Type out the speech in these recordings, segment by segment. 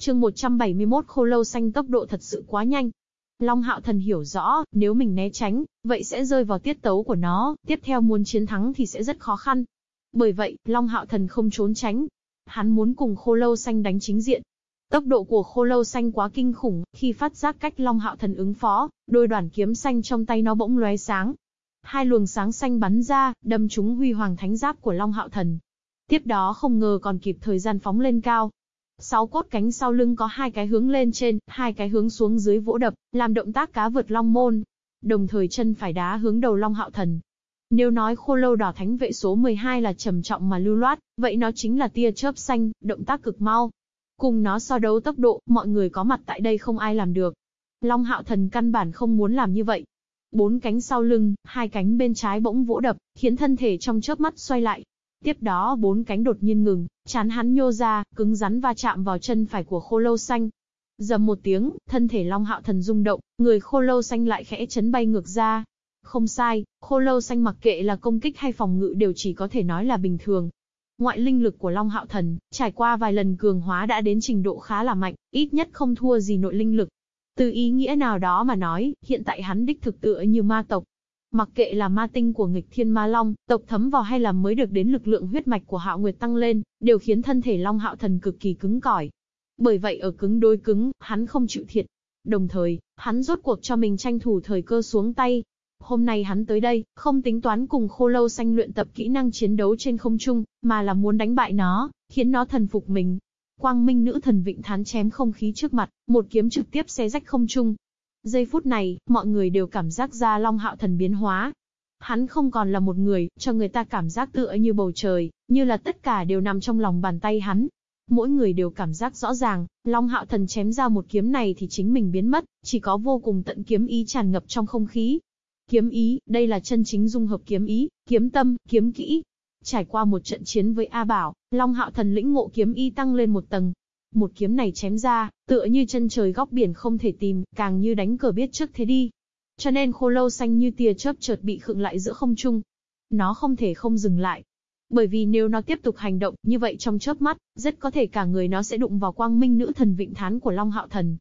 chương 171 khô lâu xanh tốc độ thật sự quá nhanh. Long hạo thần hiểu rõ, nếu mình né tránh, vậy sẽ rơi vào tiết tấu của nó, tiếp theo muốn chiến thắng thì sẽ rất khó khăn. Bởi vậy, Long hạo thần không trốn tránh. Hắn muốn cùng khô lâu xanh đánh chính diện. Tốc độ của khô lâu xanh quá kinh khủng, khi phát giác cách Long hạo thần ứng phó, đôi đoàn kiếm xanh trong tay nó bỗng lóe sáng. Hai luồng sáng xanh bắn ra, đâm trúng huy hoàng thánh giáp của Long hạo thần. Tiếp đó không ngờ còn kịp thời gian phóng lên cao, Sáu cốt cánh sau lưng có hai cái hướng lên trên, hai cái hướng xuống dưới vỗ đập, làm động tác cá vượt long môn. Đồng thời chân phải đá hướng đầu long hạo thần. Nếu nói khô lâu đỏ thánh vệ số 12 là trầm trọng mà lưu loát, vậy nó chính là tia chớp xanh, động tác cực mau. Cùng nó so đấu tốc độ, mọi người có mặt tại đây không ai làm được. Long hạo thần căn bản không muốn làm như vậy. Bốn cánh sau lưng, hai cánh bên trái bỗng vỗ đập, khiến thân thể trong chớp mắt xoay lại, Tiếp đó bốn cánh đột nhiên ngừng, chán hắn nhô ra, cứng rắn va chạm vào chân phải của khô lâu xanh. Dầm một tiếng, thân thể Long Hạo Thần rung động, người khô lâu xanh lại khẽ chấn bay ngược ra. Không sai, khô lâu xanh mặc kệ là công kích hay phòng ngự đều chỉ có thể nói là bình thường. Ngoại linh lực của Long Hạo Thần, trải qua vài lần cường hóa đã đến trình độ khá là mạnh, ít nhất không thua gì nội linh lực. Từ ý nghĩa nào đó mà nói, hiện tại hắn đích thực tựa như ma tộc, Mặc kệ là ma tinh của nghịch thiên ma long, tộc thấm vào hay là mới được đến lực lượng huyết mạch của hạo nguyệt tăng lên, đều khiến thân thể long hạo thần cực kỳ cứng cỏi. Bởi vậy ở cứng đối cứng, hắn không chịu thiệt. Đồng thời, hắn rốt cuộc cho mình tranh thủ thời cơ xuống tay. Hôm nay hắn tới đây, không tính toán cùng khô lâu xanh luyện tập kỹ năng chiến đấu trên không trung, mà là muốn đánh bại nó, khiến nó thần phục mình. Quang minh nữ thần vịnh thán chém không khí trước mặt, một kiếm trực tiếp xé rách không trung, Giây phút này, mọi người đều cảm giác ra Long Hạo Thần biến hóa. Hắn không còn là một người, cho người ta cảm giác tựa như bầu trời, như là tất cả đều nằm trong lòng bàn tay hắn. Mỗi người đều cảm giác rõ ràng, Long Hạo Thần chém ra một kiếm này thì chính mình biến mất, chỉ có vô cùng tận kiếm ý tràn ngập trong không khí. Kiếm ý, đây là chân chính dung hợp kiếm ý, kiếm tâm, kiếm kỹ. Trải qua một trận chiến với A Bảo, Long Hạo Thần lĩnh ngộ kiếm ý tăng lên một tầng, một kiếm này chém ra, tựa như chân trời góc biển không thể tìm, càng như đánh cờ biết trước thế đi. Cho nên khô lâu xanh như tia chớp chợt bị khựng lại giữa không trung. Nó không thể không dừng lại. Bởi vì nếu nó tiếp tục hành động như vậy trong chớp mắt, rất có thể cả người nó sẽ đụng vào quang minh nữ thần vịnh thán của Long Hạo Thần.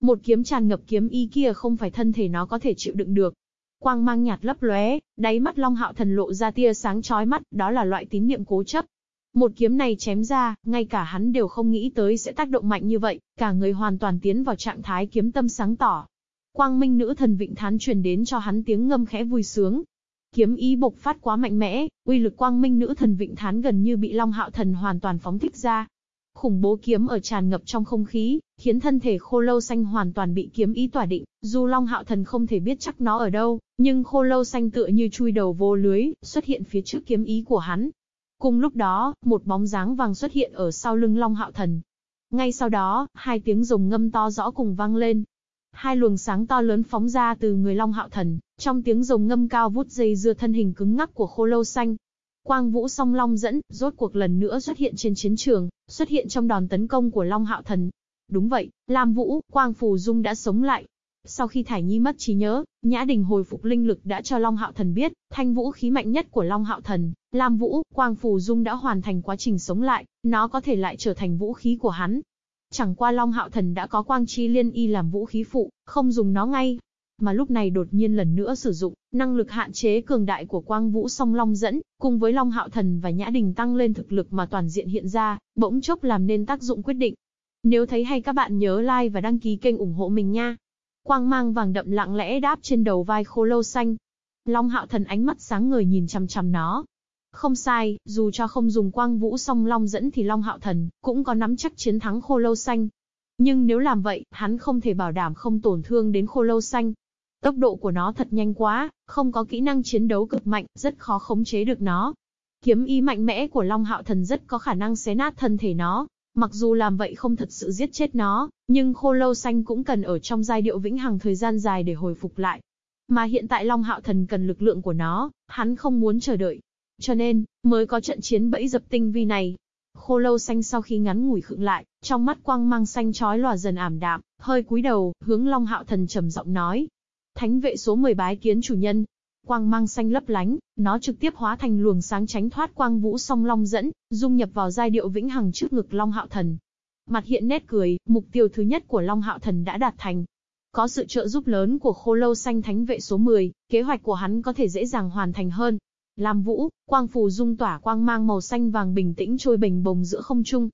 Một kiếm tràn ngập kiếm y kia không phải thân thể nó có thể chịu đựng được. Quang mang nhạt lấp lóe, đáy mắt Long Hạo Thần lộ ra tia sáng chói mắt, đó là loại tín niệm cố chấp. Một kiếm này chém ra, ngay cả hắn đều không nghĩ tới sẽ tác động mạnh như vậy, cả người hoàn toàn tiến vào trạng thái kiếm tâm sáng tỏ. Quang minh nữ thần vịnh thán truyền đến cho hắn tiếng ngâm khẽ vui sướng. Kiếm ý bộc phát quá mạnh mẽ, uy lực quang minh nữ thần vịnh thán gần như bị Long Hạo Thần hoàn toàn phóng thích ra. Khủng bố kiếm ở tràn ngập trong không khí, khiến thân thể khô lâu xanh hoàn toàn bị kiếm ý tỏa định, dù Long Hạo Thần không thể biết chắc nó ở đâu, nhưng khô lâu xanh tựa như chui đầu vô lưới, xuất hiện phía trước kiếm ý của hắn, Cùng lúc đó, một bóng dáng vàng xuất hiện ở sau lưng Long Hạo Thần. Ngay sau đó, hai tiếng rồng ngâm to rõ cùng vang lên. Hai luồng sáng to lớn phóng ra từ người Long Hạo Thần, trong tiếng rồng ngâm cao vút dây dưa thân hình cứng ngắc của khô lâu xanh. Quang Vũ song long dẫn, rốt cuộc lần nữa xuất hiện trên chiến trường, xuất hiện trong đòn tấn công của Long Hạo Thần. Đúng vậy, Lam Vũ, Quang Phù Dung đã sống lại, sau khi Thải Nhi mất trí nhớ, Nhã Đình hồi phục linh lực đã cho Long Hạo Thần biết, thanh vũ khí mạnh nhất của Long Hạo Thần, Lam Vũ, Quang Phù Dung đã hoàn thành quá trình sống lại, nó có thể lại trở thành vũ khí của hắn. Chẳng qua Long Hạo Thần đã có Quang Chi Liên Y làm vũ khí phụ, không dùng nó ngay. Mà lúc này đột nhiên lần nữa sử dụng, năng lực hạn chế cường đại của Quang Vũ song Long dẫn, cùng với Long Hạo Thần và Nhã Đình tăng lên thực lực mà toàn diện hiện ra, bỗng chốc làm nên tác dụng quyết định. Nếu thấy hay các bạn nhớ like và đăng ký kênh ủng hộ mình nha. Quang mang vàng đậm lặng lẽ đáp trên đầu vai khô lâu xanh. Long hạo thần ánh mắt sáng ngời nhìn chằm chằm nó. Không sai, dù cho không dùng quang vũ song long dẫn thì Long hạo thần cũng có nắm chắc chiến thắng khô lâu xanh. Nhưng nếu làm vậy, hắn không thể bảo đảm không tổn thương đến khô lâu xanh. Tốc độ của nó thật nhanh quá, không có kỹ năng chiến đấu cực mạnh, rất khó khống chế được nó. Kiếm ý mạnh mẽ của Long Hạo Thần rất có khả năng xé nát thân thể nó, Mặc dù làm vậy không thật sự giết chết nó, nhưng khô lâu xanh cũng cần ở trong giai điệu vĩnh hằng thời gian dài để hồi phục lại. Mà hiện tại Long Hạo Thần cần lực lượng của nó, hắn không muốn chờ đợi. Cho nên, mới có trận chiến bẫy dập tinh vi này. Khô lâu xanh sau khi ngắn ngủi khựng lại, trong mắt quang mang xanh chói lòa dần ảm đạm, hơi cúi đầu, hướng Long Hạo Thần trầm giọng nói. Thánh vệ số 10 bái kiến chủ nhân, quang mang xanh lấp lánh, nó trực tiếp hóa thành luồng sáng tránh thoát quang vũ song long dẫn, dung nhập vào giai điệu vĩnh hằng trước ngực Long Hạo Thần. Mặt hiện nét cười, mục tiêu thứ nhất của Long Hạo Thần đã đạt thành. Có sự trợ giúp lớn của khô lâu xanh thánh vệ số 10, kế hoạch của hắn có thể dễ dàng hoàn thành hơn. Lam Vũ, quang phù dung tỏa quang mang màu xanh vàng bình tĩnh trôi bình bồng giữa không trung.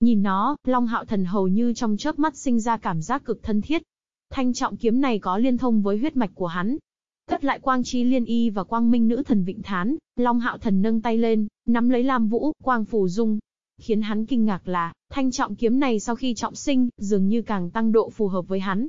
Nhìn nó, Long Hạo Thần hầu như trong chớp mắt sinh ra cảm giác cực thân thiết. Thanh trọng kiếm này có liên thông với huyết mạch của hắn. Tất lại quang chi liên y và quang minh nữ thần vịnh thán, Long Hạo Thần nâng tay lên, nắm lấy Lam Vũ, quang phù dung. Khiến hắn kinh ngạc là, thanh trọng kiếm này sau khi trọng sinh, dường như càng tăng độ phù hợp với hắn.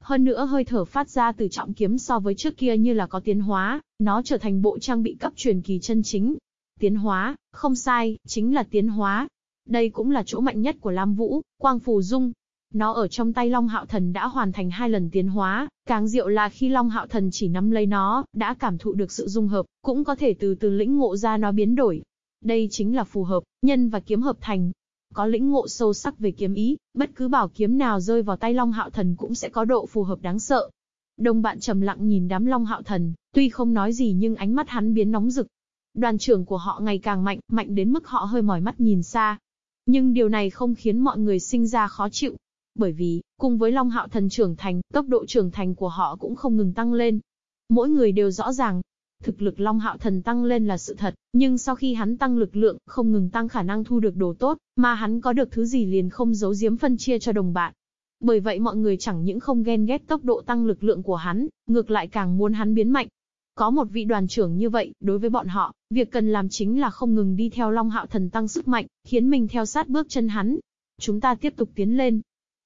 Hơn nữa hơi thở phát ra từ trọng kiếm so với trước kia như là có tiến hóa, nó trở thành bộ trang bị cấp truyền kỳ chân chính. Tiến hóa, không sai, chính là tiến hóa. Đây cũng là chỗ mạnh nhất của Lam Vũ, Quang Phù Dung. Nó ở trong tay Long Hạo Thần đã hoàn thành hai lần tiến hóa, càng diệu là khi Long Hạo Thần chỉ nắm lấy nó, đã cảm thụ được sự dung hợp, cũng có thể từ từ lĩnh ngộ ra nó biến đổi. Đây chính là phù hợp, nhân và kiếm hợp thành, có lĩnh ngộ sâu sắc về kiếm ý, bất cứ bảo kiếm nào rơi vào tay Long Hạo Thần cũng sẽ có độ phù hợp đáng sợ. Đồng bạn trầm lặng nhìn đám Long Hạo Thần, tuy không nói gì nhưng ánh mắt hắn biến nóng rực. Đoàn trưởng của họ ngày càng mạnh, mạnh đến mức họ hơi mỏi mắt nhìn xa. Nhưng điều này không khiến mọi người sinh ra khó chịu. Bởi vì, cùng với Long Hạo Thần trưởng thành, tốc độ trưởng thành của họ cũng không ngừng tăng lên. Mỗi người đều rõ ràng, Thực lực Long Hạo Thần tăng lên là sự thật, nhưng sau khi hắn tăng lực lượng, không ngừng tăng khả năng thu được đồ tốt, mà hắn có được thứ gì liền không giấu giếm phân chia cho đồng bạn. Bởi vậy mọi người chẳng những không ghen ghét tốc độ tăng lực lượng của hắn, ngược lại càng muốn hắn biến mạnh. Có một vị đoàn trưởng như vậy, đối với bọn họ, việc cần làm chính là không ngừng đi theo Long Hạo Thần tăng sức mạnh, khiến mình theo sát bước chân hắn. Chúng ta tiếp tục tiến lên.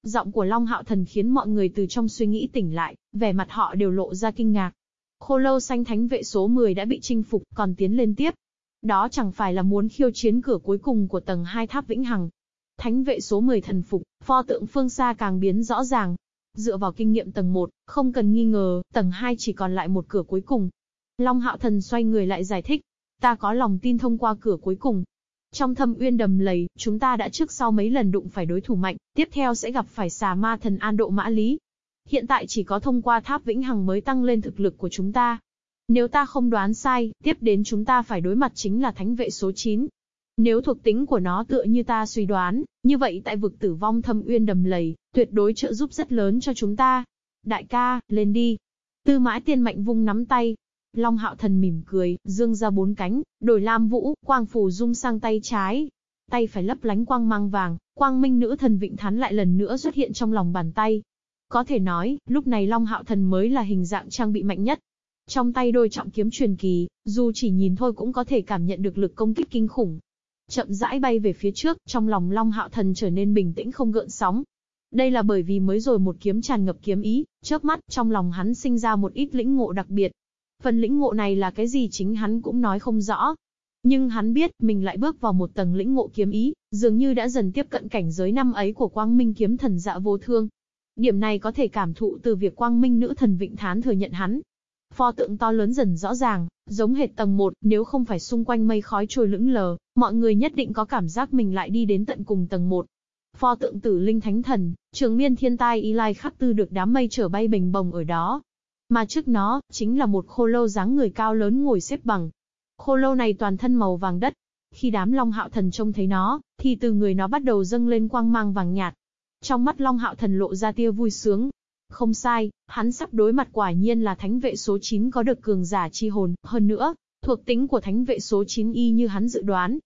Giọng của Long Hạo Thần khiến mọi người từ trong suy nghĩ tỉnh lại, vẻ mặt họ đều lộ ra kinh ngạc. Khô lâu xanh thánh vệ số 10 đã bị chinh phục, còn tiến lên tiếp. Đó chẳng phải là muốn khiêu chiến cửa cuối cùng của tầng 2 tháp vĩnh hằng. Thánh vệ số 10 thần phục, pho tượng phương xa càng biến rõ ràng. Dựa vào kinh nghiệm tầng 1, không cần nghi ngờ, tầng 2 chỉ còn lại một cửa cuối cùng. Long hạo thần xoay người lại giải thích. Ta có lòng tin thông qua cửa cuối cùng. Trong thâm uyên đầm lầy, chúng ta đã trước sau mấy lần đụng phải đối thủ mạnh, tiếp theo sẽ gặp phải xà ma thần an độ mã lý, Hiện tại chỉ có thông qua tháp vĩnh hằng mới tăng lên thực lực của chúng ta. Nếu ta không đoán sai, tiếp đến chúng ta phải đối mặt chính là thánh vệ số 9. Nếu thuộc tính của nó tựa như ta suy đoán, như vậy tại vực tử vong thâm uyên đầm lầy, tuyệt đối trợ giúp rất lớn cho chúng ta. Đại ca, lên đi. Tư mã tiên mạnh vung nắm tay. Long hạo thần mỉm cười, dương ra bốn cánh, đổi lam vũ, quang phù dung sang tay trái. Tay phải lấp lánh quang mang vàng, quang minh nữ thần vịnh Thán lại lần nữa xuất hiện trong lòng bàn tay. Có thể nói, lúc này Long Hạo Thần mới là hình dạng trang bị mạnh nhất. Trong tay đôi trọng kiếm truyền kỳ, dù chỉ nhìn thôi cũng có thể cảm nhận được lực công kích kinh khủng. Chậm rãi bay về phía trước, trong lòng Long Hạo Thần trở nên bình tĩnh không gợn sóng. Đây là bởi vì mới rồi một kiếm tràn ngập kiếm ý, chớp mắt, trong lòng hắn sinh ra một ít lĩnh ngộ đặc biệt. Phần lĩnh ngộ này là cái gì chính hắn cũng nói không rõ. Nhưng hắn biết, mình lại bước vào một tầng lĩnh ngộ kiếm ý, dường như đã dần tiếp cận cảnh giới năm ấy của quang minh kiếm thần dạ vô thương. Điểm này có thể cảm thụ từ việc quang minh nữ thần Vịnh Thán thừa nhận hắn. Pho tượng to lớn dần rõ ràng, giống hệt tầng 1, nếu không phải xung quanh mây khói trôi lững lờ, mọi người nhất định có cảm giác mình lại đi đến tận cùng tầng 1. Pho tượng tử linh thánh thần, trường miên thiên tai y lai khắc tư được đám mây trở bay bình bồng ở đó. Mà trước nó, chính là một khô lâu dáng người cao lớn ngồi xếp bằng. Khô lâu này toàn thân màu vàng đất. Khi đám long hạo thần trông thấy nó, thì từ người nó bắt đầu dâng lên quang mang vàng nhạt, trong mắt Long Hạo Thần lộ ra tia vui sướng. Không sai, hắn sắp đối mặt quả nhiên là thánh vệ số 9 có được cường giả chi hồn, hơn nữa, thuộc tính của thánh vệ số 9 y như hắn dự đoán.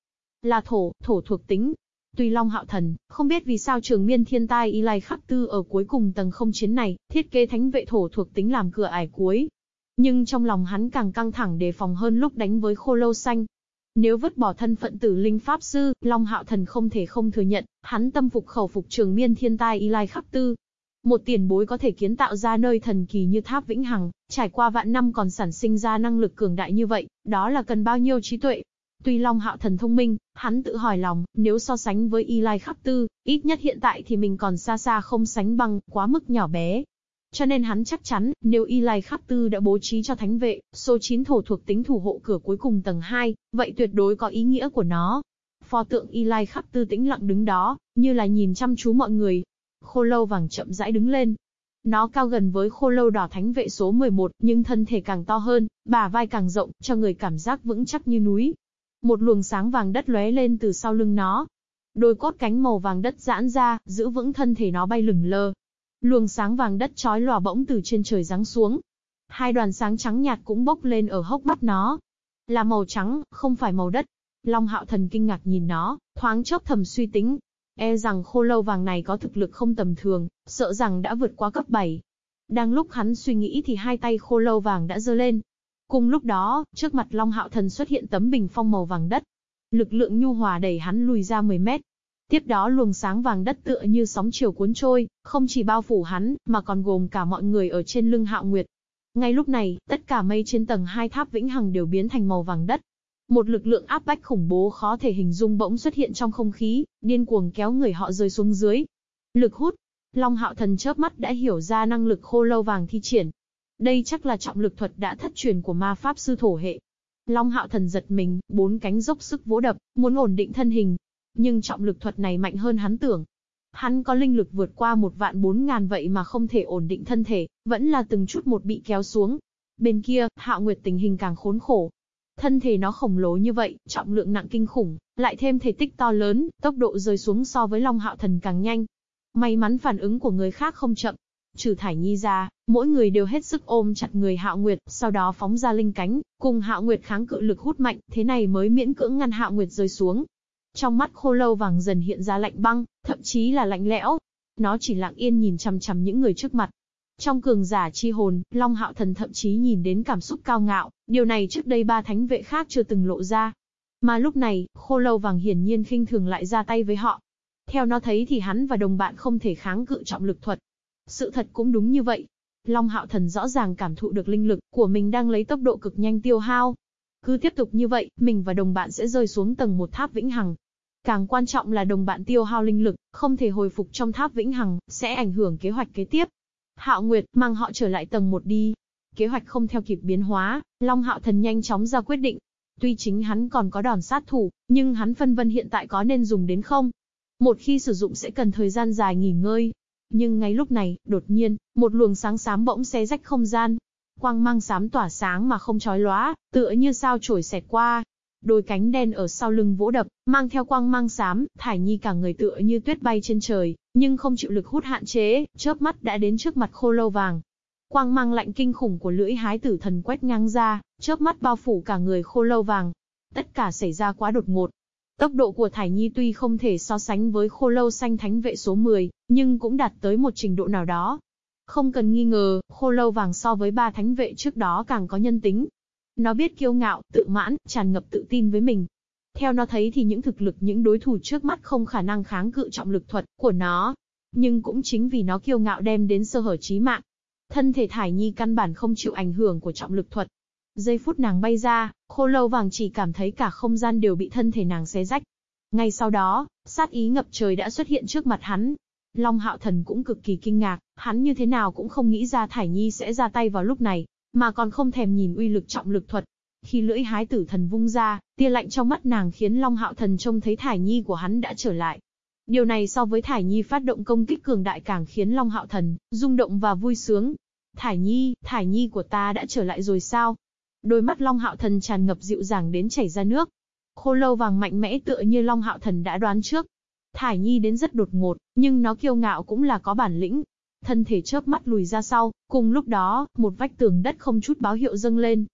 Là thổ, thổ thuộc tính. Tuy Long Hạo Thần, không biết vì sao trường miên thiên tai y lai khắc tư ở cuối cùng tầng không chiến này, thiết kế thánh vệ thổ thuộc tính làm cửa ải cuối. Nhưng trong lòng hắn càng căng thẳng đề phòng hơn lúc đánh với khô lâu xanh. Nếu vứt bỏ thân phận tử linh pháp sư, Long Hạo Thần không thể không thừa nhận, hắn tâm phục khẩu phục trường miên thiên tai y lai khắc tư. Một tiền bối có thể kiến tạo ra nơi thần kỳ như tháp vĩnh hằng, trải qua vạn năm còn sản sinh ra năng lực cường đại như vậy, đó là cần bao nhiêu trí tuệ. Tuy Long Hạo Thần thông minh, hắn tự hỏi lòng, nếu so sánh với Y Lai Khắc Tư, ít nhất hiện tại thì mình còn xa xa không sánh bằng, quá mức nhỏ bé. Cho nên hắn chắc chắn, nếu Y Lai Khắc Tư đã bố trí cho thánh vệ, số 9 thổ thuộc tính thủ hộ cửa cuối cùng tầng 2, vậy tuyệt đối có ý nghĩa của nó. Pho tượng Y Lai Khắc Tư tĩnh lặng đứng đó, như là nhìn chăm chú mọi người. Khô lâu vàng chậm rãi đứng lên. Nó cao gần với khô lâu đỏ thánh vệ số 11, nhưng thân thể càng to hơn, bả vai càng rộng, cho người cảm giác vững chắc như núi. Một luồng sáng vàng đất lóe lên từ sau lưng nó. Đôi cốt cánh màu vàng đất giãn ra, giữ vững thân thể nó bay lửng lơ. Luồng sáng vàng đất chói lòa bỗng từ trên trời giáng xuống. Hai đoàn sáng trắng nhạt cũng bốc lên ở hốc mắt nó. Là màu trắng, không phải màu đất. Long hạo thần kinh ngạc nhìn nó, thoáng chốc thầm suy tính. E rằng khô lâu vàng này có thực lực không tầm thường, sợ rằng đã vượt qua cấp 7. Đang lúc hắn suy nghĩ thì hai tay khô lâu vàng đã giơ lên. Cùng lúc đó, trước mặt Long Hạo Thần xuất hiện tấm bình phong màu vàng đất. Lực lượng nhu hòa đẩy hắn lùi ra 10 mét. Tiếp đó luồng sáng vàng đất tựa như sóng chiều cuốn trôi, không chỉ bao phủ hắn, mà còn gồm cả mọi người ở trên lưng Hạo Nguyệt. Ngay lúc này, tất cả mây trên tầng hai tháp vĩnh hằng đều biến thành màu vàng đất. Một lực lượng áp bách khủng bố khó thể hình dung bỗng xuất hiện trong không khí, điên cuồng kéo người họ rơi xuống dưới. Lực hút, Long Hạo Thần chớp mắt đã hiểu ra năng lực khô lâu vàng thi triển. Đây chắc là trọng lực thuật đã thất truyền của ma pháp sư thổ hệ. Long Hạo Thần giật mình, bốn cánh dốc sức vỗ đập, muốn ổn định thân hình. Nhưng trọng lực thuật này mạnh hơn hắn tưởng. Hắn có linh lực vượt qua một vạn bốn ngàn vậy mà không thể ổn định thân thể, vẫn là từng chút một bị kéo xuống. Bên kia, Hạo Nguyệt tình hình càng khốn khổ. Thân thể nó khổng lồ như vậy, trọng lượng nặng kinh khủng, lại thêm thể tích to lớn, tốc độ rơi xuống so với Long Hạo Thần càng nhanh. May mắn phản ứng của người khác không chậm. Trừ Thải Nhi ra, mỗi người đều hết sức ôm chặt người Hạo Nguyệt, sau đó phóng ra linh cánh, cùng Hạo Nguyệt kháng cự lực hút mạnh, thế này mới miễn cưỡng ngăn Hạo Nguyệt rơi xuống. Trong mắt khô lâu vàng dần hiện ra lạnh băng, thậm chí là lạnh lẽo. Nó chỉ lặng yên nhìn chằm chằm những người trước mặt. Trong cường giả chi hồn, Long Hạo Thần thậm chí nhìn đến cảm xúc cao ngạo, điều này trước đây ba thánh vệ khác chưa từng lộ ra. Mà lúc này, khô lâu vàng hiển nhiên khinh thường lại ra tay với họ. Theo nó thấy thì hắn và đồng bạn không thể kháng cự trọng lực thuật. Sự thật cũng đúng như vậy. Long Hạo Thần rõ ràng cảm thụ được linh lực của mình đang lấy tốc độ cực nhanh tiêu hao. Cứ tiếp tục như vậy, mình và đồng bạn sẽ rơi xuống tầng một tháp vĩnh hằng. Càng quan trọng là đồng bạn tiêu hao linh lực, không thể hồi phục trong tháp vĩnh hằng, sẽ ảnh hưởng kế hoạch kế tiếp. Hạo Nguyệt, mang họ trở lại tầng 1 đi. Kế hoạch không theo kịp biến hóa, Long Hạo Thần nhanh chóng ra quyết định. Tuy chính hắn còn có đòn sát thủ, nhưng hắn phân vân hiện tại có nên dùng đến không? Một khi sử dụng sẽ cần thời gian dài nghỉ ngơi. Nhưng ngay lúc này, đột nhiên, một luồng sáng xám bỗng xé rách không gian. Quang mang xám tỏa sáng mà không chói lóa, tựa như sao chổi xẹt qua. Đôi cánh đen ở sau lưng vỗ đập, mang theo quang mang xám, thải nhi cả người tựa như tuyết bay trên trời, nhưng không chịu lực hút hạn chế, chớp mắt đã đến trước mặt khô lâu vàng. Quang mang lạnh kinh khủng của lưỡi hái tử thần quét ngang ra, chớp mắt bao phủ cả người khô lâu vàng. Tất cả xảy ra quá đột ngột, Tốc độ của Thải Nhi tuy không thể so sánh với khô lâu xanh thánh vệ số 10, nhưng cũng đạt tới một trình độ nào đó. Không cần nghi ngờ, khô lâu vàng so với ba thánh vệ trước đó càng có nhân tính. Nó biết kiêu ngạo, tự mãn, tràn ngập tự tin với mình. Theo nó thấy thì những thực lực những đối thủ trước mắt không khả năng kháng cự trọng lực thuật của nó. Nhưng cũng chính vì nó kiêu ngạo đem đến sơ hở chí mạng. Thân thể Thải Nhi căn bản không chịu ảnh hưởng của trọng lực thuật, Giây phút nàng bay ra, khô lâu vàng chỉ cảm thấy cả không gian đều bị thân thể nàng xé rách. Ngay sau đó, sát ý ngập trời đã xuất hiện trước mặt hắn. Long hạo thần cũng cực kỳ kinh ngạc, hắn như thế nào cũng không nghĩ ra Thải Nhi sẽ ra tay vào lúc này, mà còn không thèm nhìn uy lực trọng lực thuật. Khi lưỡi hái tử thần vung ra, tia lạnh trong mắt nàng khiến Long hạo thần trông thấy Thải Nhi của hắn đã trở lại. Điều này so với Thải Nhi phát động công kích cường đại càng khiến Long hạo thần, rung động và vui sướng. Thải Nhi, Thải Nhi của ta đã trở lại rồi sao? Đôi mắt Long Hạo Thần tràn ngập dịu dàng đến chảy ra nước. Khô lâu vàng mạnh mẽ tựa như Long Hạo Thần đã đoán trước. Thải Nhi đến rất đột ngột, nhưng nó kiêu ngạo cũng là có bản lĩnh. Thân thể chớp mắt lùi ra sau, cùng lúc đó, một vách tường đất không chút báo hiệu dâng lên.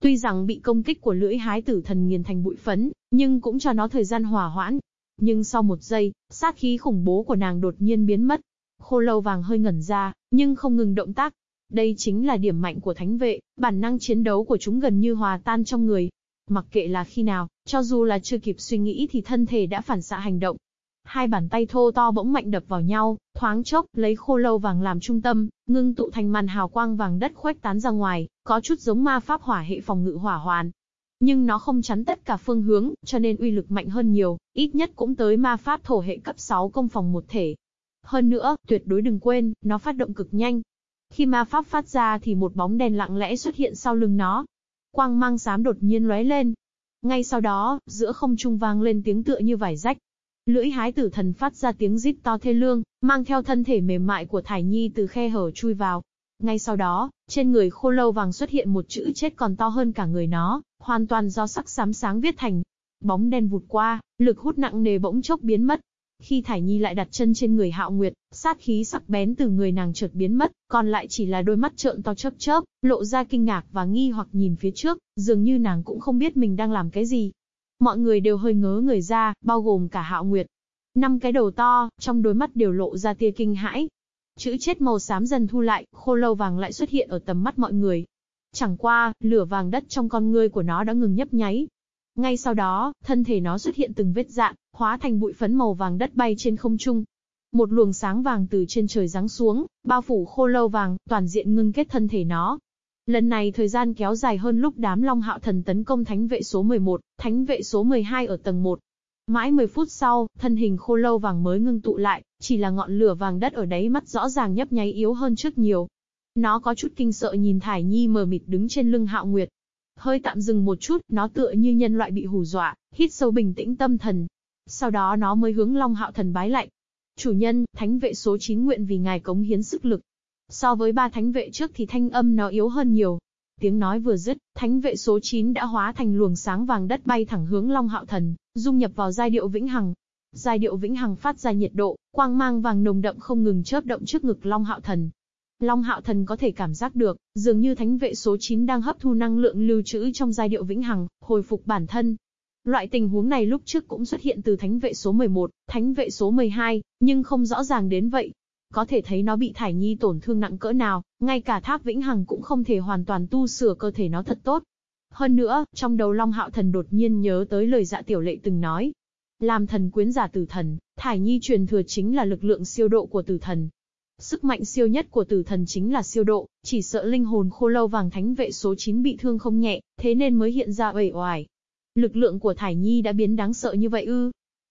Tuy rằng bị công kích của lưỡi hái tử thần nghiền thành bụi phấn, nhưng cũng cho nó thời gian hòa hoãn. Nhưng sau một giây, sát khí khủng bố của nàng đột nhiên biến mất. Khô lâu vàng hơi ngẩn ra, nhưng không ngừng động tác, đây chính là điểm mạnh của thánh vệ, bản năng chiến đấu của chúng gần như hòa tan trong người. Mặc kệ là khi nào, cho dù là chưa kịp suy nghĩ thì thân thể đã phản xạ hành động. Hai bàn tay thô to bỗng mạnh đập vào nhau, thoáng chốc, lấy khô lâu vàng làm trung tâm, ngưng tụ thành màn hào quang vàng đất khuếch tán ra ngoài, có chút giống ma pháp hỏa hệ phòng ngự hỏa hoàn. Nhưng nó không chắn tất cả phương hướng, cho nên uy lực mạnh hơn nhiều, ít nhất cũng tới ma pháp thổ hệ cấp 6 công phòng một thể. Hơn nữa, tuyệt đối đừng quên, nó phát động cực nhanh, khi ma pháp phát ra thì một bóng đèn lặng lẽ xuất hiện sau lưng nó. Quang mang xám đột nhiên lóe lên. Ngay sau đó, giữa không trung vang lên tiếng tựa như vải rách. Lưỡi hái tử thần phát ra tiếng rít to thê lương, mang theo thân thể mềm mại của Thải Nhi từ khe hở chui vào. Ngay sau đó, trên người khô lâu vàng xuất hiện một chữ chết còn to hơn cả người nó, hoàn toàn do sắc xám sáng viết thành. Bóng đen vụt qua, lực hút nặng nề bỗng chốc biến mất. Khi Thải Nhi lại đặt chân trên người Hạo Nguyệt, sát khí sắc bén từ người nàng chợt biến mất, còn lại chỉ là đôi mắt trợn to chớp chớp, lộ ra kinh ngạc và nghi hoặc nhìn phía trước, dường như nàng cũng không biết mình đang làm cái gì. Mọi người đều hơi ngớ người ra, bao gồm cả Hạo Nguyệt. Năm cái đầu to, trong đôi mắt đều lộ ra tia kinh hãi. Chữ chết màu xám dần thu lại, khô lâu vàng lại xuất hiện ở tầm mắt mọi người. Chẳng qua, lửa vàng đất trong con ngươi của nó đã ngừng nhấp nháy, ngay sau đó, thân thể nó xuất hiện từng vết dạn, hóa thành bụi phấn màu vàng đất bay trên không trung. Một luồng sáng vàng từ trên trời giáng xuống, bao phủ khô lâu vàng, toàn diện ngưng kết thân thể nó. Lần này thời gian kéo dài hơn lúc đám Long Hạo Thần tấn công thánh vệ số 11, thánh vệ số 12 ở tầng 1. Mãi 10 phút sau, thân hình khô lâu vàng mới ngưng tụ lại, chỉ là ngọn lửa vàng đất ở đáy mắt rõ ràng nhấp nháy yếu hơn trước nhiều. Nó có chút kinh sợ nhìn Thải Nhi mờ mịt đứng trên lưng Hạo Nguyệt, Hơi tạm dừng một chút, nó tựa như nhân loại bị hù dọa, hít sâu bình tĩnh tâm thần. Sau đó nó mới hướng Long Hạo Thần bái lạy. Chủ nhân, thánh vệ số 9 nguyện vì ngài cống hiến sức lực. So với ba thánh vệ trước thì thanh âm nó yếu hơn nhiều. Tiếng nói vừa dứt, thánh vệ số 9 đã hóa thành luồng sáng vàng đất bay thẳng hướng Long Hạo Thần, dung nhập vào giai điệu vĩnh hằng. Giai điệu vĩnh hằng phát ra nhiệt độ, quang mang vàng nồng đậm không ngừng chớp động trước ngực Long Hạo Thần, Long Hạo Thần có thể cảm giác được, dường như thánh vệ số 9 đang hấp thu năng lượng lưu trữ trong giai điệu vĩnh hằng, hồi phục bản thân. Loại tình huống này lúc trước cũng xuất hiện từ thánh vệ số 11, thánh vệ số 12, nhưng không rõ ràng đến vậy. Có thể thấy nó bị thải nhi tổn thương nặng cỡ nào, ngay cả Tháp vĩnh hằng cũng không thể hoàn toàn tu sửa cơ thể nó thật tốt. Hơn nữa, trong đầu Long Hạo Thần đột nhiên nhớ tới lời dạ tiểu lệ từng nói. Làm thần quyến giả tử thần, thải nhi truyền thừa chính là lực lượng siêu độ của tử thần, Sức mạnh siêu nhất của tử thần chính là siêu độ, chỉ sợ linh hồn khô lâu vàng thánh vệ số 9 bị thương không nhẹ, thế nên mới hiện ra uể oải. Lực lượng của Thải Nhi đã biến đáng sợ như vậy ư?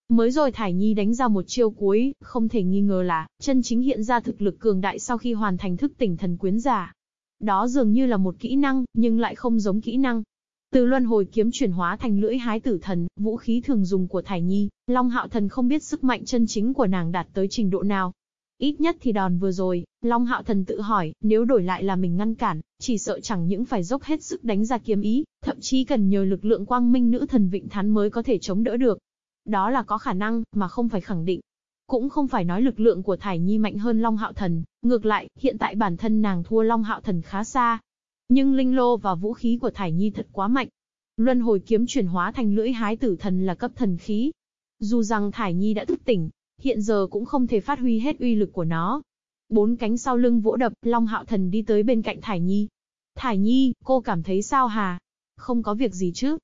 Mới rồi Thải Nhi đánh ra một chiêu cuối, không thể nghi ngờ là, chân chính hiện ra thực lực cường đại sau khi hoàn thành thức tỉnh thần quyến giả. Đó dường như là một kỹ năng, nhưng lại không giống kỹ năng. Từ luân hồi kiếm chuyển hóa thành lưỡi hái tử thần, vũ khí thường dùng của Thải Nhi, Long Hạo Thần không biết sức mạnh chân chính của nàng đạt tới trình độ nào, Ít nhất thì đòn vừa rồi, Long Hạo Thần tự hỏi, nếu đổi lại là mình ngăn cản, chỉ sợ chẳng những phải dốc hết sức đánh ra kiếm ý, thậm chí cần nhờ lực lượng quang minh nữ thần Vịnh Thán mới có thể chống đỡ được. Đó là có khả năng, mà không phải khẳng định. Cũng không phải nói lực lượng của Thải Nhi mạnh hơn Long Hạo Thần, ngược lại, hiện tại bản thân nàng thua Long Hạo Thần khá xa. Nhưng linh lô và vũ khí của Thải Nhi thật quá mạnh. Luân hồi kiếm chuyển hóa thành lưỡi hái tử thần là cấp thần khí. Dù rằng Thải Nhi đã thức tỉnh, hiện giờ cũng không thể phát huy hết uy lực của nó. Bốn cánh sau lưng vỗ đập, Long Hạo Thần đi tới bên cạnh Thải Nhi. Thải Nhi, cô cảm thấy sao hà? Không có việc gì chứ?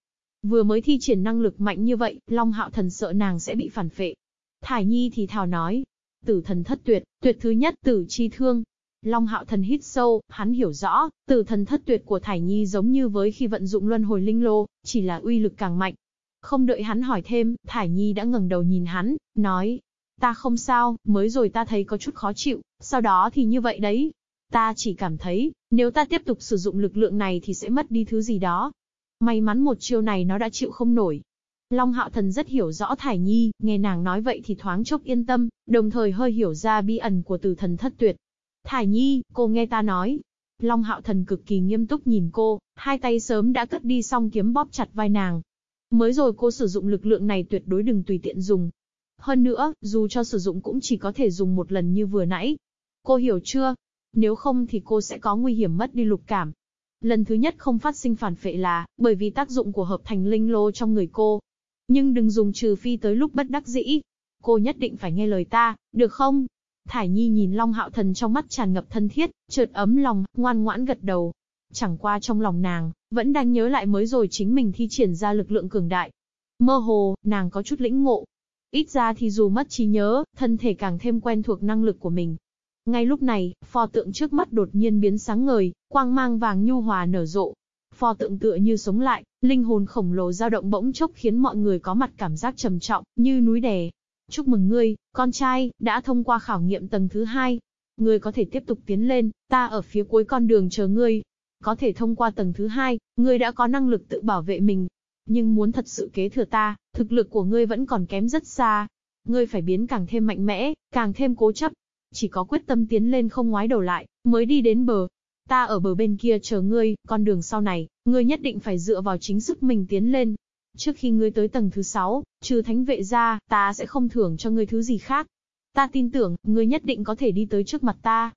Vừa mới thi triển năng lực mạnh như vậy, Long Hạo Thần sợ nàng sẽ bị phản phệ. Thải Nhi thì thào nói. Tử thần thất tuyệt, tuyệt thứ nhất tử chi thương. Long Hạo Thần hít sâu, hắn hiểu rõ, tử thần thất tuyệt của Thải Nhi giống như với khi vận dụng luân hồi linh lô, chỉ là uy lực càng mạnh. Không đợi hắn hỏi thêm, Thải Nhi đã ngẩng đầu nhìn hắn, nói, Ta không sao, mới rồi ta thấy có chút khó chịu, sau đó thì như vậy đấy. Ta chỉ cảm thấy, nếu ta tiếp tục sử dụng lực lượng này thì sẽ mất đi thứ gì đó. May mắn một chiêu này nó đã chịu không nổi. Long Hạo Thần rất hiểu rõ Thải Nhi, nghe nàng nói vậy thì thoáng chốc yên tâm, đồng thời hơi hiểu ra bi ẩn của tử thần thất tuyệt. Thải Nhi, cô nghe ta nói. Long Hạo Thần cực kỳ nghiêm túc nhìn cô, hai tay sớm đã cất đi xong kiếm bóp chặt vai nàng. Mới rồi cô sử dụng lực lượng này tuyệt đối đừng tùy tiện dùng, hơn nữa, dù cho sử dụng cũng chỉ có thể dùng một lần như vừa nãy. Cô hiểu chưa? Nếu không thì cô sẽ có nguy hiểm mất đi lục cảm. Lần thứ nhất không phát sinh phản phệ là, bởi vì tác dụng của hợp thành linh lô trong người cô. Nhưng đừng dùng trừ phi tới lúc bất đắc dĩ. Cô nhất định phải nghe lời ta, được không? Thải Nhi nhìn Long Hạo Thần trong mắt tràn ngập thân thiết, chợt ấm lòng, ngoan ngoãn gật đầu. Chẳng qua trong lòng nàng, vẫn đang nhớ lại mới rồi chính mình thi triển ra lực lượng cường đại. Mơ hồ, nàng có chút lĩnh ngộ, Ít ra thì dù mất trí nhớ, thân thể càng thêm quen thuộc năng lực của mình. Ngay lúc này, pho tượng trước mắt đột nhiên biến sáng ngời, quang mang vàng nhu hòa nở rộ. Pho tượng tựa như sống lại, linh hồn khổng lồ dao động bỗng chốc khiến mọi người có mặt cảm giác trầm trọng, như núi đè. Chúc mừng ngươi, con trai, đã thông qua khảo nghiệm tầng thứ hai. Ngươi có thể tiếp tục tiến lên, ta ở phía cuối con đường chờ ngươi. Có thể thông qua tầng thứ hai, ngươi đã có năng lực tự bảo vệ mình, nhưng muốn thật sự kế thừa ta, thực lực của ngươi vẫn còn kém rất xa. Ngươi phải biến càng thêm mạnh mẽ, càng thêm cố chấp. Chỉ có quyết tâm tiến lên không ngoái đầu lại, mới đi đến bờ. Ta ở bờ bên kia chờ ngươi, con đường sau này, ngươi nhất định phải dựa vào chính sức mình tiến lên. trước khi ngươi tới tầng thứ 6, trừ thánh vệ ra, ta sẽ không thưởng cho ngươi thứ gì khác. Ta tin tưởng, ngươi nhất định có thể đi tới trước mặt ta.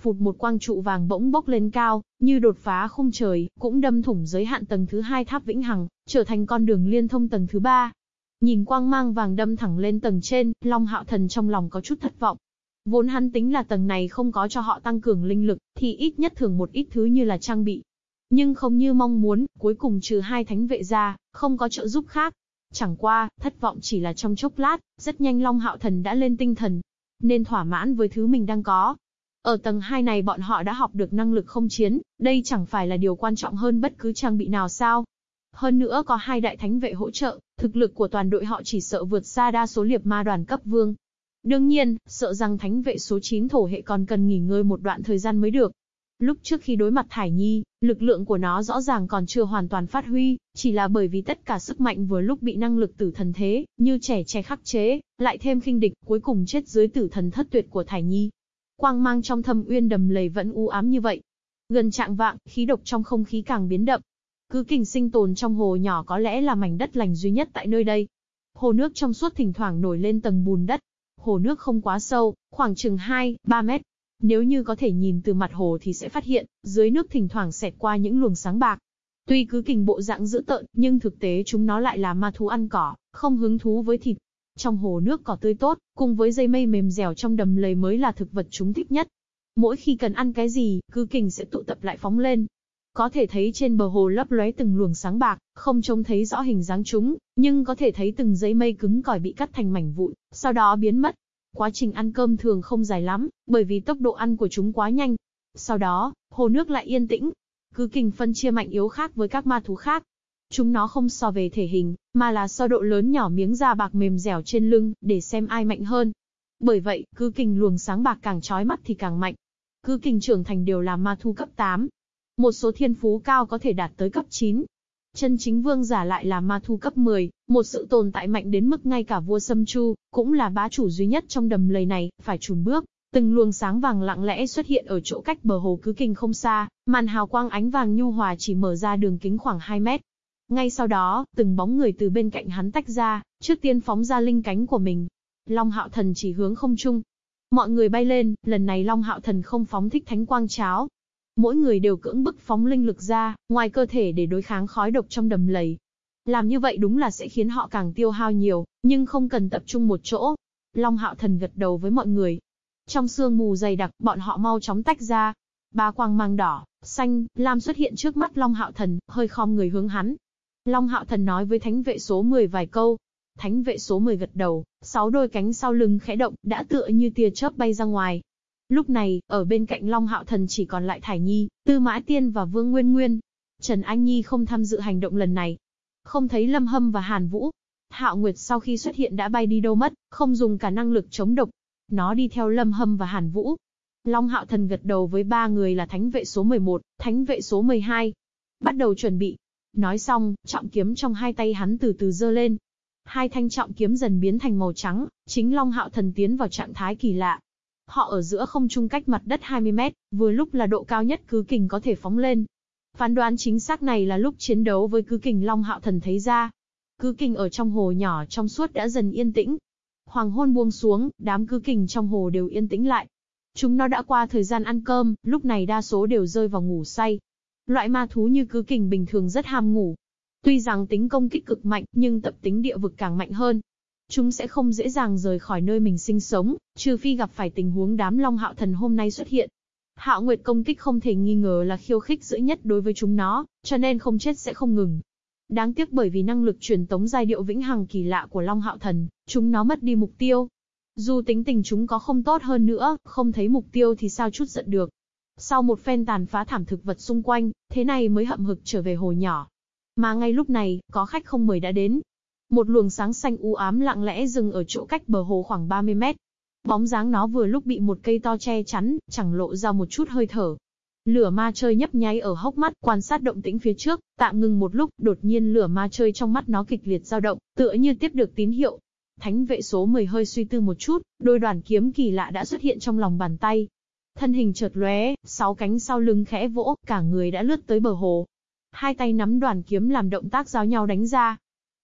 Phụt một quang trụ vàng bỗng bốc lên cao, như đột phá không trời, cũng đâm thủng giới hạn tầng thứ hai tháp vĩnh hằng, trở thành con đường liên thông tầng thứ ba. Nhìn quang mang vàng đâm thẳng lên tầng trên, Long Hạo Thần trong lòng có chút thất vọng. Vốn hắn tính là tầng này không có cho họ tăng cường linh lực, thì ít nhất thường một ít thứ như là trang bị. Nhưng không như mong muốn, cuối cùng trừ hai thánh vệ ra, không có trợ giúp khác. Chẳng qua, thất vọng chỉ là trong chốc lát, rất nhanh Long Hạo Thần đã lên tinh thần. Nên thỏa mãn với thứ mình đang có. Ở tầng 2 này bọn họ đã học được năng lực không chiến, đây chẳng phải là điều quan trọng hơn bất cứ trang bị nào sao. Hơn nữa có hai đại thánh vệ hỗ trợ, thực lực của toàn đội họ chỉ sợ vượt xa đa số liệp ma đoàn cấp vương. Đương nhiên, sợ rằng thánh vệ số 9 thổ hệ còn cần nghỉ ngơi một đoạn thời gian mới được. Lúc trước khi đối mặt Thải Nhi, lực lượng của nó rõ ràng còn chưa hoàn toàn phát huy, chỉ là bởi vì tất cả sức mạnh vừa lúc bị năng lực tử thần thế, như trẻ trẻ khắc chế, lại thêm khinh địch, cuối cùng chết dưới tử thần thất tuyệt của Thải Nhi. Quang mang trong thâm uyên đầm lầy vẫn u ám như vậy. Gần trạng vạng, khí độc trong không khí càng biến đậm. Cứ kình sinh tồn trong hồ nhỏ có lẽ là mảnh đất lành duy nhất tại nơi đây. Hồ nước trong suốt thỉnh thoảng nổi lên tầng bùn đất. Hồ nước không quá sâu, khoảng chừng 2, 3 mét. Nếu như có thể nhìn từ mặt hồ thì sẽ phát hiện, dưới nước thỉnh thoảng xẹt qua những luồng sáng bạc. Tuy cứ kình bộ dạng dữ tợn, nhưng thực tế chúng nó lại là ma thú ăn cỏ, không hứng thú với thịt. Trong hồ nước cỏ tươi tốt, cùng với dây mây mềm dẻo trong đầm lầy mới là thực vật chúng thích nhất. Mỗi khi cần ăn cái gì, cứ kình sẽ tụ tập lại phóng lên. Có thể thấy trên bờ hồ lấp lóe từng luồng sáng bạc, không trông thấy rõ hình dáng chúng, nhưng có thể thấy từng dây mây cứng cỏi bị cắt thành mảnh vụn, sau đó biến mất. Quá trình ăn cơm thường không dài lắm, bởi vì tốc độ ăn của chúng quá nhanh. Sau đó, hồ nước lại yên tĩnh. Cứ kình phân chia mạnh yếu khác với các ma thú khác. Chúng nó không so về thể hình, mà là so độ lớn nhỏ miếng da bạc mềm dẻo trên lưng, để xem ai mạnh hơn. Bởi vậy, cứ kình luồng sáng bạc càng chói mắt thì càng mạnh. Cứ kình trưởng thành đều là ma thu cấp 8. Một số thiên phú cao có thể đạt tới cấp 9. Chân chính vương giả lại là ma thu cấp 10, một sự tồn tại mạnh đến mức ngay cả vua Sâm Chu, cũng là bá chủ duy nhất trong đầm lầy này, phải chùn bước. Từng luồng sáng vàng lặng lẽ xuất hiện ở chỗ cách bờ hồ cứ kinh không xa, màn hào quang ánh vàng nhu hòa chỉ mở ra đường kính khoảng 2 mét. Ngay sau đó, từng bóng người từ bên cạnh hắn tách ra, trước tiên phóng ra linh cánh của mình. Long hạo thần chỉ hướng không trung. Mọi người bay lên, lần này Long hạo thần không phóng thích thánh quang cháo. Mỗi người đều cưỡng bức phóng linh lực ra, ngoài cơ thể để đối kháng khói độc trong đầm lầy. Làm như vậy đúng là sẽ khiến họ càng tiêu hao nhiều, nhưng không cần tập trung một chỗ. Long hạo thần gật đầu với mọi người. Trong sương mù dày đặc, bọn họ mau chóng tách ra. Ba quang mang đỏ, xanh, lam xuất hiện trước mắt Long hạo thần, hơi khom người hướng hắn. Long hạo thần nói với thánh vệ số 10 vài câu. Thánh vệ số 10 gật đầu, sáu đôi cánh sau lưng khẽ động, đã tựa như tia chớp bay ra ngoài. Lúc này, ở bên cạnh Long Hạo Thần chỉ còn lại Thải Nhi, Tư Mã Tiên và Vương Nguyên Nguyên. Trần Anh Nhi không tham dự hành động lần này. Không thấy Lâm Hâm và Hàn Vũ. Hạo Nguyệt sau khi xuất hiện đã bay đi đâu mất, không dùng cả năng lực chống độc. Nó đi theo Lâm Hâm và Hàn Vũ. Long Hạo Thần gật đầu với ba người là Thánh vệ số 11, Thánh vệ số 12. Bắt đầu chuẩn bị. Nói xong, trọng kiếm trong hai tay hắn từ từ dơ lên. Hai thanh trọng kiếm dần biến thành màu trắng, chính Long Hạo Thần tiến vào trạng thái kỳ lạ, Họ ở giữa không trung cách mặt đất 20 mét, vừa lúc là độ cao nhất cứ kình có thể phóng lên. Phán đoán chính xác này là lúc chiến đấu với cứ kình Long Hạo Thần thấy ra. Cứ kình ở trong hồ nhỏ trong suốt đã dần yên tĩnh. Hoàng hôn buông xuống, đám cứ kình trong hồ đều yên tĩnh lại. Chúng nó đã qua thời gian ăn cơm, lúc này đa số đều rơi vào ngủ say. Loại ma thú như cứ kình bình thường rất ham ngủ. Tuy rằng tính công kích cực mạnh, nhưng tập tính địa vực càng mạnh hơn, Chúng sẽ không dễ dàng rời khỏi nơi mình sinh sống, trừ phi gặp phải tình huống đám Long Hạo Thần hôm nay xuất hiện. Hạo Nguyệt công kích không thể nghi ngờ là khiêu khích dữ nhất đối với chúng nó, cho nên không chết sẽ không ngừng. Đáng tiếc bởi vì năng lực truyền tống giai điệu vĩnh hằng kỳ lạ của Long Hạo Thần, chúng nó mất đi mục tiêu. Dù tính tình chúng có không tốt hơn nữa, không thấy mục tiêu thì sao chút giận được. Sau một phen tàn phá thảm thực vật xung quanh, thế này mới hậm hực trở về hồ nhỏ. Mà ngay lúc này, có khách không mời đã đến, một luồng sáng xanh u ám lặng lẽ dừng ở chỗ cách bờ hồ khoảng 30 mét. Bóng dáng nó vừa lúc bị một cây to che chắn, chẳng lộ ra một chút hơi thở. Lửa ma chơi nhấp nháy ở hốc mắt, quan sát động tĩnh phía trước, tạm ngừng một lúc, đột nhiên lửa ma chơi trong mắt nó kịch liệt dao động, tựa như tiếp được tín hiệu. Thánh vệ số 10 hơi suy tư một chút, đôi đoàn kiếm kỳ lạ đã xuất hiện trong lòng bàn tay. Thân hình chợt lóe, sáu cánh sau lưng khẽ vỗ, cả người đã lướt tới bờ hồ. Hai tay nắm đoàn kiếm làm động tác giao nhau đánh ra.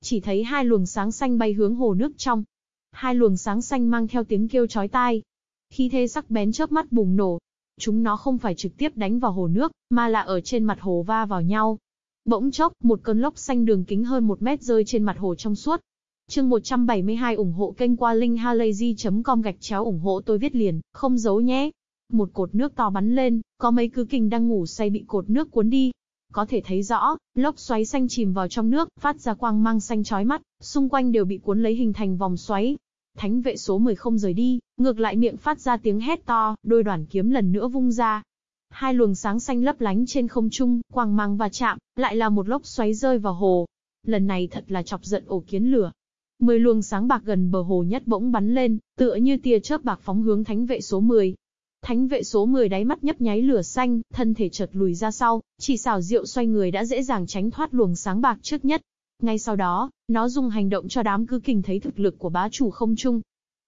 Chỉ thấy hai luồng sáng xanh bay hướng hồ nước trong. Hai luồng sáng xanh mang theo tiếng kêu chói tai. Khi thế sắc bén chớp mắt bùng nổ. Chúng nó không phải trực tiếp đánh vào hồ nước, mà là ở trên mặt hồ va vào nhau. Bỗng chốc, một cơn lốc xanh đường kính hơn một mét rơi trên mặt hồ trong suốt. Chương 172 ủng hộ kênh qua linkhalazy.com gạch chéo ủng hộ tôi viết liền, không giấu nhé. Một cột nước to bắn lên, có mấy cứ kình đang ngủ say bị cột nước cuốn đi. Có thể thấy rõ, lốc xoáy xanh chìm vào trong nước, phát ra quang mang xanh chói mắt, xung quanh đều bị cuốn lấy hình thành vòng xoáy. Thánh vệ số 10 không rời đi, ngược lại miệng phát ra tiếng hét to, đôi đoàn kiếm lần nữa vung ra. Hai luồng sáng xanh lấp lánh trên không trung, quang mang và chạm, lại là một lốc xoáy rơi vào hồ. Lần này thật là chọc giận ổ kiến lửa, Mười luồng sáng bạc gần bờ hồ nhất bỗng bắn lên, tựa như tia chớp bạc phóng hướng thánh vệ số 10. Thánh vệ số 10 đáy mắt nhấp nháy lửa xanh, thân thể chợt lùi ra sau, chỉ xảo diệu xoay người đã dễ dàng tránh thoát luồng sáng bạc trước nhất. Ngay sau đó, nó dùng hành động cho đám cư kình thấy thực lực của bá chủ không trung.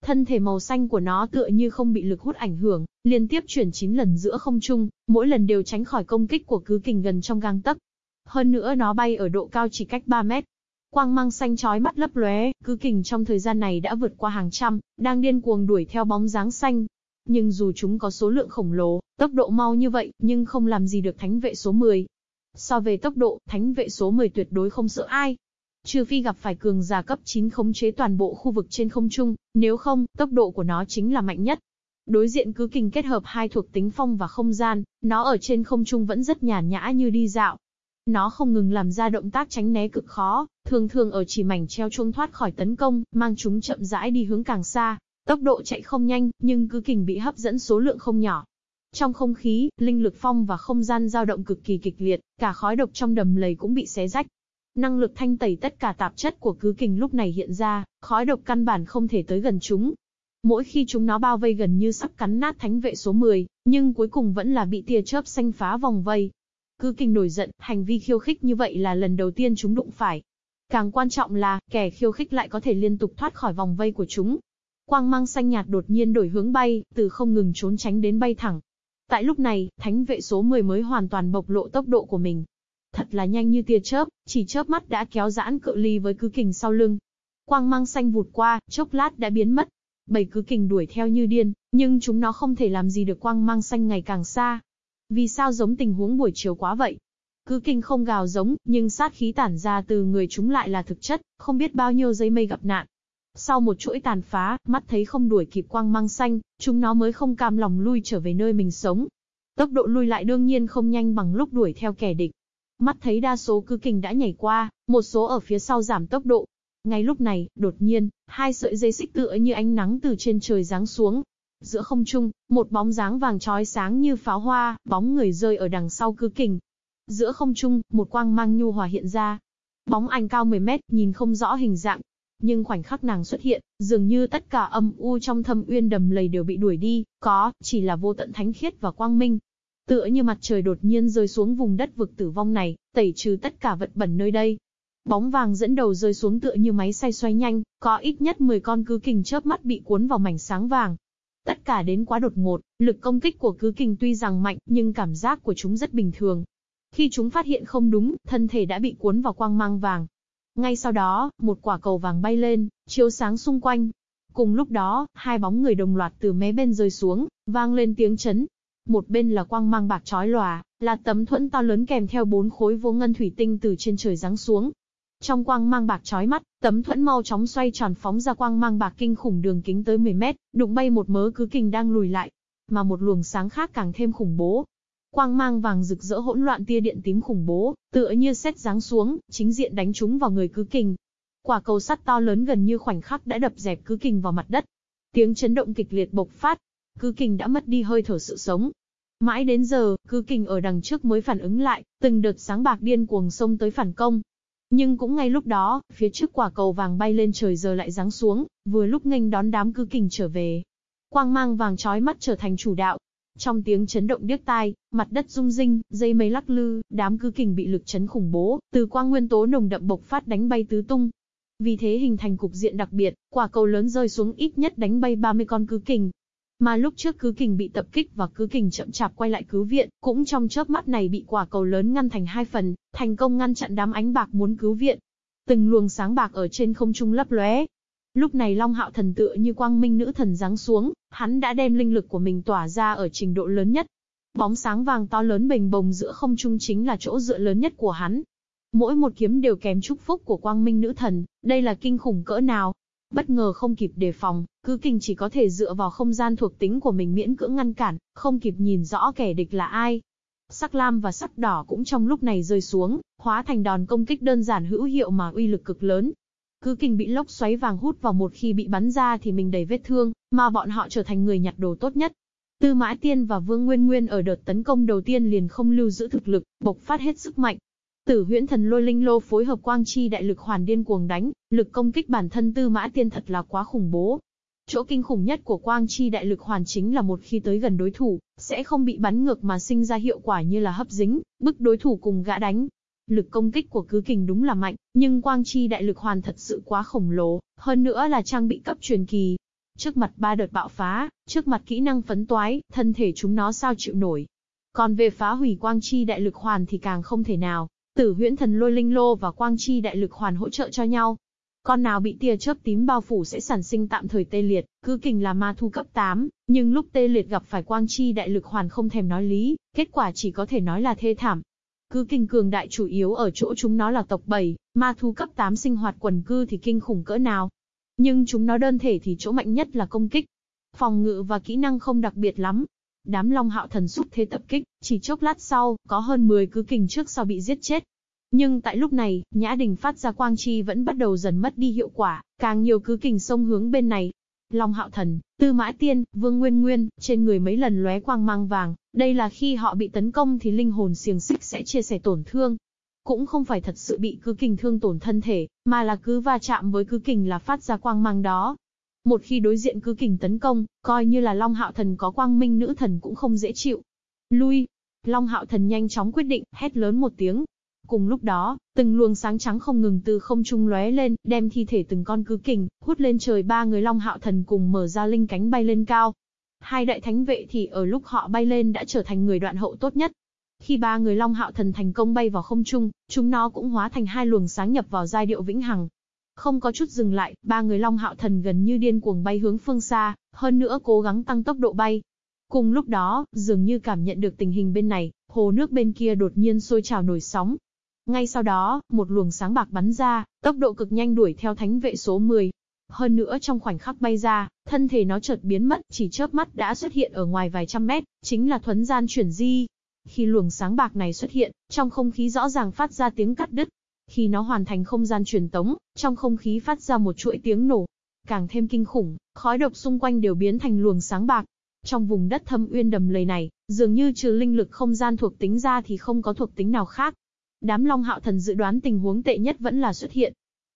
Thân thể màu xanh của nó tựa như không bị lực hút ảnh hưởng, liên tiếp chuyển 9 lần giữa không trung, mỗi lần đều tránh khỏi công kích của cứ kình gần trong gang tấc. Hơn nữa nó bay ở độ cao chỉ cách 3 mét, Quang mang xanh chói mắt lấp lóe, cứ kình trong thời gian này đã vượt qua hàng trăm, đang điên cuồng đuổi theo bóng dáng xanh. Nhưng dù chúng có số lượng khổng lồ, tốc độ mau như vậy, nhưng không làm gì được thánh vệ số 10. So về tốc độ, thánh vệ số 10 tuyệt đối không sợ ai. Trừ phi gặp phải cường giả cấp 9 khống chế toàn bộ khu vực trên không trung, nếu không, tốc độ của nó chính là mạnh nhất. Đối diện cứ kình kết hợp hai thuộc tính phong và không gian, nó ở trên không trung vẫn rất nhàn nhã như đi dạo, nó không ngừng làm ra động tác tránh né cực khó, thường thường ở chỉ mảnh treo chuông thoát khỏi tấn công, mang chúng chậm rãi đi hướng càng xa. Tốc độ chạy không nhanh, nhưng cứ kình bị hấp dẫn số lượng không nhỏ. Trong không khí, linh lực phong và không gian dao động cực kỳ kịch liệt, cả khói độc trong đầm lầy cũng bị xé rách. Năng lực thanh tẩy tất cả tạp chất của cứ kình lúc này hiện ra, khói độc căn bản không thể tới gần chúng. Mỗi khi chúng nó bao vây gần như sắp cắn nát thánh vệ số 10, nhưng cuối cùng vẫn là bị tia chớp xanh phá vòng vây, cứ Kình nổi giận, hành vi khiêu khích như vậy là lần đầu tiên chúng đụng phải. Càng quan trọng là, kẻ khiêu khích lại có thể liên tục thoát khỏi vòng vây của chúng. Quang mang xanh nhạt đột nhiên đổi hướng bay, từ không ngừng trốn tránh đến bay thẳng. Tại lúc này, thánh vệ số 10 mới hoàn toàn bộc lộ tốc độ của mình. Thật là nhanh như tia chớp, chỉ chớp mắt đã kéo giãn cự ly với cứ kình sau lưng. Quang mang xanh vụt qua, chốc lát đã biến mất. Bảy cứ kình đuổi theo như điên, nhưng chúng nó không thể làm gì được quang mang xanh ngày càng xa. Vì sao giống tình huống buổi chiều quá vậy? Cứ kinh không gào giống, nhưng sát khí tản ra từ người chúng lại là thực chất, không biết bao nhiêu giây mây gặp nạn. Sau một chuỗi tàn phá, mắt thấy không đuổi kịp quang mang xanh, chúng nó mới không cam lòng lui trở về nơi mình sống. Tốc độ lui lại đương nhiên không nhanh bằng lúc đuổi theo kẻ địch. Mắt thấy đa số cư kình đã nhảy qua, một số ở phía sau giảm tốc độ. Ngay lúc này, đột nhiên, hai sợi dây xích tựa như ánh nắng từ trên trời giáng xuống, Giữa không trung, một bóng dáng vàng trói sáng như pháo hoa, bóng người rơi ở đằng sau cứ kình. Giữa không trung, một quang mang nhu hòa hiện ra. Bóng ảnh cao 10 mét, nhìn không rõ hình dạng. Nhưng khoảnh khắc nàng xuất hiện, dường như tất cả âm u trong thâm uyên đầm lầy đều bị đuổi đi, có, chỉ là vô tận thánh khiết và quang minh. Tựa như mặt trời đột nhiên rơi xuống vùng đất vực tử vong này, tẩy trừ tất cả vật bẩn nơi đây, Bóng vàng dẫn đầu rơi xuống tựa như máy xay xoay nhanh, có ít nhất 10 con cứ kình chớp mắt bị cuốn vào mảnh sáng vàng. Tất cả đến quá đột ngột, lực công kích của cứ kình tuy rằng mạnh, nhưng cảm giác của chúng rất bình thường. Khi chúng phát hiện không đúng, thân thể đã bị cuốn vào quang mang vàng. Ngay sau đó, một quả cầu vàng bay lên, chiếu sáng xung quanh. Cùng lúc đó, hai bóng người đồng loạt từ mé bên rơi xuống, vang lên tiếng chấn. Một bên là quang mang bạc chói lòa, là tấm thuẫn to lớn kèm theo bốn khối vô ngân thủy tinh từ trên trời giáng xuống. Trong quang mang bạc chói mắt, tấm thuẫn mau chóng xoay tròn phóng ra quang mang bạc kinh khủng đường kính tới 10 mét, đụng bay một mớ cứ kình đang lùi lại. Mà một luồng sáng khác càng thêm khủng bố. Quang mang vàng rực rỡ hỗn loạn tia điện tím khủng bố, tựa như xét giáng xuống, chính diện đánh trúng vào người cứ kình. Quả cầu sắt to lớn gần như khoảnh khắc đã đập dẹp cứ kình vào mặt đất. Tiếng chấn động kịch liệt bộc phát, cứ kình đã mất đi hơi thở sự sống. Mãi đến giờ, cứ kình ở đằng trước mới phản ứng lại, từng đợt sáng bạc điên cuồng xông tới phản công, nhưng cũng ngay lúc đó, phía trước quả cầu vàng bay lên trời giờ lại giáng xuống, vừa lúc nghênh đón đám Cứ kình trở về. Quang mang vàng chói mắt trở thành chủ đạo. Trong tiếng chấn động điếc tai, mặt đất rung rinh, dây mây lắc lư, đám cư kình bị lực chấn khủng bố, từ quang nguyên tố nồng đậm bộc phát đánh bay tứ tung. Vì thế hình thành cục diện đặc biệt, quả cầu lớn rơi xuống ít nhất đánh bay 30 con cư kình, mà lúc trước cứ kình bị tập kích và cứ kình chậm chạp quay lại cứu viện, cũng trong chớp mắt này bị quả cầu lớn ngăn thành hai phần, thành công ngăn chặn đám ánh bạc muốn cứu viện. từng luồng sáng bạc ở trên không trung lấp lóe. Lúc này Long Hạo Thần tựa như quang minh nữ thần giáng xuống, hắn đã đem linh lực của mình tỏa ra ở trình độ lớn nhất. Bóng sáng vàng to lớn bềnh bồng giữa không trung chính là chỗ dựa lớn nhất của hắn. Mỗi một kiếm đều kèm chúc phúc của quang minh nữ thần, đây là kinh khủng cỡ nào. Bất ngờ không kịp đề phòng, cứ kinh chỉ có thể dựa vào không gian thuộc tính của mình miễn cưỡng ngăn cản, không kịp nhìn rõ kẻ địch là ai. Sắc lam và sắc đỏ cũng trong lúc này rơi xuống, hóa thành đòn công kích đơn giản hữu hiệu mà uy lực cực lớn. Cứ kinh bị lốc xoáy vàng hút vào một khi bị bắn ra thì mình đầy vết thương, mà bọn họ trở thành người nhặt đồ tốt nhất. Tư Mã Tiên và Vương Nguyên Nguyên ở đợt tấn công đầu tiên liền không lưu giữ thực lực, bộc phát hết sức mạnh. Tử Huyễn Thần Lôi Linh Lô phối hợp Quang Chi đại lực hoàn điên cuồng đánh, lực công kích bản thân Tư Mã Tiên thật là quá khủng bố. Chỗ kinh khủng nhất của Quang Chi đại lực hoàn chính là một khi tới gần đối thủ, sẽ không bị bắn ngược mà sinh ra hiệu quả như là hấp dính, bức đối thủ cùng gã đánh. Lực công kích của cứ kình đúng là mạnh, nhưng Quang Chi đại lực hoàn thật sự quá khổng lồ, hơn nữa là trang bị cấp truyền kỳ, Trước mặt ba đợt bạo phá, trước mặt kỹ năng phấn toái, thân thể chúng nó sao chịu nổi. Còn về phá hủy quang chi đại lực hoàn thì càng không thể nào. Tử huyễn thần lôi linh lô và quang chi đại lực hoàn hỗ trợ cho nhau. Con nào bị tia chớp tím bao phủ sẽ sản sinh tạm thời tê liệt, cứ kình là ma thu cấp 8, nhưng lúc tê liệt gặp phải quang chi đại lực hoàn không thèm nói lý, kết quả chỉ có thể nói là thê thảm. Cứ kinh cường đại chủ yếu ở chỗ chúng nó là tộc 7, ma thú cấp 8 sinh hoạt quần cư thì kinh khủng cỡ nào, nhưng chúng nó đơn thể thì chỗ mạnh nhất là công kích. Phòng ngự và kỹ năng không đặc biệt lắm. Đám Long Hạo Thần xúc thế tập kích, chỉ chốc lát sau, có hơn 10 cứ kình trước sau bị giết chết. Nhưng tại lúc này, Nhã Đình phát ra quang chi vẫn bắt đầu dần mất đi hiệu quả, càng nhiều cứ kình xông hướng bên này. Long Hạo Thần, Tư Mã Tiên, Vương Nguyên Nguyên, trên người mấy lần lóe quang mang vàng, đây là khi họ bị tấn công thì linh hồn xiềng xích sẽ chia sẻ tổn thương, cũng không phải thật sự bị cứ kình thương tổn thân thể, mà là cứ va chạm với cứ kình là phát ra quang mang đó. Một khi đối diện cứ kình tấn công, coi như là Long Hạo Thần có quang minh nữ thần cũng không dễ chịu. Lui! Long Hạo Thần nhanh chóng quyết định, hét lớn một tiếng. Cùng lúc đó, từng luồng sáng trắng không ngừng từ không trung lóe lên, đem thi thể từng con cứ kình, hút lên trời ba người Long Hạo Thần cùng mở ra linh cánh bay lên cao. Hai đại thánh vệ thì ở lúc họ bay lên đã trở thành người đoạn hậu tốt nhất. Khi ba người Long Hạo Thần thành công bay vào không trung, chúng nó cũng hóa thành hai luồng sáng nhập vào giai điệu vĩnh hằng. Không có chút dừng lại, ba người Long Hạo Thần gần như điên cuồng bay hướng phương xa, hơn nữa cố gắng tăng tốc độ bay. Cùng lúc đó, dường như cảm nhận được tình hình bên này, hồ nước bên kia đột nhiên sôi trào nổi sóng. Ngay sau đó, một luồng sáng bạc bắn ra, tốc độ cực nhanh đuổi theo thánh vệ số 10. Hơn nữa trong khoảnh khắc bay ra, thân thể nó chợt biến mất, chỉ chớp mắt đã xuất hiện ở ngoài vài trăm mét, chính là thuấn gian chuyển di. Khi luồng sáng bạc này xuất hiện, trong không khí rõ ràng phát ra tiếng cắt đứt. Khi nó hoàn thành không gian truyền tống, trong không khí phát ra một chuỗi tiếng nổ. Càng thêm kinh khủng, khói độc xung quanh đều biến thành luồng sáng bạc. Trong vùng đất thâm uyên đầm lầy này, dường như trừ linh lực không gian thuộc tính ra thì không có thuộc tính nào khác. Đám Long Hạo Thần dự đoán tình huống tệ nhất vẫn là xuất hiện.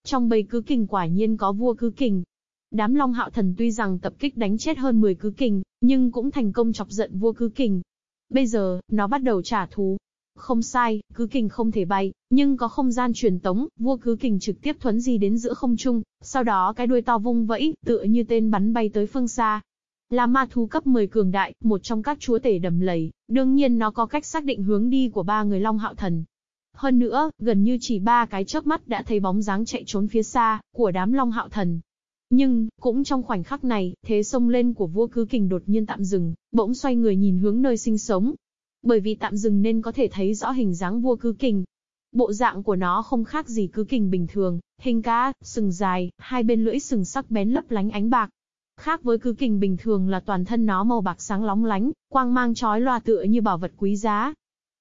Trong bầy cứ kình quả nhiên có vua cứ kình, Đám Long Hạo Thần tuy rằng tập kích đánh chết hơn 10 cứ kình, nhưng cũng thành công chọc giận vua cứ kình, Bây giờ, nó bắt đầu trả thù. Không sai, cứ kình không thể bay, nhưng có không gian truyền tống, vua cứ kình trực tiếp thuấn di đến giữa không trung, sau đó cái đuôi to vung vẫy, tựa như tên bắn bay tới phương xa. Là ma thú cấp 10 cường đại, một trong các chúa tể đầm lầy, đương nhiên nó có cách xác định hướng đi của ba người Long Hạo Thần. Hơn nữa, gần như chỉ ba cái chớp mắt đã thấy bóng dáng chạy trốn phía xa, của đám Long Hạo Thần. Nhưng, cũng trong khoảnh khắc này, thế sông lên của vua cứ kình đột nhiên tạm dừng, bỗng xoay người nhìn hướng nơi sinh sống. Bởi vì tạm dừng nên có thể thấy rõ hình dáng vua cứ kình. Bộ dạng của nó không khác gì cứ kình bình thường, hình cá, sừng dài, hai bên lưỡi sừng sắc bén lấp lánh ánh bạc. Khác với cứ kình bình thường là toàn thân nó màu bạc sáng lóng lánh, quang mang chói loa tựa như bảo vật quý giá.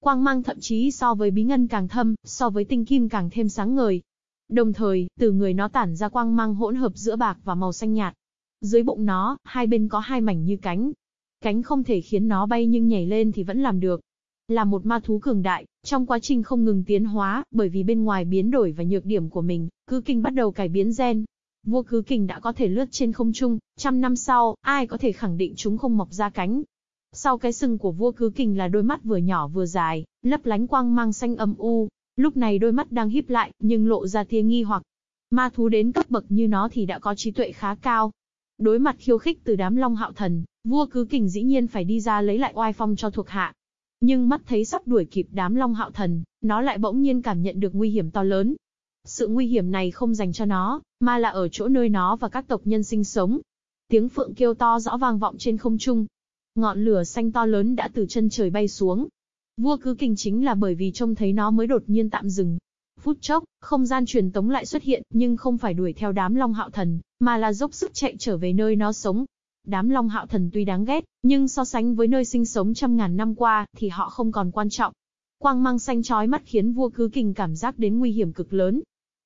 Quang mang thậm chí so với bí ngân càng thâm, so với tinh kim càng thêm sáng ngời, Đồng thời, từ người nó tản ra quang mang hỗn hợp giữa bạc và màu xanh nhạt. Dưới bụng nó, hai bên có hai mảnh như cánh. Cánh không thể khiến nó bay nhưng nhảy lên thì vẫn làm được. Là một ma thú cường đại, trong quá trình không ngừng tiến hóa, bởi vì bên ngoài biến đổi và nhược điểm của mình, cứ kinh bắt đầu cải biến gen. Vua cứ kình đã có thể lướt trên không trung, trăm năm sau, ai có thể khẳng định chúng không mọc ra cánh. Sau cái sừng của vua cứ kình là đôi mắt vừa nhỏ vừa dài, lấp lánh quang mang xanh âm u, Lúc này đôi mắt đang híp lại, nhưng lộ ra tia nghi hoặc. Ma thú đến cấp bậc như nó thì đã có trí tuệ khá cao. Đối mặt khiêu khích từ đám long hạo thần, vua cứ kình dĩ nhiên phải đi ra lấy lại oai phong cho thuộc hạ. Nhưng mắt thấy sắp đuổi kịp đám long hạo thần, nó lại bỗng nhiên cảm nhận được nguy hiểm to lớn. Sự nguy hiểm này không dành cho nó, mà là ở chỗ nơi nó và các tộc nhân sinh sống. Tiếng phượng kêu to rõ vang vọng trên không trung. Ngọn lửa xanh to lớn đã từ chân trời bay xuống. Vua cứ kinh chính là bởi vì trông thấy nó mới đột nhiên tạm dừng. Phút chốc, không gian truyền tống lại xuất hiện, nhưng không phải đuổi theo đám Long Hạo Thần, mà là dốc sức chạy trở về nơi nó sống. Đám Long Hạo Thần tuy đáng ghét, nhưng so sánh với nơi sinh sống trăm ngàn năm qua, thì họ không còn quan trọng. Quang mang xanh chói mắt khiến vua cứ kinh cảm giác đến nguy hiểm cực lớn.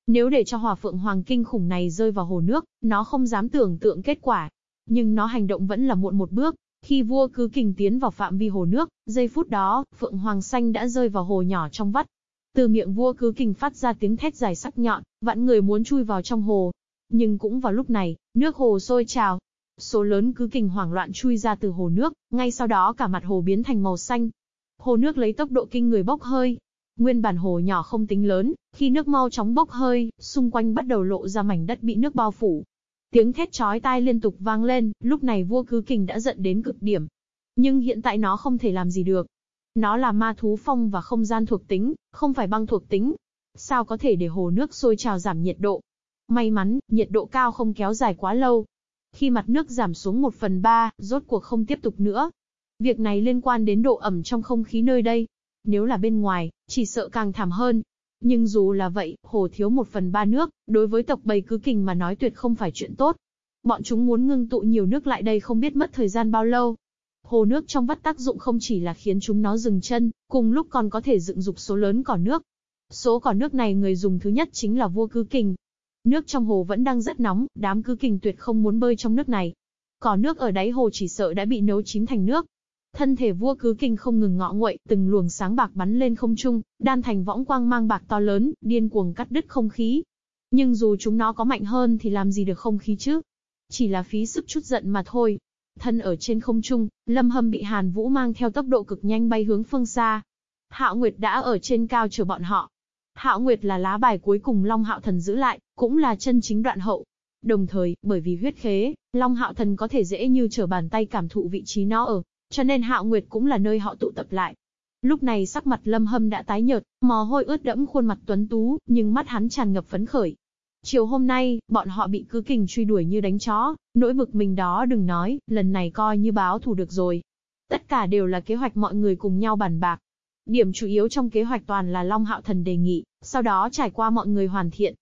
Nếu để cho hỏa phượng hoàng kinh khủng này rơi vào hồ nước, nó không dám tưởng tượng kết quả. Nhưng nó hành động vẫn là muộn một bước. Khi vua cứ kình tiến vào phạm vi hồ nước, giây phút đó, phượng hoàng xanh đã rơi vào hồ nhỏ trong vắt. Từ miệng vua cứ kình phát ra tiếng thét dài sắc nhọn, vạn người muốn chui vào trong hồ. Nhưng cũng vào lúc này, nước hồ sôi trào. Số lớn cứ kình hoảng loạn chui ra từ hồ nước, ngay sau đó cả mặt hồ biến thành màu xanh. Hồ nước lấy tốc độ kinh người bốc hơi. Nguyên bản hồ nhỏ không tính lớn, khi nước mau chóng bốc hơi, xung quanh bắt đầu lộ ra mảnh đất bị nước bao phủ. Tiếng thét chói tai liên tục vang lên, lúc này vua cứ kình đã giận đến cực điểm. Nhưng hiện tại nó không thể làm gì được. Nó là ma thú phong và không gian thuộc tính, không phải băng thuộc tính. Sao có thể để hồ nước sôi trào giảm nhiệt độ? May mắn, nhiệt độ cao không kéo dài quá lâu. Khi mặt nước giảm xuống 1 phần 3, rốt cuộc không tiếp tục nữa. Việc này liên quan đến độ ẩm trong không khí nơi đây. Nếu là bên ngoài, chỉ sợ càng thảm hơn. Nhưng dù là vậy, hồ thiếu một phần ba nước, đối với tộc bầy cứ kình mà nói tuyệt không phải chuyện tốt. Bọn chúng muốn ngưng tụ nhiều nước lại đây không biết mất thời gian bao lâu. Hồ nước trong vắt tác dụng không chỉ là khiến chúng nó dừng chân, cùng lúc còn có thể dựng dục số lớn cỏ nước. Số cỏ nước này người dùng thứ nhất chính là vua cứ kình. Nước trong hồ vẫn đang rất nóng, đám cứ kình tuyệt không muốn bơi trong nước này. Cỏ nước ở đáy hồ chỉ sợ đã bị nấu chín thành nước, Thân thể vua cứ kinh không ngừng ngọ nguậy, từng luồng sáng bạc bắn lên không trung, đan thành võng quang mang bạc to lớn, điên cuồng cắt đứt không khí. Nhưng dù chúng nó có mạnh hơn thì làm gì được không khí chứ? Chỉ là phí sức chút giận mà thôi. Thân ở trên không trung, Lâm Hâm bị Hàn Vũ mang theo tốc độ cực nhanh bay hướng phương xa. Hạo Nguyệt đã ở trên cao chờ bọn họ. Hạo Nguyệt là lá bài cuối cùng Long Hạo Thần giữ lại, cũng là chân chính đoạn hậu. Đồng thời, bởi vì huyết khế, Long Hạo Thần có thể dễ như trở bàn tay cảm thụ vị trí nó ở. Cho nên Hạo Nguyệt cũng là nơi họ tụ tập lại. Lúc này sắc mặt Lâm Hâm đã tái nhợt, mồ hôi ướt đẫm khuôn mặt tuấn tú, nhưng mắt hắn tràn ngập phấn khởi. Chiều hôm nay, bọn họ bị cứ kình truy đuổi như đánh chó, nỗi bực mình đó đừng nói, lần này coi như báo thù được rồi. Tất cả đều là kế hoạch mọi người cùng nhau bàn bạc. Điểm chủ yếu trong kế hoạch toàn là Long Hạo Thần đề nghị, sau đó trải qua mọi người hoàn thiện,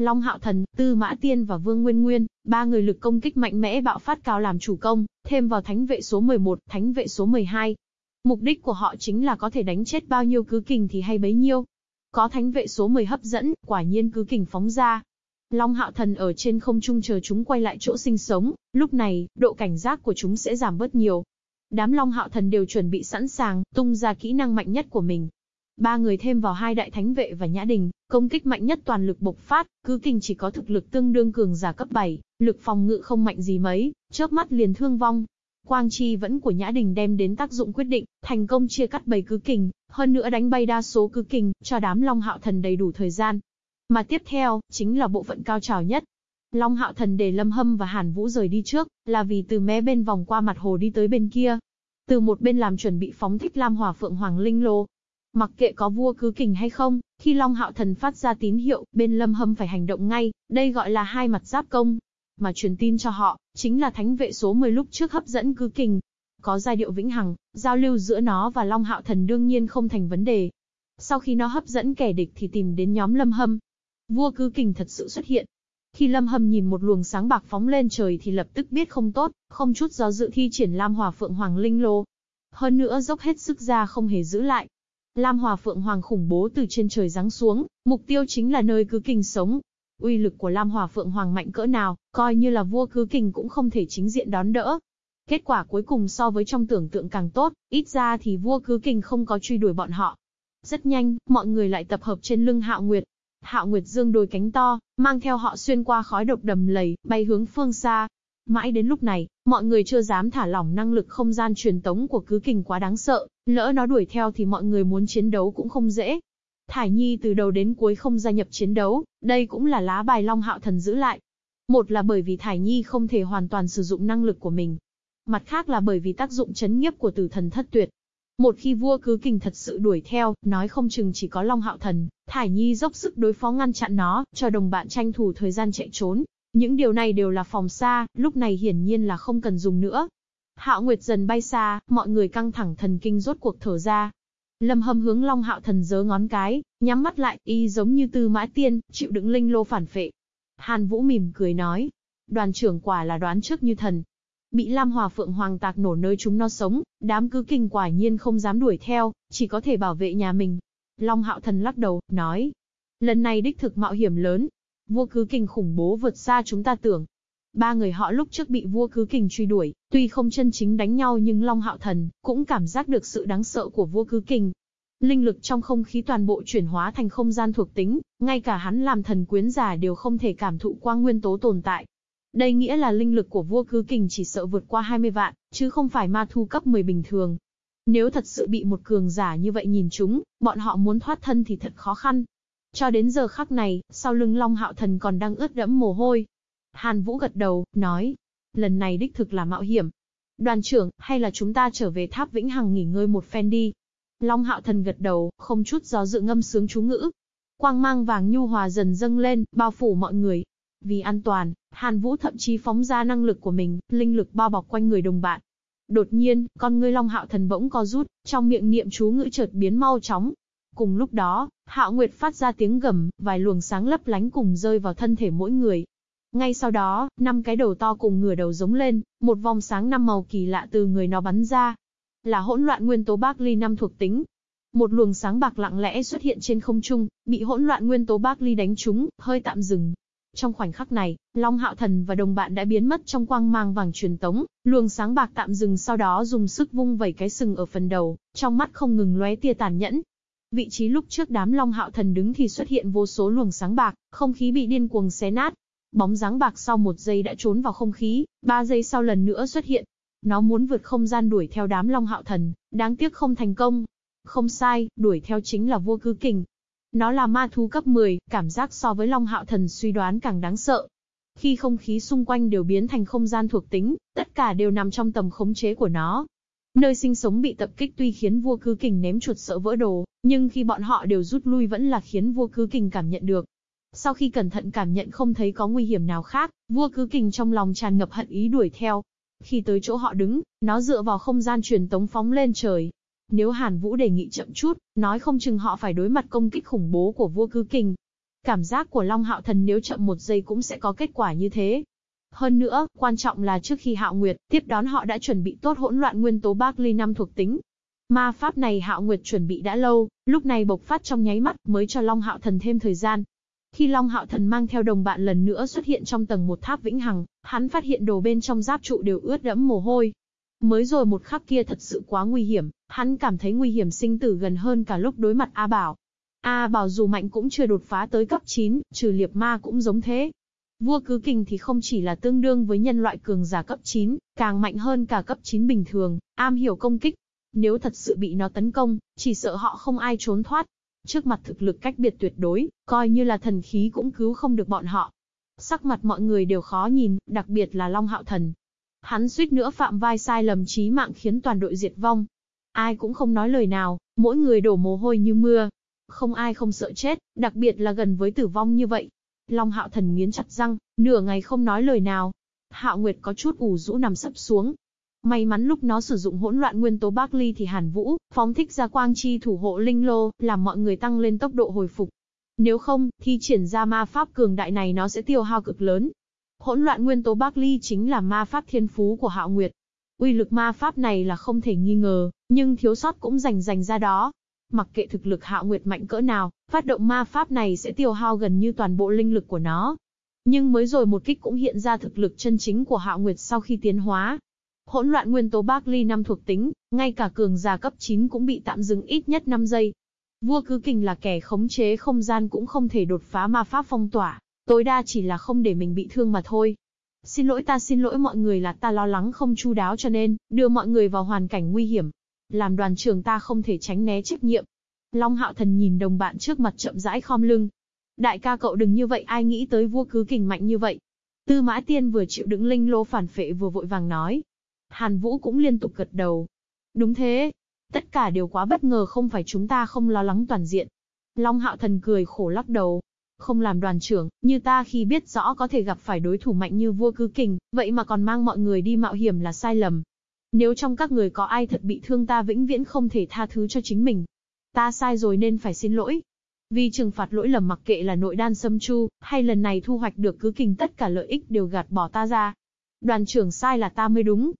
Long Hạo Thần, Tư Mã Tiên và Vương Nguyên Nguyên, ba người lực công kích mạnh mẽ bạo phát cao làm chủ công, thêm vào thánh vệ số 11, thánh vệ số 12. Mục đích của họ chính là có thể đánh chết bao nhiêu cứ kình thì hay bấy nhiêu. Có thánh vệ số 10 hấp dẫn, quả nhiên cứ kình phóng ra. Long Hạo Thần ở trên không trung chờ chúng quay lại chỗ sinh sống, lúc này, độ cảnh giác của chúng sẽ giảm bớt nhiều. Đám Long Hạo Thần đều chuẩn bị sẵn sàng, tung ra kỹ năng mạnh nhất của mình, Ba người thêm vào hai đại thánh vệ và nhã đình, công kích mạnh nhất toàn lực bộc phát, cứ kinh chỉ có thực lực tương đương cường giả cấp 7, lực phòng ngự không mạnh gì mấy, chớp mắt liền thương vong. Quang chi vẫn của nhã đình đem đến tác dụng quyết định, thành công chia cắt bầy cứ kình, hơn nữa đánh bay đa số cứ kình, cho đám Long Hạo Thần đầy đủ thời gian. Mà tiếp theo, chính là bộ phận cao trào nhất. Long Hạo Thần để Lâm Hâm và Hàn Vũ rời đi trước, là vì từ mé bên vòng qua mặt hồ đi tới bên kia. Từ một bên làm chuẩn bị phóng thích Lam Hỏa Phượng Hoàng Linh Lô, Mặc kệ có vua cứ kình hay không, khi Long Hạo Thần phát ra tín hiệu, bên Lâm Hâm phải hành động ngay, đây gọi là hai mặt giáp công. Mà truyền tin cho họ, chính là thánh vệ số 10 lúc trước hấp dẫn cứ kình. Có giai điệu vĩnh hằng, giao lưu giữa nó và Long Hạo Thần đương nhiên không thành vấn đề. Sau khi nó hấp dẫn kẻ địch thì tìm đến nhóm Lâm Hâm. Vua cứ kình thật sự xuất hiện. Khi Lâm Hâm nhìn một luồng sáng bạc phóng lên trời thì lập tức biết không tốt, không chút do dự thi triển Lam Hòa Phượng Hoàng Linh Lô. Hơn nữa dốc hết sức ra không hề giữ lại, Lam Hòa Phượng Hoàng khủng bố từ trên trời giáng xuống, mục tiêu chính là nơi cứ kình sống. Uy lực của Lam Hòa Phượng Hoàng mạnh cỡ nào, coi như là vua cứ kình cũng không thể chính diện đón đỡ. Kết quả cuối cùng so với trong tưởng tượng càng tốt, ít ra thì vua cứ kình không có truy đuổi bọn họ. Rất nhanh, mọi người lại tập hợp trên lưng Hạo Nguyệt. Hạo Nguyệt dương đôi cánh to, mang theo họ xuyên qua khói độc đầm lầy, bay hướng phương xa. Mãi đến lúc này, mọi người chưa dám thả lỏng năng lực không gian truyền tống của cứ kình quá đáng sợ, lỡ nó đuổi theo thì mọi người muốn chiến đấu cũng không dễ. Thải Nhi từ đầu đến cuối không gia nhập chiến đấu, đây cũng là lá bài Long Hạo Thần giữ lại. Một là bởi vì Thải Nhi không thể hoàn toàn sử dụng năng lực của mình. Mặt khác là bởi vì tác dụng chấn nhiếp của tử thần thất tuyệt. Một khi vua cứ kình thật sự đuổi theo, nói không chừng chỉ có Long Hạo Thần, Thải Nhi dốc sức đối phó ngăn chặn nó, cho đồng bạn tranh thủ thời gian chạy trốn. Những điều này đều là phòng xa, lúc này hiển nhiên là không cần dùng nữa. Hạo Nguyệt dần bay xa, mọi người căng thẳng thần kinh rốt cuộc thở ra. Lâm Hâm hướng Long Hạo Thần giơ ngón cái, nhắm mắt lại, y giống như Tư Mã Tiên, chịu đựng linh lô phản phệ. Hàn Vũ mỉm cười nói, đoàn trưởng quả là đoán trước như thần, Bị Lam Hòa Phượng Hoàng tạc nổ nơi chúng nó sống, đám cứ kinh quả nhiên không dám đuổi theo, chỉ có thể bảo vệ nhà mình. Long Hạo Thần lắc đầu, nói. Lần này đích thực mạo hiểm lớn. Vua cứ Kình khủng bố vượt xa chúng ta tưởng. Ba người họ lúc trước bị vua cứ Kình truy đuổi, tuy không chân chính đánh nhau nhưng Long Hạo Thần cũng cảm giác được sự đáng sợ của vua cứ Kình. Linh lực trong không khí toàn bộ chuyển hóa thành không gian thuộc tính, ngay cả hắn làm thần quyến giả đều không thể cảm thụ qua nguyên tố tồn tại. Đây nghĩa là linh lực của vua cứ kình chỉ sợ vượt qua 20 vạn, chứ không phải ma thu cấp 10 bình thường. Nếu thật sự bị một cường giả như vậy nhìn chúng, bọn họ muốn thoát thân thì thật khó khăn. Cho đến giờ khắc này, sau lưng Long Hạo Thần còn đang ướt đẫm mồ hôi. Hàn Vũ gật đầu, nói, lần này đích thực là mạo hiểm. Đoàn trưởng, hay là chúng ta trở về tháp Vĩnh Hằng nghỉ ngơi một phen đi. Long Hạo Thần gật đầu, không chút do dự ngâm sướng chú ngữ. Quang mang vàng nhu hòa dần dâng lên, bao phủ mọi người, vì an toàn, Hàn Vũ thậm chí phóng ra năng lực của mình, linh lực bao bọc quanh người đồng bạn. Đột nhiên, con ngươi Long Hạo Thần bỗng co rút, trong miệng niệm chú ngữ chợt biến mau chóng. Cùng lúc đó, Hạo Nguyệt phát ra tiếng gầm, vài luồng sáng lấp lánh cùng rơi vào thân thể mỗi người. Ngay sau đó, năm cái đầu to cùng ngửa đầu giống lên, một vòng sáng năm màu kỳ lạ từ người nó bắn ra. Là hỗn loạn nguyên tố Bác Ly năm thuộc tính, một luồng sáng bạc lặng lẽ xuất hiện trên không trung, bị hỗn loạn nguyên tố Bác Ly đánh trúng, hơi tạm dừng, trong khoảnh khắc này, Long Hạo Thần và đồng bạn đã biến mất trong quang mang vàng truyền tống, luồng sáng bạc tạm dừng sau đó dùng sức vung vẩy cái sừng ở phần đầu, trong mắt không ngừng lóe tia tàn nhẫn. Vị trí lúc trước đám Long Hạo Thần đứng thì xuất hiện vô số luồng sáng bạc, không khí bị điên cuồng xé nát. Bóng dáng bạc sau một giây đã trốn vào không khí, ba giây sau lần nữa xuất hiện. Nó muốn vượt không gian đuổi theo đám Long Hạo Thần, đáng tiếc không thành công. Không sai, đuổi theo chính là vua cư kình, nó là ma thú cấp 10, cảm giác so với Long Hạo Thần suy đoán càng đáng sợ. Khi không khí xung quanh đều biến thành không gian thuộc tính, tất cả đều nằm trong tầm khống chế của nó. Nơi sinh sống bị tập kích tuy khiến vua cứ kình ném chuột sợ vỡ đồ, nhưng khi bọn họ đều rút lui vẫn là khiến vua cứ kình cảm nhận được. Sau khi cẩn thận cảm nhận không thấy có nguy hiểm nào khác, vua cứ kình trong lòng tràn ngập hận ý đuổi theo. Khi tới chỗ họ đứng, nó dựa vào không gian truyền tống phóng lên trời, nếu Hàn Vũ đề nghị chậm chút, nói không chừng họ phải đối mặt công kích khủng bố của vua cứ kình. Cảm giác của Long Hạo Thần nếu chậm một giây cũng sẽ có kết quả như thế. Hơn nữa, quan trọng là trước khi Hạo Nguyệt tiếp đón họ đã chuẩn bị tốt hỗn loạn nguyên tố Bác Ly năm thuộc tính. Ma pháp này Hạo Nguyệt chuẩn bị đã lâu, lúc này bộc phát trong nháy mắt mới cho Long Hạo Thần thêm thời gian. Khi Long Hạo Thần mang theo đồng bạn lần nữa xuất hiện trong tầng một tháp vĩnh hằng, hắn phát hiện đồ bên trong giáp trụ đều ướt đẫm mồ hôi, Mới rồi một khắc kia thật sự quá nguy hiểm, hắn cảm thấy nguy hiểm sinh tử gần hơn cả lúc đối mặt A Bảo. A Bảo dù mạnh cũng chưa đột phá tới cấp 9, trừ liệp ma cũng giống thế. Vua cứ kình thì không chỉ là tương đương với nhân loại cường giả cấp 9, càng mạnh hơn cả cấp 9 bình thường, am hiểu công kích. Nếu thật sự bị nó tấn công, chỉ sợ họ không ai trốn thoát. Trước mặt thực lực cách biệt tuyệt đối, coi như là thần khí cũng cứu không được bọn họ. Sắc mặt mọi người đều khó nhìn, đặc biệt là Long Hạo Thần, Hắn suýt nữa phạm vai sai lầm chí mạng khiến toàn đội diệt vong. Ai cũng không nói lời nào, mỗi người đổ mồ hôi như mưa. Không ai không sợ chết, đặc biệt là gần với tử vong như vậy. Long hạo thần nghiến chặt răng, nửa ngày không nói lời nào. Hạo Nguyệt có chút ủ rũ nằm sấp xuống. May mắn lúc nó sử dụng hỗn loạn nguyên tố Bác Ly thì Hàn Vũ, phóng thích ra quang chi thủ hộ linh lô, làm mọi người tăng lên tốc độ hồi phục. Nếu không, thì triển ra ma pháp cường đại này nó sẽ tiêu hao cực lớn, Hỗn loạn nguyên tố Bác Ly chính là ma pháp thiên phú của Hạo Nguyệt. Uy lực ma pháp này là không thể nghi ngờ, nhưng thiếu sót cũng rành rành ra đó. Mặc kệ thực lực Hạo Nguyệt mạnh cỡ nào, phát động ma pháp này sẽ tiêu hao gần như toàn bộ linh lực của nó. Nhưng mới rồi một kích cũng hiện ra thực lực chân chính của Hạo Nguyệt sau khi tiến hóa. Hỗn loạn nguyên tố Bác Ly năm thuộc tính, ngay cả cường giả cấp 9 cũng bị tạm dừng ít nhất 5 giây. Vua cứ kình là kẻ khống chế không gian cũng không thể đột phá ma pháp phong tỏa. Tối đa chỉ là không để mình bị thương mà thôi. Xin lỗi ta xin lỗi mọi người là ta lo lắng không chu đáo cho nên, đưa mọi người vào hoàn cảnh nguy hiểm. Làm đoàn trưởng ta không thể tránh né trách nhiệm. Long hạo thần nhìn đồng bạn trước mặt chậm rãi khom lưng. Đại ca cậu đừng như vậy ai nghĩ tới vua cứ kình mạnh như vậy. Tư mã tiên vừa chịu đựng linh lô phản phệ vừa vội vàng nói. Hàn Vũ cũng liên tục gật đầu. Đúng thế. Tất cả đều quá bất ngờ không phải chúng ta không lo lắng toàn diện. Long hạo thần cười khổ lắc đầu. Không làm đoàn trưởng, như ta khi biết rõ có thể gặp phải đối thủ mạnh như vua cứ kình, vậy mà còn mang mọi người đi mạo hiểm là sai lầm. Nếu trong các người có ai thật bị thương ta vĩnh viễn không thể tha thứ cho chính mình. Ta sai rồi nên phải xin lỗi. Vì trừng phạt lỗi lầm mặc kệ là nội đan xâm chu, hay lần này thu hoạch được cứ kình tất cả lợi ích đều gạt bỏ ta ra. Đoàn trưởng sai là ta mới đúng.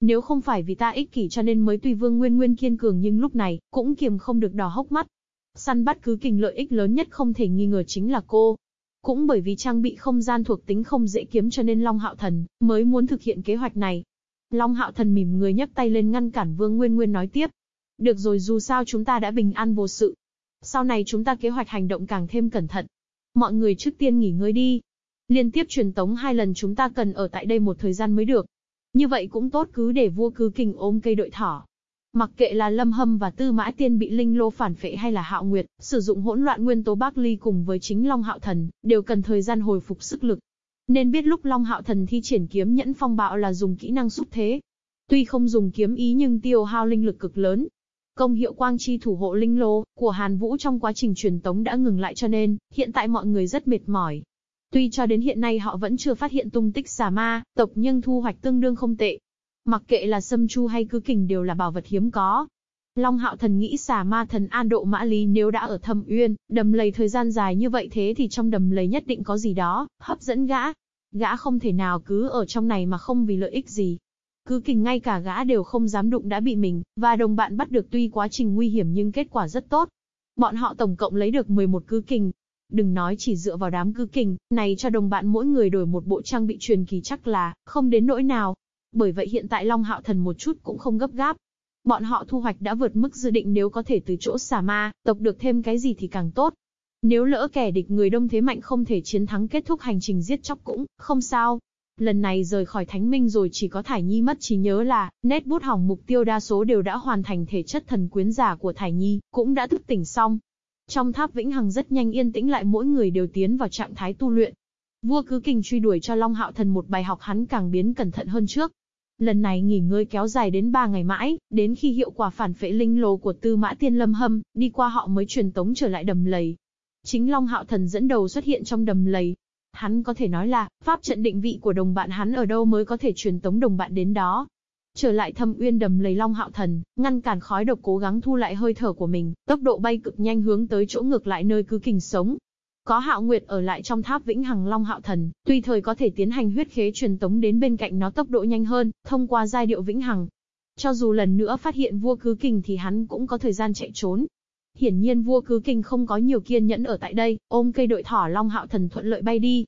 Nếu không phải vì ta ích kỷ cho nên mới tùy vương nguyên nguyên kiên cường nhưng lúc này, cũng kiềm không được đỏ hốc mắt. Săn bắt cứ kình lợi ích lớn nhất không thể nghi ngờ chính là cô. Cũng bởi vì trang bị không gian thuộc tính không dễ kiếm cho nên Long Hạo Thần mới muốn thực hiện kế hoạch này. Long Hạo Thần mỉm người nhấc tay lên ngăn cản Vương Nguyên Nguyên nói tiếp. Được rồi dù sao chúng ta đã bình an vô sự. Sau này chúng ta kế hoạch hành động càng thêm cẩn thận. Mọi người trước tiên nghỉ ngơi đi. Liên tiếp truyền tống hai lần chúng ta cần ở tại đây một thời gian mới được. Như vậy cũng tốt cứ để vua cứ kình ôm cây đội thỏ. Mặc kệ là Lâm Hâm và Tư Mã Tiên bị Linh Lô phản phệ hay là Hạo Nguyệt, sử dụng hỗn loạn nguyên tố Bắc Ly cùng với chính Long Hạo Thần, đều cần thời gian hồi phục sức lực. Nên biết lúc Long Hạo Thần thi triển kiếm nhẫn phong bạo là dùng kỹ năng xúc thế. Tuy không dùng kiếm ý nhưng tiêu hao linh lực cực lớn. Công hiệu quang chi thủ hộ linh lô của Hàn Vũ trong quá trình truyền tống đã ngừng lại cho nên, hiện tại mọi người rất mệt mỏi. Tuy cho đến hiện nay họ vẫn chưa phát hiện tung tích xà ma, tộc nhưng thu hoạch tương đương không tệ. Mặc kệ là sâm chu hay cứ kình đều là bảo vật hiếm có. Long hạo thần nghĩ xà ma thần an độ mã lý nếu đã ở thâm uyên, đầm lầy thời gian dài như vậy thế thì trong đầm lầy nhất định có gì đó, hấp dẫn gã. Gã không thể nào cứ ở trong này mà không vì lợi ích gì. Cứ kình ngay cả gã đều không dám đụng đã bị mình, và đồng bạn bắt được tuy quá trình nguy hiểm nhưng kết quả rất tốt. Bọn họ tổng cộng lấy được 11 cứ kình, Đừng nói chỉ dựa vào đám cư kình, này cho đồng bạn mỗi người đổi một bộ trang bị truyền kỳ chắc là, không đến nỗi nào. Bởi vậy hiện tại Long Hạo Thần một chút cũng không gấp gáp. Bọn họ thu hoạch đã vượt mức dự định nếu có thể từ chỗ xà ma, tộc được thêm cái gì thì càng tốt. Nếu lỡ kẻ địch người đông thế mạnh không thể chiến thắng kết thúc hành trình giết chóc cũng, không sao. Lần này rời khỏi Thánh Minh rồi chỉ có Thải Nhi mất trí nhớ là, nét bút hỏng mục tiêu đa số đều đã hoàn thành thể chất thần quyến giả của Thải Nhi, cũng đã thức tỉnh xong. Trong tháp vĩnh hằng rất nhanh yên tĩnh lại mỗi người đều tiến vào trạng thái tu luyện. Vua cứ kình truy đuổi cho Long Hạo Thần một bài học hắn càng biến cẩn thận hơn trước. Lần này nghỉ ngơi kéo dài đến 3 ngày mãi, đến khi hiệu quả phản phệ linh lồ của Tư Mã Tiên Lâm Hâm, đi qua họ mới truyền tống trở lại đầm lầy. Chính Long Hạo Thần dẫn đầu xuất hiện trong đầm lầy. Hắn có thể nói là, pháp trận định vị của đồng bạn hắn ở đâu mới có thể truyền tống đồng bạn đến đó. Trở lại thâm uyên đầm lầy long hạo thần, ngăn cản khói độc cố gắng thu lại hơi thở của mình, tốc độ bay cực nhanh hướng tới chỗ ngược lại nơi cứ kình sống. Có hạo nguyệt ở lại trong tháp vĩnh hằng long hạo thần, tùy thời có thể tiến hành huyết khế truyền tống đến bên cạnh nó tốc độ nhanh hơn, thông qua giai điệu vĩnh hằng. Cho dù lần nữa phát hiện vua cứ kình thì hắn cũng có thời gian chạy trốn. Hiển nhiên vua cứ kình không có nhiều kiên nhẫn ở tại đây, ôm cây đội thỏ long hạo thần thuận lợi bay đi,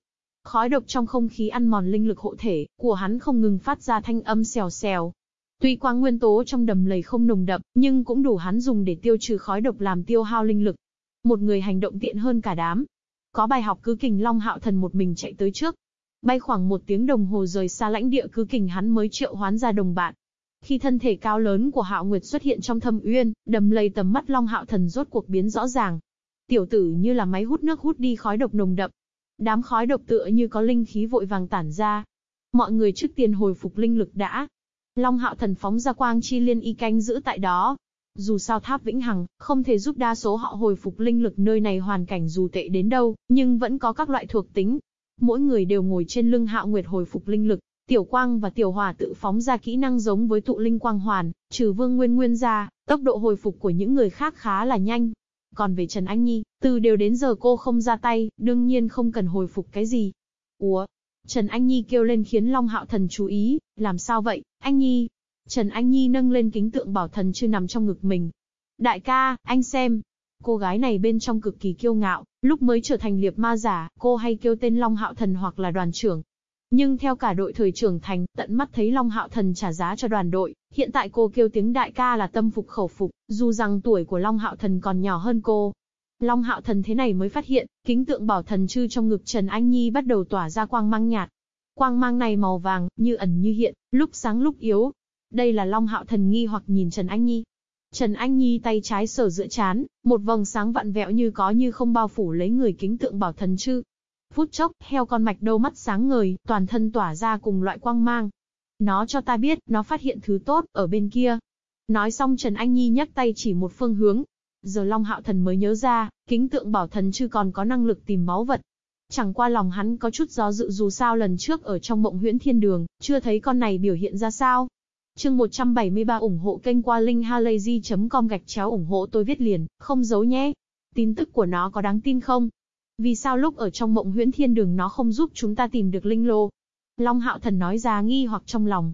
Khói độc trong không khí ăn mòn linh lực hộ thể của hắn không ngừng phát ra thanh âm xèo xèo. Tuy quang nguyên tố trong đầm lầy không nồng đậm, nhưng cũng đủ hắn dùng để tiêu trừ khói độc làm tiêu hao linh lực. Một người hành động tiện hơn cả đám. Có bài học cứ kình Long Hạo Thần một mình chạy tới trước. Bay khoảng một tiếng đồng hồ rời xa lãnh địa cứ kình hắn mới triệu hoán ra đồng bạn. Khi thân thể cao lớn của Hạo Nguyệt xuất hiện trong thâm uyên, đầm lầy tầm mắt Long Hạo Thần rốt cuộc biến rõ ràng. Tiểu tử như là máy hút nước hút đi khói độc nồng đậm, Đám khói độc tựa như có linh khí vội vàng tản ra. Mọi người trước tiên hồi phục linh lực đã. Long hạo thần phóng ra quang chi liên y canh giữ tại đó. Dù sao tháp vĩnh hằng, không thể giúp đa số họ hồi phục linh lực nơi này hoàn cảnh dù tệ đến đâu, nhưng vẫn có các loại thuộc tính. Mỗi người đều ngồi trên lưng hạo nguyệt hồi phục linh lực. Tiểu Quang và Tiểu Hòa tự phóng ra kỹ năng giống với tụ linh quang hoàn, trừ Vương Nguyên Nguyên ra, tốc độ hồi phục của những người khác khá là nhanh, còn về Trần Anh Nhi, từ đều đến giờ cô không ra tay, đương nhiên không cần hồi phục cái gì. Ủa? Trần Anh Nhi kêu lên khiến Long Hạo Thần chú ý, làm sao vậy, Anh Nhi? Trần Anh Nhi nâng lên kính tượng bảo thần chưa nằm trong ngực mình. Đại ca, anh xem. Cô gái này bên trong cực kỳ kiêu ngạo, lúc mới trở thành liệp ma giả, cô hay kêu tên Long Hạo Thần hoặc là đoàn trưởng, nhưng theo cả đội thời trưởng thành, tận mắt thấy Long Hạo Thần trả giá cho đoàn đội, hiện tại cô kêu tiếng đại ca là tâm phục khẩu phục, dù rằng tuổi của Long Hạo Thần còn nhỏ hơn cô. Long Hạo Thần thế này mới phát hiện, kính tượng bảo thần chư trong ngực Trần Anh Nhi bắt đầu tỏa ra quang mang nhạt. Quang mang này màu vàng, như ẩn như hiện, lúc sáng lúc yếu. Đây là Long Hạo Thần nghi hoặc nhìn Trần Anh Nhi. Trần Anh Nhi tay trái sờ giữa chán, một vầng sáng vặn vẹo như có như không bao phủ lấy người kính tượng bảo thần chư. Phút chốc, heo con mạch đâu mắt sáng ngời, toàn thân tỏa ra cùng loại quang mang. Nó cho ta biết, nó phát hiện thứ tốt, ở bên kia. Nói xong Trần Anh Nhi nhắc tay chỉ một phương hướng. Giờ Long Hạo Thần mới nhớ ra, kính tượng bảo thần Chư còn có năng lực tìm máu vật. Chẳng qua lòng hắn có chút do dự dù sao lần trước ở trong mộng huyễn thiên đường, chưa thấy con này biểu hiện ra sao. Chương 173 ủng hộ kênh qua linkhalazy.com gạch chéo ủng hộ tôi viết liền, không giấu nhé. Tin tức của nó có đáng tin không? Vì sao lúc ở trong mộng huyễn thiên đường nó không giúp chúng ta tìm được linh lô? Long Hạo Thần nói ra nghi hoặc trong lòng.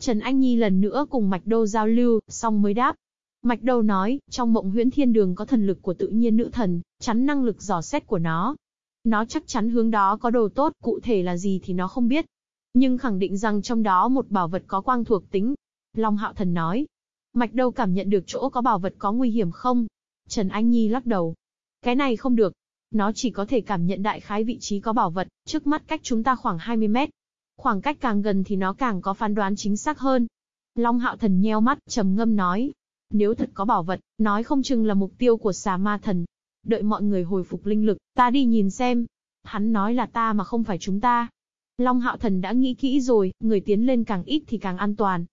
Trần Anh Nhi lần nữa cùng Mạch Đô giao lưu, xong mới đáp. Mạch Đô nói, trong mộng huyễn thiên đường có thần lực của tự nhiên nữ thần, chắn năng lực dò xét của nó. Nó chắc chắn hướng đó có đồ tốt, cụ thể là gì thì nó không biết. Nhưng khẳng định rằng trong đó một bảo vật có quang thuộc tính. Long Hạo Thần nói. Mạch Đô cảm nhận được chỗ có bảo vật có nguy hiểm không? Trần Anh Nhi lắc đầu. Cái này không được, nó chỉ có thể cảm nhận đại khái vị trí có bảo vật, trước mắt cách chúng ta khoảng 20 mét. Khoảng cách càng gần thì nó càng có phán đoán chính xác hơn. Long hạo thần nheo mắt, trầm ngâm nói. Nếu thật có bảo vật, nói không chừng là mục tiêu của xà ma thần. Đợi mọi người hồi phục linh lực, ta đi nhìn xem. Hắn nói là ta mà không phải chúng ta. Long hạo thần đã nghĩ kỹ rồi, người tiến lên càng ít thì càng an toàn.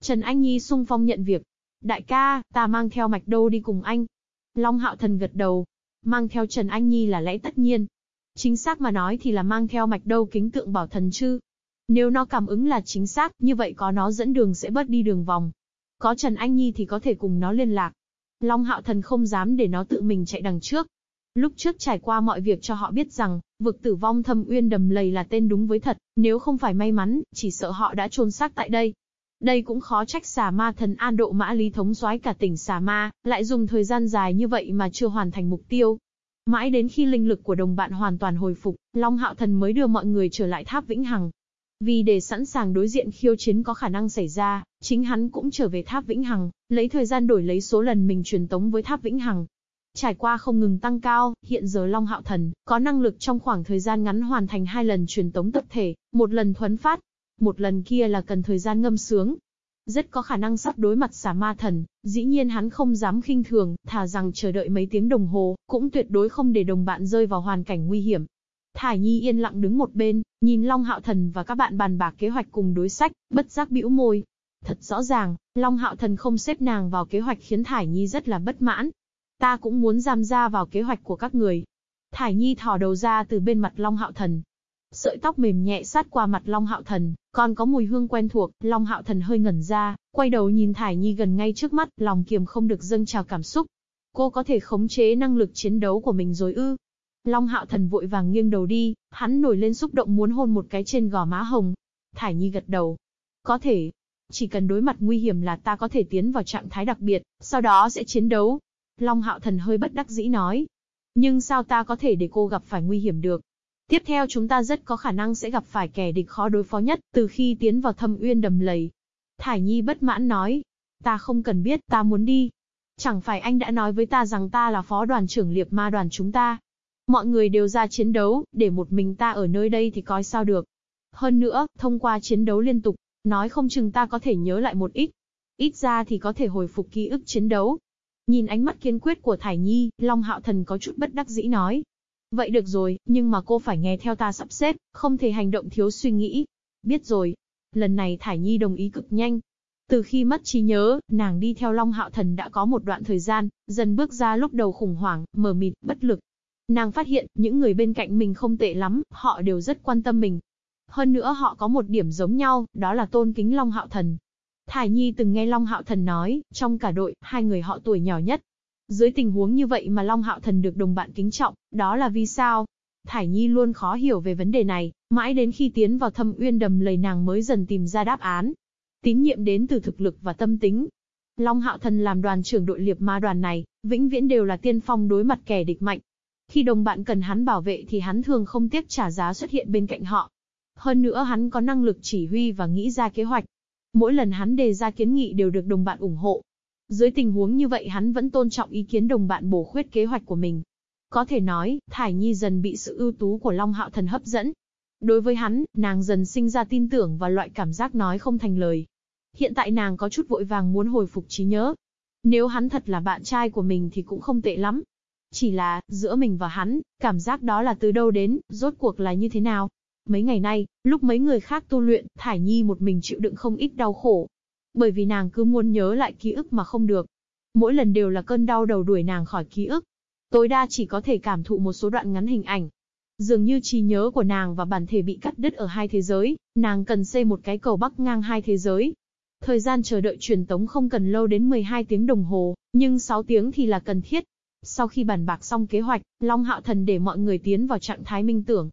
Trần Anh Nhi sung phong nhận việc. Đại ca, ta mang theo mạch đô đi cùng anh. Long hạo thần gật đầu, Mang theo Trần Anh Nhi là lẽ tất nhiên. Chính xác mà nói thì là mang theo mạch Đô kính tượng bảo thần chứ. Nếu nó cảm ứng là chính xác, như vậy có nó dẫn đường sẽ bớt đi đường vòng. Có Trần Anh Nhi thì có thể cùng nó liên lạc. Long Hạo Thần không dám để nó tự mình chạy đằng trước. Lúc trước trải qua mọi việc cho họ biết rằng, vực tử vong thâm uyên đầm lầy là tên đúng với thật, nếu không phải may mắn, chỉ sợ họ đã chôn xác tại đây. Đây cũng khó trách xà ma thần an độ mã lý thống soái cả tỉnh xà ma, lại dùng thời gian dài như vậy mà chưa hoàn thành mục tiêu. Mãi đến khi linh lực của đồng bạn hoàn toàn hồi phục, Long Hạo Thần mới đưa mọi người trở lại tháp Vĩnh Hằng. Vì để sẵn sàng đối diện khiêu chiến có khả năng xảy ra, chính hắn cũng trở về tháp Vĩnh Hằng, lấy thời gian đổi lấy số lần mình truyền tống với tháp Vĩnh Hằng. Trải qua không ngừng tăng cao, hiện giờ Long Hạo Thần có năng lực trong khoảng thời gian ngắn hoàn thành hai lần truyền tống tập thể, một lần thuấn phát, một lần kia là cần thời gian ngâm sướng. Rất có khả năng sắp đối mặt xà ma thần, dĩ nhiên hắn không dám khinh thường, thà rằng chờ đợi mấy tiếng đồng hồ, cũng tuyệt đối không để đồng bạn rơi vào hoàn cảnh nguy hiểm. Thải Nhi yên lặng đứng một bên, nhìn Long Hạo Thần và các bạn bàn bạc kế hoạch cùng đối sách, bất giác bĩu môi. Thật rõ ràng, Long Hạo Thần không xếp nàng vào kế hoạch khiến Thải Nhi rất là bất mãn. Ta cũng muốn giam ra vào kế hoạch của các người. Thải Nhi thò đầu ra từ bên mặt Long Hạo Thần, Sợi tóc mềm nhẹ sát qua mặt Long Hạo Thần, còn có mùi hương quen thuộc, Long Hạo Thần hơi ngẩn ra, quay đầu nhìn Thải Nhi gần ngay trước mắt, lòng kiềm không được dâng trào cảm xúc. Cô có thể khống chế năng lực chiến đấu của mình rồi ư? Long Hạo Thần vội vàng nghiêng đầu đi, hắn nổi lên xúc động muốn hôn một cái trên gò má hồng. Thải Nhi gật đầu. Có thể. Chỉ cần đối mặt nguy hiểm là ta có thể tiến vào trạng thái đặc biệt, sau đó sẽ chiến đấu. Long Hạo Thần hơi bất đắc dĩ nói. Nhưng sao ta có thể để cô gặp phải nguy hiểm được? Tiếp theo chúng ta rất có khả năng sẽ gặp phải kẻ địch khó đối phó nhất, từ khi tiến vào thâm uyên đầm lầy. Thải Nhi bất mãn nói, ta không cần biết, ta muốn đi. Chẳng phải anh đã nói với ta rằng ta là phó đoàn trưởng liệp ma đoàn chúng ta. Mọi người đều ra chiến đấu, để một mình ta ở nơi đây thì coi sao được. Hơn nữa, thông qua chiến đấu liên tục, nói không chừng ta có thể nhớ lại một ít. Ít ra thì có thể hồi phục ký ức chiến đấu. Nhìn ánh mắt kiên quyết của Thải Nhi, Long Hạo Thần có chút bất đắc dĩ nói. Vậy được rồi, nhưng mà cô phải nghe theo ta sắp xếp, không thể hành động thiếu suy nghĩ. Biết rồi. Lần này Thải Nhi đồng ý cực nhanh. Từ khi mất trí nhớ, nàng đi theo Long Hạo Thần đã có một đoạn thời gian, dần bước ra lúc đầu khủng hoảng, mờ mịt, bất lực. Nàng phát hiện, những người bên cạnh mình không tệ lắm, họ đều rất quan tâm mình. Hơn nữa họ có một điểm giống nhau, đó là tôn kính Long Hạo Thần. Thải Nhi từng nghe Long Hạo Thần nói, trong cả đội, hai người họ tuổi nhỏ nhất, dưới tình huống như vậy mà Long Hạo Thần được đồng bạn kính trọng, đó là vì sao? Thải Nhi luôn khó hiểu về vấn đề này, mãi đến khi tiến vào thâm uyên đầm lầy nàng mới dần tìm ra đáp án. Tín nhiệm đến từ thực lực và tâm tính. Long Hạo Thần làm đoàn trưởng đội liệp ma đoàn này, vĩnh viễn đều là tiên phong đối mặt kẻ địch mạnh. Khi đồng bạn cần hắn bảo vệ thì hắn thường không tiếc trả giá xuất hiện bên cạnh họ. Hơn nữa hắn có năng lực chỉ huy và nghĩ ra kế hoạch. Mỗi lần hắn đề ra kiến nghị đều được đồng bạn ủng hộ, dưới tình huống như vậy hắn vẫn tôn trọng ý kiến đồng bạn bổ khuyết kế hoạch của mình. Có thể nói, Thải Nhi dần bị sự ưu tú của Long Hạo Thần hấp dẫn. Đối với hắn, nàng dần sinh ra tin tưởng và loại cảm giác nói không thành lời. Hiện tại nàng có chút vội vàng muốn hồi phục trí nhớ. Nếu hắn thật là bạn trai của mình thì cũng không tệ lắm. Chỉ là, giữa mình và hắn, cảm giác đó là từ đâu đến, rốt cuộc là như thế nào? Mấy ngày nay, lúc mấy người khác tu luyện, Thải Nhi một mình chịu đựng không ít đau khổ, bởi vì nàng cứ muốn nhớ lại ký ức mà không được. Mỗi lần đều là cơn đau đầu đuổi nàng khỏi ký ức. Tối đa chỉ có thể cảm thụ một số đoạn ngắn hình ảnh. Dường như trí nhớ của nàng và bản thể bị cắt đứt ở hai thế giới, nàng cần xây một cái cầu bắc ngang hai thế giới. Thời gian chờ đợi truyền tống không cần lâu đến 12 tiếng đồng hồ, nhưng 6 tiếng thì là cần thiết. Sau khi bàn bạc xong kế hoạch, Long Hạo Thần để mọi người tiến vào trạng thái minh tưởng.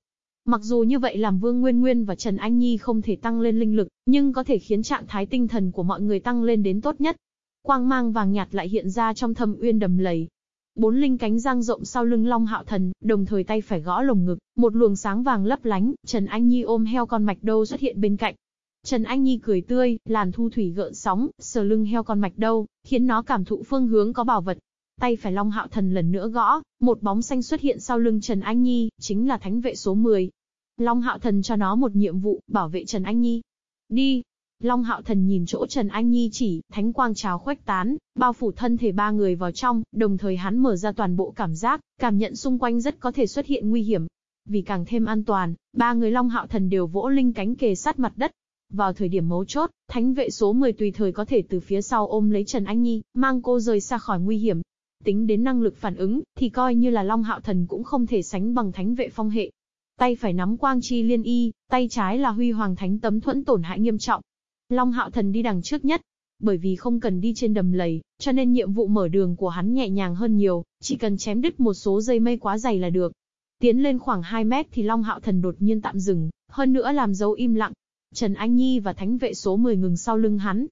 Mặc dù như vậy làm Vương Nguyên Nguyên và Trần Anh Nhi không thể tăng lên linh lực, nhưng có thể khiến trạng thái tinh thần của mọi người tăng lên đến tốt nhất. Quang mang vàng nhạt lại hiện ra trong thâm uyên đầm lầy. Bốn linh cánh giang rộng sau lưng Long Hạo Thần, đồng thời tay phải gõ lồng ngực, một luồng sáng vàng lấp lánh, Trần Anh Nhi ôm heo con mạch đâu xuất hiện bên cạnh. Trần Anh Nhi cười tươi, làn thu thủy gợn sóng, sờ lưng heo con mạch đâu, khiến nó cảm thụ phương hướng có bảo vật. Tay phải Long Hạo Thần lần nữa gõ, một bóng xanh xuất hiện sau lưng Trần Anh Nhi, chính là thánh vệ số 10. Long Hạo Thần cho nó một nhiệm vụ, bảo vệ Trần Anh Nhi. Đi. Long Hạo Thần nhìn chỗ Trần Anh Nhi chỉ, thánh quang trào khuếch tán, bao phủ thân thể ba người vào trong, đồng thời hắn mở ra toàn bộ cảm giác, cảm nhận xung quanh rất có thể xuất hiện nguy hiểm. Vì càng thêm an toàn, ba người Long Hạo Thần đều vỗ linh cánh kề sát mặt đất, vào thời điểm mấu chốt, thánh vệ số 10 tùy thời có thể từ phía sau ôm lấy Trần Anh Nhi, mang cô rời xa khỏi nguy hiểm. Tính đến năng lực phản ứng, thì coi như là Long Hạo Thần cũng không thể sánh bằng thánh vệ phong hệ. Tay phải nắm quang chi liên y, tay trái là huy hoàng thánh tấm thuẫn tổn hại nghiêm trọng. Long Hạo Thần đi đằng trước nhất. Bởi vì không cần đi trên đầm lầy, cho nên nhiệm vụ mở đường của hắn nhẹ nhàng hơn nhiều, chỉ cần chém đứt một số dây mây quá dày là được. Tiến lên khoảng 2 mét thì Long Hạo Thần đột nhiên tạm dừng, hơn nữa làm dấu im lặng, Trần Anh Nhi và thánh vệ số 10 ngừng sau lưng hắn.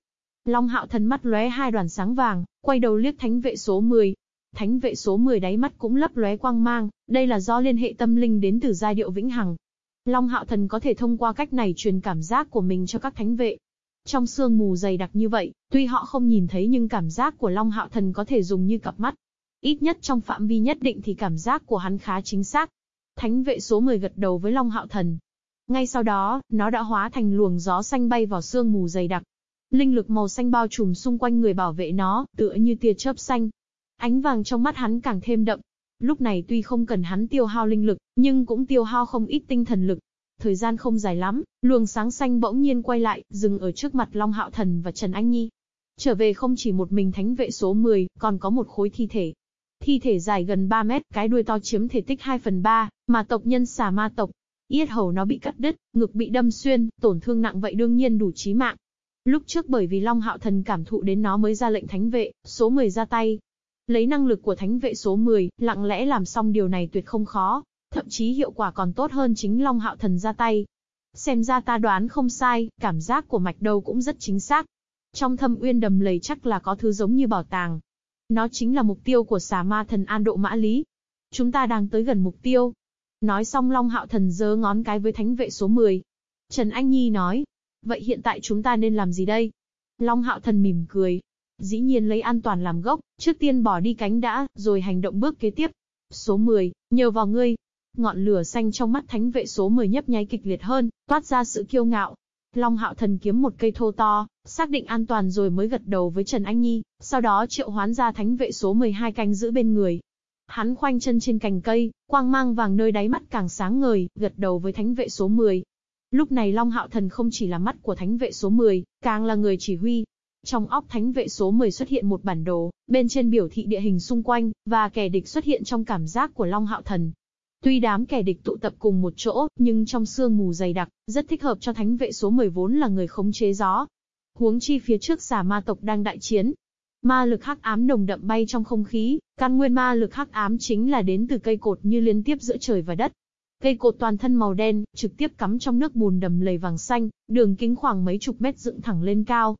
Long hạo thần mắt lóe hai đoàn sáng vàng, quay đầu liếc thánh vệ số 10. Thánh vệ số 10 đáy mắt cũng lấp lóe quang mang, đây là do liên hệ tâm linh đến từ giai điệu vĩnh hằng. Long hạo thần có thể thông qua cách này truyền cảm giác của mình cho các thánh vệ. Trong sương mù dày đặc như vậy, tuy họ không nhìn thấy nhưng cảm giác của Long hạo thần có thể dùng như cặp mắt. Ít nhất trong phạm vi nhất định thì cảm giác của hắn khá chính xác. Thánh vệ số 10 gật đầu với Long hạo thần, ngay sau đó, nó đã hóa thành luồng gió xanh bay vào sương mù dày đặc. Linh lực màu xanh bao trùm xung quanh người bảo vệ nó, tựa như tia chớp xanh. Ánh vàng trong mắt hắn càng thêm đậm. Lúc này tuy không cần hắn tiêu hao linh lực, nhưng cũng tiêu hao không ít tinh thần lực. Thời gian không dài lắm, luồng sáng xanh bỗng nhiên quay lại, dừng ở trước mặt Long Hạo Thần và Trần Anh Nhi. Trở về không chỉ một mình thánh vệ số 10, còn có một khối thi thể. Thi thể dài gần 3 mét, cái đuôi to chiếm thể tích 2 phần 3, mà tộc nhân xà ma tộc, Yết hầu nó bị cắt đứt, ngực bị đâm xuyên, tổn thương nặng vậy đương nhiên đủ chí mạng. Lúc trước bởi vì Long Hạo Thần cảm thụ đến nó mới ra lệnh thánh vệ, số 10 ra tay. Lấy năng lực của thánh vệ số 10, lặng lẽ làm xong điều này tuyệt không khó, thậm chí hiệu quả còn tốt hơn chính Long Hạo Thần ra tay. Xem ra ta đoán không sai, cảm giác của mạch đầu cũng rất chính xác. Trong thâm uyên đầm lầy chắc là có thứ giống như bảo tàng. Nó chính là mục tiêu của xà ma thần An Độ Mã Lý. Chúng ta đang tới gần mục tiêu, Nói xong Long Hạo Thần giơ ngón cái với thánh vệ số 10. Trần Anh Nhi nói, vậy hiện tại chúng ta nên làm gì đây? Long Hạo Thần mỉm cười. Dĩ nhiên lấy an toàn làm gốc, trước tiên bỏ đi cánh đã, rồi hành động bước kế tiếp. Số 10, nhờ vào ngươi. Ngọn lửa xanh trong mắt thánh vệ số 10 nhấp nháy kịch liệt hơn, toát ra sự kiêu ngạo. Long Hạo Thần kiếm một cây thô to, xác định an toàn rồi mới gật đầu với Trần Anh Nhi, sau đó triệu hoán ra thánh vệ số 12 canh giữ bên người, Hắn khoanh chân trên cành cây, quang mang vàng nơi đáy mắt càng sáng ngời, gật đầu với thánh vệ số 10. Lúc này Long Hạo Thần không chỉ là mắt của thánh vệ số 10, càng là người chỉ huy. Trong óc thánh vệ số 10 xuất hiện một bản đồ, bên trên biểu thị địa hình xung quanh, và kẻ địch xuất hiện trong cảm giác của Long Hạo Thần. Tuy đám kẻ địch tụ tập cùng một chỗ, nhưng trong sương mù dày đặc, rất thích hợp cho thánh vệ số 10 vốn là người khống chế gió. Huống chi phía trước giả ma tộc đang đại chiến, Ma lực hắc ám nồng đậm bay trong không khí, căn nguyên ma lực hắc ám chính là đến từ cây cột như liên tiếp giữa trời và đất. Cây cột toàn thân màu đen, trực tiếp cắm trong nước bùn đầm lầy vàng xanh, đường kính khoảng mấy chục mét dựng thẳng lên cao.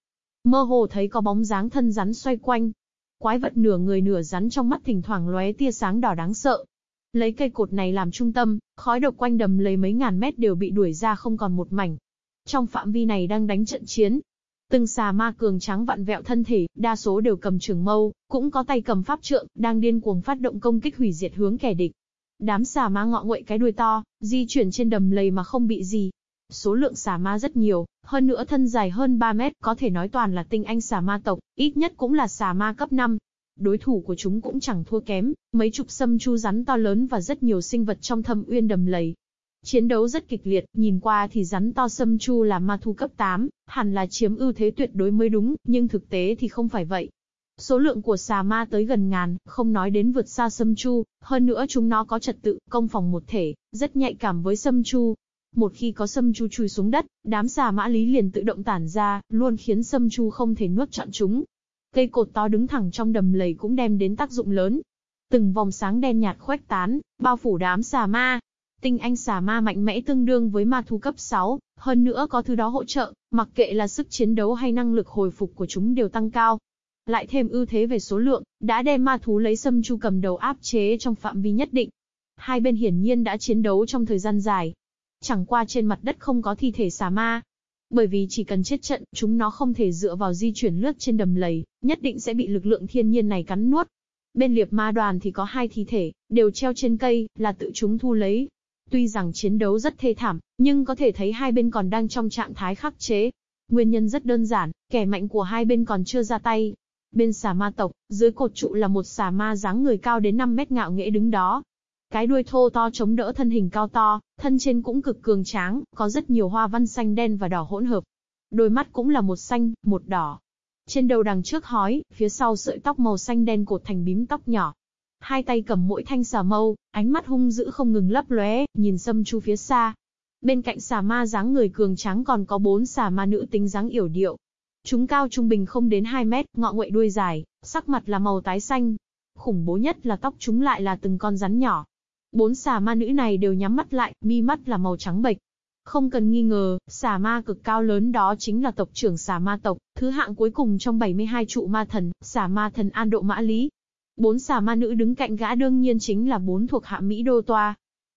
Mơ hồ thấy có bóng dáng thân rắn xoay quanh. Quái vật nửa người nửa rắn trong mắt thỉnh thoảng lóe tia sáng đỏ đáng sợ. Lấy cây cột này làm trung tâm, khói độc quanh đầm lầy mấy ngàn mét đều bị đuổi ra không còn một mảnh. Trong phạm vi này đang đánh trận chiến, Từng xà ma cường trắng vặn vẹo thân thể, đa số đều cầm trường mâu, cũng có tay cầm pháp trượng, đang điên cuồng phát động công kích hủy diệt hướng kẻ địch. Đám xà ma ngọ nguậy cái đuôi to, di chuyển trên đầm lầy mà không bị gì. Số lượng xà ma rất nhiều, hơn nữa thân dài hơn 3 mét, có thể nói toàn là tinh anh xà ma tộc, ít nhất cũng là xà ma cấp 5. Đối thủ của chúng cũng chẳng thua kém, mấy chục sâm chu rắn to lớn và rất nhiều sinh vật trong thâm uyên đầm lầy. Chiến đấu rất kịch liệt, nhìn qua thì rắn to Sâm Chu là ma thu cấp 8, hẳn là chiếm ưu thế tuyệt đối mới đúng, nhưng thực tế thì không phải vậy. Số lượng của xà ma tới gần ngàn, không nói đến vượt xa Sâm Chu, hơn nữa chúng nó có trật tự, công phòng một thể, rất nhạy cảm với Sâm Chu. Một khi có Sâm Chu chui xuống đất, đám xà mã lý liền tự động tản ra, luôn khiến Sâm Chu không thể nuốt trọn chúng. Cây cột to đứng thẳng trong đầm lầy cũng đem đến tác dụng lớn. Từng vòng sáng đen nhạt khuếch tán, bao phủ đám xà ma, Tinh anh xà ma mạnh mẽ tương đương với ma thú cấp 6, hơn nữa có thứ đó hỗ trợ, mặc kệ là sức chiến đấu hay năng lực hồi phục của chúng đều tăng cao. Lại thêm ưu thế về số lượng, đã đem ma thú lấy sâm chu cầm đầu áp chế trong phạm vi nhất định. Hai bên hiển nhiên đã chiến đấu trong thời gian dài. Chẳng qua trên mặt đất không có thi thể xà ma. Bởi vì chỉ cần chết trận, chúng nó không thể dựa vào di chuyển lướt trên đầm lầy, nhất định sẽ bị lực lượng thiên nhiên này cắn nuốt. Bên liệp ma đoàn thì có hai thi thể, đều treo trên cây, là tự chúng thu lấy, Tuy rằng chiến đấu rất thê thảm, nhưng có thể thấy hai bên còn đang trong trạng thái khắc chế. Nguyên nhân rất đơn giản, kẻ mạnh của hai bên còn chưa ra tay. Bên xà ma tộc, dưới cột trụ là một xà ma dáng người cao đến 5 mét ngạo nghễ đứng đó. Cái đuôi thô to chống đỡ thân hình cao to, thân trên cũng cực cường tráng, có rất nhiều hoa văn xanh đen và đỏ hỗn hợp. Đôi mắt cũng là một xanh, một đỏ. Trên đầu đằng trước hói, phía sau sợi tóc màu xanh đen cột thành bím tóc nhỏ, hai tay cầm mỗi thanh xà mâu, ánh mắt hung dữ không ngừng lấp lóe, nhìn Sâm Chu phía xa. Bên cạnh xà ma dáng người cường tráng còn có bốn xà ma nữ tính dáng yểu điệu. Chúng cao trung bình không đến 2 mét, ngọ nguậy đuôi dài, sắc mặt là màu tái xanh. Khủng bố nhất là tóc chúng lại là từng con rắn nhỏ. Bốn xà ma nữ này đều nhắm mắt lại, mi mắt là màu trắng bệch. Không cần nghi ngờ, xà ma cực cao lớn đó chính là tộc trưởng xà ma tộc, thứ hạng cuối cùng trong 72 trụ ma thần, xà ma thần An Độ Mã Lý. Bốn xà ma nữ đứng cạnh gã đương nhiên chính là bốn thuộc hạ Mỹ Đô Toa.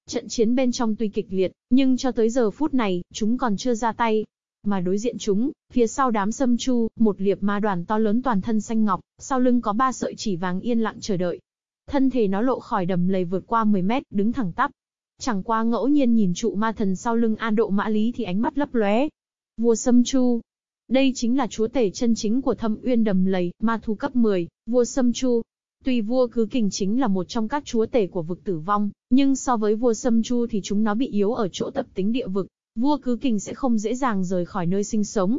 Trận chiến bên trong tuy kịch liệt, nhưng cho tới giờ phút này, chúng còn chưa ra tay. Mà đối diện chúng, phía sau đám sâm chu, một liệp ma đoàn to lớn toàn thân xanh ngọc, sau lưng có ba sợi chỉ vàng yên lặng chờ đợi. Thân thể nó lộ khỏi đầm lầy vượt qua 10 mét, đứng thẳng tắp. Chẳng qua ngẫu nhiên nhìn trụ ma thần sau lưng an độ mã lý thì ánh mắt lấp lóe. Vua sâm chu, đây chính là chúa tể chân chính của thâm uyên đầm lầy, ma thú cấp 10, vua Sâm Chu. Tuy vua cứ kình chính là một trong các chúa tể của vực tử vong, nhưng so với vua Sâm Chu thì chúng nó bị yếu ở chỗ tập tính địa vực, vua cứ kình sẽ không dễ dàng rời khỏi nơi sinh sống.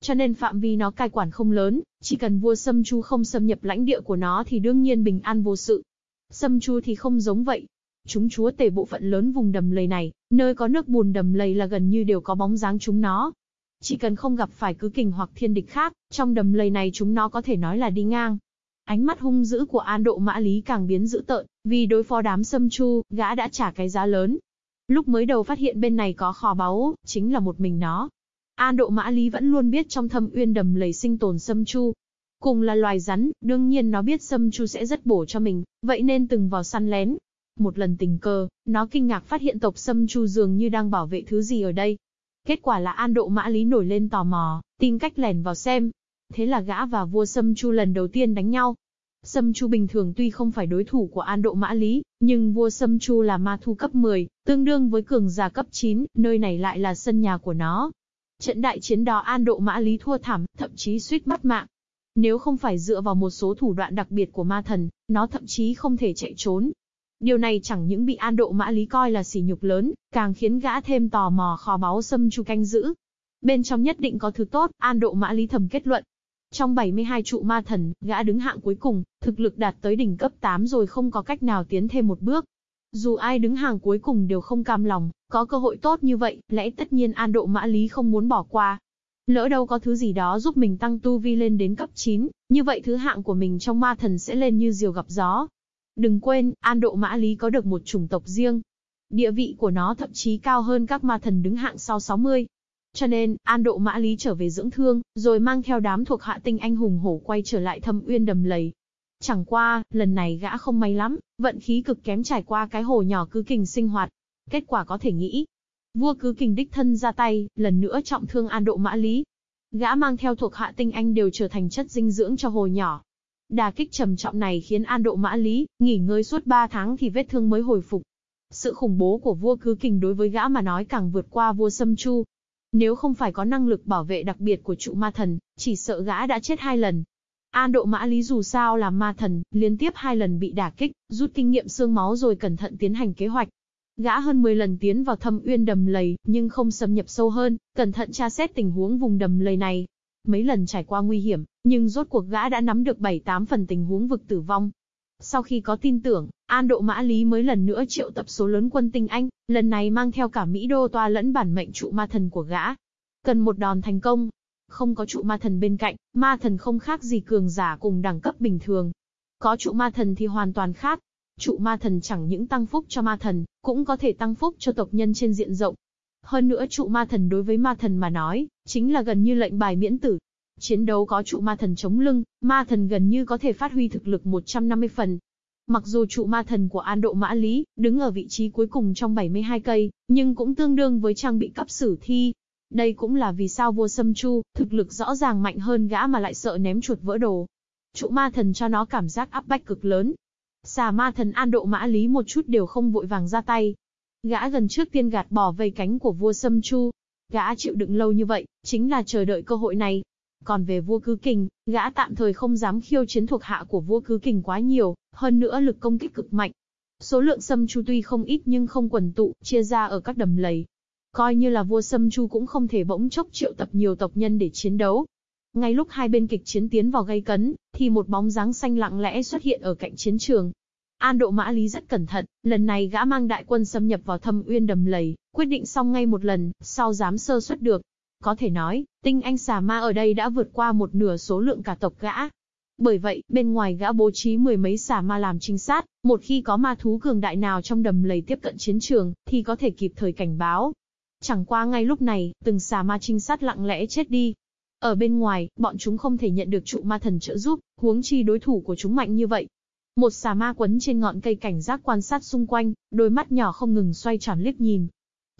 Cho nên phạm vi nó cai quản không lớn, chỉ cần vua Sâm Chu không xâm nhập lãnh địa của nó thì đương nhiên bình an vô sự. Sâm Chu thì không giống vậy. Chúng chúa tể bộ phận lớn vùng đầm lầy này, nơi có nước bùn đầm lầy là gần như đều có bóng dáng chúng nó. Chỉ cần không gặp phải cứ kình hoặc thiên địch khác, trong đầm lầy này chúng nó có thể nói là đi ngang, Ánh mắt hung dữ của An Độ Mã Lý càng biến dữ tợn, vì đối phó đám sâm chu, gã đã trả cái giá lớn. Lúc mới đầu phát hiện bên này có kho báu, chính là một mình nó. An Độ Mã Lý vẫn luôn biết trong thâm uyên đầm lầy sinh tồn sâm chu. Cùng là loài rắn, đương nhiên nó biết sâm chu sẽ rất bổ cho mình, vậy nên từng vào săn lén. Một lần tình cờ, nó kinh ngạc phát hiện tộc sâm chu dường như đang bảo vệ thứ gì ở đây. Kết quả là An Độ Mã Lý nổi lên tò mò, tìm cách lẻn vào xem, Thế là gã và vua Sâm Chu lần đầu tiên đánh nhau. Sâm Chu bình thường tuy không phải đối thủ của An Độ Mã Lý, nhưng vua Sâm Chu là ma thu cấp 10, tương đương với cường giả cấp 9, nơi này lại là sân nhà của nó. Trận đại chiến đó An Độ Mã Lý thua thảm, thậm chí suýt mất mạng. Nếu không phải dựa vào một số thủ đoạn đặc biệt của ma thần, nó thậm chí không thể chạy trốn. Điều này chẳng những bị An Độ Mã Lý coi là sỉ nhục lớn, càng khiến gã thêm tò mò kho báu xâm Chu canh giữ. Bên trong nhất định có thứ tốt, An Độ Mã Lý thầm kết luận, trong 72 trụ ma thần, gã đứng hạng cuối cùng, thực lực đạt tới đỉnh cấp 8 rồi không có cách nào tiến thêm một bước. Dù ai đứng hàng cuối cùng đều không cam lòng, có cơ hội tốt như vậy, lẽ tất nhiên an độ mã lý không muốn bỏ qua. Lỡ đâu có thứ gì đó giúp mình tăng tu vi lên đến cấp 9, như vậy thứ hạng của mình trong ma thần sẽ lên như diều gặp gió. Đừng quên, an độ mã lý có được một chủng tộc riêng. Địa vị của nó thậm chí cao hơn các ma thần đứng hạng sau 60, cho nên, An Độ Mã Lý trở về dưỡng thương, rồi mang theo đám thuộc hạ tinh anh hùng hổ quay trở lại thâm uyên đầm lầy. Chẳng qua, lần này gã không may lắm, vận khí cực kém trải qua cái hồ nhỏ cứ kình sinh hoạt. Kết quả có thể nghĩ. Vua cứ kình đích thân ra tay, lần nữa trọng thương An Độ Mã Lý. Gã mang theo thuộc hạ tinh anh đều trở thành chất dinh dưỡng cho hồ nhỏ. Đà kích trầm trọng này khiến An Độ Mã Lý, nghỉ ngơi suốt 3 tháng thì vết thương mới hồi phục. Sự khủng bố của vua cứ kình đối với gã mà nói càng vượt qua vua Sâm Chu, nếu không phải có năng lực bảo vệ đặc biệt của trụ ma thần, chỉ sợ gã đã chết hai lần. An độ mã lý dù sao là ma thần, liên tiếp hai lần bị đả kích, rút kinh nghiệm xương máu rồi cẩn thận tiến hành kế hoạch. Gã hơn 10 lần tiến vào thâm uyên đầm lầy, nhưng không xâm nhập sâu hơn, cẩn thận tra xét tình huống vùng đầm lầy này. Mấy lần trải qua nguy hiểm, nhưng rốt cuộc gã đã nắm được 7-8 phần tình huống vực tử vong. Sau khi có tin tưởng, An Độ Mã Lý mới lần nữa triệu tập số lớn quân tinh Anh, lần này mang theo cả Mỹ Đô toa lẫn bản mệnh trụ ma thần của gã. Cần một đòn thành công. Không có trụ ma thần bên cạnh, ma thần không khác gì cường giả cùng đẳng cấp bình thường. Có trụ ma thần thì hoàn toàn khác. Trụ ma thần chẳng những tăng phúc cho ma thần, cũng có thể tăng phúc cho tộc nhân trên diện rộng. Hơn nữa trụ ma thần đối với ma thần mà nói, chính là gần như lệnh bài miễn tử. Chiến đấu có trụ ma thần chống lưng, ma thần gần như có thể phát huy thực lực 150 phần. Mặc dù trụ ma thần của An Độ Mã Lý, đứng ở vị trí cuối cùng trong 72 cây, nhưng cũng tương đương với trang bị cấp sử thi. Đây cũng là vì sao vua Sâm Chu, thực lực rõ ràng mạnh hơn gã mà lại sợ ném chuột vỡ đồ. Trụ ma thần cho nó cảm giác áp bách cực lớn. Xà ma thần An Độ Mã Lý một chút đều không vội vàng ra tay. Gã gần trước tiên gạt bỏ vây cánh của vua Sâm Chu. Gã chịu đựng lâu như vậy, chính là chờ đợi cơ hội này. Còn về vua Cứ Kình, gã tạm thời không dám khiêu chiến thuộc hạ của vua Cứ Kình quá nhiều, hơn nữa lực công kích cực mạnh. Số lượng Sâm Chu tuy không ít nhưng không quần tụ, chia ra ở các đầm lầy. Coi như là vua Sâm Chu cũng không thể bỗng chốc triệu tập nhiều tộc nhân để chiến đấu. Ngay lúc hai bên kịch chiến tiến vào gây cấn, thì một bóng dáng xanh lặng lẽ xuất hiện ở cạnh chiến trường. An Độ Mã Lý rất cẩn thận, lần này gã mang đại quân xâm nhập vào thâm uyên đầm lầy, quyết định xong ngay một lần, sau dám sơ xuất được. Có thể nói, tinh anh xà ma ở đây đã vượt qua một nửa số lượng cả tộc gã. Bởi vậy, bên ngoài gã bố trí mười mấy xà ma làm trinh sát, một khi có ma thú cường đại nào trong đầm lầy tiếp cận chiến trường, thì có thể kịp thời cảnh báo. Chẳng qua ngay lúc này, từng xà ma trinh sát lặng lẽ chết đi. Ở bên ngoài, bọn chúng không thể nhận được trụ ma thần trợ giúp, huống chi đối thủ của chúng mạnh như vậy. Một xà ma quấn trên ngọn cây cảnh giác quan sát xung quanh, đôi mắt nhỏ không ngừng xoay tròn liếc nhìn,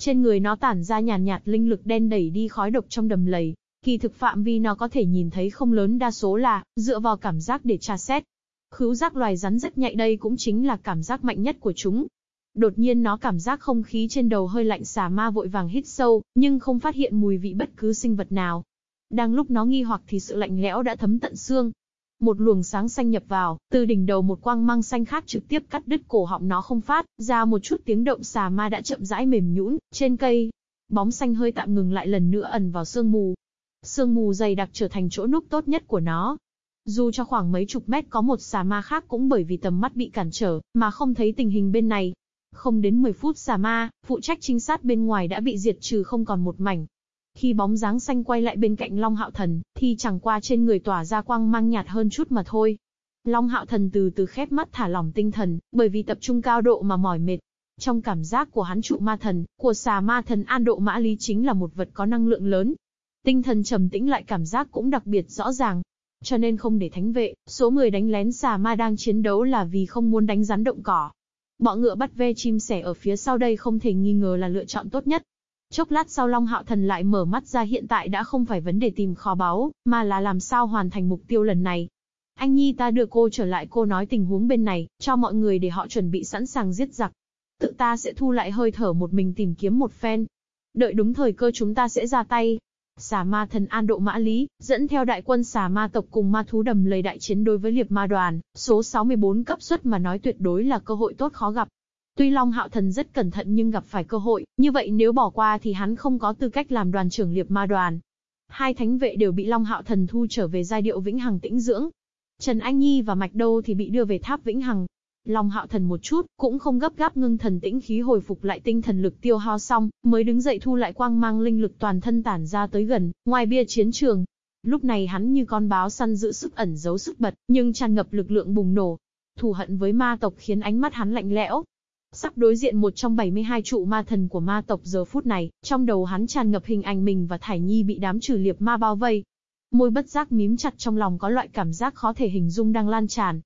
trên người nó tản ra nhàn nhạt, linh lực đen đẩy đi khói độc trong đầm lầy. Kỳ thực phạm vi nó có thể nhìn thấy không lớn đa số là, dựa vào cảm giác để tra xét. Khứu giác loài rắn rất nhạy đây cũng chính là cảm giác mạnh nhất của chúng. Đột nhiên nó cảm giác không khí trên đầu hơi lạnh xà ma vội vàng hít sâu, nhưng không phát hiện mùi vị bất cứ sinh vật nào. Đang lúc nó nghi hoặc thì sự lạnh lẽo đã thấm tận xương, một luồng sáng xanh nhập vào, từ đỉnh đầu một quang mang xanh khác trực tiếp cắt đứt cổ họng nó không phát, ra một chút tiếng động xà ma đã chậm rãi mềm nhũn trên cây. Bóng xanh hơi tạm ngừng lại lần nữa ẩn vào sương mù. Sương mù dày đặc trở thành chỗ núp tốt nhất của nó. Dù cho khoảng mấy chục mét có một xà ma khác cũng bởi vì tầm mắt bị cản trở, mà không thấy tình hình bên này. Không đến 10 phút xà ma, phụ trách trinh sát bên ngoài đã bị diệt trừ không còn một mảnh, khi bóng dáng xanh quay lại bên cạnh Long Hạo Thần, thì chẳng qua trên người tỏa ra quang mang nhạt hơn chút mà thôi. Long Hạo Thần từ từ khép mắt thả lỏng tinh thần, bởi vì tập trung cao độ mà mỏi mệt. Trong cảm giác của hắn trụ ma thần, của xà ma thần an độ mã lý chính là một vật có năng lượng lớn. Tinh thần trầm tĩnh lại cảm giác cũng đặc biệt rõ ràng. Cho nên không để thánh vệ, số người đánh lén xà ma đang chiến đấu là vì không muốn đánh rắn động cỏ. Bọ ngựa bắt ve chim sẻ ở phía sau đây không thể nghi ngờ là lựa chọn tốt nhất. Chốc lát sau Long Hạo Thần lại mở mắt ra hiện tại đã không phải vấn đề tìm kho báu, mà là làm sao hoàn thành mục tiêu lần này. Anh Nhi ta đưa cô trở lại cô nói tình huống bên này, cho mọi người để họ chuẩn bị sẵn sàng giết giặc. Tự ta sẽ thu lại hơi thở một mình tìm kiếm một phen. Đợi đúng thời cơ chúng ta sẽ ra tay. Xà ma thần An Độ Mã Lý, dẫn theo đại quân xà ma tộc cùng ma thú đầm lầy đại chiến đối với liệp ma đoàn, số 64 cấp suất mà nói tuyệt đối là cơ hội tốt khó gặp. Tuy Long Hạo Thần rất cẩn thận nhưng gặp phải cơ hội, như vậy nếu bỏ qua thì hắn không có tư cách làm đoàn trưởng liệp ma đoàn. Hai thánh vệ đều bị Long Hạo Thần thu trở về giai điệu Vĩnh Hằng tĩnh dưỡng. Trần Anh Nhi và Mạch Đô thì bị đưa về tháp Vĩnh Hằng. Long Hạo Thần một chút, cũng không gấp gáp ngưng thần tĩnh khí hồi phục lại tinh thần lực tiêu hao xong, mới đứng dậy thu lại quang mang linh lực toàn thân tản ra tới gần, ngoài bia chiến trường. Lúc này hắn như con báo săn giữ sức ẩn giấu sức bật, nhưng tràn ngập lực lượng bùng nổ. Thù hận với ma tộc khiến ánh mắt hắn lạnh lẽo, Sắp đối diện một trong 72 trụ ma thần của ma tộc giờ phút này, trong đầu hắn tràn ngập hình ảnh mình và Thải Nhi bị đám trừ liệp ma bao vây. Môi bất giác mím chặt trong lòng có loại cảm giác khó thể hình dung đang lan tràn.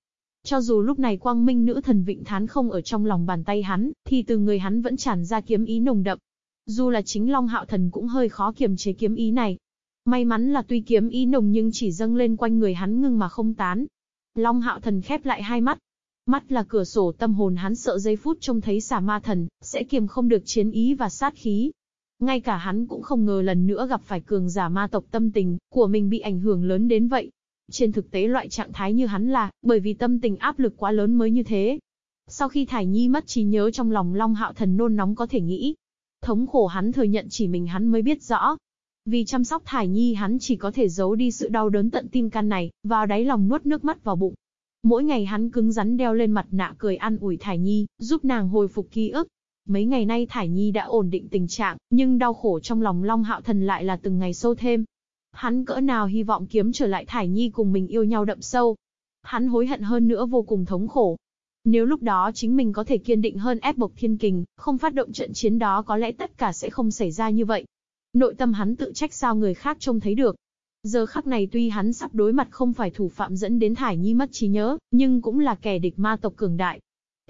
Cho dù lúc này quang minh nữ thần Vịnh Thán không ở trong lòng bàn tay hắn, thì từ người hắn vẫn tràn ra kiếm ý nồng đậm. Dù là chính Long Hạo Thần cũng hơi khó kiềm chế kiếm ý này. May mắn là tuy kiếm ý nồng nhưng chỉ dâng lên quanh người hắn ngưng mà không tán. Long Hạo Thần khép lại hai mắt, Mắt là cửa sổ tâm hồn hắn sợ giây phút trông thấy xà ma thần, sẽ kiềm không được chiến ý và sát khí. Ngay cả hắn cũng không ngờ lần nữa gặp phải cường giả ma tộc tâm tình, của mình bị ảnh hưởng lớn đến vậy. Trên thực tế loại trạng thái như hắn là, bởi vì tâm tình áp lực quá lớn mới như thế. Sau khi Thải Nhi mất trí nhớ trong lòng Long Hạo Thần nôn nóng có thể nghĩ. Thống khổ hắn thừa nhận chỉ mình hắn mới biết rõ. Vì chăm sóc Thải Nhi hắn chỉ có thể giấu đi sự đau đớn tận tim can này, vào đáy lòng nuốt nước mắt vào bụng. Mỗi ngày hắn cứng rắn đeo lên mặt nạ cười ăn ủi Thải Nhi, giúp nàng hồi phục ký ức. Mấy ngày nay Thải Nhi đã ổn định tình trạng, nhưng đau khổ trong lòng Long Hạo Thần lại là từng ngày sâu thêm. Hắn cỡ nào hy vọng kiếm trở lại Thải Nhi cùng mình yêu nhau đậm sâu. Hắn hối hận hơn nữa vô cùng thống khổ. Nếu lúc đó chính mình có thể kiên định hơn ép bộc thiên kình, không phát động trận chiến đó có lẽ tất cả sẽ không xảy ra như vậy. Nội tâm hắn tự trách sao người khác trông thấy được. Giờ khắc này tuy hắn sắp đối mặt không phải thủ phạm dẫn đến Thải Nhi mất trí nhớ, nhưng cũng là kẻ địch ma tộc cường đại.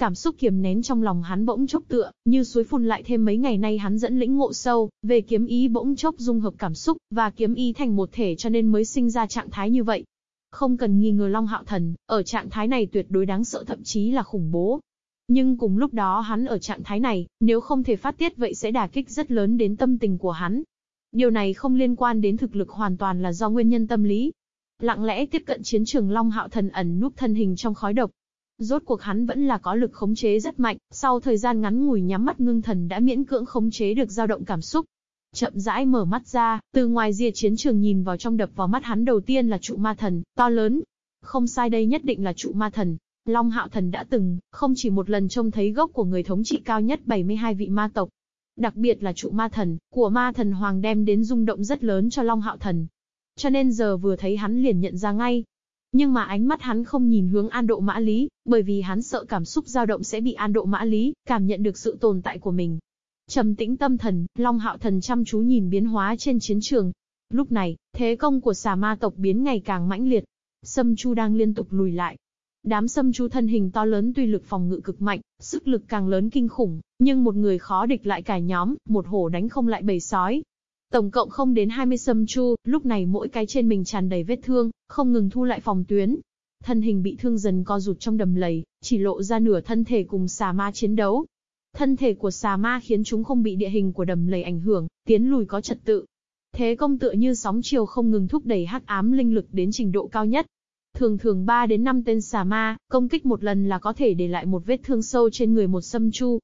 Cảm xúc kiềm nén trong lòng hắn bỗng chốc tựa, như suối phun lại thêm mấy ngày nay hắn dẫn lĩnh ngộ sâu, về kiếm ý bỗng chốc dung hợp cảm xúc, và kiếm ý thành một thể cho nên mới sinh ra trạng thái như vậy. Không cần nghi ngờ Long Hạo Thần, ở trạng thái này tuyệt đối đáng sợ thậm chí là khủng bố. Nhưng cùng lúc đó hắn ở trạng thái này, nếu không thể phát tiết vậy sẽ đả kích rất lớn đến tâm tình của hắn. Điều này không liên quan đến thực lực hoàn toàn là do nguyên nhân tâm lý. Lặng lẽ tiếp cận chiến trường Long Hạo Thần ẩn núp thân hình trong khói độc. Rốt cuộc hắn vẫn là có lực khống chế rất mạnh, sau thời gian ngắn ngủi nhắm mắt ngưng thần đã miễn cưỡng khống chế được dao động cảm xúc. Chậm rãi mở mắt ra, từ ngoài rìa chiến trường nhìn vào trong đập vào mắt hắn đầu tiên là trụ ma thần, to lớn. Không sai đây nhất định là trụ ma thần. Long Hạo Thần đã từng, không chỉ một lần trông thấy gốc của người thống trị cao nhất 72 vị ma tộc, Đặc biệt là trụ ma thần, của ma thần hoàng đem đến rung động rất lớn cho Long Hạo Thần. Cho nên giờ vừa thấy hắn liền nhận ra ngay. Nhưng mà ánh mắt hắn không nhìn hướng an độ mã lý, bởi vì hắn sợ cảm xúc dao động sẽ bị an độ mã lý, cảm nhận được sự tồn tại của mình. Trầm tĩnh tâm thần, Long Hạo Thần chăm chú nhìn biến hóa trên chiến trường. Lúc này, thế công của xà ma tộc biến ngày càng mãnh liệt. Sâm Chu đang liên tục lùi lại, Đám sâm chu thân hình to lớn tuy lực phòng ngự cực mạnh, sức lực càng lớn kinh khủng, nhưng một người khó địch lại cả nhóm, một hổ đánh không lại bầy sói. Tổng cộng không đến 20 sâm chu, lúc này mỗi cái trên mình tràn đầy vết thương, không ngừng thu lại phòng tuyến. Thân hình bị thương dần co rụt trong đầm lầy, chỉ lộ ra nửa thân thể cùng xà ma chiến đấu. Thân thể của xà ma khiến chúng không bị địa hình của đầm lầy ảnh hưởng, tiến lùi có trật tự. Thế công tựa như sóng chiều không ngừng thúc đẩy hắc ám linh lực đến trình độ cao nhất. Thường thường 3 đến 5 tên xà ma, công kích một lần là có thể để lại một vết thương sâu trên người một sâm chu.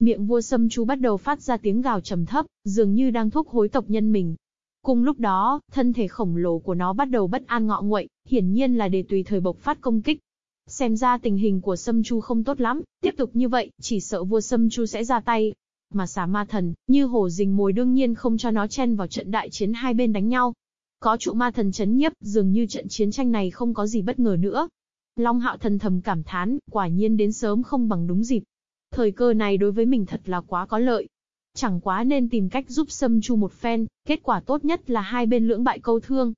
Miệng vua sâm chu bắt đầu phát ra tiếng gào trầm thấp, dường như đang thúc hối tộc nhân mình. Cùng lúc đó, thân thể khổng lồ của nó bắt đầu bất an ngọ nguậy, hiển nhiên là để tùy thời bộc phát công kích. Xem ra tình hình của Sâm Chu không tốt lắm, tiếp tục như vậy, chỉ sợ vua Sâm Chu sẽ ra tay. Mà xà ma thần, như hổ rình mồi đương nhiên không cho nó chen vào trận đại chiến hai bên đánh nhau. Có trụ ma thần chấn nhiếp, dường như trận chiến tranh này không có gì bất ngờ nữa. Long hạo thần thầm cảm thán, quả nhiên đến sớm không bằng đúng dịp. Thời cơ này đối với mình thật là quá có lợi. Chẳng quá nên tìm cách giúp xâm chu một phen, kết quả tốt nhất là hai bên lưỡng bại câu thương.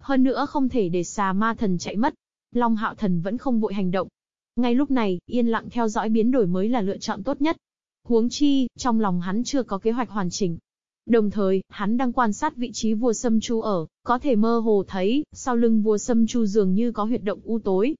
Hơn nữa không thể để xà ma thần chạy mất. Long hạo thần vẫn không vội hành động. Ngay lúc này, yên lặng theo dõi biến đổi mới là lựa chọn tốt nhất. Huống chi, trong lòng hắn chưa có kế hoạch hoàn chỉnh, Đồng thời, hắn đang quan sát vị trí vua Sâm Chu ở, có thể mơ hồ thấy, sau lưng vua Sâm Chu dường như có huyệt động u tối.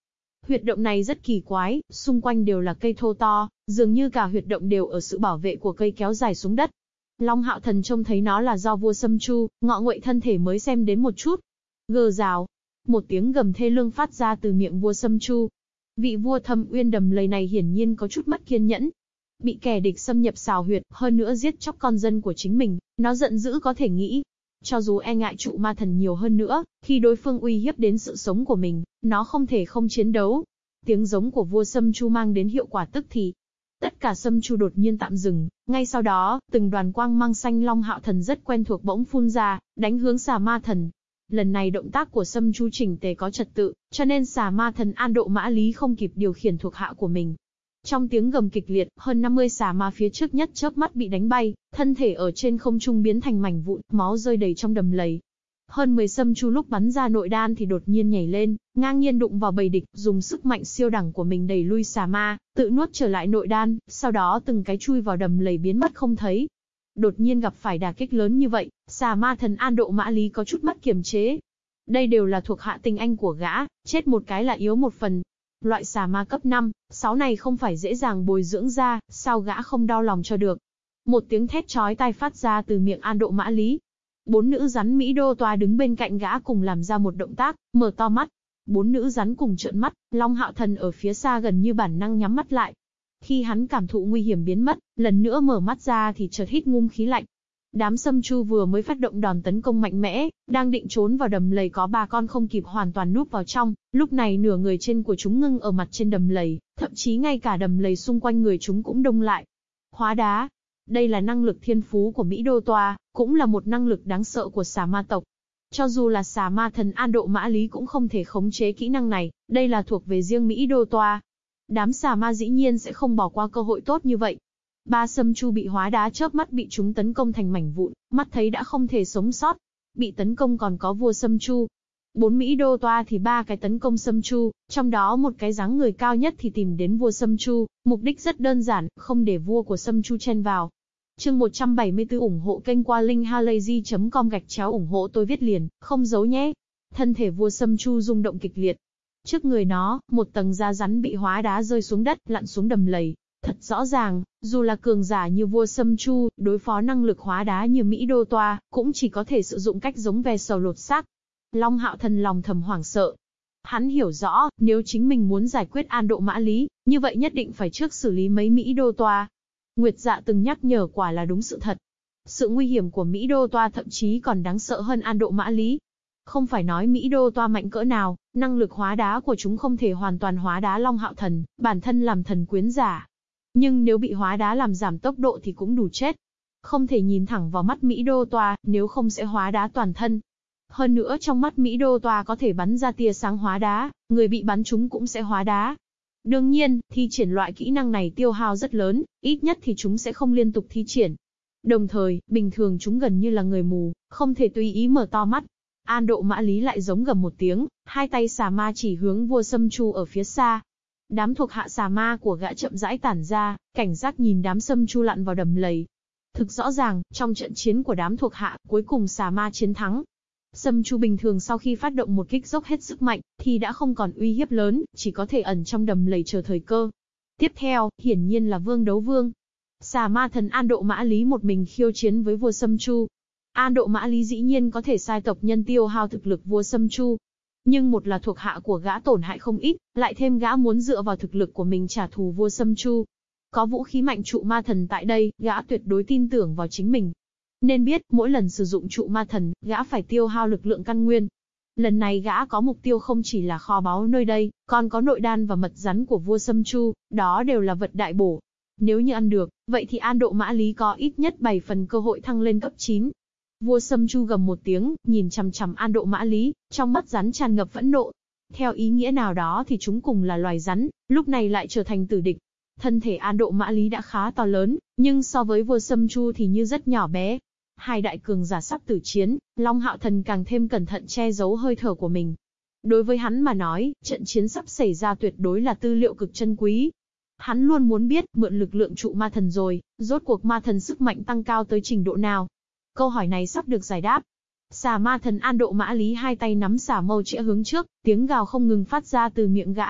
Huyệt động này rất kỳ quái, xung quanh đều là cây thô to, dường như cả huyệt động đều ở sự bảo vệ của cây kéo dài xuống đất. Long hạo thần trông thấy nó là do vua Sâm Chu, ngọ nguậy thân thể mới xem đến một chút. Gờ rào. Một tiếng gầm thê lương phát ra từ miệng vua Sâm Chu. Vị vua thâm uyên đầm lầy này hiển nhiên có chút mất kiên nhẫn, bị kẻ địch xâm nhập xào huyệt, hơn nữa giết chóc con dân của chính mình, nó giận dữ có thể nghĩ. Cho dù e ngại trụ ma thần nhiều hơn nữa, khi đối phương uy hiếp đến sự sống của mình, nó không thể không chiến đấu. Tiếng giống của vua Sâm Chu mang đến hiệu quả tức thì. Tất cả Sâm Chu đột nhiên tạm dừng, ngay sau đó, từng đoàn quang mang xanh long hạo thần rất quen thuộc bỗng phun ra, đánh hướng xà ma thần. Lần này động tác của Sâm Chu chỉnh tề có trật tự, cho nên xà ma thần an độ mã lý không kịp điều khiển thuộc hạ của mình, trong tiếng gầm kịch liệt, hơn 50 xà ma phía trước nhất chớp mắt bị đánh bay, thân thể ở trên không trung biến thành mảnh vụn, máu rơi đầy trong đầm lầy. Hơn 10 sâm chu lúc bắn ra nội đan thì đột nhiên nhảy lên, ngang nhiên đụng vào bầy địch, dùng sức mạnh siêu đẳng của mình đẩy lui xà ma, tự nuốt trở lại nội đan, sau đó từng cái chui vào đầm lầy biến mất không thấy. Đột nhiên gặp phải đả kích lớn như vậy, xà ma thần an độ mã lý có chút mất kiềm chế. Đây đều là thuộc hạ tình anh của gã, chết một cái là yếu một phần, Loại xà ma cấp 5, 6 này không phải dễ dàng bồi dưỡng ra, sao gã không đau lòng cho được. Một tiếng thét chói tai phát ra từ miệng an độ mã lý. Bốn nữ rắn Mỹ đô toa đứng bên cạnh gã cùng làm ra một động tác, mở to mắt. Bốn nữ rắn cùng trợn mắt, Long Hạo Thần ở phía xa gần như bản năng nhắm mắt lại. Khi hắn cảm thụ nguy hiểm biến mất, lần nữa mở mắt ra thì chợt hít ngum khí lạnh. Đám sâm chu vừa mới phát động đòn tấn công mạnh mẽ, đang định trốn vào đầm lầy có ba con không kịp hoàn toàn núp vào trong, lúc này nửa người trên của chúng ngưng ở mặt trên đầm lầy, thậm chí ngay cả đầm lầy xung quanh người chúng cũng đông lại. Hóa đá. Đây là năng lực thiên phú của Mỹ Đô Toa, cũng là một năng lực đáng sợ của xà ma tộc. Cho dù là xà ma thần An Độ Mã Lý cũng không thể khống chế kỹ năng này, đây là thuộc về riêng Mỹ Đô Toa. Đám xà ma dĩ nhiên sẽ không bỏ qua cơ hội tốt như vậy. Ba sâm chu bị hóa đá chớp mắt bị chúng tấn công thành mảnh vụn, mắt thấy đã không thể sống sót. Bị tấn công còn có vua sâm chu. Bốn Mỹ đô toa thì ba cái tấn công sâm chu, trong đó một cái dáng người cao nhất thì tìm đến vua sâm chu, mục đích rất đơn giản, không để vua của sâm chu chen vào. Chương 174 ủng hộ kênh qua linkhalazy.com gạch chéo ủng hộ tôi viết liền, không giấu nhé. Thân thể vua sâm chu rung động kịch liệt. Trước người nó, một tầng da rắn bị hóa đá rơi xuống đất, lặn xuống đầm lầy. Thật rõ ràng, dù là cường giả như vua Sâm Chu, đối phó năng lực hóa đá như Mỹ Đô Toa, cũng chỉ có thể sử dụng cách giống ve sầu lột xác. Long Hạo Thần lòng thầm hoảng sợ. Hắn hiểu rõ, nếu chính mình muốn giải quyết an độ mã lý, như vậy nhất định phải trước xử lý mấy Mỹ Đô Toa. Nguyệt dạ từng nhắc nhở quả là đúng sự thật. Sự nguy hiểm của Mỹ Đô Toa thậm chí còn đáng sợ hơn an độ mã lý. Không phải nói Mỹ Đô Toa mạnh cỡ nào, năng lực hóa đá của chúng không thể hoàn toàn hóa đá Long Hạo Thần, bản thân làm thần quyến giả, nhưng nếu bị hóa đá làm giảm tốc độ thì cũng đủ chết. Không thể nhìn thẳng vào mắt Mỹ Đô Toa, nếu không sẽ hóa đá toàn thân. Hơn nữa trong mắt Mỹ Đô Toa có thể bắn ra tia sáng hóa đá, người bị bắn chúng cũng sẽ hóa đá. Đương nhiên, thi triển loại kỹ năng này tiêu hao rất lớn, ít nhất thì chúng sẽ không liên tục thi triển. Đồng thời, bình thường chúng gần như là người mù, không thể tùy ý mở to mắt. An độ mã lý lại giống gầm một tiếng, hai tay xà ma chỉ hướng vua sâm chu ở phía xa, Đám thuộc hạ xà ma của gã chậm rãi tản ra, cảnh giác nhìn đám sâm chu lặn vào đầm lầy. Thực rõ ràng, trong trận chiến của đám thuộc hạ, cuối cùng xà ma chiến thắng. Sâm chu bình thường sau khi phát động một kích dốc hết sức mạnh, thì đã không còn uy hiếp lớn, chỉ có thể ẩn trong đầm lầy chờ thời cơ. Tiếp theo, hiển nhiên là vương đấu vương. Xà ma thần An Độ Mã Lý một mình khiêu chiến với vua Sâm Chu. An Độ Mã Lý dĩ nhiên có thể sai tộc nhân tiêu hao thực lực vua Sâm Chu, nhưng một là thuộc hạ của gã tổn hại không ít, lại thêm gã muốn dựa vào thực lực của mình trả thù vua Sâm Chu. Có vũ khí mạnh trụ ma thần tại đây, gã tuyệt đối tin tưởng vào chính mình. Nên biết, mỗi lần sử dụng trụ ma thần, gã phải tiêu hao lực lượng căn nguyên. Lần này gã có mục tiêu không chỉ là kho báu nơi đây, còn có nội đan và mật rắn của vua Sâm Chu, đó đều là vật đại bổ. Nếu như ăn được, vậy thì an độ mã lý có ít nhất 7 phần cơ hội thăng lên cấp 9. Vua Sâm Chu gầm một tiếng, nhìn chằm chằm An Độ Mã Lý, trong mắt rắn tràn ngập phẫn nộ. Theo ý nghĩa nào đó thì chúng cùng là loài rắn, lúc này lại trở thành tử địch. Thân thể An Độ Mã Lý đã khá to lớn, nhưng so với vua Sâm Chu thì như rất nhỏ bé. Hai đại cường giả sắp tử chiến, Long Hạo Thần càng thêm cẩn thận che giấu hơi thở của mình. Đối với hắn mà nói, trận chiến sắp xảy ra tuyệt đối là tư liệu cực chân quý, Hắn luôn muốn biết, mượn lực lượng trụ ma thần rồi, rốt cuộc ma thần sức mạnh tăng cao tới trình độ nào. Câu hỏi này sắp được giải đáp. Xà ma thần an độ mã lý hai tay nắm xà mâu chĩa hướng trước, tiếng gào không ngừng phát ra từ miệng gã.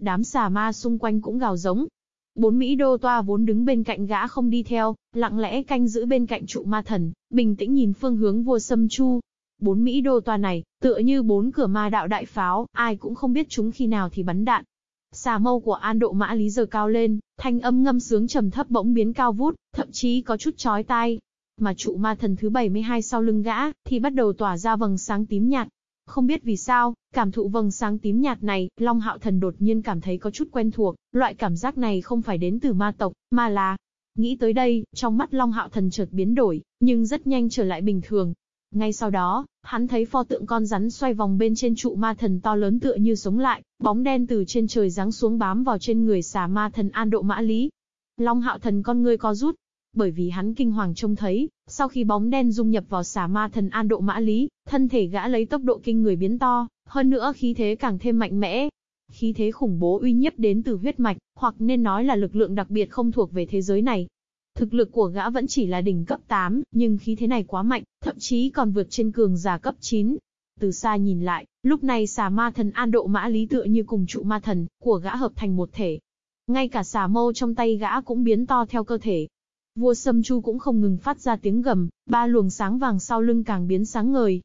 Đám xà ma xung quanh cũng gào giống. Bốn Mỹ đô toa vốn đứng bên cạnh gã không đi theo, lặng lẽ canh giữ bên cạnh trụ ma thần, bình tĩnh nhìn phương hướng vua sâm chu. Bốn Mỹ đô toa này, tựa như bốn cửa ma đạo đại pháo, ai cũng không biết chúng khi nào thì bắn đạn. Xà mâu của an độ mã lý giờ cao lên, thanh âm ngâm sướng trầm thấp bỗng biến cao vút, thậm chí có chút chói tai, mà trụ ma thần thứ 72 sau lưng gã, thì bắt đầu tỏa ra vầng sáng tím nhạt. Không biết vì sao, cảm thụ vầng sáng tím nhạt này, Long Hạo Thần đột nhiên cảm thấy có chút quen thuộc, loại cảm giác này không phải đến từ ma tộc, mà là... Nghĩ tới đây, trong mắt Long Hạo Thần chợt biến đổi, nhưng rất nhanh trở lại bình thường. Ngay sau đó, hắn thấy pho tượng con rắn xoay vòng bên trên trụ ma thần to lớn tựa như sống lại, bóng đen từ trên trời giáng xuống bám vào trên người xà ma thần an độ mã lý. Long Hạo Thần con ngươi co rút, bởi vì hắn kinh hoàng trông thấy, sau khi bóng đen dung nhập vào xà ma thần an độ mã lý, thân thể gã lấy tốc độ kinh người biến to, hơn nữa khí thế càng thêm mạnh mẽ. Khí thế khủng bố uy nhiếp đến từ huyết mạch, hoặc nên nói là lực lượng đặc biệt không thuộc về thế giới này. Thực lực của gã vẫn chỉ là đỉnh cấp 8, nhưng khí thế này quá mạnh, thậm chí còn vượt trên cường giả cấp 9. Từ xa nhìn lại, lúc này xà ma thần an độ mã lý tựa như cùng trụ ma thần, của gã hợp thành một thể. Ngay cả xà mâu trong tay gã cũng biến to theo cơ thể, Vua Sâm Chu cũng không ngừng phát ra tiếng gầm, ba luồng sáng vàng sau lưng càng biến sáng ngời.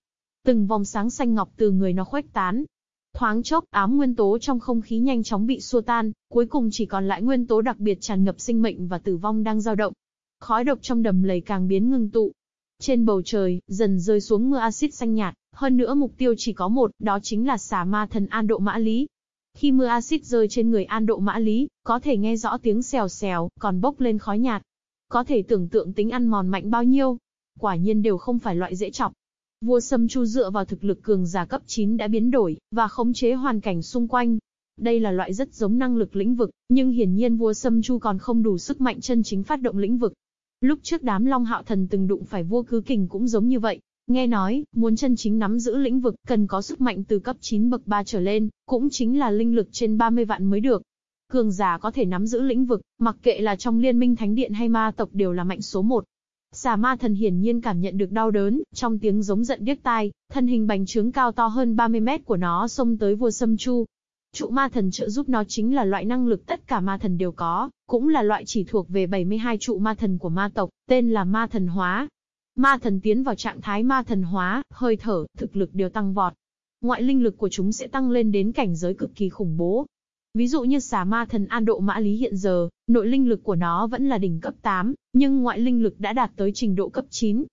Từng vòng sáng xanh ngọc từ người nó khuếch tán. Thoáng chốc, ám nguyên tố trong không khí nhanh chóng bị xua tan, cuối cùng chỉ còn lại nguyên tố đặc biệt tràn ngập sinh mệnh và tử vong đang dao động. Khói độc trong đầm lầy càng biến ngưng tụ. Trên bầu trời, dần rơi xuống mưa axit xanh nhạt, hơn nữa mục tiêu chỉ có một, đó chính là xà ma thần An Độ Mã Lý. Khi mưa axit rơi trên người An Độ Mã Lý, có thể nghe rõ tiếng xèo xèo, còn bốc lên khói nhạt. Có thể tưởng tượng tính ăn mòn mạnh bao nhiêu. Quả nhiên đều không phải loại dễ chọc. Vua Sâm Chu dựa vào thực lực cường giả cấp 9 đã biến đổi, và khống chế hoàn cảnh xung quanh. Đây là loại rất giống năng lực lĩnh vực, nhưng hiển nhiên vua Sâm Chu còn không đủ sức mạnh chân chính phát động lĩnh vực. Lúc trước đám Long Hạo Thần từng đụng phải vua Cứ Kình cũng giống như vậy. Nghe nói, muốn chân chính nắm giữ lĩnh vực, cần có sức mạnh từ cấp 9 bậc 3 trở lên, cũng chính là linh lực trên 30 vạn mới được. Cường giả có thể nắm giữ lĩnh vực, mặc kệ là trong liên minh thánh điện hay ma tộc đều là mạnh số một. Xà ma thần hiển nhiên cảm nhận được đau đớn, trong tiếng giống giận điếc tai, thân hình bành trướng cao to hơn 30 mét của nó xông tới vua sâm chu. Trụ ma thần trợ giúp nó chính là loại năng lực tất cả ma thần đều có, cũng là loại chỉ thuộc về 72 trụ ma thần của ma tộc, tên là ma thần hóa. Ma thần tiến vào trạng thái ma thần hóa, hơi thở, thực lực đều tăng vọt. Ngoại linh lực của chúng sẽ tăng lên đến cảnh giới cực kỳ khủng bố, Ví dụ như xà ma thần An Độ Mã Lý hiện giờ, nội linh lực của nó vẫn là đỉnh cấp 8, nhưng ngoại linh lực đã đạt tới trình độ cấp 9.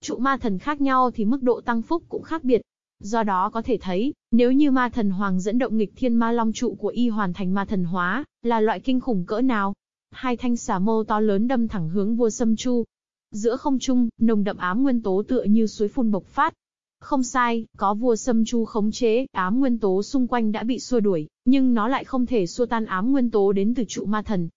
Trụ ma thần khác nhau thì mức độ tăng phúc cũng khác biệt. Do đó có thể thấy, nếu như ma thần hoàng dẫn động nghịch thiên ma long trụ của y hoàn thành ma thần hóa, là loại kinh khủng cỡ nào? Hai thanh xà mâu to lớn đâm thẳng hướng vua sâm chu. Giữa không trung, nồng đậm ám nguyên tố tựa như suối phun bộc phát, không sai, có vua Sâm Chu khống chế, ám nguyên tố xung quanh đã bị xua đuổi, nhưng nó lại không thể xua tan ám nguyên tố đến từ trụ ma thần.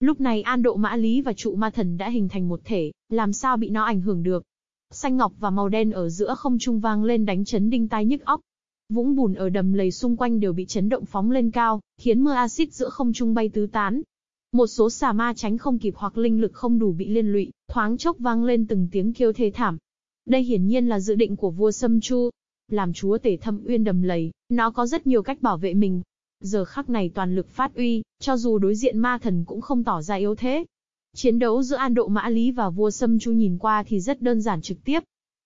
Lúc này An Độ Mã Lý và trụ ma thần đã hình thành một thể, làm sao bị nó ảnh hưởng được. Xanh ngọc và màu đen ở giữa không trung vang lên đánh chấn đinh tai nhức óc. Vũng bùn ở đầm lầy xung quanh đều bị chấn động phóng lên cao, khiến mưa axit giữa không trung bay tứ tán. Một số xà ma tránh không kịp hoặc linh lực không đủ bị liên lụy, thoáng chốc vang lên từng tiếng kêu thê thảm, đây hiển nhiên là dự định của vua Sâm Chu. Làm chúa tể thâm uyên đầm lầy, nó có rất nhiều cách bảo vệ mình. Giờ khắc này toàn lực phát uy, cho dù đối diện ma thần cũng không tỏ ra yếu thế. Chiến đấu giữa An Độ Mã Lý và vua Sâm Chu nhìn qua thì rất đơn giản trực tiếp.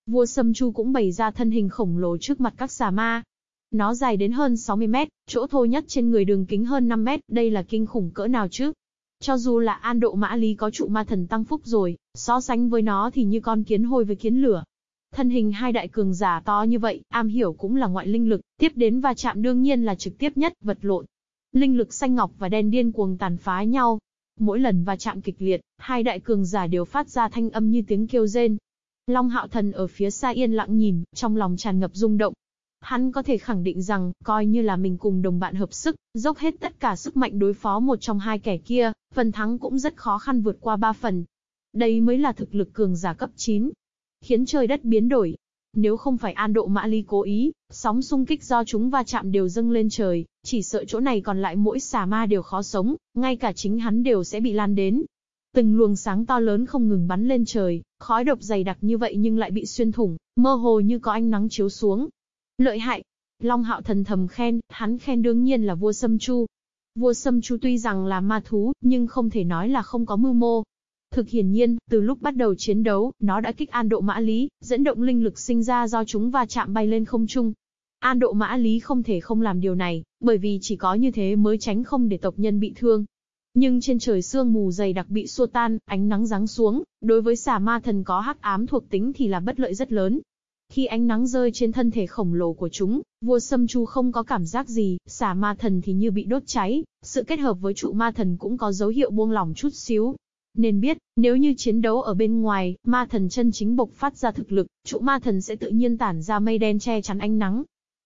Vua Sâm Chu cũng bày ra thân hình khổng lồ trước mặt các xà ma. Nó dài đến hơn 60 mét, chỗ thô nhất trên người đường kính hơn 5 mét, đây là kinh khủng cỡ nào chứ? Cho dù là an độ mã lý có trụ ma thần tăng phúc rồi, so sánh với nó thì như con kiến hôi với kiến lửa. Thân hình hai đại cường giả to như vậy, am hiểu cũng là ngoại linh lực, tiếp đến va chạm đương nhiên là trực tiếp nhất, vật lộn. Linh lực xanh ngọc và đen điên cuồng tàn phá nhau. Mỗi lần va chạm kịch liệt, hai đại cường giả đều phát ra thanh âm như tiếng kêu rên. Long hạo thần ở phía xa yên lặng nhìn, trong lòng tràn ngập rung động. Hắn có thể khẳng định rằng, coi như là mình cùng đồng bạn hợp sức, dốc hết tất cả sức mạnh đối phó một trong hai kẻ kia, phần thắng cũng rất khó khăn vượt qua ba phần. Đây mới là thực lực cường giả cấp 9 khiến trời đất biến đổi. Nếu không phải An Độ Mã Ly cố ý, sóng xung kích do chúng va chạm đều dâng lên trời, chỉ sợ chỗ này còn lại mỗi xà ma đều khó sống, ngay cả chính hắn đều sẽ bị lan đến. Từng luồng sáng to lớn không ngừng bắn lên trời, khói độc dày đặc như vậy nhưng lại bị xuyên thủng, mơ hồ như có ánh nắng chiếu xuống. Lợi hại! Long hạo thần thầm khen, hắn khen đương nhiên là vua Sâm Chu. Vua Sâm Chu tuy rằng là ma thú, nhưng không thể nói là không có mưu mô, Thực hiển nhiên, từ lúc bắt đầu chiến đấu, nó đã kích an độ mã lý, dẫn động linh lực sinh ra do chúng va chạm bay lên không trung. An độ mã lý không thể không làm điều này, bởi vì chỉ có như thế mới tránh không để tộc nhân bị thương. Nhưng trên trời sương mù dày đặc bị xua tan, ánh nắng giáng xuống, đối với xà ma thần có hắc ám thuộc tính thì là bất lợi rất lớn. Khi ánh nắng rơi trên thân thể khổng lồ của chúng, vua Sâm Chu không có cảm giác gì, xà ma thần thì như bị đốt cháy, sự kết hợp với trụ ma thần cũng có dấu hiệu buông lỏng chút xíu, nên biết, nếu như chiến đấu ở bên ngoài, ma thần chân chính bộc phát ra thực lực, trụ ma thần sẽ tự nhiên tản ra mây đen che chắn ánh nắng.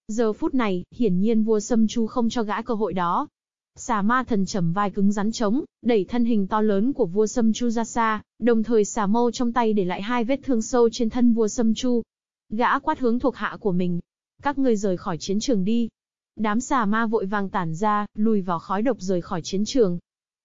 Giờ phút này, hiển nhiên vua Sâm Chu không cho gã cơ hội đó. Xà ma thần trầm vai cứng rắn chống, đẩy thân hình to lớn của vua Sâm Chu ra xa, đồng thời xà mâu trong tay để lại hai vết thương sâu trên thân vua Sâm Chu. Gã quát hướng thuộc hạ của mình. Các ngươi rời khỏi chiến trường đi. Đám xà ma vội vàng tản ra, lùi vào khói độc rời khỏi chiến trường.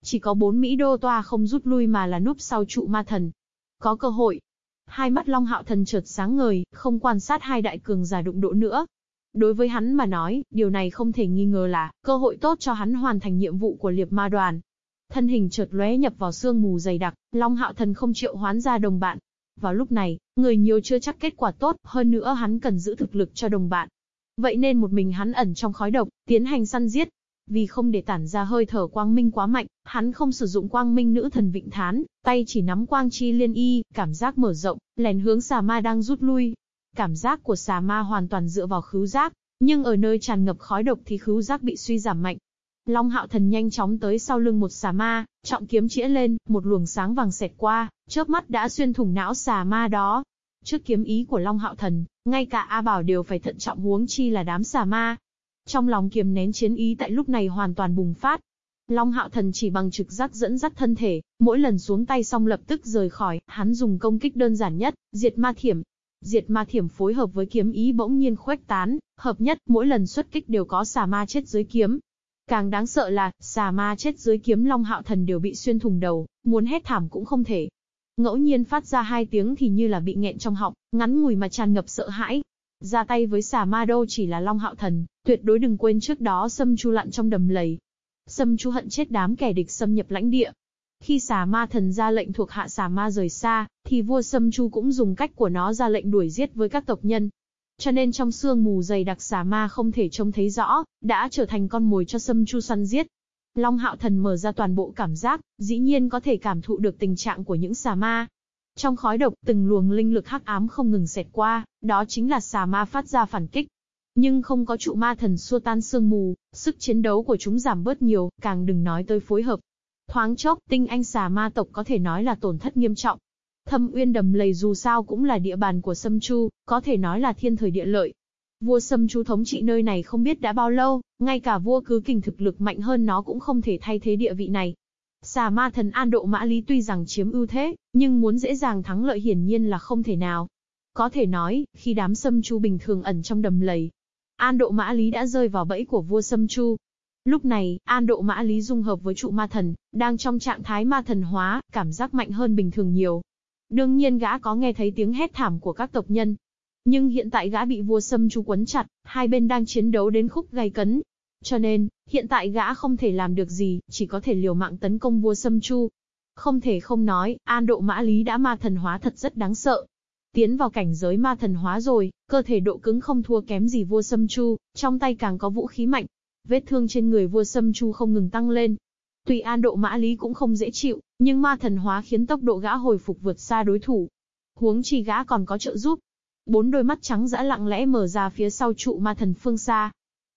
Chỉ có bốn Mỹ đô toa không rút lui mà là núp sau trụ ma thần. Có cơ hội. Hai mắt Long Hạo Thần chợt sáng ngời, không quan sát hai đại cường giả đụng độ nữa. Đối với hắn mà nói, điều này không thể nghi ngờ là cơ hội tốt cho hắn hoàn thành nhiệm vụ của liệp ma đoàn. Thân hình chợt lóe nhập vào sương mù dày đặc, Long Hạo Thần không chịu hoán ra đồng bạn. Vào lúc này, người nhiều chưa chắc kết quả tốt, hơn nữa hắn cần giữ thực lực cho đồng bạn. Vậy nên một mình hắn ẩn trong khói độc, tiến hành săn giết. Vì không để tản ra hơi thở quang minh quá mạnh, hắn không sử dụng quang minh nữ thần vịnh thán, tay chỉ nắm quang chi liên y, cảm giác mở rộng, lèn hướng xà ma đang rút lui. Cảm giác của xà ma hoàn toàn dựa vào khứu giác, nhưng ở nơi tràn ngập khói độc thì khứu giác bị suy giảm mạnh. Long hạo thần nhanh chóng tới sau lưng một xà ma, trọng kiếm chĩa lên, một luồng sáng vàng xẹt qua, chớp mắt đã xuyên thủng não xà ma đó. Trước kiếm ý của Long hạo thần, ngay cả A Bảo đều phải thận trọng huống chi là đám xà ma. Trong lòng kiềm nén chiến ý tại lúc này hoàn toàn bùng phát. Long hạo thần chỉ bằng trực giác dẫn dắt thân thể, mỗi lần xuống tay xong lập tức rời khỏi, hắn dùng công kích đơn giản nhất, diệt ma thiểm. Diệt ma thiểm phối hợp với kiếm ý bỗng nhiên khuếch tán, hợp nhất, mỗi lần xuất kích đều có xà ma chết dưới kiếm. Càng đáng sợ là, xà ma chết dưới kiếm Long Hạo Thần đều bị xuyên thủng đầu, muốn hét thảm cũng không thể. Ngẫu nhiên phát ra hai tiếng thì như là bị nghẹn trong họng, ngắn ngủi mà tràn ngập sợ hãi. Ra tay với xà ma đâu chỉ là Long Hạo Thần, tuyệt đối đừng quên trước đó Sâm Chu lặn trong đầm lầy. Sâm Chu hận chết đám kẻ địch xâm nhập lãnh địa. Khi xà ma thần ra lệnh thuộc hạ xà ma rời xa, thì vua Sâm Chu cũng dùng cách của nó ra lệnh đuổi giết với các tộc nhân. Cho nên trong sương mù dày đặc xà ma không thể trông thấy rõ, đã trở thành con mồi cho Sâm Chu săn giết. Long Hạo Thần mở ra toàn bộ cảm giác, dĩ nhiên có thể cảm thụ được tình trạng của những xà ma. Trong khói độc, từng luồng linh lực hắc ám không ngừng xẹt qua, đó chính là xà ma phát ra phản kích. Nhưng không có trụ ma thần xua tan sương mù, sức chiến đấu của chúng giảm bớt nhiều, càng đừng nói tới phối hợp. Thoáng chốc, tinh anh xà ma tộc có thể nói là tổn thất nghiêm trọng. Thâm uyên đầm lầy dù sao cũng là địa bàn của Sâm Chu, có thể nói là thiên thời địa lợi. Vua Sâm Chu thống trị nơi này không biết đã bao lâu, ngay cả vua cứ kình thực lực mạnh hơn nó cũng không thể thay thế địa vị này. Xà ma thần An Độ Mã Lý tuy rằng chiếm ưu thế, nhưng muốn dễ dàng thắng lợi hiển nhiên là không thể nào. Có thể nói, khi đám Sâm Chu bình thường ẩn trong đầm lầy, An Độ Mã Lý đã rơi vào bẫy của vua Sâm Chu. Lúc này, An Độ Mã Lý dung hợp với trụ ma thần, đang trong trạng thái ma thần hóa, cảm giác mạnh hơn bình thường nhiều. Đương nhiên gã có nghe thấy tiếng hét thảm của các tộc nhân. Nhưng hiện tại gã bị vua Sâm Chu quấn chặt, hai bên đang chiến đấu đến khúc gay cấn. Cho nên, hiện tại gã không thể làm được gì, chỉ có thể liều mạng tấn công vua Sâm Chu. Không thể không nói, An Độ Mã Lý đã ma thần hóa thật rất đáng sợ. Tiến vào cảnh giới ma thần hóa rồi, cơ thể độ cứng không thua kém gì vua Sâm Chu, trong tay càng có vũ khí mạnh. Vết thương trên người vua Sâm Chu không ngừng tăng lên, Tuy an độ mã lý cũng không dễ chịu, nhưng ma thần hóa khiến tốc độ gã hồi phục vượt xa đối thủ. Huống chi gã còn có trợ giúp. Bốn đôi mắt trắng dã lặng lẽ mở ra phía sau trụ ma thần phương xa.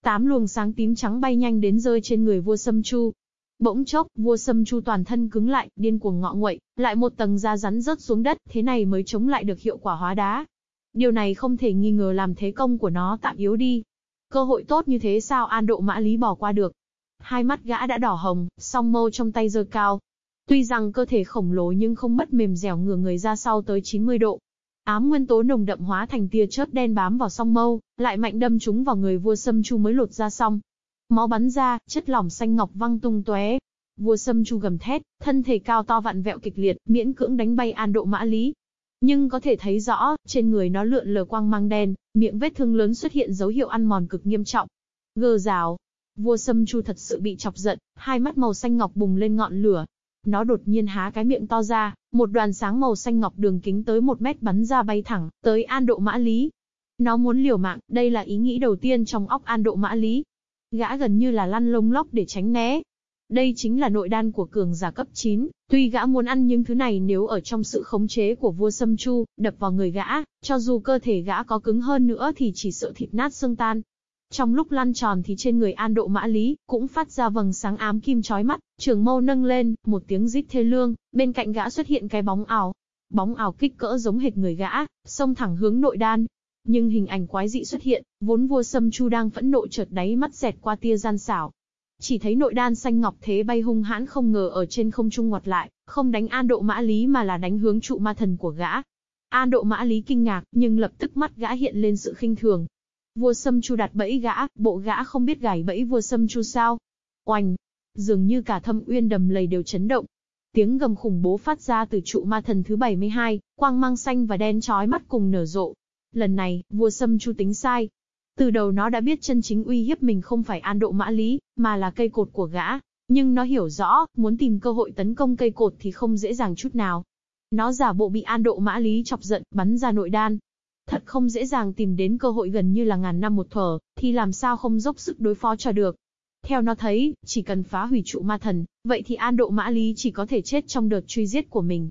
Tám luồng sáng tím trắng bay nhanh đến rơi trên người vua Sâm Chu. Bỗng chốc, vua Sâm Chu toàn thân cứng lại, điên cuồng ngọ nguậy, lại một tầng da rắn rớt xuống đất, thế này mới chống lại được hiệu quả hóa đá. Điều này không thể nghi ngờ làm thế công của nó tạm yếu đi. Cơ hội tốt như thế sao an độ mã lý bỏ qua được. Hai mắt gã đã đỏ hồng, song mâu trong tay giơ cao. Tuy rằng cơ thể khổng lồ nhưng không mất mềm dẻo ngửa người ra sau tới 90 độ. Ám nguyên tố nồng đậm hóa thành tia chớp đen bám vào song mâu, lại mạnh đâm chúng vào người vua Sâm Chu mới lột ra xong. Máu bắn ra, chất lỏng xanh ngọc văng tung tóe. Vua Sâm Chu gầm thét, thân thể cao to vặn vẹo kịch liệt, miễn cưỡng đánh bay An Độ Mã Lý. Nhưng có thể thấy rõ, trên người nó lượn lờ quang mang đen, miệng vết thương lớn xuất hiện dấu hiệu ăn mòn cực nghiêm trọng. Gờ rào, Vua Sâm Chu thật sự bị chọc giận, hai mắt màu xanh ngọc bùng lên ngọn lửa. Nó đột nhiên há cái miệng to ra, một đoàn sáng màu xanh ngọc đường kính tới một mét bắn ra bay thẳng, tới An Độ Mã Lý. Nó muốn liều mạng, đây là ý nghĩ đầu tiên trong óc An Độ Mã Lý. Gã gần như là lăn lông lóc để tránh né. Đây chính là nội đan của cường giả cấp 9, tuy gã muốn ăn những thứ này nếu ở trong sự khống chế của vua Sâm Chu, đập vào người gã, cho dù cơ thể gã có cứng hơn nữa thì chỉ sợ thịt nát xương tan. Trong lúc lăn tròn thì trên người An Độ Mã Lý, cũng phát ra vầng sáng ám kim chói mắt, trường mâu nâng lên, một tiếng rít thê lương, bên cạnh gã xuất hiện cái bóng ảo. Bóng ảo kích cỡ giống hệt người gã, xông thẳng hướng nội đan. Nhưng hình ảnh quái dị xuất hiện, vốn vua Sâm Chu đang phẫn nộ chợt đáy mắt dẹt qua tia gian xảo. Chỉ thấy nội đan xanh ngọc thế bay hung hãn không ngờ ở trên không trung ngoặt lại, không đánh An Độ Mã Lý mà là đánh hướng trụ ma thần của gã. An Độ Mã Lý kinh ngạc, nhưng lập tức mắt gã hiện lên sự khinh thường, Vua Sâm Chu đặt bẫy gã, bộ gã không biết gài bẫy vua Sâm Chu sao. Oanh! Dường như cả thâm uyên đầm lầy đều chấn động. Tiếng gầm khủng bố phát ra từ trụ ma thần thứ 72, quang mang xanh và đen trói mắt cùng nở rộ. Lần này, vua Sâm Chu tính sai. Từ đầu nó đã biết chân chính uy hiếp mình không phải an độ mã lý, mà là cây cột của gã. Nhưng nó hiểu rõ, muốn tìm cơ hội tấn công cây cột thì không dễ dàng chút nào. Nó giả bộ bị an độ mã lý chọc giận, bắn ra nội đan, Thật không dễ dàng tìm đến cơ hội gần như là ngàn năm một thở, thì làm sao không dốc sức đối phó cho được. Theo nó thấy, chỉ cần phá hủy trụ ma thần, vậy thì an độ mã lý chỉ có thể chết trong đợt truy giết của mình.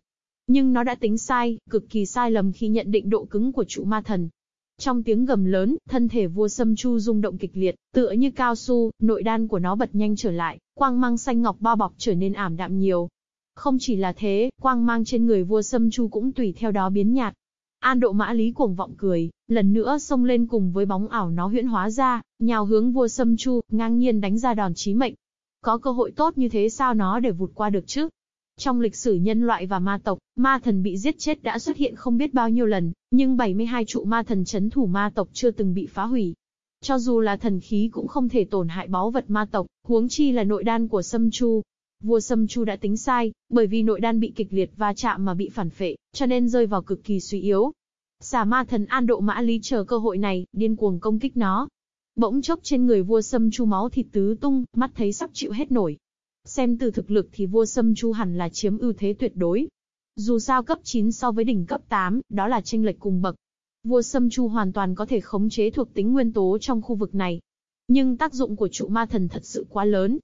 Nhưng nó đã tính sai, cực kỳ sai lầm khi nhận định độ cứng của trụ ma thần. Trong tiếng gầm lớn, thân thể vua Sâm Chu rung động kịch liệt, tựa như cao su, nội đan của nó bật nhanh trở lại, quang mang xanh ngọc bao bọc trở nên ảm đạm nhiều. Không chỉ là thế, quang mang trên người vua Sâm Chu cũng tùy theo đó biến nhạt. An độ mã lý cuồng vọng cười, lần nữa xông lên cùng với bóng ảo nó huyễn hóa ra, nhào hướng vua Sâm Chu, ngang nhiên đánh ra đòn chí mệnh. Có cơ hội tốt như thế sao nó để vụt qua được chứ? Trong lịch sử nhân loại và ma tộc, ma thần bị giết chết đã xuất hiện không biết bao nhiêu lần, nhưng 72 trụ ma thần chấn thủ ma tộc chưa từng bị phá hủy. Cho dù là thần khí cũng không thể tổn hại báu vật ma tộc, huống chi là nội đan của Sâm Chu. Vua Sâm Chu đã tính sai, bởi vì nội đan bị kịch liệt va chạm mà bị phản phệ, cho nên rơi vào cực kỳ suy yếu. Xà ma thần An Độ Mã Lý chờ cơ hội này, điên cuồng công kích nó. Bỗng chốc trên người vua Sâm Chu máu thịt tứ tung, mắt thấy sắp chịu hết nổi, Xem từ thực lực thì vua Sâm Chu hẳn là chiếm ưu thế tuyệt đối. Dù sao cấp 9 so với đỉnh cấp 8, đó là tranh lệch cùng bậc. Vua Sâm Chu hoàn toàn có thể khống chế thuộc tính nguyên tố trong khu vực này. Nhưng tác dụng của trụ ma thần thật sự quá lớn.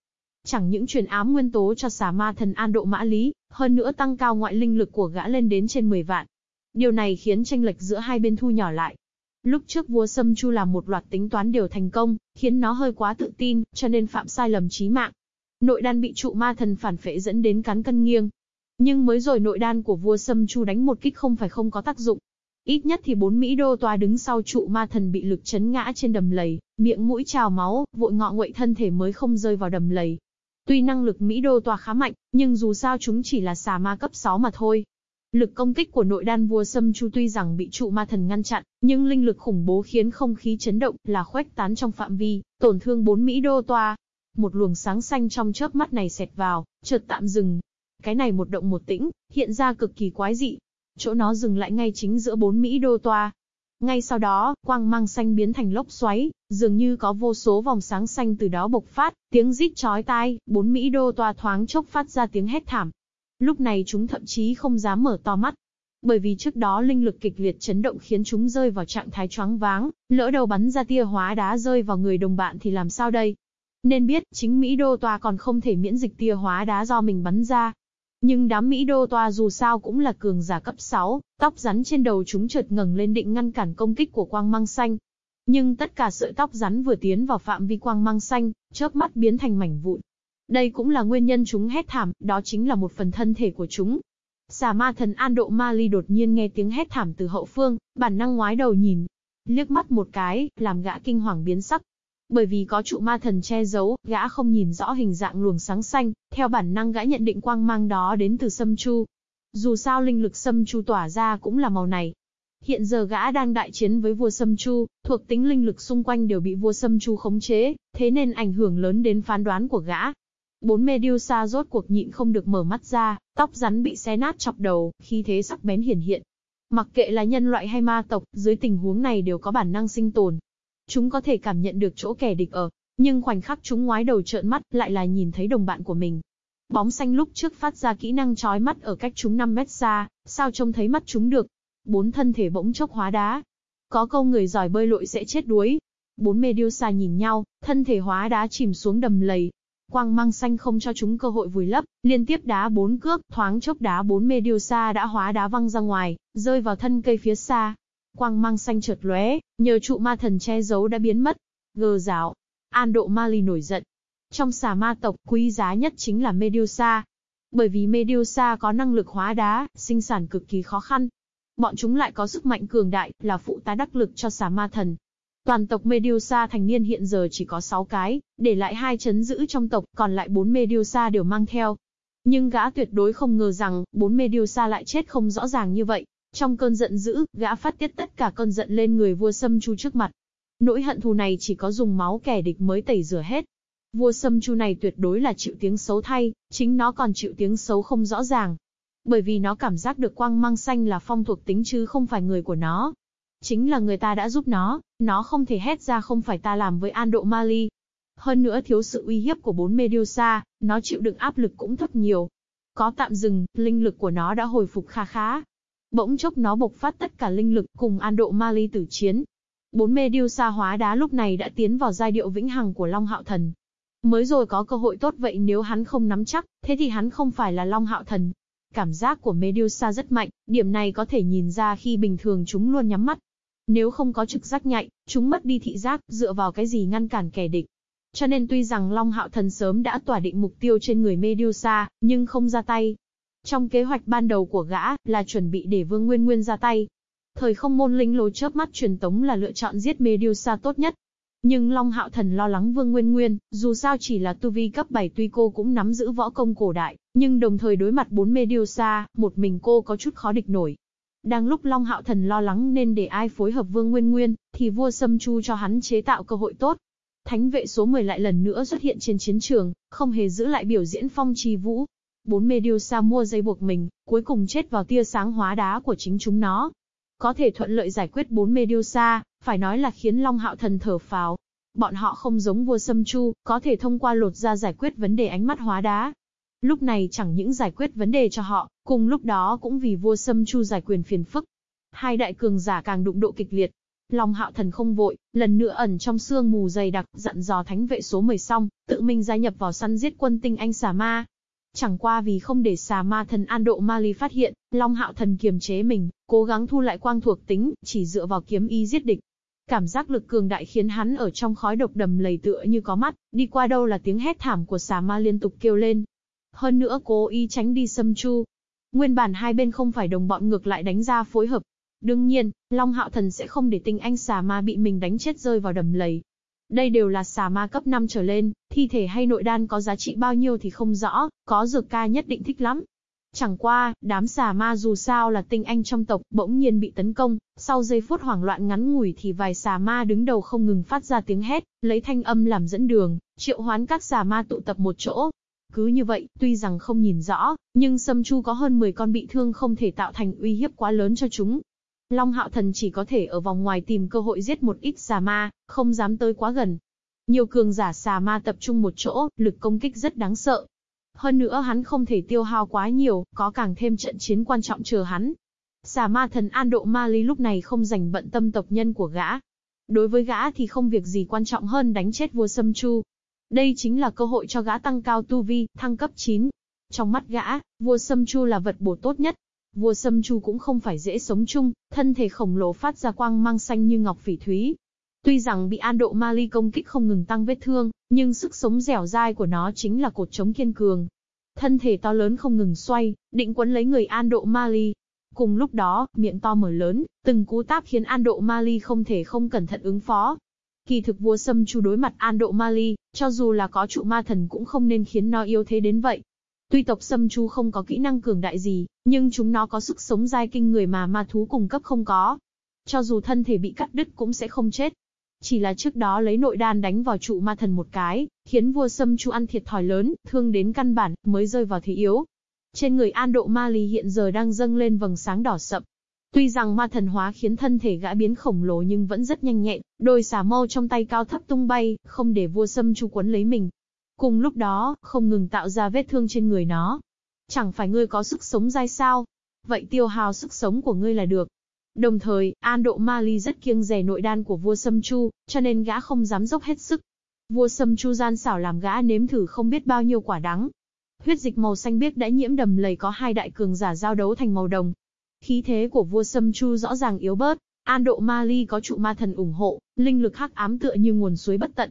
Chẳng những truyền ám nguyên tố cho xà ma thần an độ mã lý, hơn nữa tăng cao ngoại linh lực của gã lên đến trên 10 vạn. Điều này khiến tranh lệch giữa hai bên thu nhỏ lại. Lúc trước vua Sâm Chu làm một loạt tính toán đều thành công, khiến nó hơi quá tự tin, cho nên phạm sai lầm chí mạng. Nội đan bị trụ ma thần phản phệ dẫn đến cán cân nghiêng. Nhưng mới rồi nội đan của vua Sâm Chu đánh một kích không phải không có tác dụng. Ít nhất thì bốn Mỹ đô toa đứng sau trụ ma thần bị lực chấn ngã trên đầm lầy, miệng mũi trào máu, vội ngọ nguậy thân thể mới không rơi vào đầm lầy. Tuy năng lực Mỹ đô toa khá mạnh, nhưng dù sao chúng chỉ là xà ma cấp 6 mà thôi. Lực công kích của nội đan vua Sâm Chu tuy rằng bị trụ ma thần ngăn chặn, nhưng linh lực khủng bố khiến không khí chấn động, là khuếch tán trong phạm vi, tổn thương 4 Mỹ đô toa. Một luồng sáng xanh trong chớp mắt này xẹt vào, chợt tạm dừng. Cái này một động một tĩnh, hiện ra cực kỳ quái dị. Chỗ nó dừng lại ngay chính giữa bốn Mỹ đô toa. Ngay sau đó, quang mang xanh biến thành lốc xoáy, dường như có vô số vòng sáng xanh từ đó bộc phát, tiếng rít chói tai, bốn Mỹ đô toa thoáng chốc phát ra tiếng hét thảm. Lúc này chúng thậm chí không dám mở to mắt, bởi vì trước đó linh lực kịch liệt chấn động khiến chúng rơi vào trạng thái choáng váng, lỡ đầu bắn ra tia hóa đá rơi vào người đồng bạn thì làm sao đây? Nên biết, chính Mỹ Đô Toa còn không thể miễn dịch tia hóa đá do mình bắn ra. Nhưng đám Mỹ Đô Toa dù sao cũng là cường giả cấp 6, tóc rắn trên đầu chúng chợt ngẩng lên định ngăn cản công kích của quang mang xanh. Nhưng tất cả sợi tóc rắn vừa tiến vào phạm vi quang mang xanh, chớp mắt biến thành mảnh vụn. Đây cũng là nguyên nhân chúng hét thảm, đó chính là một phần thân thể của chúng. Xà ma thần An Độ Ma Ly đột nhiên nghe tiếng hét thảm từ hậu phương, bản năng ngoái đầu nhìn. Liếc mắt một cái, làm gã kinh hoàng biến sắc, bởi vì có trụ ma thần che giấu, gã không nhìn rõ hình dạng luồng sáng xanh, theo bản năng gã nhận định quang mang đó đến từ sâm chu. Dù sao linh lực sâm chu tỏa ra cũng là màu này. Hiện giờ gã đang đại chiến với vua sâm chu, thuộc tính linh lực xung quanh đều bị vua sâm chu khống chế, thế nên ảnh hưởng lớn đến phán đoán của gã. Bốn Medusa rốt cuộc nhịn không được mở mắt ra, tóc rắn bị xé nát chọc đầu, khi thế sắc bén hiển hiện. Mặc kệ là nhân loại hay ma tộc, dưới tình huống này đều có bản năng sinh tồn, Chúng có thể cảm nhận được chỗ kẻ địch ở, nhưng khoảnh khắc chúng ngoái đầu trợn mắt lại là nhìn thấy đồng bạn của mình. Bóng xanh lúc trước phát ra kỹ năng trói mắt ở cách chúng 5 mét xa, sao trông thấy mắt chúng được. Bốn thân thể bỗng chốc hóa đá. Có câu người giỏi bơi lội sẽ chết đuối. Bốn Medusa nhìn nhau, thân thể hóa đá chìm xuống đầm lầy. Quang mang xanh không cho chúng cơ hội vùi lấp, liên tiếp đá bốn cước, thoáng chốc đá bốn Medusa đã hóa đá văng ra ngoài, rơi vào thân cây phía xa, Quang mang xanh chợt lóe, nhờ trụ ma thần che giấu đã biến mất. Gờ giáo. An độ ma Mali nổi giận. Trong xà ma tộc, quý giá nhất chính là Medusa. Bởi vì Medusa có năng lực hóa đá, sinh sản cực kỳ khó khăn. Bọn chúng lại có sức mạnh cường đại, là phụ tá đắc lực cho xà ma thần. Toàn tộc Medusa thành niên hiện giờ chỉ có 6 cái, để lại hai chấn giữ trong tộc, còn lại 4 Medusa đều mang theo. Nhưng gã tuyệt đối không ngờ rằng, 4 Medusa lại chết không rõ ràng như vậy. Trong cơn giận dữ, gã phát tiết tất cả cơn giận lên người vua Sâm Chu trước mặt. Nỗi hận thù này chỉ có dùng máu kẻ địch mới tẩy rửa hết. Vua Sâm Chu này tuyệt đối là chịu tiếng xấu thay, chính nó còn chịu tiếng xấu không rõ ràng. Bởi vì nó cảm giác được quang mang xanh là phong thuộc tính chứ không phải người của nó. Chính là người ta đã giúp nó, nó không thể hét ra không phải ta làm với An Độ Mali. Hơn nữa thiếu sự uy hiếp của bốn Medusa, nó chịu đựng áp lực cũng thấp nhiều. Có tạm dừng, linh lực của nó đã hồi phục kha khá, Bỗng chốc nó bộc phát tất cả linh lực cùng An Độ Ma Ly tử chiến. Bốn mê điêu sa hóa đá lúc này đã tiến vào giai điệu vĩnh hằng của Long Hạo Thần. Mới rồi có cơ hội tốt vậy nếu hắn không nắm chắc, thế thì hắn không phải là Long Hạo Thần. Cảm giác của Medusa rất mạnh, điểm này có thể nhìn ra khi bình thường chúng luôn nhắm mắt. Nếu không có trực giác nhạy, chúng mất đi thị giác, dựa vào cái gì ngăn cản kẻ địch. Cho nên tuy rằng Long Hạo Thần sớm đã tỏa định mục tiêu trên người Medusa, nhưng không ra tay. Trong kế hoạch ban đầu của gã, là chuẩn bị để Vương Nguyên Nguyên ra tay. Thời không môn linh lô chớp mắt truyền tống là lựa chọn giết Medusa tốt nhất. Nhưng Long Hạo Thần lo lắng Vương Nguyên Nguyên, dù sao chỉ là tu vi cấp 7 tuy cô cũng nắm giữ võ công cổ đại, nhưng đồng thời đối mặt bốn Medusa, một mình cô có chút khó địch nổi. Đang lúc Long Hạo Thần lo lắng nên để ai phối hợp Vương Nguyên Nguyên, thì vua Sâm Chu cho hắn chế tạo cơ hội tốt. Thánh vệ số 10 lại lần nữa xuất hiện trên chiến trường, không hề giữ lại biểu diễn phong trì vũ. Bốn Medusa mua dây buộc mình, cuối cùng chết vào tia sáng hóa đá của chính chúng nó. Có thể thuận lợi giải quyết bốn Medusa, phải nói là khiến Long Hạo Thần thở phào. Bọn họ không giống vua Sâm Chu, có thể thông qua lột ra giải quyết vấn đề ánh mắt hóa đá. Lúc này chẳng những giải quyết vấn đề cho họ, cùng lúc đó cũng vì vua Sâm Chu giải quyền phiền phức. Hai đại cường giả càng đụng độ kịch liệt, Long hạo thần không vội, lần nữa ẩn trong sương mù dày đặc, dặn dò thánh vệ số 10 xong, tự mình gia nhập vào săn giết quân tinh anh xà ma. Chẳng qua vì không để xà ma thần an độ ma ly phát hiện, Long hạo thần kiềm chế mình, cố gắng thu lại quang thuộc tính, chỉ dựa vào kiếm y giết địch. Cảm giác lực cường đại khiến hắn ở trong khói độc đầm lầy tựa như có mắt, đi qua đâu là tiếng hét thảm của xà ma liên tục kêu lên. Hơn nữa cố ý tránh đi xâm chu. Nguyên bản hai bên không phải đồng bọn ngược lại đánh ra phối hợp, Đương nhiên, Long Hạo Thần sẽ không để tinh anh xà ma bị mình đánh chết rơi vào đầm lầy. Đây đều là xà ma cấp 5 trở lên, thi thể hay nội đan có giá trị bao nhiêu thì không rõ, có dược ca nhất định thích lắm. Chẳng qua, đám xà ma dù sao là tinh anh trong tộc, bỗng nhiên bị tấn công, sau giây phút hoảng loạn ngắn ngủi thì vài xà ma đứng đầu không ngừng phát ra tiếng hét, lấy thanh âm làm dẫn đường, triệu hoán các xà ma tụ tập một chỗ. Cứ như vậy, tuy rằng không nhìn rõ, nhưng Sâm Chu có hơn 10 con bị thương không thể tạo thành uy hiếp quá lớn cho chúng, Long Hạo Thần chỉ có thể ở vòng ngoài tìm cơ hội giết một ít xà ma, không dám tới quá gần. Nhiều cường giả xà ma tập trung một chỗ, lực công kích rất đáng sợ. Hơn nữa hắn không thể tiêu hao quá nhiều, có càng thêm trận chiến quan trọng chờ hắn. Xà ma thần An Độ Ma Ly lúc này không dành bận tâm tộc nhân của gã. Đối với gã thì không việc gì quan trọng hơn đánh chết vua Sâm Chu. Đây chính là cơ hội cho gã tăng cao tu vi, thăng cấp 9. Trong mắt gã, vua Sâm Chu là vật bổ tốt nhất, Vua Sâm Chu cũng không phải dễ sống chung, thân thể khổng lồ phát ra quang mang xanh như ngọc phỉ thúy. Tuy rằng bị An Độ Mali công kích không ngừng tăng vết thương, nhưng sức sống dẻo dai của nó chính là cột chống kiên cường. Thân thể to lớn không ngừng xoay, định quấn lấy người An Độ Mali. Cùng lúc đó, miệng to mở lớn, từng cú táp khiến An Độ Mali không thể không cẩn thận ứng phó. Kỳ thực vua Sâm Chu đối mặt An Độ Mali, cho dù là có trụ ma thần cũng không nên khiến nó yếu thế đến vậy. Tuy tộc Sâm Chu không có kỹ năng cường đại gì, nhưng chúng nó có sức sống dai kinh người mà ma thú cùng cấp không có. Cho dù thân thể bị cắt đứt cũng sẽ không chết. Chỉ là trước đó lấy nội đan đánh vào trụ ma thần một cái, khiến vua Sâm Chu ăn thiệt thòi lớn, thương đến căn bản, mới rơi vào thế yếu. Trên người An Độ Ma Ly hiện giờ đang dâng lên vầng sáng đỏ sậm. Tuy rằng ma thần hóa khiến thân thể gã biến khổng lồ nhưng vẫn rất nhanh nhẹn, đôi xà mâu trong tay cao thấp tung bay, không để vua Sâm Chu quấn lấy mình. Cùng lúc đó, không ngừng tạo ra vết thương trên người nó. Chẳng phải ngươi có sức sống dai sao? Vậy tiêu hào sức sống của ngươi là được. Đồng thời, An Độ Ma Ly rất kiêng rẻ nội đan của vua Sâm Chu, cho nên gã không dám dốc hết sức. Vua Sâm Chu gian xảo làm gã nếm thử không biết bao nhiêu quả đắng. Huyết dịch màu xanh biếc đã nhiễm đầm lầy có hai đại cường giả giao đấu thành màu đồng. Khí thế của vua Sâm Chu rõ ràng yếu bớt, An Độ Ma Ly có trụ ma thần ủng hộ, linh lực hắc ám tựa như nguồn suối bất tận,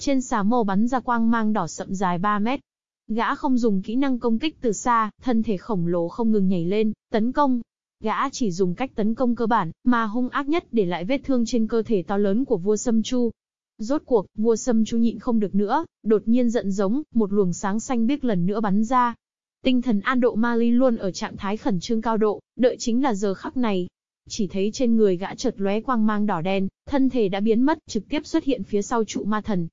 trên xà mâu bắn ra quang mang đỏ sậm dài 3 mét. Gã không dùng kỹ năng công kích từ xa, thân thể khổng lồ không ngừng nhảy lên, tấn công. Gã chỉ dùng cách tấn công cơ bản, mà hung ác nhất để lại vết thương trên cơ thể to lớn của vua Sâm Chu. Rốt cuộc, vua Sâm Chu nhịn không được nữa, đột nhiên giận giống, một luồng sáng xanh biếc lần nữa bắn ra. Tinh thần an độ ma ly luôn ở trạng thái khẩn trương cao độ, đợi chính là giờ khắc này. Chỉ thấy trên người gã chợt lóe quang mang đỏ đen, thân thể đã biến mất, trực tiếp xuất hiện phía sau trụ ma thần.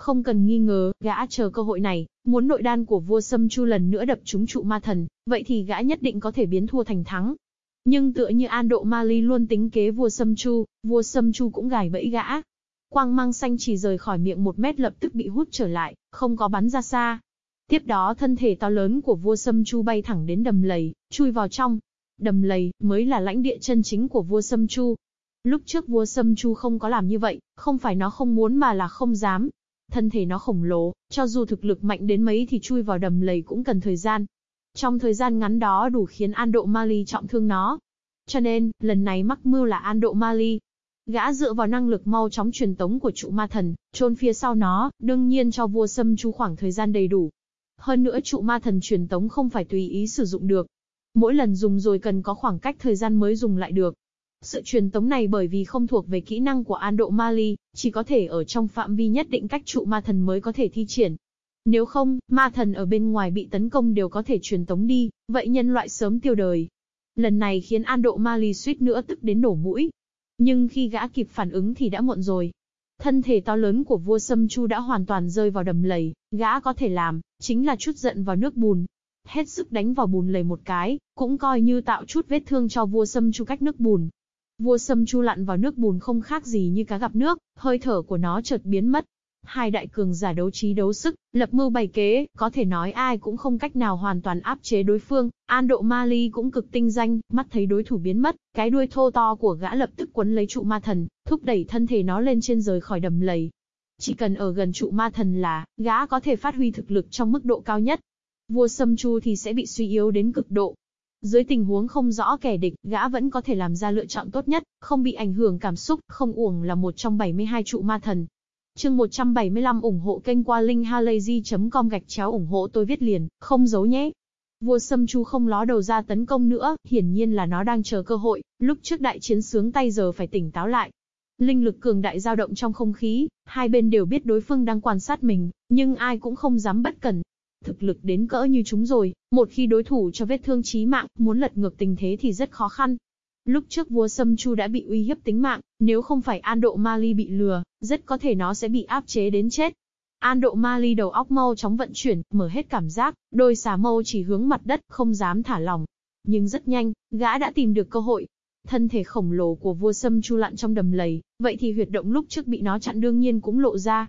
Không cần nghi ngờ, gã chờ cơ hội này, muốn nội đan của vua Sâm Chu lần nữa đập trúng trụ ma thần, vậy thì gã nhất định có thể biến thua thành thắng. Nhưng tựa như An Độ Ma Ly luôn tính kế vua Sâm Chu, vua Sâm Chu cũng gài bẫy gã. Quang mang xanh chỉ rời khỏi miệng một mét lập tức bị hút trở lại, không có bắn ra xa. Tiếp đó thân thể to lớn của vua Sâm Chu bay thẳng đến đầm lầy, chui vào trong. Đầm lầy, mới là lãnh địa chân chính của vua Sâm Chu. Lúc trước vua Sâm Chu không có làm như vậy, không phải nó không muốn mà là không dám. Thân thể nó khổng lồ, cho dù thực lực mạnh đến mấy thì chui vào đầm lầy cũng cần thời gian. Trong thời gian ngắn đó đủ khiến An Độ Mali trọng thương nó. Cho nên, lần này mắc mưu là An Độ Mali. Gã dựa vào năng lực mau chóng truyền tống của trụ ma thần, trôn phía sau nó, đương nhiên cho vua Sâm Chu khoảng thời gian đầy đủ. Hơn nữa trụ ma thần truyền tống không phải tùy ý sử dụng được. Mỗi lần dùng rồi cần có khoảng cách thời gian mới dùng lại được. Sự truyền tống này bởi vì không thuộc về kỹ năng của An Độ Mali, chỉ có thể ở trong phạm vi nhất định cách trụ ma thần mới có thể thi triển. Nếu không, ma thần ở bên ngoài bị tấn công đều có thể truyền tống đi, vậy nhân loại sớm tiêu đời. Lần này khiến An Độ Mali suýt nữa tức đến nổ mũi. Nhưng khi gã kịp phản ứng thì đã muộn rồi. Thân thể to lớn của vua Sâm Chu đã hoàn toàn rơi vào đầm lầy, gã có thể làm, chính là chút giận vào nước bùn. Hết sức đánh vào bùn lầy một cái, cũng coi như tạo chút vết thương cho vua Sâm Chu cách nước bùn. Vua Sâm Chu lặn vào nước bùn không khác gì như cá gặp nước, hơi thở của nó chợt biến mất. Hai đại cường giả đấu trí đấu sức, lập mưu bày kế, có thể nói ai cũng không cách nào hoàn toàn áp chế đối phương. An độ ma ly cũng cực tinh danh, mắt thấy đối thủ biến mất, cái đuôi thô to của gã lập tức quấn lấy trụ ma thần, thúc đẩy thân thể nó lên trên rời khỏi đầm lầy. Chỉ cần ở gần trụ ma thần là, gã có thể phát huy thực lực trong mức độ cao nhất. Vua Sâm Chu thì sẽ bị suy yếu đến cực độ, dưới tình huống không rõ kẻ địch, gã vẫn có thể làm ra lựa chọn tốt nhất, không bị ảnh hưởng cảm xúc, không uổng là một trong 72 trụ ma thần. Chương 175 ủng hộ kênh qua linkhalazy.com gạch chéo ủng hộ tôi viết liền, không giấu nhé. Vua Sâm Chu không ló đầu ra tấn công nữa, hiển nhiên là nó đang chờ cơ hội, lúc trước đại chiến sướng tay giờ phải tỉnh táo lại. Linh lực cường đại dao động trong không khí, hai bên đều biết đối phương đang quan sát mình, nhưng ai cũng không dám bất cẩn, thực lực đến cỡ như chúng rồi, một khi đối thủ cho vết thương chí mạng, muốn lật ngược tình thế thì rất khó khăn. Lúc trước vua Sâm Chu đã bị uy hiếp tính mạng, nếu không phải An Độ Mali bị lừa, rất có thể nó sẽ bị áp chế đến chết. An Độ Mali đầu óc mau chóng vận chuyển, mở hết cảm giác, đôi xà mâu chỉ hướng mặt đất, không dám thả lỏng. Nhưng rất nhanh, gã đã tìm được cơ hội. Thân thể khổng lồ của vua Sâm Chu lặn trong đầm lầy, vậy thì huyệt động lúc trước bị nó chặn đương nhiên cũng lộ ra,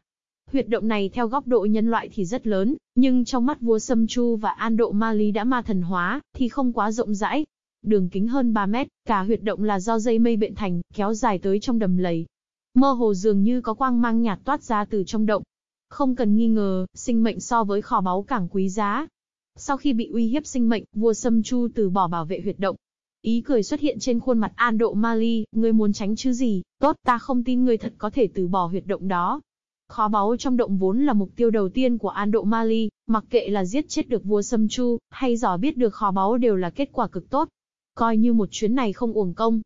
Huyệt động này theo góc độ nhân loại thì rất lớn, nhưng trong mắt vua Sâm Chu và An Độ Mali đã ma thần hóa, thì không quá rộng rãi. Đường kính hơn 3 mét, cả huyệt động là do dây mây bện thành, kéo dài tới trong đầm lầy. Mơ hồ dường như có quang mang nhạt toát ra từ trong động. Không cần nghi ngờ, sinh mệnh so với kho báu càng quý giá. Sau khi bị uy hiếp sinh mệnh, vua Sâm Chu từ bỏ bảo vệ huyệt động, Ý cười xuất hiện trên khuôn mặt An Độ Mali, ngươi muốn tránh chứ gì, tốt ta không tin ngươi thật có thể từ bỏ huyệt động đó. Kho báu trong động vốn là mục tiêu đầu tiên của An Độ Mali, mặc kệ là giết chết được vua Sâm Chu, hay dò biết được kho báu đều là kết quả cực tốt. Coi như một chuyến này không uổng công.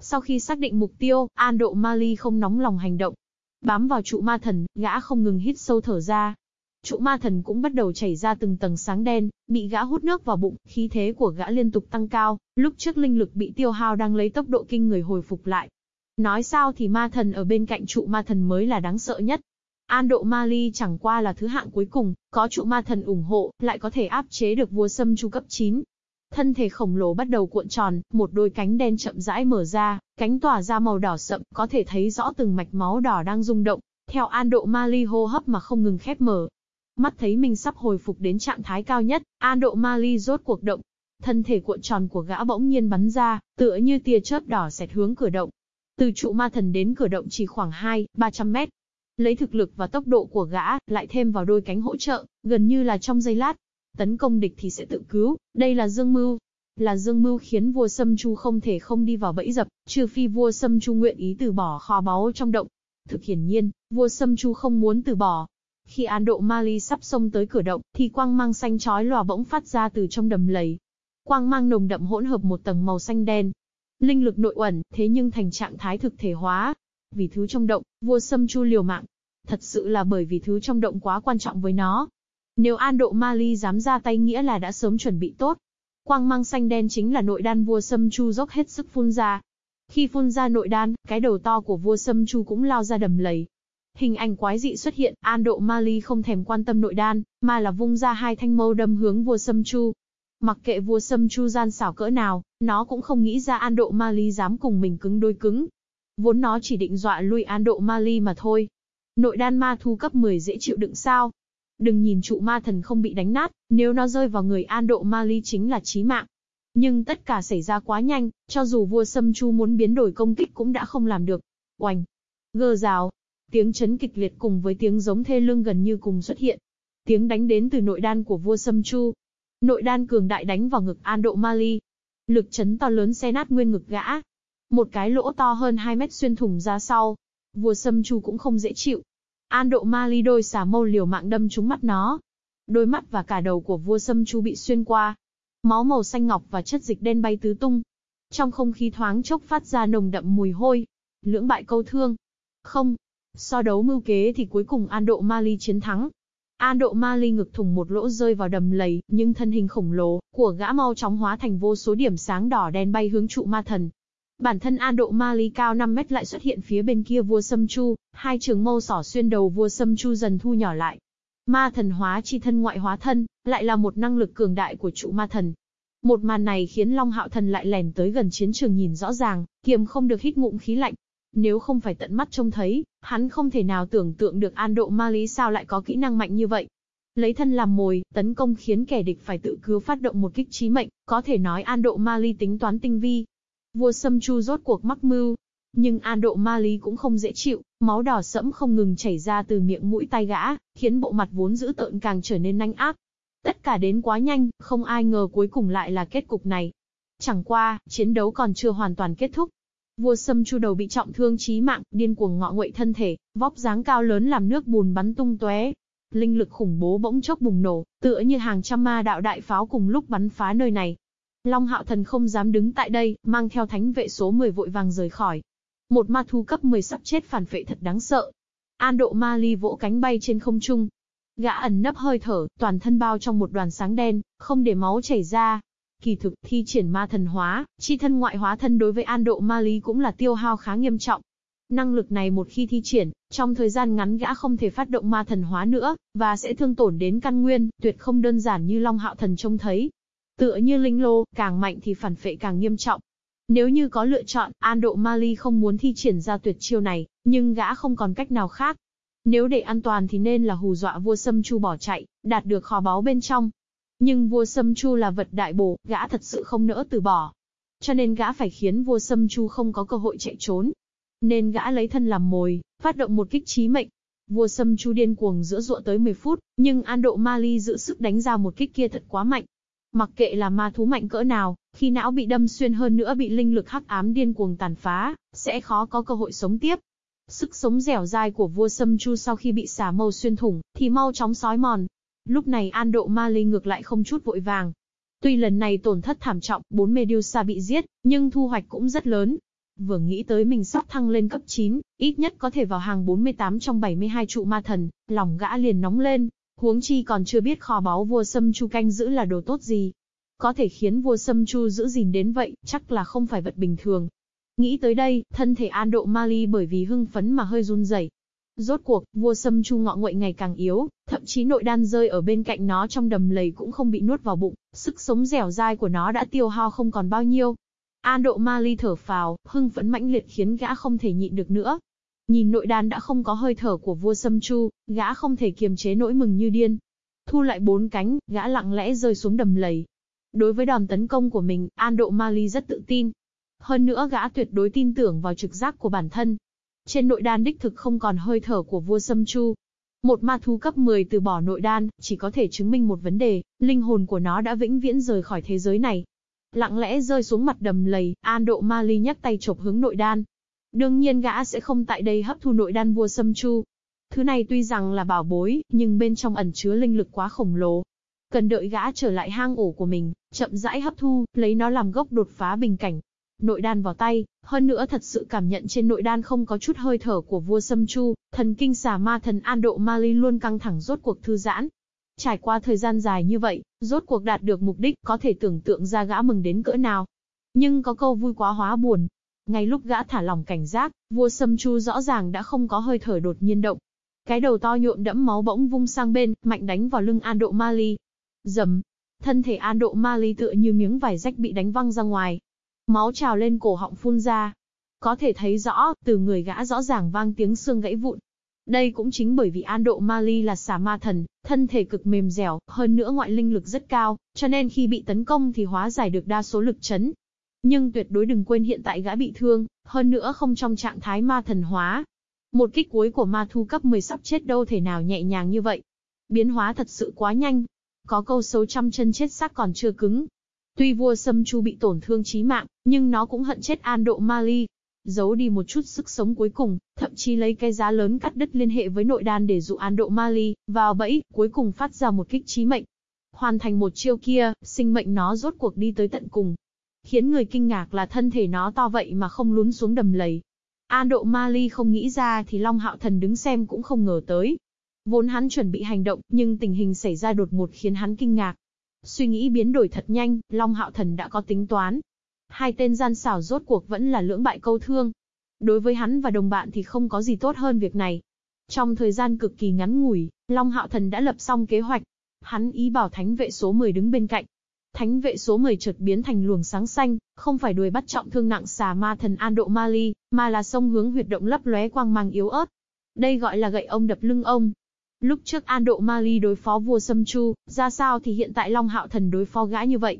Sau khi xác định mục tiêu, An Độ Mali không nóng lòng hành động. Bám vào trụ ma thần, gã không ngừng hít sâu thở ra. Trụ ma thần cũng bắt đầu chảy ra từng tầng sáng đen, bị gã hút nước vào bụng, khí thế của gã liên tục tăng cao, lúc trước linh lực bị tiêu hao đang lấy tốc độ kinh người hồi phục lại. Nói sao thì ma thần ở bên cạnh trụ ma thần mới là đáng sợ nhất. An độ Mali chẳng qua là thứ hạng cuối cùng, có trụ ma thần ủng hộ, lại có thể áp chế được vua sâm chu cấp 9. Thân thể khổng lồ bắt đầu cuộn tròn, một đôi cánh đen chậm rãi mở ra, cánh tỏa ra màu đỏ sậm, có thể thấy rõ từng mạch máu đỏ đang rung động, theo an độ Mali hô hấp mà không ngừng khép mở. Mắt thấy mình sắp hồi phục đến trạng thái cao nhất, an độ Mali rốt cuộc động. Thân thể cuộn tròn của gã bỗng nhiên bắn ra, tựa như tia chớp đỏ xẹt hướng cửa động. Từ trụ ma thần đến cửa động chỉ khoảng 2, 300 mét, Lấy thực lực và tốc độ của gã, lại thêm vào đôi cánh hỗ trợ, gần như là trong giây lát. Tấn công địch thì sẽ tự cứu, đây là dương mưu. Là dương mưu khiến vua Sâm Chu không thể không đi vào bẫy dập, trừ phi vua Sâm Chu nguyện ý từ bỏ kho báu trong động. Thực hiển nhiên, vua Sâm Chu không muốn từ bỏ. Khi An Độ Mali sắp xông tới cửa động, thì quang mang xanh chói lòa bỗng phát ra từ trong đầm lầy. Quang mang nồng đậm hỗn hợp một tầng màu xanh đen. Linh lực nội ẩn, thế nhưng thành trạng thái thực thể hóa, vì thứ trong động, vua Sâm Chu liều mạng. Thật sự là bởi vì thứ trong động quá quan trọng với nó. Nếu An Độ ma ly dám ra tay nghĩa là đã sớm chuẩn bị tốt. Quang mang xanh đen chính là nội đan vua Sâm Chu dốc hết sức phun ra. Khi phun ra nội đan, cái đầu to của vua Sâm Chu cũng lao ra đầm lầy. Hình ảnh quái dị xuất hiện, An Độ Mali không thèm quan tâm nội đan, mà là vung ra hai thanh mâu đâm hướng vua Sâm Chu. Mặc kệ vua Sâm Chu gian xảo cỡ nào, nó cũng không nghĩ ra An Độ Mali dám cùng mình cứng đôi cứng, Vốn nó chỉ định dọa lui An Độ Mali mà thôi. Nội đan ma thu cấp 10 dễ chịu đựng sao? Đừng nhìn trụ ma thần không bị đánh nát, nếu nó rơi vào người An Độ Mali chính là chí mạng. Nhưng tất cả xảy ra quá nhanh, cho dù vua Sâm Chu muốn biến đổi công kích cũng đã không làm được. Oành! Gơ rào! Tiếng chấn kịch liệt cùng với tiếng giống thê lương gần như cùng xuất hiện. Tiếng đánh đến từ nội đan của vua Sâm Chu. Nội đan cường đại đánh vào ngực An Độ Mali. Lực chấn to lớn xé nát nguyên ngực gã. Một cái lỗ to hơn 2 mét xuyên thủng ra sau. Vua Sâm Chu cũng không dễ chịu. An Độ ma ly đôi xà mâu liều mạng đâm trúng mắt nó. Đôi mắt và cả đầu của vua Sâm Chu bị xuyên qua. Máu màu xanh ngọc và chất dịch đen bay tứ tung. Trong không khí thoáng chốc phát ra nồng đậm mùi hôi. Lưỡng bại câu thương. Không. So đấu mưu kế thì cuối cùng An Độ ma ly chiến thắng. An Độ ma ly ngực thủng một lỗ rơi vào đầm lầy, nhưng thân hình khổng lồ của gã mau chóng hóa thành vô số điểm sáng đỏ đen bay hướng trụ ma thần. Bản thân An Độ ma lý cao 5 mét lại xuất hiện phía bên kia vua Sâm Chu, hai trường mâu sỏ xuyên đầu vua Sâm Chu dần thu nhỏ lại. Ma thần hóa chi thân ngoại hóa thân, lại là một năng lực cường đại của trụ ma thần. Một màn này khiến Long Hạo Thần lại lèn tới gần chiến trường nhìn rõ ràng, kiềm không được hít ngụm khí lạnh. Nếu không phải tận mắt trông thấy, hắn không thể nào tưởng tượng được An Độ Ma Lý sao lại có kỹ năng mạnh như vậy. Lấy thân làm mồi, tấn công khiến kẻ địch phải tự cứu phát động một kích chí mệnh, có thể nói An Độ Ma Lý tính toán tinh vi. Vua Sâm Chu rốt cuộc mắc mưu. Nhưng An Độ Ma Lý cũng không dễ chịu, máu đỏ sẫm không ngừng chảy ra từ miệng mũi tay gã, khiến bộ mặt vốn dữ tợn càng trở nên nanh ác. Tất cả đến quá nhanh, không ai ngờ cuối cùng lại là kết cục này. Chẳng qua, chiến đấu còn chưa hoàn toàn kết thúc. Vua Sâm Chu đầu bị trọng thương chí mạng, điên cuồng ngọ nguậy thân thể, vóc dáng cao lớn làm nước bùn bắn tung tóe. Linh lực khủng bố bỗng chốc bùng nổ, tựa như hàng trăm ma đạo đại pháo cùng lúc bắn phá nơi này. Long Hạo Thần không dám đứng tại đây, mang theo thánh vệ số 10 vội vàng rời khỏi. Một ma thú cấp 10 sắp chết phản phệ thật đáng sợ. An độ ma ly vỗ cánh bay trên không trung. Gã ẩn nấp hơi thở, toàn thân bao trong một đoàn sáng đen, không để máu chảy ra. Kỳ thực, thi triển ma thần hóa, chi thân ngoại hóa thân đối với an độ ma ly cũng là tiêu hao khá nghiêm trọng. Năng lực này một khi thi triển, trong thời gian ngắn gã không thể phát động ma thần hóa nữa, và sẽ thương tổn đến căn nguyên, tuyệt không đơn giản như Long Hạo Thần trông thấy. Tựa như linh lô, càng mạnh thì phản phệ càng nghiêm trọng. Nếu như có lựa chọn, An Độ Mali không muốn thi triển ra tuyệt chiêu này, nhưng gã không còn cách nào khác. Nếu để an toàn thì nên là hù dọa vua Sâm Chu bỏ chạy, đạt được kho báu bên trong. Nhưng vua Sâm Chu là vật đại bổ, gã thật sự không nỡ từ bỏ. Cho nên gã phải khiến vua Sâm Chu không có cơ hội chạy trốn. Nên gã lấy thân làm mồi, phát động một kích trí mệnh. Vua Sâm Chu điên cuồng giữa ruộng tới 10 phút, nhưng An Độ Mali giữ sức đánh ra một kích kia thật quá mạnh. Mặc kệ là ma thú mạnh cỡ nào, khi não bị đâm xuyên hơn nữa bị linh lực hắc ám điên cuồng tàn phá, sẽ khó có cơ hội sống tiếp. Sức sống dẻo dai của vua Sâm Chu sau khi bị xà mâu xuyên thủng, thì mau chóng sói mòn. Lúc này An Độ Ma Ly ngược lại không chút vội vàng. Tuy lần này tổn thất thảm trọng, bốn Medusa bị giết, nhưng thu hoạch cũng rất lớn. Vừa nghĩ tới mình sắp thăng lên cấp 9, ít nhất có thể vào hàng 48 trong 72 trụ ma thần, lòng gã liền nóng lên. Huống chi còn chưa biết kho báu vua Sâm Chu canh giữ là đồ tốt gì. Có thể khiến vua Sâm Chu giữ gìn đến vậy, chắc là không phải vật bình thường. Nghĩ tới đây, thân thể An Độ Mali bởi vì hưng phấn mà hơi run rẩy. Rốt cuộc, vua Sâm Chu ngọ nguậy ngày càng yếu, thậm chí nội đan rơi ở bên cạnh nó trong đầm lầy cũng không bị nuốt vào bụng, sức sống dẻo dai của nó đã tiêu hao không còn bao nhiêu. An Độ Mali thở phào, hưng phấn mãnh liệt khiến gã không thể nhịn được nữa. Nhìn nội đan đã không có hơi thở của vua Sâm Chu, gã không thể kiềm chế nỗi mừng như điên. Thu lại bốn cánh, gã lặng lẽ rơi xuống đầm lầy. Đối với đòn tấn công của mình, An Độ Mali rất tự tin. Hơn nữa gã tuyệt đối tin tưởng vào trực giác của bản thân. Trên nội đan đích thực không còn hơi thở của vua Sâm Chu. Một ma thú cấp 10 từ bỏ nội đan, chỉ có thể chứng minh một vấn đề, linh hồn của nó đã vĩnh viễn rời khỏi thế giới này. Lặng lẽ rơi xuống mặt đầm lầy, An Độ Mali nhắc tay chộp hướng nội đan. Đương nhiên gã sẽ không tại đây hấp thu nội đan vua Sâm Chu. Thứ này tuy rằng là bảo bối, nhưng bên trong ẩn chứa linh lực quá khổng lồ. Cần đợi gã trở lại hang ổ của mình, chậm rãi hấp thu, lấy nó làm gốc đột phá bình cảnh. Nội đan vào tay, hơn nữa thật sự cảm nhận trên nội đan không có chút hơi thở của vua Sâm Chu, thần kinh xà ma thần An Độ Mali luôn căng thẳng rốt cuộc thư giãn. Trải qua thời gian dài như vậy, rốt cuộc đạt được mục đích có thể tưởng tượng ra gã mừng đến cỡ nào. Nhưng có câu vui quá hóa buồn, ngay lúc gã thả lòng cảnh giác, vua Sâm Chu rõ ràng đã không có hơi thở đột nhiên động. Cái đầu to nhuộm đẫm máu bỗng vung sang bên, mạnh đánh vào lưng An Độ Mali. Dầm. Thân thể An Độ Mali tựa như miếng vải rách bị đánh văng ra ngoài. Máu trào lên cổ họng phun ra. Có thể thấy rõ, từ người gã rõ ràng vang tiếng xương gãy vụn. Đây cũng chính bởi vì An Độ Mali là xà ma thần, thân thể cực mềm dẻo, hơn nữa ngoại linh lực rất cao, cho nên khi bị tấn công thì hóa giải được đa số lực chấn. Nhưng tuyệt đối đừng quên hiện tại gã bị thương, hơn nữa không trong trạng thái ma thần hóa. Một kích cuối của ma thu cấp 10 sắp chết đâu thể nào nhẹ nhàng như vậy. Biến hóa thật sự quá nhanh. Có câu xấu trăm chân chết xác còn chưa cứng. Tuy vua Sâm Chu bị tổn thương chí mạng, nhưng nó cũng hận chết An Độ Mali, giấu đi một chút sức sống cuối cùng, thậm chí lấy cái giá lớn cắt đứt liên hệ với nội đan để dụ An Độ Mali vào bẫy, cuối cùng phát ra một kích chí mệnh. Hoàn thành một chiêu kia, sinh mệnh nó rốt cuộc đi tới tận cùng. Khiến người kinh ngạc là thân thể nó to vậy mà không lún xuống đầm lầy. An Độ Mali không nghĩ ra thì Long Hạo Thần đứng xem cũng không ngờ tới. Vốn hắn chuẩn bị hành động, nhưng tình hình xảy ra đột ngột khiến hắn kinh ngạc. Suy nghĩ biến đổi thật nhanh, Long Hạo Thần đã có tính toán, Hai tên gian xảo rốt cuộc vẫn là lưỡng bại câu thương. Đối với hắn và đồng bạn thì không có gì tốt hơn việc này. Trong thời gian cực kỳ ngắn ngủi, Long Hạo Thần đã lập xong kế hoạch. Hắn ý bảo thánh vệ số 10 đứng bên cạnh. Thánh vệ số 10 chợt biến thành luồng sáng xanh, không phải đuổi bắt trọng thương nặng xà ma thần An Độ Mali, mà là sông hướng huyệt động lấp lóe quang mang yếu ớt. Đây gọi là gậy ông đập lưng ông. Lúc trước An Độ Mali đối phó vua Sâm Chu, ra sao thì hiện tại Long Hạo Thần đối phó gã như vậy.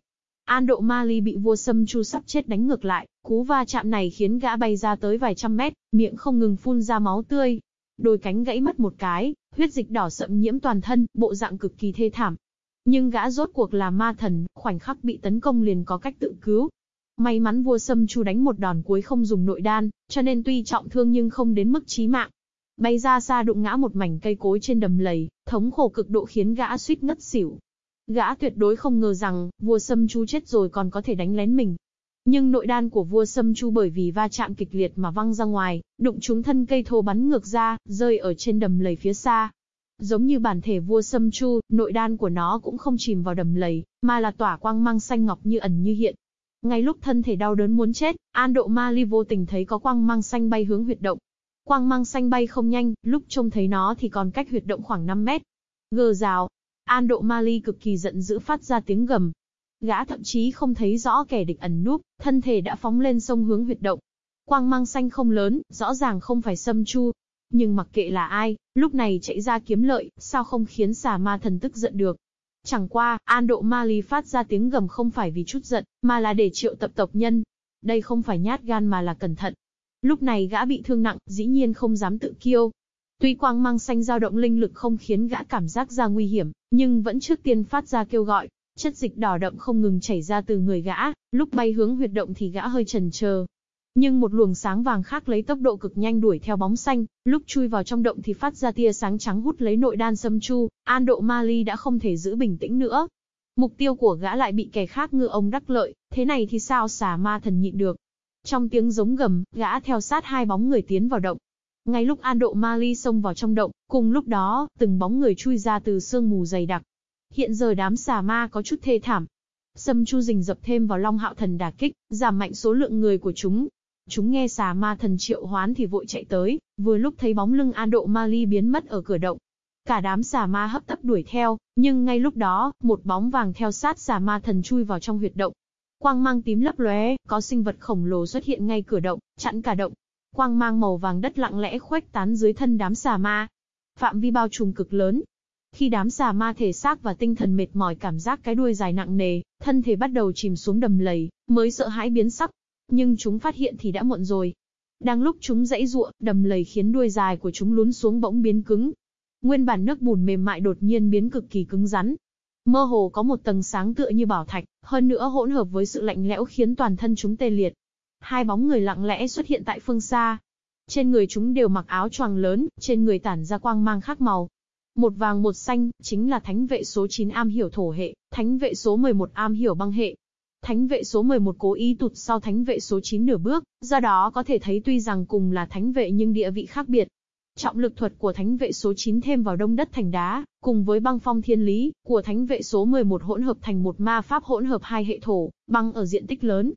An độ Mali bị vua Sâm Chu sắp chết đánh ngược lại, cú va chạm này khiến gã bay ra tới vài trăm mét, miệng không ngừng phun ra máu tươi. Đôi cánh gãy mất một cái, huyết dịch đỏ sậm nhiễm toàn thân, bộ dạng cực kỳ thê thảm. Nhưng gã rốt cuộc là ma thần, khoảnh khắc bị tấn công liền có cách tự cứu. May mắn vua Sâm Chu đánh một đòn cuối không dùng nội đan, cho nên tuy trọng thương nhưng không đến mức chí mạng. Bay ra xa đụng ngã một mảnh cây cối trên đầm lầy, thống khổ cực độ khiến gã suýt ngất xỉu. Gã tuyệt đối không ngờ rằng, vua Sâm Chu chết rồi còn có thể đánh lén mình. Nhưng nội đan của vua Sâm Chu bởi vì va chạm kịch liệt mà văng ra ngoài, đụng trúng thân cây thô bắn ngược ra, rơi ở trên đầm lầy phía xa. Giống như bản thể vua Sâm Chu, nội đan của nó cũng không chìm vào đầm lầy, mà là tỏa quang mang xanh ngọc như ẩn như hiện. Ngay lúc thân thể đau đớn muốn chết, An Độ Ma Ly vô tình thấy có quang mang xanh bay hướng huyệt động. Quang mang xanh bay không nhanh, lúc trông thấy nó thì còn cách huyệt động khoảng 5 mét. Gờ rào, An độ Ma Ly cực kỳ giận dữ phát ra tiếng gầm. Gã thậm chí không thấy rõ kẻ địch ẩn núp, thân thể đã phóng lên sông hướng huyệt động. Quang mang xanh không lớn, rõ ràng không phải xâm chu. Nhưng mặc kệ là ai, lúc này chạy ra kiếm lợi, sao không khiến xà ma thần tức giận được. Chẳng qua, An độ ma ly phát ra tiếng gầm không phải vì chút giận, mà là để triệu tập tộc nhân. Đây không phải nhát gan mà là cẩn thận. Lúc này gã bị thương nặng, dĩ nhiên không dám tự kiêu, Tuy quang mang xanh dao động linh lực không khiến gã cảm giác ra nguy hiểm, nhưng vẫn trước tiên phát ra kêu gọi. Chất dịch đỏ đậm không ngừng chảy ra từ người gã, lúc bay hướng huyệt động thì gã hơi chần chờ. Nhưng một luồng sáng vàng khác lấy tốc độ cực nhanh đuổi theo bóng xanh, lúc chui vào trong động thì phát ra tia sáng trắng hút lấy nội đan xâm chu, an độ Mali đã không thể giữ bình tĩnh nữa. Mục tiêu của gã lại bị kẻ khác ngư ông đắc lợi, thế này thì sao xà ma thần nhịn được. Trong tiếng giống gầm, gã theo sát hai bóng người tiến vào động, ngay lúc An Độ Mali xông vào trong động, cùng lúc đó, từng bóng người chui ra từ sương mù dày đặc. Hiện giờ đám xà ma có chút thê thảm. Sâm Chu rình dập thêm vào Long Hạo Thần đả kích, giảm mạnh số lượng người của chúng. Chúng nghe xà ma thần triệu hoán thì vội chạy tới, vừa lúc thấy bóng lưng An Độ ma ly biến mất ở cửa động. Cả đám xà ma hấp tấp đuổi theo, nhưng ngay lúc đó, một bóng vàng theo sát xà ma thần chui vào trong huyệt động. Quang mang tím lấp lóe, có sinh vật khổng lồ xuất hiện ngay cửa động, chặn cả động. Quang mang màu vàng đất lặng lẽ khuếch tán dưới thân đám xà ma. Phạm vi bao trùm cực lớn. Khi đám xà ma thể xác và tinh thần mệt mỏi cảm giác cái đuôi dài nặng nề, thân thể bắt đầu chìm xuống đầm lầy, mới sợ hãi biến sắc. Nhưng chúng phát hiện thì đã muộn rồi. Đang lúc chúng dãy ruộng, đầm lầy khiến đuôi dài của chúng lún xuống bỗng biến cứng. Nguyên bản nước bùn mềm mại đột nhiên biến cực kỳ cứng rắn, mơ hồ có một tầng sáng tựa như bảo thạch, hơn nữa hỗn hợp với sự lạnh lẽo khiến toàn thân chúng tê liệt. Hai bóng người lặng lẽ xuất hiện tại phương xa. Trên người chúng đều mặc áo choàng lớn, trên người tản ra quang mang khác màu. Một vàng một xanh, chính là thánh vệ số 9 am hiểu thổ hệ, thánh vệ số 11 am hiểu băng hệ. Thánh vệ số 11 cố ý tụt sau thánh vệ số 9 nửa bước, do đó có thể thấy tuy rằng cùng là thánh vệ nhưng địa vị khác biệt. Trọng lực thuật của thánh vệ số 9 thêm vào đông đất thành đá, cùng với băng phong thiên lý, của thánh vệ số 11 hỗn hợp thành một ma pháp hỗn hợp hai hệ thổ, băng ở diện tích lớn,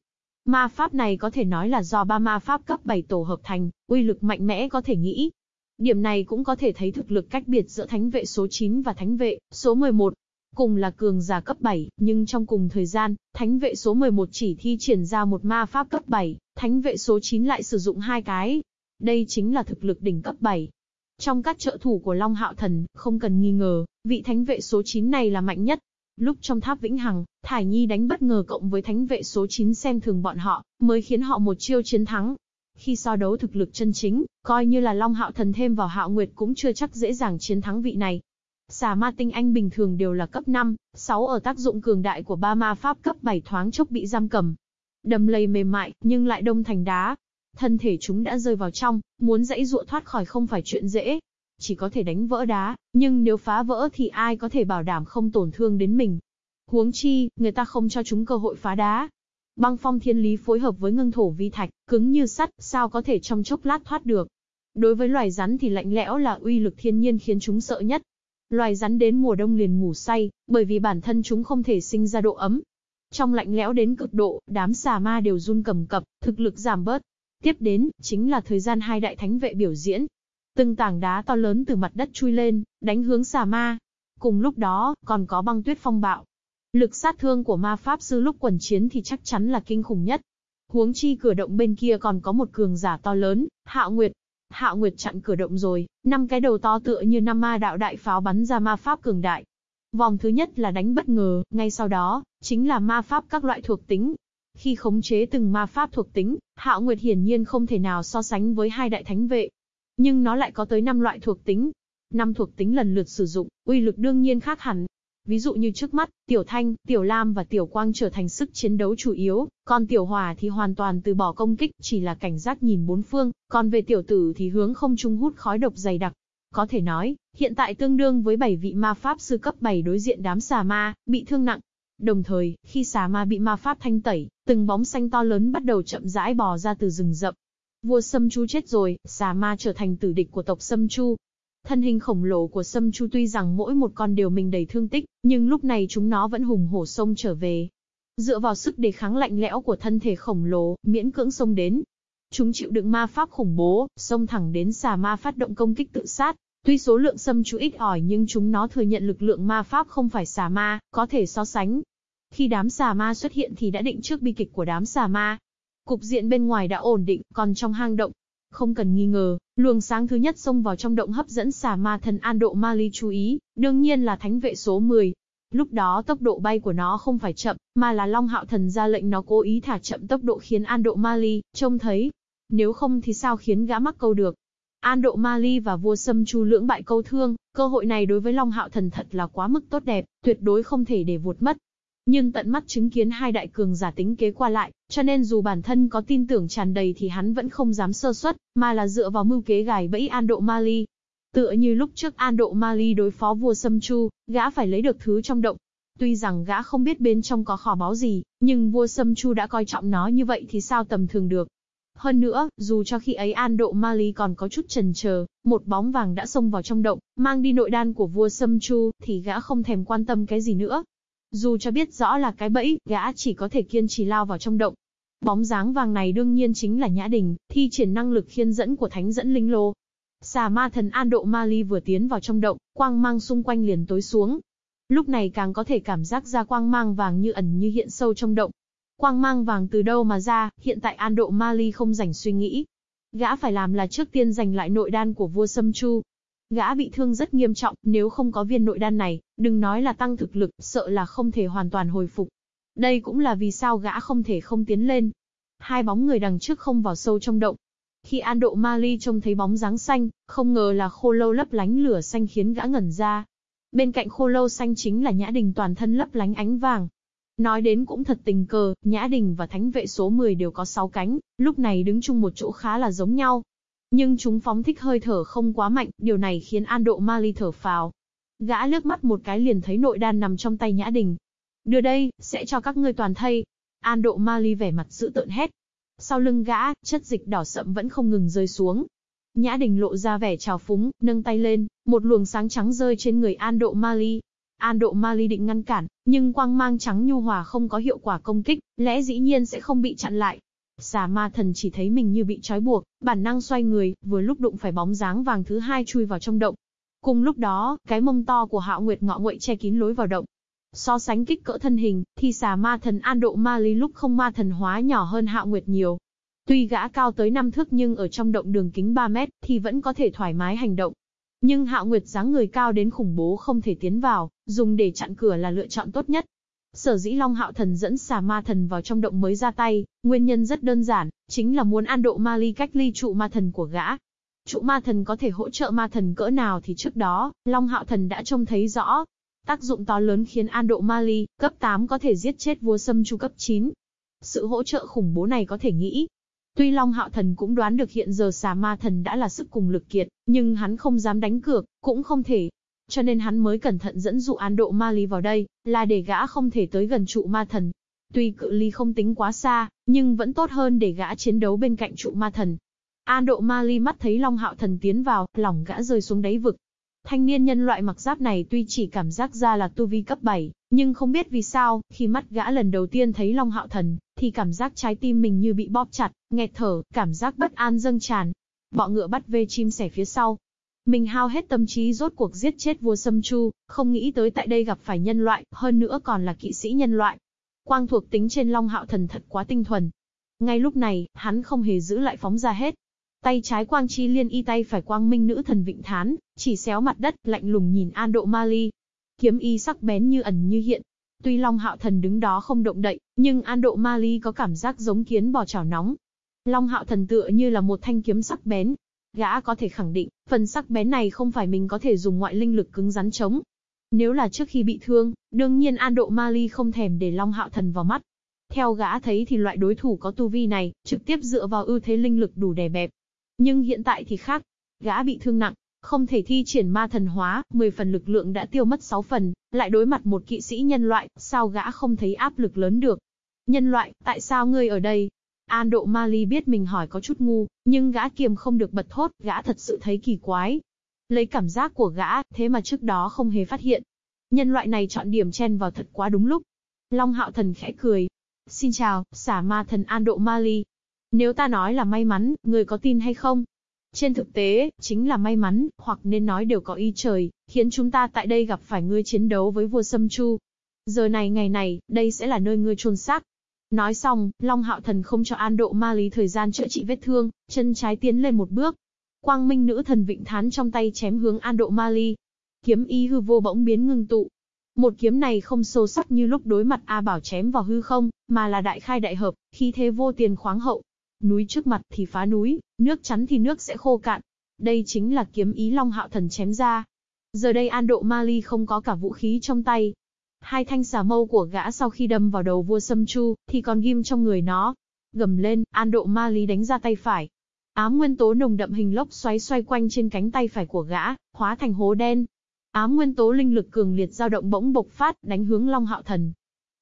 Ma pháp này có thể nói là do ba ma pháp cấp 7 tổ hợp thành, uy lực mạnh mẽ có thể nghĩ. Điểm này cũng có thể thấy thực lực cách biệt giữa thánh vệ số 9 và thánh vệ số 11. Cùng là cường giả cấp 7, nhưng trong cùng thời gian, thánh vệ số 11 chỉ thi triển ra một ma pháp cấp 7, thánh vệ số 9 lại sử dụng hai cái. Đây chính là thực lực đỉnh cấp 7. Trong các trợ thủ của Long Hạo Thần, không cần nghi ngờ, vị thánh vệ số 9 này là mạnh nhất. Lúc trong tháp Vĩnh Hằng, Thải Nhi đánh bất ngờ cộng với thánh vệ số 9 xem thường bọn họ, mới khiến họ một chiêu chiến thắng. Khi so đấu thực lực chân chính, coi như là Long Hạo Thần thêm vào Hạo Nguyệt cũng chưa chắc dễ dàng chiến thắng vị này. Xà ma tinh anh bình thường đều là cấp 5, 6 ở tác dụng cường đại của ba ma pháp cấp 7 thoáng chốc bị giam cầm. Đầm lầy mềm mại, nhưng lại đông thành đá. Thân thể chúng đã rơi vào trong, muốn dãy dụa thoát khỏi không phải chuyện dễ. Chỉ có thể đánh vỡ đá, nhưng nếu phá vỡ thì ai có thể bảo đảm không tổn thương đến mình. Huống chi, người ta không cho chúng cơ hội phá đá. Băng phong thiên lý phối hợp với ngưng thổ vi thạch, cứng như sắt, sao có thể trong chốc lát thoát được. Đối với loài rắn thì lạnh lẽo là uy lực thiên nhiên khiến chúng sợ nhất. Loài rắn đến mùa đông liền ngủ say, bởi vì bản thân chúng không thể sinh ra độ ấm. Trong lạnh lẽo đến cực độ, đám xà ma đều run cầm cập, thực lực giảm bớt. Tiếp đến, chính là thời gian hai đại thánh vệ biểu diễn. Từng tảng đá to lớn từ mặt đất chui lên, đánh hướng xà ma. Cùng lúc đó, còn có băng tuyết phong bạo. Lực sát thương của ma pháp sư lúc quần chiến thì chắc chắn là kinh khủng nhất. Huống chi cửa động bên kia còn có một cường giả to lớn, Hạo Nguyệt, Hạo Nguyệt chặn cửa động rồi, năm cái đầu to tựa như năm ma đạo đại pháo bắn ra ma pháp cường đại. Vòng thứ nhất là đánh bất ngờ, ngay sau đó, chính là ma pháp các loại thuộc tính. Khi khống chế từng ma pháp thuộc tính, Hạo Nguyệt hiển nhiên không thể nào so sánh với hai đại thánh vệ. Nhưng nó lại có tới năm loại thuộc tính. Năm thuộc tính lần lượt sử dụng, uy lực đương nhiên khác hẳn. Ví dụ như trước mắt, Tiểu Thanh, Tiểu Lam và Tiểu Quang trở thành sức chiến đấu chủ yếu, còn Tiểu Hòa thì hoàn toàn từ bỏ công kích, chỉ là cảnh giác nhìn bốn phương, còn về Tiểu Tử thì hướng không trung hút khói độc dày đặc. Có thể nói, hiện tại tương đương với 7 vị ma pháp sư cấp 7 đối diện đám xà ma, bị thương nặng. Đồng thời, khi xà ma bị ma pháp thanh tẩy, từng bóng xanh to lớn bắt đầu chậm rãi bò ra từ rừng rậm. Vua Sâm Chu chết rồi, xà ma trở thành tử địch của tộc Sâm Chu, Thân hình khổng lồ của Sâm Chu tuy rằng mỗi một con đều mình đầy thương tích, nhưng lúc này chúng nó vẫn hùng hổ sông trở về. Dựa vào sức đề kháng lạnh lẽo của thân thể khổng lồ, miễn cưỡng sông đến. Chúng chịu đựng ma pháp khủng bố, xông thẳng đến xà ma phát động công kích tự sát. Tuy số lượng Sâm Chu ít ỏi nhưng chúng nó thừa nhận lực lượng ma pháp không phải xà ma, có thể so sánh. Khi đám xà ma xuất hiện thì đã định trước bi kịch của đám xà ma. Cục diện bên ngoài đã ổn định, còn trong hang động, không cần nghi ngờ, luồng sáng thứ nhất xông vào trong động hấp dẫn xà ma thần An Độ Mali chú ý, đương nhiên là thánh vệ số 10. Lúc đó tốc độ bay của nó không phải chậm, mà là Long Hạo Thần ra lệnh nó cố ý thả chậm tốc độ khiến An Độ Mali trông thấy. Nếu không thì sao khiến gã mắc câu được. An Độ Mali và vua Sâm Chu lưỡng bại câu thương, cơ hội này đối với Long Hạo Thần thật là quá mức tốt đẹp, tuyệt đối không thể để vụt mất. Nhưng tận mắt chứng kiến hai đại cường giả tính kế qua lại, cho nên dù bản thân có tin tưởng tràn đầy thì hắn vẫn không dám sơ suất, mà là dựa vào mưu kế gài bẫy An Độ Mali. Tựa như lúc trước An Độ Mali đối phó vua Sâm Chu, gã phải lấy được thứ trong động. Tuy rằng gã không biết bên trong có kho báu gì, nhưng vua Sâm Chu đã coi trọng nó như vậy thì sao tầm thường được. Hơn nữa, dù cho khi ấy An Độ Mali còn có chút chần chờ, một bóng vàng đã xông vào trong động, mang đi nội đan của vua Sâm Chu, thì gã không thèm quan tâm cái gì nữa. Dù cho biết rõ là cái bẫy, gã chỉ có thể kiên trì lao vào trong động. Bóng dáng vàng này đương nhiên chính là Nhã Đình, thi triển năng lực khiên dẫn của thánh dẫn linh lô. Xà ma thần An Độ Ma Ly vừa tiến vào trong động, quang mang xung quanh liền tối xuống. Lúc này càng có thể cảm giác ra quang mang vàng như ẩn như hiện sâu trong động. Quang mang vàng từ đâu mà ra, hiện tại An Độ Ma Ly không rảnh suy nghĩ. Gã phải làm là trước tiên giành lại nội đan của vua Sâm Chu, Gã bị thương rất nghiêm trọng, nếu không có viên nội đan này, đừng nói là tăng thực lực, sợ là không thể hoàn toàn hồi phục. Đây cũng là vì sao gã không thể không tiến lên. Hai bóng người đằng trước không vào sâu trong động. Khi An Độ Mali trông thấy bóng dáng xanh, không ngờ là khô lâu lấp lánh lửa xanh khiến gã ngẩn ra. Bên cạnh khô lâu xanh chính là Nhã Đình toàn thân lấp lánh ánh vàng. Nói đến cũng thật tình cờ, Nhã Đình và Thánh vệ số 10 đều có 6 cánh, lúc này đứng chung một chỗ khá là giống nhau. Nhưng chúng phóng thích hơi thở không quá mạnh, điều này khiến An Độ Mali thở phào. Gã lướt mắt một cái liền thấy nội đan nằm trong tay Nhã Đình. Đưa đây, sẽ cho các ngươi toàn thây. An Độ Ma Ly vẻ mặt dữ tợn hét. Sau lưng gã, chất dịch đỏ sậm vẫn không ngừng rơi xuống. Nhã Đình lộ ra vẻ trào phúng, nâng tay lên, một luồng sáng trắng rơi trên người An Độ Ma Ly. An Độ Ma Ly định ngăn cản, nhưng quang mang trắng nhu hòa không có hiệu quả công kích, lẽ dĩ nhiên sẽ không bị chặn lại. Xà ma thần chỉ thấy mình như bị trói buộc, bản năng xoay người, vừa lúc đụng phải bóng dáng vàng thứ hai chui vào trong động. Cùng lúc đó, cái mông to của Hạo Nguyệt ngọ nguậy che kín lối vào động. So sánh kích cỡ thân hình, thì xà ma thần An Độ Ma Lý lúc không ma thần hóa nhỏ hơn Hạo Nguyệt nhiều. Tuy gã cao tới 5 thước nhưng ở trong động đường kính 3 mét, thì vẫn có thể thoải mái hành động. Nhưng Hạo Nguyệt dáng người cao đến khủng bố không thể tiến vào, dùng để chặn cửa là lựa chọn tốt nhất. Sở dĩ Long Hạo Thần dẫn xà ma thần vào trong động mới ra tay, nguyên nhân rất đơn giản, chính là muốn an độ ma ly cách ly trụ ma thần của gã. Trụ ma thần có thể hỗ trợ ma thần cỡ nào thì trước đó, Long Hạo Thần đã trông thấy rõ. Tác dụng to lớn khiến an độ ma ly, cấp 8 có thể giết chết vua sâm chu cấp 9. Sự hỗ trợ khủng bố này có thể nghĩ, Tuy Long Hạo Thần cũng đoán được hiện giờ xà ma thần đã là sức cùng lực kiệt, nhưng hắn không dám đánh cược, cũng không thể. Cho nên hắn mới cẩn thận dẫn dụ An độ ma vào đây, là để gã không thể tới gần trụ ma thần. Tuy cự ly không tính quá xa, nhưng vẫn tốt hơn để gã chiến đấu bên cạnh trụ ma thần. An độ ma ly mắt thấy Long Hạo Thần tiến vào, lòng gã rơi xuống đáy vực. Thanh niên nhân loại mặc giáp này tuy chỉ cảm giác ra là tu vi cấp 7, nhưng không biết vì sao, khi mắt gã lần đầu tiên thấy Long Hạo Thần, thì cảm giác trái tim mình như bị bóp chặt, nghẹt thở, cảm giác bất an dâng tràn. Bọ ngựa bắt vê chim sẻ phía sau. Mình hao hết tâm trí rốt cuộc giết chết vua Sâm Chu, không nghĩ tới tại đây gặp phải nhân loại, hơn nữa còn là kỵ sĩ nhân loại. Quang thuộc tính trên Long Hạo Thần thật quá tinh thuần. Ngay lúc này, hắn không hề giữ lại phóng ra hết. Tay trái quang chi liên y tay phải quang minh nữ thần vịnh thán, chỉ xéo mặt đất, lạnh lùng nhìn An Độ Ma Ly. Kiếm y sắc bén như ẩn như hiện, Tuy Long Hạo Thần đứng đó không động đậy, nhưng An Độ Ma Ly có cảm giác giống kiến bò chảo nóng. Long Hạo Thần tựa như là một thanh kiếm sắc bén. Gã có thể khẳng định, phần sắc bén này không phải mình có thể dùng ngoại linh lực cứng rắn chống. Nếu là trước khi bị thương, đương nhiên An Độ Ma Ly không thèm để Long Hạo Thần vào mắt. Theo gã thấy thì loại đối thủ có tu vi này, trực tiếp dựa vào ưu thế linh lực đủ đè bẹp. Nhưng hiện tại thì khác. Gã bị thương nặng, không thể thi triển ma thần hóa, 10 phần lực lượng đã tiêu mất 6 phần, lại đối mặt một kỵ sĩ nhân loại, sao gã không thấy áp lực lớn được. Nhân loại, tại sao ngươi ở đây? An độ ma biết mình hỏi có chút ngu, nhưng gã kiềm không được bật thốt, gã thật sự thấy kỳ quái. Lấy cảm giác của gã, thế mà trước đó không hề phát hiện. Nhân loại này chọn điểm chen vào thật quá đúng lúc. Long hạo thần khẽ cười. Xin chào, xả ma thần An độ ma. Nếu ta nói là may mắn, người có tin hay không? Trên thực tế, chính là may mắn, hoặc nên nói đều có ý trời, khiến chúng ta tại đây gặp phải ngươi chiến đấu với vua Sâm Chu. Giờ này ngày này, đây sẽ là nơi ngươi chôn xác. Nói xong, Long Hạo Thần không cho An Độ Ma Lý thời gian chữa trị vết thương, chân trái tiến lên một bước. Quang Minh nữ thần vịnh thán trong tay chém hướng An Độ Ma lý, Kiếm y hư vô bỗng biến ngưng tụ. Một kiếm này không sâu sắc như lúc đối mặt A Bảo chém vào hư không, mà là đại khai đại hợp, khí thế vô tiền khoáng hậu, Núi trước mặt thì phá núi, nước chắn thì nước sẽ khô cạn. Đây chính là kiếm ý Long Hạo Thần chém ra. Giờ đây An Độ Ma không có cả vũ khí trong tay. Hai thanh xà mâu của gã sau khi đâm vào đầu vua Sâm Chu, thì còn ghim trong người nó. Gầm lên, An Độ Ma đánh ra tay phải. Ám nguyên tố nồng đậm hình lốc xoáy xoay quanh trên cánh tay phải của gã, hóa thành hố đen. Ám nguyên tố linh lực cường liệt dao động bỗng bộc phát, đánh hướng Long Hạo Thần.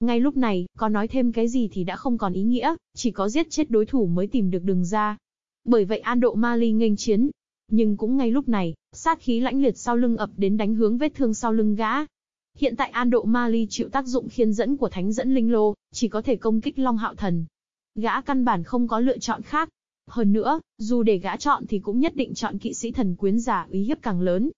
Ngay lúc này, có nói thêm cái gì thì đã không còn ý nghĩa, chỉ có giết chết đối thủ mới tìm được đường ra. Bởi vậy An Độ Ma Ly nghênh chiến. Nhưng cũng ngay lúc này, sát khí lãnh liệt sau lưng ập đến đánh hướng vết thương sau lưng gã. Hiện tại An Độ Ma Ly chịu tác dụng khiên dẫn của Thánh dẫn Linh Lô, chỉ có thể công kích Long Hạo Thần. Gã căn bản không có lựa chọn khác. Hơn nữa, dù để gã chọn thì cũng nhất định chọn kỵ sĩ thần quyến giả uy hiếp càng lớn.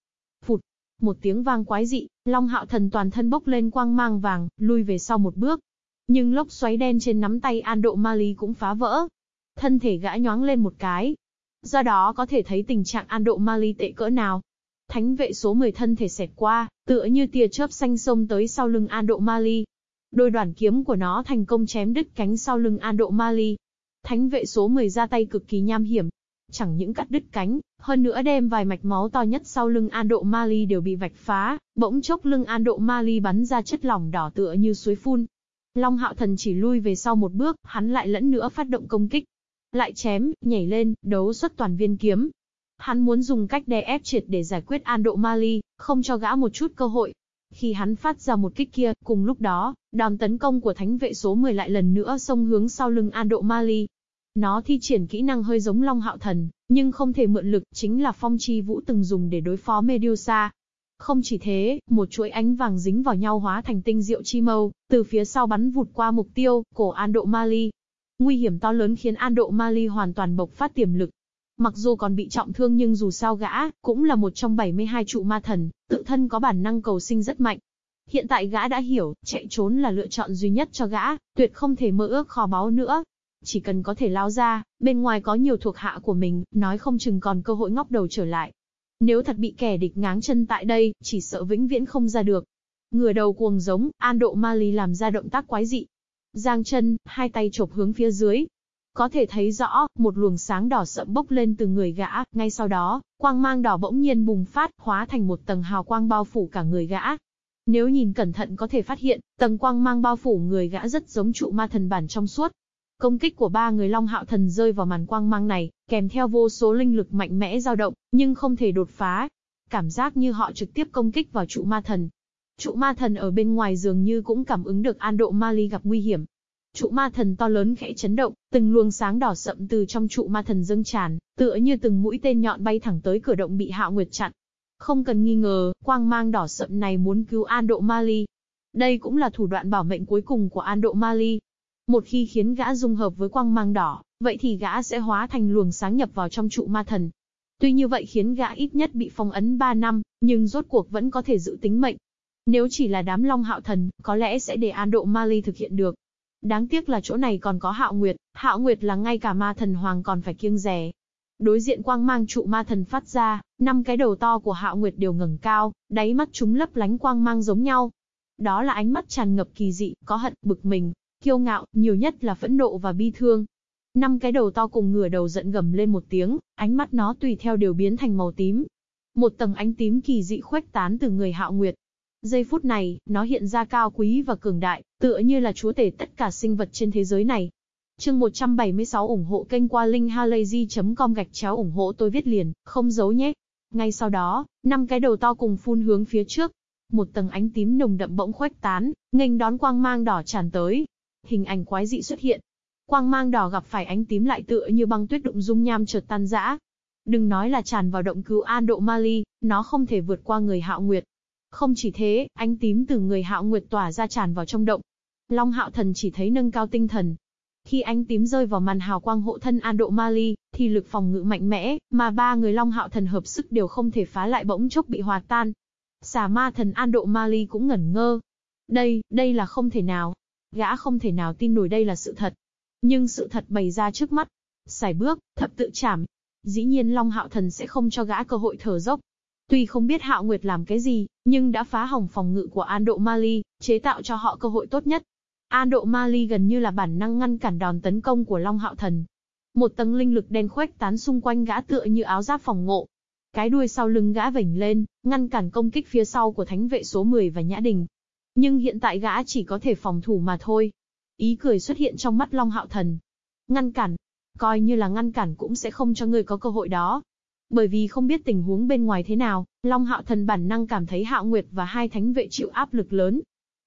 Phụt, một tiếng vang quái dị, Long Hạo Thần toàn thân bốc lên quang mang vàng, lui về sau một bước. Nhưng lốc xoáy đen trên nắm tay An Độ Ma Lý cũng phá vỡ. Thân thể gã nhoáng lên một cái. Do đó có thể thấy tình trạng An Độ Ma Lý tệ cỡ nào. Thánh vệ số 10 thân thể xẹt qua, tựa như tia chớp xanh sông tới sau lưng An Độ Ma Lý. Đôi đoàn kiếm của nó thành công chém đứt cánh sau lưng An Độ Ma Lý. Thánh vệ số 10 ra tay cực kỳ nham hiểm, chẳng những cắt đứt cánh, hơn nữa đem vài mạch máu to nhất sau lưng An Độ Mali đều bị vạch phá, bỗng chốc lưng An Độ Mali bắn ra chất lỏng đỏ tựa như suối phun. Long Hạo Thần chỉ lui về sau một bước, hắn lại lẫn nữa phát động công kích. Lại chém, nhảy lên, đấu xuất toàn viên kiếm. Hắn muốn dùng cách đè ép triệt để giải quyết An Độ Mali, không cho gã một chút cơ hội. Khi hắn phát ra một kích kia, cùng lúc đó, đòn tấn công của thánh vệ số 10 lại lần nữa xông hướng sau lưng An Độ Mali. Nó thi triển kỹ năng hơi giống Long Hạo Thần, nhưng không thể mượn lực, chính là phong chi vũ từng dùng để đối phó Medusa. Không chỉ thế, một chuỗi ánh vàng dính vào nhau hóa thành tinh diệu chi mâu, từ phía sau bắn vụt qua mục tiêu, cổ An Độ Mali. Nguy hiểm to lớn khiến An Độ Mali hoàn toàn bộc phát tiềm lực. Mặc dù còn bị trọng thương nhưng dù sao gã, cũng là một trong 72 trụ ma thần, tự thân có bản năng cầu sinh rất mạnh. Hiện tại gã đã hiểu, chạy trốn là lựa chọn duy nhất cho gã, tuyệt không thể mơ ước kho báu nữa. Chỉ cần có thể lao ra, bên ngoài có nhiều thuộc hạ của mình, nói không chừng còn cơ hội ngóc đầu trở lại. Nếu thật bị kẻ địch ngáng chân tại đây, chỉ sợ vĩnh viễn không ra được. Ngửa đầu cuồng giống, An Độ Ma lý làm ra động tác quái dị. Giang chân, hai tay chộp hướng phía dưới. Có thể thấy rõ, một luồng sáng đỏ sậm bốc lên từ người gã, ngay sau đó, quang mang đỏ bỗng nhiên bùng phát, hóa thành một tầng hào quang bao phủ cả người gã. Nếu nhìn cẩn thận có thể phát hiện, tầng quang mang bao phủ người gã rất giống trụ ma thần bản trong suốt. Công kích của ba người Long Hạo Thần rơi vào màn quang mang này, kèm theo vô số linh lực mạnh mẽ dao động, nhưng không thể đột phá. Cảm giác như họ trực tiếp công kích vào trụ ma thần. Trụ ma thần ở bên ngoài dường như cũng cảm ứng được An Độ Ma gặp nguy hiểm. Trụ ma thần to lớn khẽ chấn động, từng luồng sáng đỏ sậm từ trong trụ ma thần dâng tràn, tựa như từng mũi tên nhọn bay thẳng tới cửa động bị Hạo Nguyệt chặn. Không cần nghi ngờ, quang mang đỏ sậm này muốn cứu An Độ Ma Đây cũng là thủ đoạn bảo mệnh cuối cùng của An Độ Ma một khi khiến gã dung hợp với quang mang đỏ, vậy thì gã sẽ hóa thành luồng sáng nhập vào trong trụ ma thần. Tuy như vậy khiến gã ít nhất bị phong ấn 3 năm, nhưng rốt cuộc vẫn có thể giữ tính mệnh. Nếu chỉ là đám long hạo thần, có lẽ sẽ để An Độ Ma Ly thực hiện được. Đáng tiếc là chỗ này còn có Hạo Nguyệt, Hạo Nguyệt là ngay cả ma thần hoàng còn phải kiêng rè. Đối diện quang mang trụ ma thần phát ra, năm cái đầu to của Hạo Nguyệt đều ngẩng cao, đáy mắt chúng lấp lánh quang mang giống nhau. Đó là ánh mắt tràn ngập kỳ dị, có hận, bực mình, kiêu ngạo, nhiều nhất là phẫn nộ và bi thương. Năm cái đầu to cùng ngửa đầu giận gầm lên một tiếng, ánh mắt nó tùy theo đều biến thành màu tím. Một tầng ánh tím kỳ dị khuếch tán từ người Hạo Nguyệt. Giây phút này, nó hiện ra cao quý và cường đại, tựa như là chúa tể tất cả sinh vật trên thế giới này. Chương 176 ủng hộ kênh qua linkhalazy.com gạch chéo ủng hộ tôi viết liền, không giấu nhé. Ngay sau đó, năm cái đầu to cùng phun hướng phía trước. Một tầng ánh tím nồng đậm bỗng khuếch tán, nghênh đón quang mang đỏ tràn tới, hình ảnh quái dị xuất hiện. Quang mang đỏ gặp phải ánh tím lại tựa như băng tuyết đụng dung nham chợt tan rã. Đừng nói là tràn vào động cứu an độ Mali, nó không thể vượt qua người hạo nguyệt. Không chỉ thế, ánh tím từ người hạo nguyệt tỏa ra tràn vào trong động. Long hạo thần chỉ thấy nâng cao tinh thần. Khi ánh tím rơi vào màn hào quang hộ thân an độ Mali, thì lực phòng ngự mạnh mẽ, mà ba người long hạo thần hợp sức đều không thể phá lại bỗng chốc bị hòa tan. Xà ma thần an độ Mali cũng ngẩn ngơ. Đây, đây là không thể nào. Gã không thể nào tin nổi đây là sự thật. Nhưng sự thật bày ra trước mắt. Xài bước, thập tự chảm. Dĩ nhiên Long Hạo Thần sẽ không cho gã cơ hội thở dốc. Tuy không biết Hạo Nguyệt làm cái gì, nhưng đã phá hỏng phòng ngự của An Độ Mali, chế tạo cho họ cơ hội tốt nhất. An Độ Mali gần như là bản năng ngăn cản đòn tấn công của Long Hạo Thần. Một tầng linh lực đen khuếch tán xung quanh gã tựa như áo giáp phòng ngộ. Cái đuôi sau lưng gã vểnh lên, ngăn cản công kích phía sau của thánh vệ số 10 và Nhã Đình. Nhưng hiện tại gã chỉ có thể phòng thủ mà thôi. Ý cười xuất hiện trong mắt Long Hạo Thần. Ngăn cản. Coi như là ngăn cản cũng sẽ không cho người có cơ hội đó. Bởi vì không biết tình huống bên ngoài thế nào, Long Hạo Thần bản năng cảm thấy Hạo Nguyệt và hai thánh vệ chịu áp lực lớn.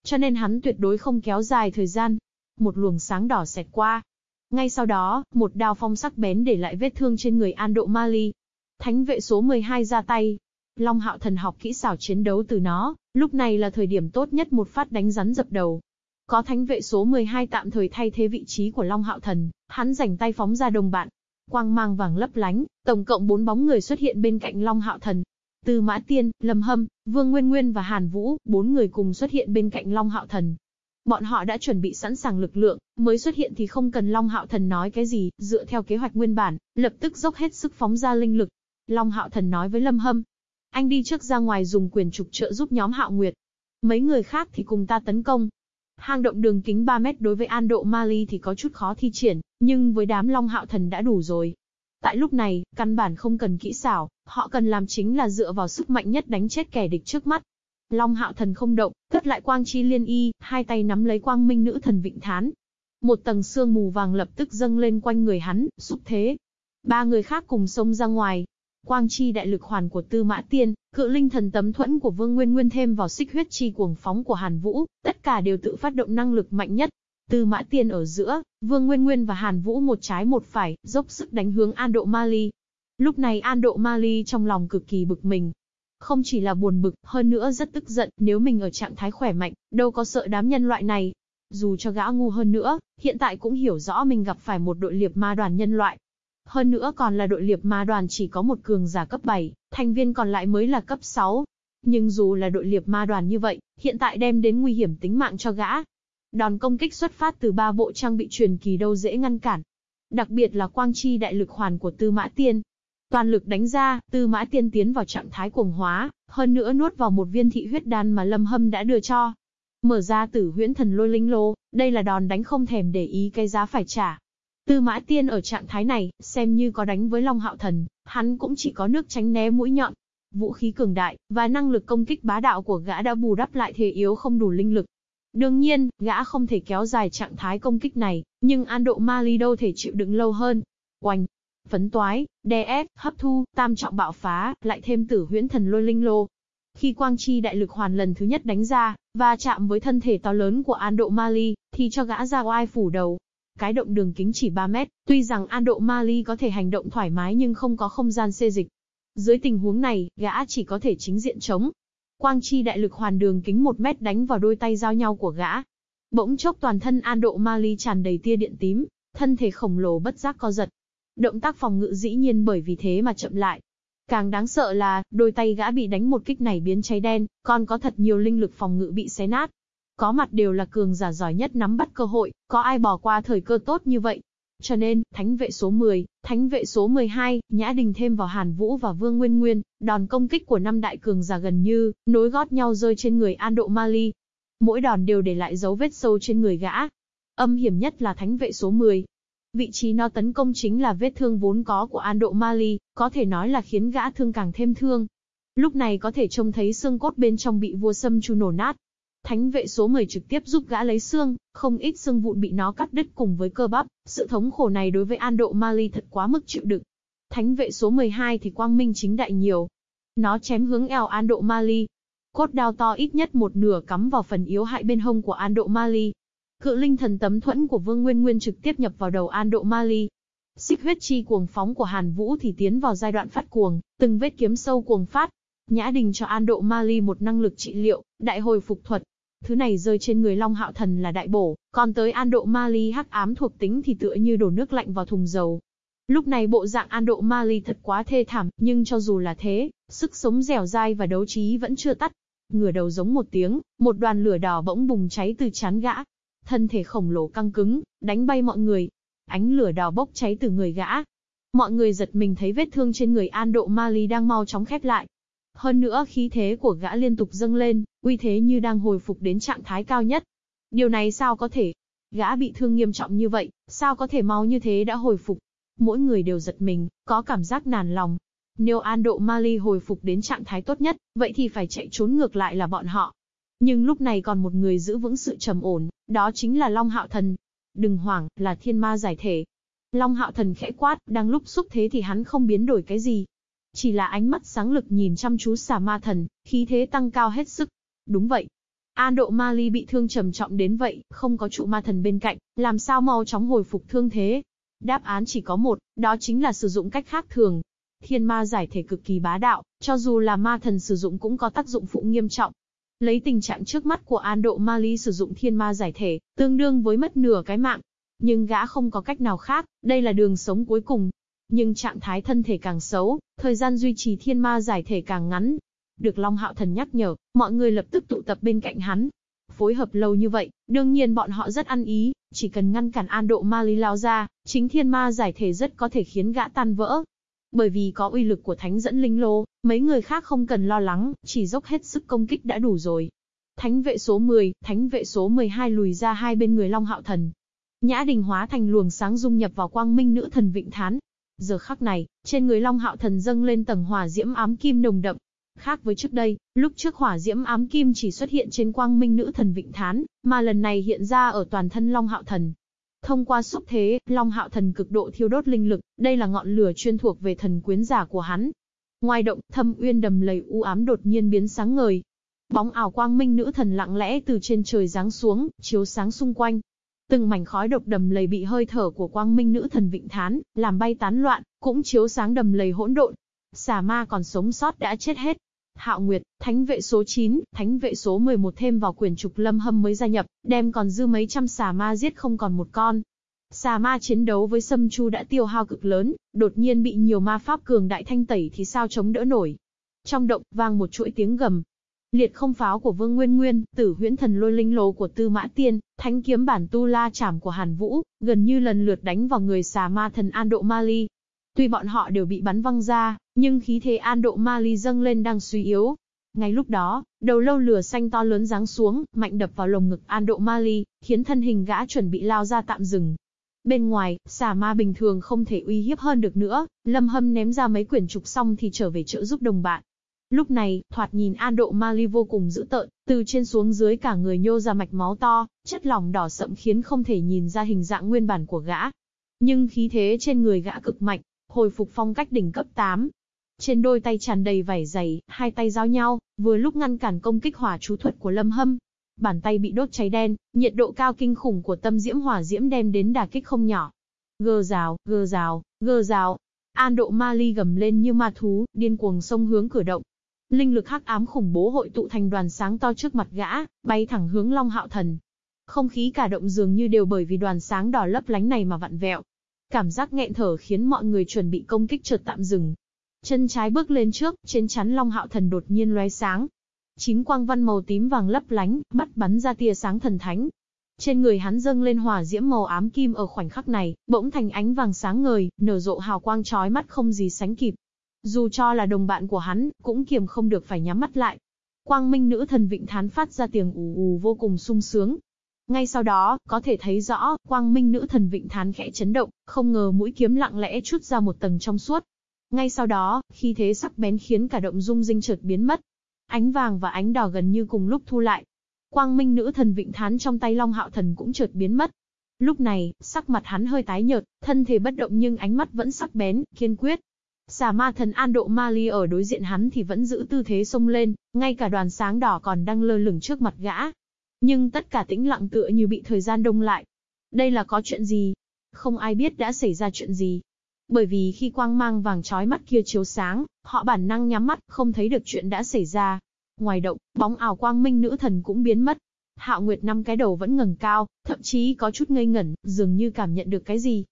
Cho nên hắn tuyệt đối không kéo dài thời gian. Một luồng sáng đỏ xẹt qua. Ngay sau đó, một đao phong sắc bén để lại vết thương trên người An Độ Mali. Thánh vệ số 12 ra tay, Long Hạo Thần học kỹ xảo chiến đấu từ nó, lúc này là thời điểm tốt nhất một phát đánh rắn dập đầu. Có thánh vệ số 12 tạm thời thay thế vị trí của Long Hạo Thần, hắn rảnh tay phóng ra đồng bạn. Quang mang vàng lấp lánh, tổng cộng bốn bóng người xuất hiện bên cạnh Long Hạo Thần. Từ Mã Tiên, Lâm Hâm, Vương Nguyên Nguyên và Hàn Vũ, bốn người cùng xuất hiện bên cạnh Long Hạo Thần. Bọn họ đã chuẩn bị sẵn sàng lực lượng, mới xuất hiện thì không cần Long Hạo Thần nói cái gì, dựa theo kế hoạch nguyên bản, lập tức dốc hết sức phóng ra linh lực. Long Hạo Thần nói với Lâm Hâm, anh đi trước ra ngoài dùng quyền trục trợ giúp nhóm Hạo Nguyệt. Mấy người khác thì cùng ta tấn công. Hang động đường kính 3 mét đối với An Độ Mali thì có chút khó thi triển, nhưng với đám Long Hạo Thần đã đủ rồi. Tại lúc này, căn bản không cần kỹ xảo, họ cần làm chính là dựa vào sức mạnh nhất đánh chết kẻ địch trước mắt. Long Hạo Thần không động, cất lại quang chi liên y, hai tay nắm lấy quang minh nữ thần vịnh thán. Một tầng sương mù vàng lập tức dâng lên quanh người hắn, xúc thế. Ba người khác cùng xông ra ngoài, Quang chi đại lực hoàn của Tư Mã Tiên, cự linh thần tấm thuẫn của Vương Nguyên Nguyên thêm vào xích huyết chi cuồng phóng của Hàn Vũ, tất cả đều tự phát động năng lực mạnh nhất. Tư Mã Tiên ở giữa, Vương Nguyên Nguyên và Hàn Vũ một trái một phải, dốc sức đánh hướng An Độ Mali. Lúc này An Độ Mali trong lòng cực kỳ bực mình. Không chỉ là buồn bực, hơn nữa rất tức giận, nếu mình ở trạng thái khỏe mạnh, đâu có sợ đám nhân loại này. Dù cho gã ngu hơn nữa, hiện tại cũng hiểu rõ mình gặp phải một đội liệp ma đoàn nhân loại, hơn nữa còn là đội liệp ma đoàn chỉ có một cường giả cấp 7, thành viên còn lại mới là cấp 6. Nhưng dù là đội liệp ma đoàn như vậy, hiện tại đem đến nguy hiểm tính mạng cho gã. Đòn công kích xuất phát từ ba bộ trang bị truyền kỳ đâu dễ ngăn cản. Đặc biệt là quang chi đại lực hoàn của Tư Mã Tiên. Toàn lực đánh ra, Tư Mã Tiên tiến vào trạng thái cuồng hóa, hơn nữa nuốt vào một viên thị huyết đan mà Lâm Hâm đã đưa cho. Mở ra tử huyễn thần lôi linh lô, đây là đòn đánh không thèm để ý cái giá phải trả. Tư Mã Tiên ở trạng thái này, xem như có đánh với Long Hạo Thần, hắn cũng chỉ có nước tránh né mũi nhọn. Vũ khí cường đại, và năng lực công kích bá đạo của gã đã bù đắp lại thể yếu không đủ linh lực. Đương nhiên, gã không thể kéo dài trạng thái công kích này, nhưng An Độ Ma Ly đâu thể chịu đựng lâu hơn. Oanh! Phấn toái, đè ép, hấp thu, tam trọng bạo phá, lại thêm tử huyễn thần lôi linh lô. Khi quang chi đại lực hoàn lần thứ nhất đánh ra, và chạm với thân thể to lớn của An Độ Ma Ly, thì cho gã ra oai phủ đầu, cái động đường kính chỉ 3 mét, tuy rằng An Độ Ma Ly có thể hành động thoải mái nhưng không có không gian xê dịch. Dưới tình huống này, gã chỉ có thể chính diện chống. Quang chi đại lực hoàn đường kính 1 mét đánh vào đôi tay giao nhau của gã. Bỗng chốc toàn thân An Độ Ma Ly tràn đầy tia điện tím, thân thể khổng lồ bất giác co giật. Động tác phòng ngự dĩ nhiên bởi vì thế mà chậm lại. Càng đáng sợ là, đôi tay gã bị đánh một kích này biến cháy đen, còn có thật nhiều linh lực phòng ngự bị xé nát. Có mặt đều là cường giả giỏi nhất nắm bắt cơ hội, có ai bỏ qua thời cơ tốt như vậy. Cho nên, thánh vệ số 10, thánh vệ số 12, Nhã Đình thêm vào Hàn Vũ và Vương Nguyên Nguyên, đòn công kích của năm đại cường giả gần như, nối gót nhau rơi trên người An Độ Mali. Mỗi đòn đều để lại dấu vết sâu trên người gã. Âm hiểm nhất là thánh vệ số 10. Vị trí nó tấn công chính là vết thương vốn có của An Độ Mali, có thể nói là khiến gã thương càng thêm thương. Lúc này có thể trông thấy xương cốt bên trong bị vua sâm chu nổ nát, Thánh vệ số 10 trực tiếp giúp gã lấy xương, không ít xương vụn bị nó cắt đứt cùng với cơ bắp, sự thống khổ này đối với An Độ Mali thật quá mức chịu đựng. Thánh vệ số 12 thì quang minh chính đại nhiều. Nó chém hướng eo An Độ Mali. Cốt đao to ít nhất một nửa cắm vào phần yếu hại bên hông của An Độ Mali. Cự linh thần tấm thuẫn của Vương Nguyên Nguyên trực tiếp nhập vào đầu An Độ Mali. Xích huyết chi cuồng phóng của Hàn Vũ thì tiến vào giai đoạn phát cuồng, từng vết kiếm sâu cuồng phát, Nhã Đình cho An Độ Mali một năng lực trị liệu, đại hồi phục thuật, Thứ này rơi trên người Long Hạo Thần là đại bổ, còn tới An Độ Ma Ly hắc ám thuộc tính thì tựa như đổ nước lạnh vào thùng dầu. Lúc này bộ dạng An Độ Ma Ly thật quá thê thảm, nhưng cho dù là thế, sức sống dẻo dai và đấu trí vẫn chưa tắt. Ngửa đầu giống một tiếng, một đoàn lửa đỏ bỗng bùng cháy từ chán gã. Thân thể khổng lồ căng cứng, đánh bay mọi người. Ánh lửa đỏ bốc cháy từ người gã. Mọi người giật mình thấy vết thương trên người An Độ Ma Ly đang mau chóng khép lại. Hơn nữa khí thế của gã liên tục dâng lên, uy thế như đang hồi phục đến trạng thái cao nhất. Điều này sao có thể? Gã bị thương nghiêm trọng như vậy, sao có thể mau như thế đã hồi phục? Mỗi người đều giật mình, có cảm giác nản lòng. Nếu An Độ Mali hồi phục đến trạng thái tốt nhất, vậy thì phải chạy trốn ngược lại là bọn họ. Nhưng lúc này còn một người giữ vững sự trầm ổn, đó chính là Long Hạo Thần. Đừng hoảng, là thiên ma giải thể. Long Hạo Thần khẽ quát, đang lúc xúc thế thì hắn không biến đổi cái gì, chỉ là ánh mắt sáng lực nhìn chăm chú xà ma thần, khí thế tăng cao hết sức. Đúng vậy. An độ ma ly bị thương trầm trọng đến vậy, không có trụ ma thần bên cạnh, làm sao mau chóng hồi phục thương thế? Đáp án chỉ có một, đó chính là sử dụng cách khác thường. Thiên ma giải thể cực kỳ bá đạo, cho dù là ma thần sử dụng cũng có tác dụng phụ nghiêm trọng. Lấy tình trạng trước mắt của An Độ Ma Ly sử dụng thiên ma giải thể, tương đương với mất nửa cái mạng. Nhưng gã không có cách nào khác, đây là đường sống cuối cùng, nhưng trạng thái thân thể càng xấu, thời gian duy trì thiên ma giải thể càng ngắn. Được Long Hạo Thần nhắc nhở, mọi người lập tức tụ tập bên cạnh hắn. Phối hợp lâu như vậy, đương nhiên bọn họ rất ăn ý, chỉ cần ngăn cản an độ ma lý lao ra, chính thiên ma giải thể rất có thể khiến gã tan vỡ. Bởi vì có uy lực của thánh dẫn linh lô, mấy người khác không cần lo lắng, chỉ dốc hết sức công kích đã đủ rồi. Thánh vệ số 10, thánh vệ số 12 lùi ra hai bên người Long Hạo Thần. Nhã đình hóa thành luồng sáng dung nhập vào quang minh nữ thần vịnh thán, Giờ khắc này, trên người Long Hạo Thần dâng lên tầng hỏa diễm ám kim nồng đậm. Khác với trước đây, lúc trước hỏa diễm ám kim chỉ xuất hiện trên quang minh nữ thần Vịnh Thán, mà lần này hiện ra ở toàn thân Long Hạo Thần. Thông qua xúc thế, Long Hạo Thần cực độ thiêu đốt linh lực, đây là ngọn lửa chuyên thuộc về thần quyến giả của hắn. Ngoài động, thâm uyên đầm lầy u ám đột nhiên biến sáng ngời. Bóng ảo quang minh nữ thần lặng lẽ từ trên trời giáng xuống, chiếu sáng xung quanh, Từng mảnh khói độc đầm lầy bị hơi thở của quang minh nữ thần vịnh thán, làm bay tán loạn, cũng chiếu sáng đầm lầy hỗn độn. Xà ma còn sống sót đã chết hết. Hạo Nguyệt, thánh vệ số 9, thánh vệ số 11 thêm vào quyền trục lâm hâm mới gia nhập, đem còn dư mấy trăm xà ma giết không còn một con. Xà ma chiến đấu với Sâm Chu đã tiêu hao cực lớn, đột nhiên bị nhiều ma pháp cường đại thanh tẩy thì sao chống đỡ nổi. Trong động, vang một chuỗi tiếng gầm, Liệt không pháo của Vương Nguyên Nguyên, tử huyễn thần lôi linh lô của Tư Mã Tiên, thánh kiếm bản tu la chảm của Hàn Vũ, gần như lần lượt đánh vào người xà ma thần An Độ Mali. Tuy bọn họ đều bị bắn văng ra, nhưng khí thế an độ ma ly dâng lên đang suy yếu. Ngay lúc đó, đầu lâu lửa xanh to lớn giáng xuống, mạnh đập vào lồng ngực an độ ma ly, khiến thân hình gã chuẩn bị lao ra tạm dừng. Bên ngoài, xà ma bình thường không thể uy hiếp hơn được nữa, lâm hâm ném ra mấy quyển trục xong thì trở về trợ giúp đồng bạn. Lúc này, thoạt nhìn An Độ Mali vô cùng dữ tợn, từ trên xuống dưới cả người nhô ra mạch máu to, chất lỏng đỏ sậm khiến không thể nhìn ra hình dạng nguyên bản của gã. Nhưng khí thế trên người gã cực mạnh, hồi phục phong cách đỉnh cấp 8. Trên đôi tay tràn đầy vảy dày, hai tay giao nhau, vừa lúc ngăn cản công kích hỏa chú thuật của Lâm Hâm. Bàn tay bị đốt cháy đen, nhiệt độ cao kinh khủng của tâm diễm hỏa diễm đem đến đả kích không nhỏ. Gơ rào, gơ rào, gơ rào. An độ Mali gầm lên như ma thú, điên cuồng sông hướng cửa động, linh lực hắc ám khủng bố hội tụ thành đoàn sáng to trước mặt gã, bay thẳng hướng Long Hạo Thần. Không khí cả động dường như đều bởi vì đoàn sáng đỏ lấp lánh này mà vặn vẹo. Cảm giác nghẹn thở khiến mọi người chuẩn bị công kích chợt tạm dừng. Chân trái bước lên trước, trên chắn Long Hạo Thần đột nhiên lóe sáng. Chín quang văn màu tím vàng lấp lánh, bắt bắn ra tia sáng thần thánh. Trên người hắn dâng lên hỏa diễm màu ám kim ở khoảnh khắc này, bỗng thành ánh vàng sáng ngời, nở rộ hào quang chói mắt không gì sánh kịp. Dù cho là đồng bạn của hắn, cũng kiềm không được phải nhắm mắt lại. Quang minh nữ thần vịnh thán phát ra tiếng ù ù vô cùng sung sướng. Ngay sau đó, có thể thấy rõ, quang minh nữ thần vịnh thán khẽ chấn động, không ngờ mũi kiếm lặng lẽ chút ra một tầng trong suốt. Ngay sau đó, khi thế sắc bén khiến cả động dung dinh chợt biến mất. Ánh vàng và ánh đỏ gần như cùng lúc thu lại. Quang minh nữ thần vịnh thán trong tay Long Hạo Thần cũng chợt biến mất. Lúc này, sắc mặt hắn hơi tái nhợt, thân thể bất động nhưng ánh mắt vẫn sắc bén, kiên quyết. Xà ma thần An Độ Ma Ly ở đối diện hắn thì vẫn giữ tư thế sông lên, ngay cả đoàn sáng đỏ còn đang lơ lửng trước mặt gã. Nhưng tất cả tĩnh lặng tựa như bị thời gian đông lại. Đây là có chuyện gì? Không ai biết đã xảy ra chuyện gì. Bởi vì khi quang mang vàng trói mắt kia chiếu sáng, họ bản năng nhắm mắt, không thấy được chuyện đã xảy ra. Ngoài động, bóng ảo quang minh nữ thần cũng biến mất. Hạo Nguyệt năm cái đầu vẫn ngẩng cao, thậm chí có chút ngây ngẩn, dường như cảm nhận được cái gì.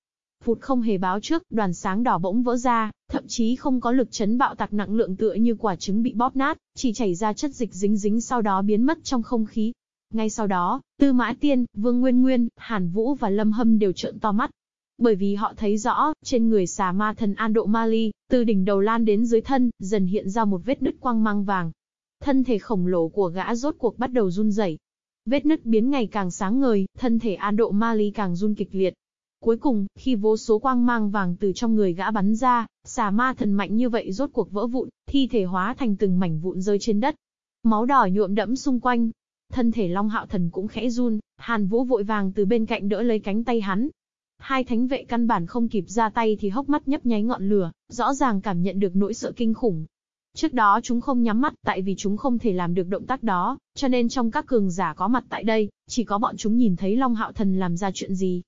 Phụt không hề báo trước, đoàn sáng đỏ bỗng vỡ ra, thậm chí không có lực chấn bạo tạc nặng lượng tựa như quả trứng bị bóp nát, chỉ chảy ra chất dịch dính dính sau đó biến mất trong không khí. Ngay sau đó, Tư Mã Tiên, Vương Nguyên Nguyên, Hàn Vũ và Lâm Hâm đều trợn to mắt. Bởi vì họ thấy rõ, trên người xà ma thần An Độ Mali, từ đỉnh đầu lan đến dưới thân, dần hiện ra một vết nứt quang mang vàng. Thân thể khổng lồ của gã rốt cuộc bắt đầu run rẩy. Vết nứt biến ngày càng sáng ngời, thân thể An Độ Mali càng run kịch liệt. Cuối cùng, khi vô số quang mang vàng từ trong người gã bắn ra, xà ma thần mạnh như vậy rốt cuộc vỡ vụn, thi thể hóa thành từng mảnh vụn rơi trên đất. Máu đỏ nhuộm đẫm xung quanh. Thân thể Long Hạo Thần cũng khẽ run, Hàn Vũ vội vàng từ bên cạnh đỡ lấy cánh tay hắn. Hai thánh vệ căn bản không kịp ra tay thì hốc mắt nhấp nháy ngọn lửa, rõ ràng cảm nhận được nỗi sợ kinh khủng. Trước đó chúng không nhắm mắt, tại vì chúng không thể làm được động tác đó, cho nên trong các cường giả có mặt tại đây, chỉ có bọn chúng nhìn thấy Long Hạo Thần làm ra chuyện gì,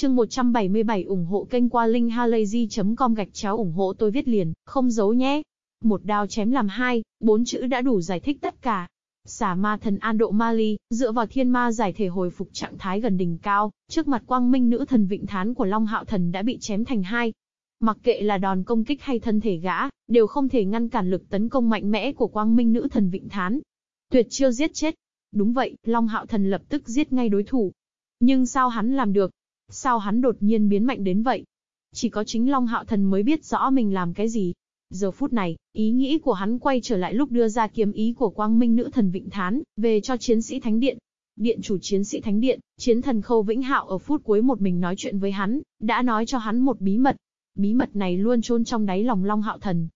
Chương 177 ủng hộ kênh qua linkhalazy.com gạch chéo ủng hộ tôi viết liền, không giấu nhé. Một đao chém làm hai, bốn chữ đã đủ giải thích tất cả. Xà ma thần An Độ Mali, dựa vào thiên ma giải thể hồi phục trạng thái gần đỉnh cao, trước mặt quang minh nữ thần vịnh thán của Long Hạo Thần đã bị chém thành hai. Mặc kệ là đòn công kích hay thân thể gã, đều không thể ngăn cản lực tấn công mạnh mẽ của quang minh nữ thần vịnh thán. Tuyệt chiêu giết chết. Đúng vậy, Long Hạo Thần lập tức giết ngay đối thủ. Nhưng sao hắn làm được? Sao hắn đột nhiên biến mạnh đến vậy? Chỉ có chính Long Hạo Thần mới biết rõ mình làm cái gì. Giờ phút này, ý nghĩ của hắn quay trở lại lúc đưa ra kiếm ý của quang minh nữ thần Vịnh Thán, về cho chiến sĩ Thánh Điện. Điện chủ chiến sĩ Thánh Điện, chiến thần Khâu Vĩnh Hạo ở phút cuối một mình nói chuyện với hắn, đã nói cho hắn một bí mật. Bí mật này luôn chôn trong đáy lòng Long Hạo Thần.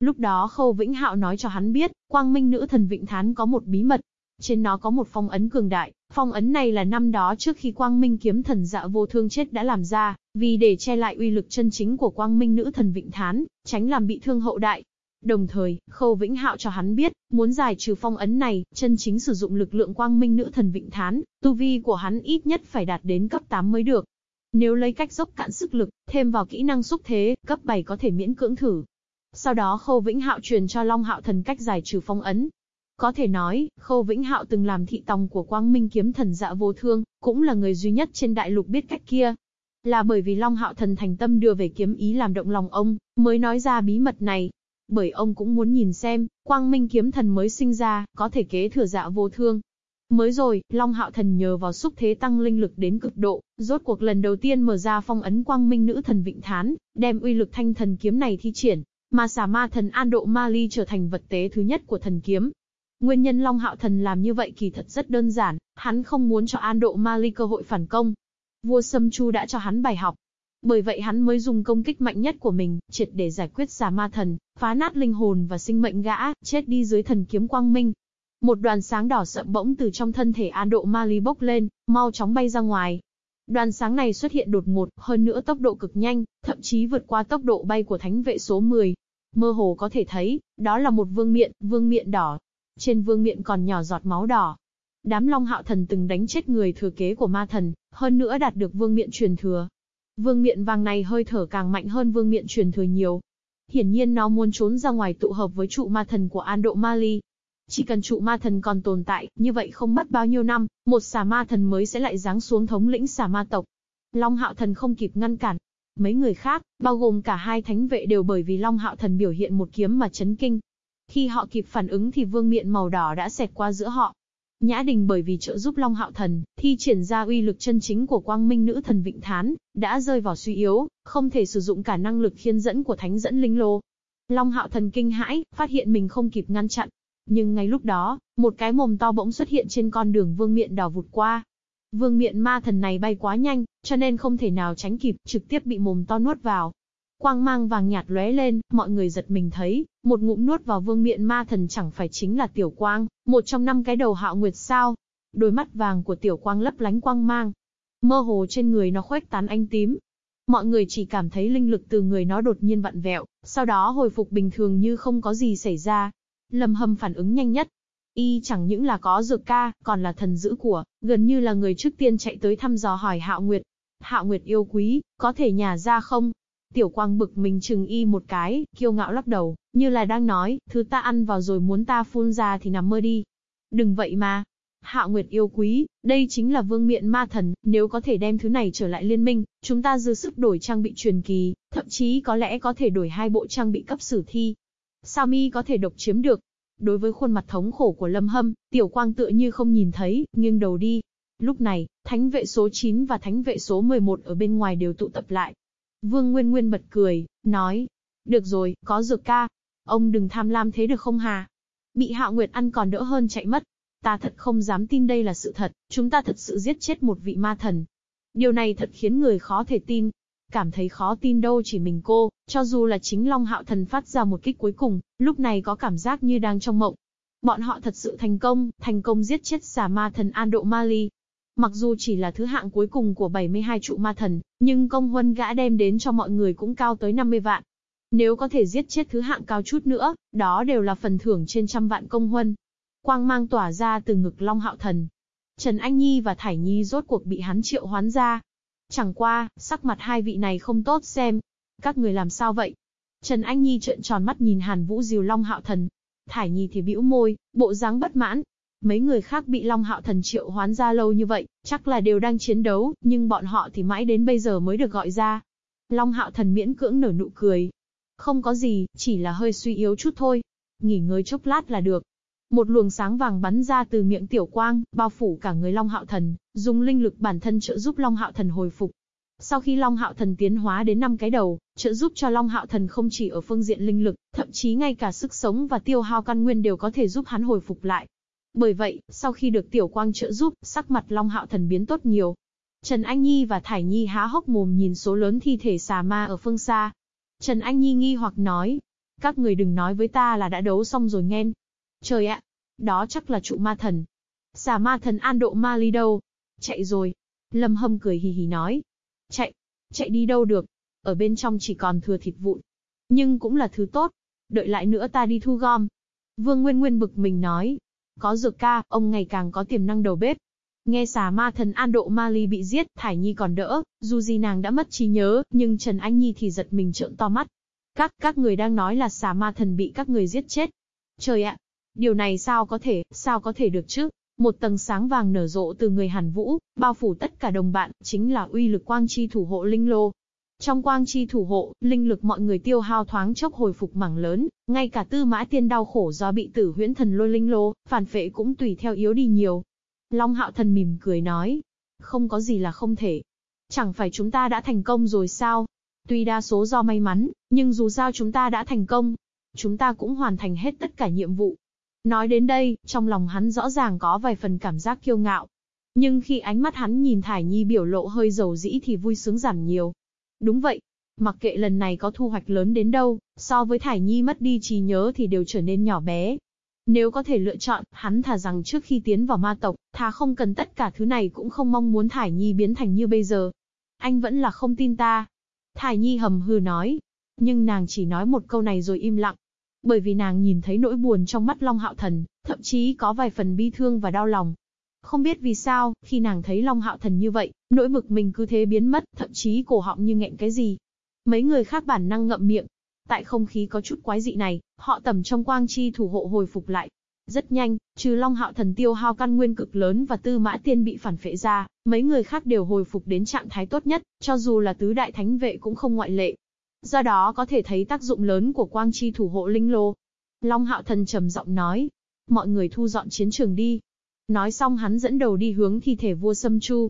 Lúc đó Khâu Vĩnh Hạo nói cho hắn biết, quang minh nữ thần Vịnh Thán có một bí mật, trên nó có một phong ấn cường đại, phong ấn này là năm đó trước khi Quang Minh kiếm thần dạ vô thương chết đã làm ra, vì để che lại uy lực chân chính của Quang Minh nữ thần Vịnh Thán, tránh làm bị thương hậu đại. Đồng thời, Khâu Vĩnh Hạo cho hắn biết, muốn giải trừ phong ấn này, chân chính sử dụng lực lượng Quang Minh nữ thần Vịnh Thán, tu vi của hắn ít nhất phải đạt đến cấp 8 mới được. Nếu lấy cách dốc cạn sức lực, thêm vào kỹ năng xúc thế, cấp 7 có thể miễn cưỡng thử. Sau đó Khâu Vĩnh Hạo truyền cho Long Hạo Thần cách giải trừ phong ấn, có thể nói, Khâu Vĩnh Hạo từng làm thị tòng của Quang Minh kiếm thần dạ vô thương, cũng là người duy nhất trên đại lục biết cách kia. Là bởi vì Long Hạo thần thành tâm đưa về kiếm ý làm động lòng ông, mới nói ra bí mật này. Bởi ông cũng muốn nhìn xem, Quang Minh kiếm thần mới sinh ra, có thể kế thừa dạ vô thương. Mới rồi, Long Hạo Thần nhờ vào xúc thế tăng linh lực đến cực độ, rốt cuộc lần đầu tiên mở ra phong ấn quang minh nữ thần Vịnh Thán, đem uy lực thanh thần kiếm này thi triển, mà xà ma thần An Độ Ma Ly trở thành vật tế thứ nhất của thần kiếm. Nguyên nhân Long Hạo Thần làm như vậy kỳ thật rất đơn giản, hắn không muốn cho An Độ Ma Ly cơ hội phản công. Vua Sâm Chu đã cho hắn bài học. Bởi vậy hắn mới dùng công kích mạnh nhất của mình, triệt để giải quyết xà ma thần, phá nát linh hồn và sinh mệnh gã, chết đi dưới thần kiếm quang minh. Một đoàn sáng đỏ sậm bỗng từ trong thân thể An Độ Ma Ly bốc lên, mau chóng bay ra ngoài. Đoàn sáng này xuất hiện đột ngột, hơn nữa tốc độ cực nhanh, thậm chí vượt qua tốc độ bay của thánh vệ số 10. Mơ hồ có thể thấy, đó là một vương miện, vương miện đỏ. Trên vương miện còn nhỏ giọt máu đỏ. Đám Long Hạo Thần từng đánh chết người thừa kế của ma thần, hơn nữa đạt được vương miện truyền thừa. Vương miện vàng này hơi thở càng mạnh hơn vương miện truyền thừa nhiều. Hiển nhiên nó muốn trốn ra ngoài tụ hợp với trụ ma thần của An Độ Mali, chỉ cần trụ ma thần còn tồn tại, như vậy không mất bao nhiêu năm, một xà ma thần mới sẽ lại giáng xuống thống lĩnh xà ma tộc. Long hạo thần không kịp ngăn cản. Mấy người khác, bao gồm cả hai thánh vệ đều bởi vì Long hạo thần biểu hiện một kiếm mà chấn kinh. Khi họ kịp phản ứng thì vương miện màu đỏ đã xẹt qua giữa họ. Nhã Đình bởi vì trợ giúp Long Hạo Thần, thi triển ra uy lực chân chính của Quang Minh Nữ Thần Vịnh Thán, đã rơi vào suy yếu, không thể sử dụng cả năng lực khiên dẫn của Thánh dẫn Linh Lô. Long Hạo Thần kinh hãi, phát hiện mình không kịp ngăn chặn, nhưng ngay lúc đó, một cái mồm to bỗng xuất hiện trên con đường vương miện đỏ vụt qua. Vương miện ma thần này bay quá nhanh, cho nên không thể nào tránh kịp, trực tiếp bị mồm to nuốt vào. Quang mang vàng nhạt lóe lên, mọi người giật mình thấy, một ngụm nuốt vào vương miện ma thần chẳng phải chính là tiểu quang, một trong năm cái đầu hạo nguyệt sao. Đôi mắt vàng của tiểu quang lấp lánh quang mang. Mơ hồ trên người nó khuếch tán ánh tím, mọi người chỉ cảm thấy linh lực từ người nó đột nhiên vặn vẹo, sau đó hồi phục bình thường như không có gì xảy ra. Lâm Hâm phản ứng nhanh nhất. Y chẳng những là có dược ca, còn là thần giữ của, gần như là người trước tiên chạy tới thăm dò hỏi Hạo Nguyệt. Hạo Nguyệt yêu quý, có thể nhả ra không? Tiểu Quang bực mình chừng y một cái, kiêu ngạo lắc đầu, như là đang nói, thứ ta ăn vào rồi muốn ta phun ra thì nằm mơ đi. Đừng vậy mà. Hạo Nguyệt yêu quý, đây chính là vương miện ma thần, nếu có thể đem thứ này trở lại liên minh, chúng ta dư sức đổi trang bị truyền kỳ, thậm chí có lẽ có thể đổi hai bộ trang bị cấp sử thi, Sao mi có thể độc chiếm được? Đối với khuôn mặt thống khổ của Lâm Hâm, Tiểu Quang tựa như không nhìn thấy, nghiêng đầu đi. Lúc này, thánh vệ số 9 và thánh vệ số 11 ở bên ngoài đều tụ tập lại. Vương Nguyên Nguyên bật cười, nói. Được rồi, có dược ca. Ông đừng tham lam thế được không hà? Bị Hạo Nguyệt ăn còn đỡ hơn chạy mất. Ta thật không dám tin đây là sự thật, chúng ta thật sự giết chết một vị ma thần. Điều này thật khiến người khó thể tin. Cảm thấy khó tin đâu chỉ mình cô, cho dù là chính Long Hạo Thần phát ra một kích cuối cùng, lúc này có cảm giác như đang trong mộng. Bọn họ thật sự thành công, thành công giết chết xà ma thần An Độ Mali. Mặc dù chỉ là thứ hạng cuối cùng của 72 trụ ma thần, nhưng công huân gã đem đến cho mọi người cũng cao tới 50 vạn. Nếu có thể giết chết thứ hạng cao chút nữa, đó đều là phần thưởng trên trăm vạn công huân. Quang mang tỏa ra từ ngực Long Hạo Thần. Trần Anh Nhi và Thải Nhi rốt cuộc bị hắn triệu hoán ra, Chẳng qua, sắc mặt hai vị này không tốt xem. Các người làm sao vậy? Trần Anh Nhi trợn tròn mắt nhìn Hàn Vũ Diều Long Hạo Thần. Thải Nhi thì bĩu môi, bộ dáng bất mãn. Mấy người khác bị Long Hạo Thần triệu hoán ra lâu như vậy, chắc là đều đang chiến đấu, nhưng bọn họ thì mãi đến bây giờ mới được gọi ra. Long Hạo Thần miễn cưỡng nở nụ cười. Không có gì, chỉ là hơi suy yếu chút thôi. Nghỉ ngơi chốc lát là được. Một luồng sáng vàng bắn ra từ miệng tiểu quang, bao phủ cả người Long Hạo Thần, dùng linh lực bản thân trợ giúp Long Hạo Thần hồi phục. Sau khi Long Hạo Thần tiến hóa đến năm cái đầu, trợ giúp cho Long Hạo Thần không chỉ ở phương diện linh lực, thậm chí ngay cả sức sống và tiêu hao căn nguyên đều có thể giúp hắn hồi phục lại. Bởi vậy, sau khi được Tiểu Quang trợ giúp, sắc mặt Long Hạo Thần biến tốt nhiều. Trần Anh Nhi và Thải Nhi há hốc mồm nhìn số lớn thi thể xà ma ở phương xa. Trần Anh Nhi nghi hoặc nói, các người đừng nói với ta là đã đấu xong rồi nghen. Trời ạ, đó chắc là trụ ma thần. Xà ma thần an độ ma ly đâu? Chạy rồi. Lâm hâm cười hì hì nói. Chạy, chạy đi đâu được? Ở bên trong chỉ còn thừa thịt vụn. Nhưng cũng là thứ tốt. Đợi lại nữa ta đi thu gom. Vương Nguyên Nguyên bực mình nói. Có dược ca, ông ngày càng có tiềm năng đầu bếp. Nghe xà ma thần an độ ma ly bị giết, Thải Nhi còn đỡ, dù gì nàng đã mất trí nhớ, nhưng Trần Anh Nhi thì giật mình trợn to mắt. Các, các người đang nói là xà ma thần bị các người giết chết. Trời ạ, Điều này sao có thể, sao có thể được chứ? Một tầng sáng vàng nở rộ từ người Hàn Vũ, bao phủ tất cả đồng bạn, chính là uy lực quang chi thủ hộ linh lô. Trong quang chi thủ hộ, linh lực mọi người tiêu hao thoáng chốc hồi phục mảng lớn, ngay cả tư mã tiên đau khổ do bị tử huyễn thần lôi linh lô, phản phệ cũng tùy theo yếu đi nhiều. Long Hạo Thần mỉm cười nói. Không có gì là không thể. Chẳng phải chúng ta đã thành công rồi sao? Tuy đa số do may mắn, nhưng dù sao chúng ta đã thành công. Chúng ta cũng hoàn thành hết tất cả nhiệm vụ. Nói đến đây, trong lòng hắn rõ ràng có vài phần cảm giác kiêu ngạo. Nhưng khi ánh mắt hắn nhìn Thải Nhi biểu lộ hơi dầu dĩ thì vui sướng giảm nhiều. Đúng vậy. Mặc kệ lần này có thu hoạch lớn đến đâu, so với Thải Nhi mất đi trí nhớ thì đều trở nên nhỏ bé. Nếu có thể lựa chọn, hắn thà rằng trước khi tiến vào ma tộc, thà không cần tất cả thứ này cũng không mong muốn Thải Nhi biến thành như bây giờ. Anh vẫn là không tin ta. Thải Nhi hầm hừ nói. Nhưng nàng chỉ nói một câu này rồi im lặng. Bởi vì nàng nhìn thấy nỗi buồn trong mắt Long Hạo Thần, thậm chí có vài phần bi thương và đau lòng. Không biết vì sao, khi nàng thấy Long Hạo Thần như vậy, nỗi bực mình cứ thế biến mất, thậm chí cổ họng như nghẹn cái gì. Mấy người khác bản năng ngậm miệng. Tại không khí có chút quái dị này, họ tầm trong quang chi thủ hộ hồi phục lại. Rất nhanh, trừ Long Hạo Thần tiêu hao căn nguyên cực lớn và Tư Mã Tiên bị phản phệ ra, mấy người khác đều hồi phục đến trạng thái tốt nhất, cho dù là tứ đại thánh vệ cũng không ngoại lệ. Do đó có thể thấy tác dụng lớn của quang chi thủ hộ linh lô. Long Hạo Thần trầm giọng nói, mọi người thu dọn chiến trường đi. Nói xong hắn dẫn đầu đi hướng thi thể vua Sâm Chu.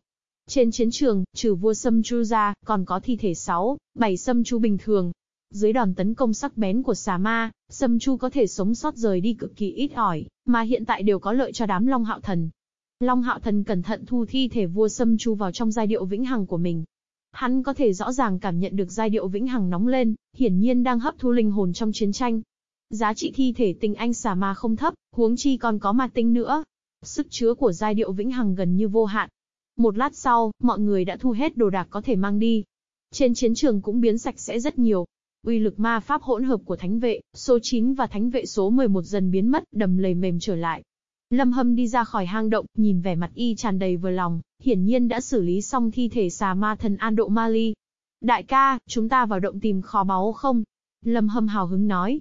Trên chiến trường, trừ vua Sâm Chu ra, còn có thi thể 6, 7 Sâm Chu bình thường. Dưới đòn tấn công sắc bén của xà ma, Sâm Chu có thể sống sót rời đi cực kỳ ít ỏi, mà hiện tại đều có lợi cho đám Long Hạo Thần. Long Hạo Thần cẩn thận thu thi thể vua Sâm Chu vào trong giai điệu vĩnh hằng của mình, Hắn có thể rõ ràng cảm nhận được giai điệu vĩnh hằng nóng lên, hiển nhiên đang hấp thu linh hồn trong chiến tranh. Giá trị thi thể tình anh xà ma không thấp, huống chi còn có ma tinh nữa. Sức chứa của giai điệu vĩnh hằng gần như vô hạn. Một lát sau, mọi người đã thu hết đồ đạc có thể mang đi. Trên chiến trường cũng biến sạch sẽ rất nhiều. Uy lực ma pháp hỗn hợp của thánh vệ, số 9 và thánh vệ số 11 dần biến mất, đầm lầy mềm trở lại. Lâm Hâm đi ra khỏi hang động, nhìn vẻ mặt y tràn đầy vừa lòng, hiển nhiên đã xử lý xong thi thể xà ma thần An Độ Mali. Đại ca, chúng ta vào động tìm kho báu không? Lâm Hâm hào hứng nói.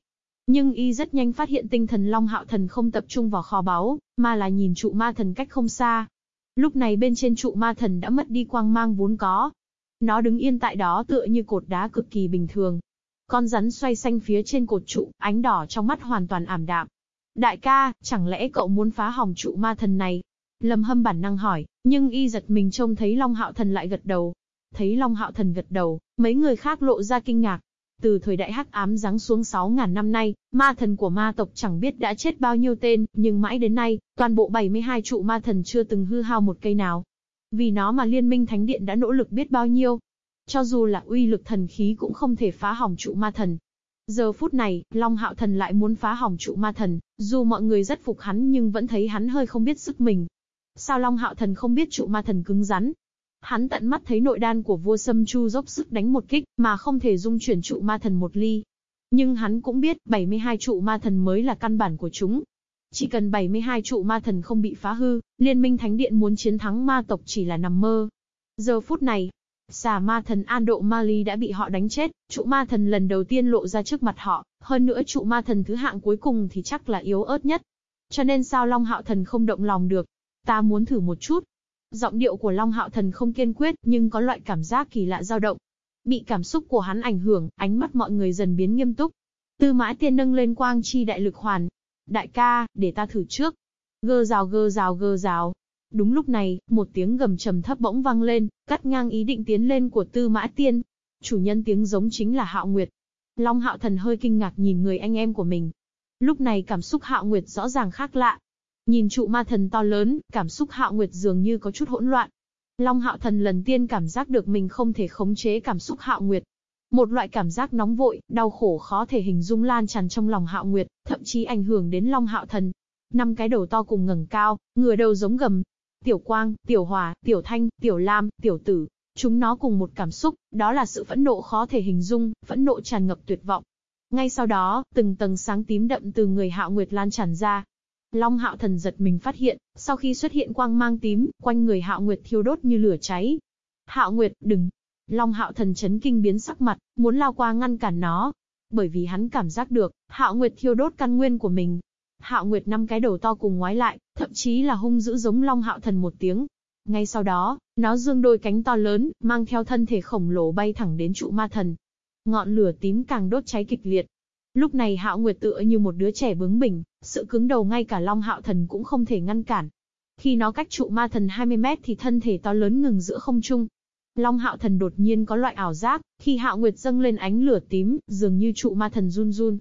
Nhưng y rất nhanh phát hiện tinh thần Long Hạo Thần không tập trung vào kho báu, mà là nhìn trụ ma thần cách không xa. Lúc này bên trên trụ ma thần đã mất đi quang mang vốn có. Nó đứng yên tại đó tựa như cột đá cực kỳ bình thường. Con rắn xoay xanh phía trên cột trụ, ánh đỏ trong mắt hoàn toàn ảm đạm. Đại ca, chẳng lẽ cậu muốn phá hỏng trụ ma thần này? Lâm Hâm bản năng hỏi, nhưng y giật mình trông thấy Long Hạo Thần lại gật đầu. Thấy Long Hạo Thần gật đầu, mấy người khác lộ ra kinh ngạc. Từ thời đại hắc ám giáng xuống 6.000 năm nay, ma thần của ma tộc chẳng biết đã chết bao nhiêu tên, nhưng mãi đến nay, toàn bộ 72 trụ ma thần chưa từng hư hao một cây nào. Vì nó mà Liên minh Thánh Điện đã nỗ lực biết bao nhiêu. Cho dù là uy lực thần khí cũng không thể phá hỏng trụ ma thần, Giờ phút này, Long Hạo Thần lại muốn phá hỏng trụ ma thần, dù mọi người rất phục hắn nhưng vẫn thấy hắn hơi không biết sức mình. Sao Long Hạo Thần không biết trụ ma thần cứng rắn? Hắn tận mắt thấy nội đan của vua Sâm Chu dốc sức đánh một kích, mà không thể dung chuyển trụ ma thần một ly. Nhưng hắn cũng biết, 72 trụ ma thần mới là căn bản của chúng. Chỉ cần 72 trụ ma thần không bị phá hư, Liên minh Thánh Điện muốn chiến thắng ma tộc chỉ là nằm mơ. Giờ phút này, Xà ma thần An Độ Mali đã bị họ đánh chết, trụ ma thần lần đầu tiên lộ ra trước mặt họ, hơn nữa trụ ma thần thứ hạng cuối cùng thì chắc là yếu ớt nhất. Cho nên sao Long Hạo Thần không động lòng được? Ta muốn thử một chút. Giọng điệu của Long Hạo Thần không kiên quyết, nhưng có loại cảm giác kỳ lạ dao động. Bị cảm xúc của hắn ảnh hưởng, ánh mắt mọi người dần biến nghiêm túc. Tư mã tiên nâng lên quang chi đại lực hoàn. Đại ca, để ta thử trước. Gơ rào gơ rào gơ rào. Đúng lúc này, một tiếng gầm trầm thấp bỗng vang lên, cắt ngang ý định tiến lên của Tư Mã Tiên. Chủ nhân tiếng giống chính là Hạo Nguyệt. Long Hạo Thần hơi kinh ngạc nhìn người anh em của mình. Lúc này cảm xúc Hạo Nguyệt rõ ràng khác lạ. Nhìn trụ ma thần to lớn, cảm xúc Hạo Nguyệt dường như có chút hỗn loạn. Long Hạo Thần lần tiên cảm giác được mình không thể khống chế cảm xúc Hạo Nguyệt. Một loại cảm giác nóng vội, đau khổ khó thể hình dung lan tràn trong lòng Hạo Nguyệt, thậm chí ảnh hưởng đến Long Hạo Thần. Năm cái đầu to cùng ngẩng cao, ngửa đầu giống gầm, Tiểu Quang, Tiểu Hòa, Tiểu Thanh, Tiểu Lam, Tiểu Tử, chúng nó cùng một cảm xúc, đó là sự phẫn nộ khó thể hình dung, phẫn nộ tràn ngập tuyệt vọng. Ngay sau đó, từng tầng sáng tím đậm từ người Hạo Nguyệt lan tràn ra. Long Hạo Thần giật mình phát hiện, sau khi xuất hiện quang mang tím, quanh người Hạo Nguyệt thiêu đốt như lửa cháy. Hạo Nguyệt, đừng! Long Hạo Thần chấn kinh biến sắc mặt, muốn lao qua ngăn cản nó. Bởi vì hắn cảm giác được, Hạo Nguyệt thiêu đốt căn nguyên của mình, Hạo Nguyệt năm cái đầu to cùng ngoái lại, thậm chí là hung dữ giống Long Hạo Thần một tiếng. Ngay sau đó, nó dương đôi cánh to lớn, mang theo thân thể khổng lồ bay thẳng đến trụ ma thần. Ngọn lửa tím càng đốt cháy kịch liệt. Lúc này Hạo Nguyệt tựa như một đứa trẻ bướng bỉnh, sự cứng đầu ngay cả Long Hạo Thần cũng không thể ngăn cản. Khi nó cách trụ ma thần 20 mét thì thân thể to lớn ngừng giữa không trung. Long hạo thần đột nhiên có loại ảo giác, khi hạo nguyệt dâng lên ánh lửa tím, dường như trụ ma thần run run.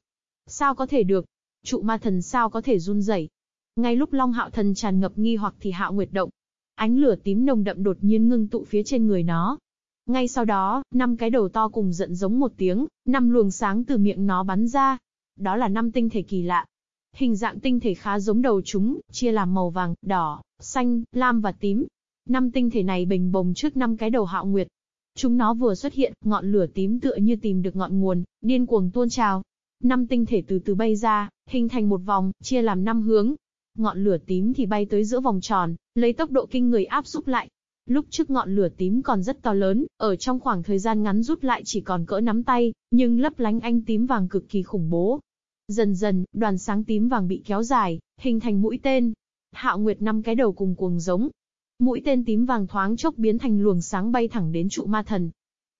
Sao có thể được? Trụ ma thần sao có thể run rẩy? Ngay lúc Long hạo thần tràn ngập nghi hoặc thì hạo nguyệt động. Ánh lửa tím nồng đậm đột nhiên ngưng tụ phía trên người nó, ngay sau đó, năm cái đầu to cùng giận giống một tiếng, năm luồng sáng từ miệng nó bắn ra. Đó là năm tinh thể kỳ lạ. Hình dạng tinh thể khá giống đầu chúng, chia làm màu vàng, đỏ, xanh, lam và tím. Năm tinh thể này bình bồng trước năm cái đầu hạo nguyệt. Chúng nó vừa xuất hiện, ngọn lửa tím tựa như tìm được ngọn nguồn, điên cuồng tuôn trào. Năm tinh thể từ từ bay ra, hình thành một vòng, chia làm năm hướng. Ngọn lửa tím thì bay tới giữa vòng tròn, lấy tốc độ kinh người áp xúc lại, Lúc trước ngọn lửa tím còn rất to lớn, ở trong khoảng thời gian ngắn rút lại chỉ còn cỡ nắm tay, nhưng lấp lánh ánh tím vàng cực kỳ khủng bố. Dần dần, đoàn sáng tím vàng bị kéo dài, hình thành mũi tên. Hạo Nguyệt năm cái đầu cùng cuồng giống. Mũi tên tím vàng thoáng chốc biến thành luồng sáng bay thẳng đến trụ ma thần.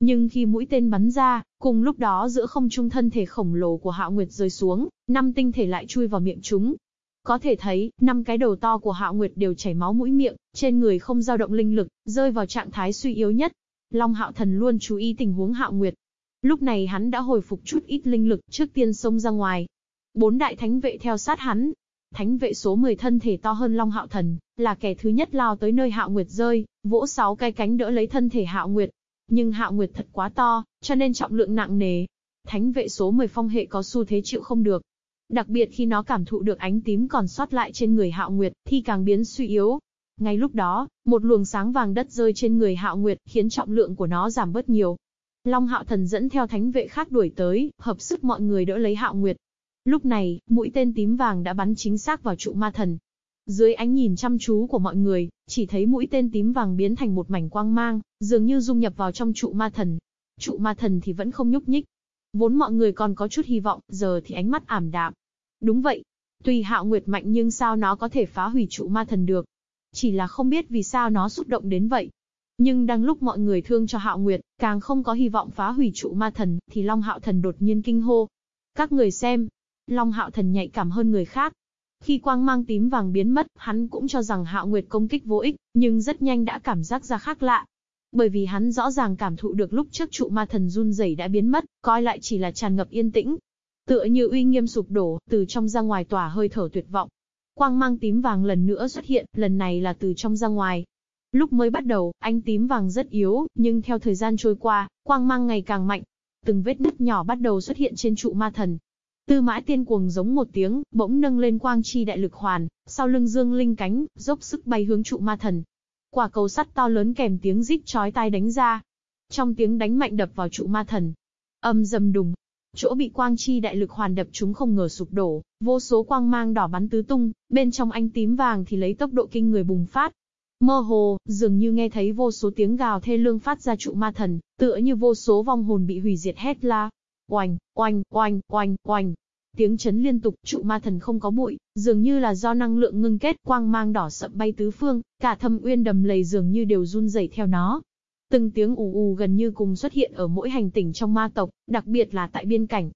Nhưng khi mũi tên bắn ra, cùng lúc đó giữa không trung thân thể khổng lồ của Hạo Nguyệt rơi xuống, năm tinh thể lại chui vào miệng chúng, có thể thấy, năm cái đầu to của Hạo Nguyệt đều chảy máu mũi miệng, trên người không dao động linh lực, rơi vào trạng thái suy yếu nhất. Long Hạo Thần luôn chú ý tình huống Hạo Nguyệt. Lúc này hắn đã hồi phục chút ít linh lực trước tiên xông ra ngoài. Bốn đại thánh vệ theo sát hắn. Thánh vệ số 10 thân thể to hơn Long Hạo Thần, là kẻ thứ nhất lao tới nơi Hạo Nguyệt rơi, vỗ sáu cái cánh đỡ lấy thân thể Hạo Nguyệt. Nhưng Hạo Nguyệt thật quá to, cho nên trọng lượng nặng nề. Thánh vệ số 10 phong hệ có xu thế chịu không được, Đặc biệt khi nó cảm thụ được ánh tím còn sót lại trên người Hạo Nguyệt, thì càng biến suy yếu. Ngay lúc đó, một luồng sáng vàng đất rơi trên người Hạo Nguyệt, khiến trọng lượng của nó giảm bớt nhiều. Long Hạo Thần dẫn theo thánh vệ khác đuổi tới, hợp sức mọi người đỡ lấy Hạo Nguyệt. Lúc này, mũi tên tím vàng đã bắn chính xác vào trụ ma thần. Dưới ánh nhìn chăm chú của mọi người, chỉ thấy mũi tên tím vàng biến thành một mảnh quang mang, dường như dung nhập vào trong trụ ma thần. Trụ ma thần thì vẫn không nhúc nhích, Vốn mọi người còn có chút hy vọng, giờ thì ánh mắt ảm đạm. Đúng vậy. Tùy hạo nguyệt mạnh nhưng sao nó có thể phá hủy trụ ma thần được. Chỉ là không biết vì sao nó xúc động đến vậy. Nhưng đang lúc mọi người thương cho hạo nguyệt, càng không có hy vọng phá hủy trụ ma thần, thì Long hạo thần đột nhiên kinh hô. Các người xem. Long hạo thần nhạy cảm hơn người khác, khi quang mang tím vàng biến mất, hắn cũng cho rằng Hạo Nguyệt công kích vô ích, nhưng rất nhanh đã cảm giác ra khác lạ. Bởi vì hắn rõ ràng cảm thụ được lúc trước trụ ma thần run rẩy đã biến mất, coi lại chỉ là tràn ngập yên tĩnh. Tựa như uy nghiêm sụp đổ, từ trong ra ngoài tỏa hơi thở tuyệt vọng. Quang mang tím vàng lần nữa xuất hiện, lần này là từ trong ra ngoài. Lúc mới bắt đầu, ánh tím vàng rất yếu, nhưng theo thời gian trôi qua, quang mang ngày càng mạnh. Từng vết nứt nhỏ bắt đầu xuất hiện trên trụ ma thần. Tư mã tiên cuồng giống một tiếng, bỗng nâng lên quang chi đại lực hoàn, sau lưng dương linh cánh, dốc sức bay hướng trụ ma thần. Quả cầu sắt to lớn kèm tiếng rít chói tai đánh ra. Trong tiếng đánh mạnh đập vào trụ ma thần. Âm dầm đùng. Chỗ bị quang chi đại lực hoàn đập chúng không ngờ sụp đổ, vô số quang mang đỏ bắn tứ tung, bên trong ánh tím vàng thì lấy tốc độ kinh người bùng phát. Mơ hồ, dường như nghe thấy vô số tiếng gào thê lương phát ra trụ ma thần, tựa như vô số vong hồn bị hủy diệt hét la. Oanh, oanh, oanh, oanh, oanh, Tiếng chấn liên tục, trụ ma thần không có bụi, dường như là do năng lượng ngưng kết quang mang đỏ sậm bay tứ phương, cả thâm uyên đầm lầy dường như đều run rẩy theo nó. Từng tiếng ù ù gần như cùng xuất hiện ở mỗi hành tỉnh trong ma tộc, đặc biệt là tại biên cảnh.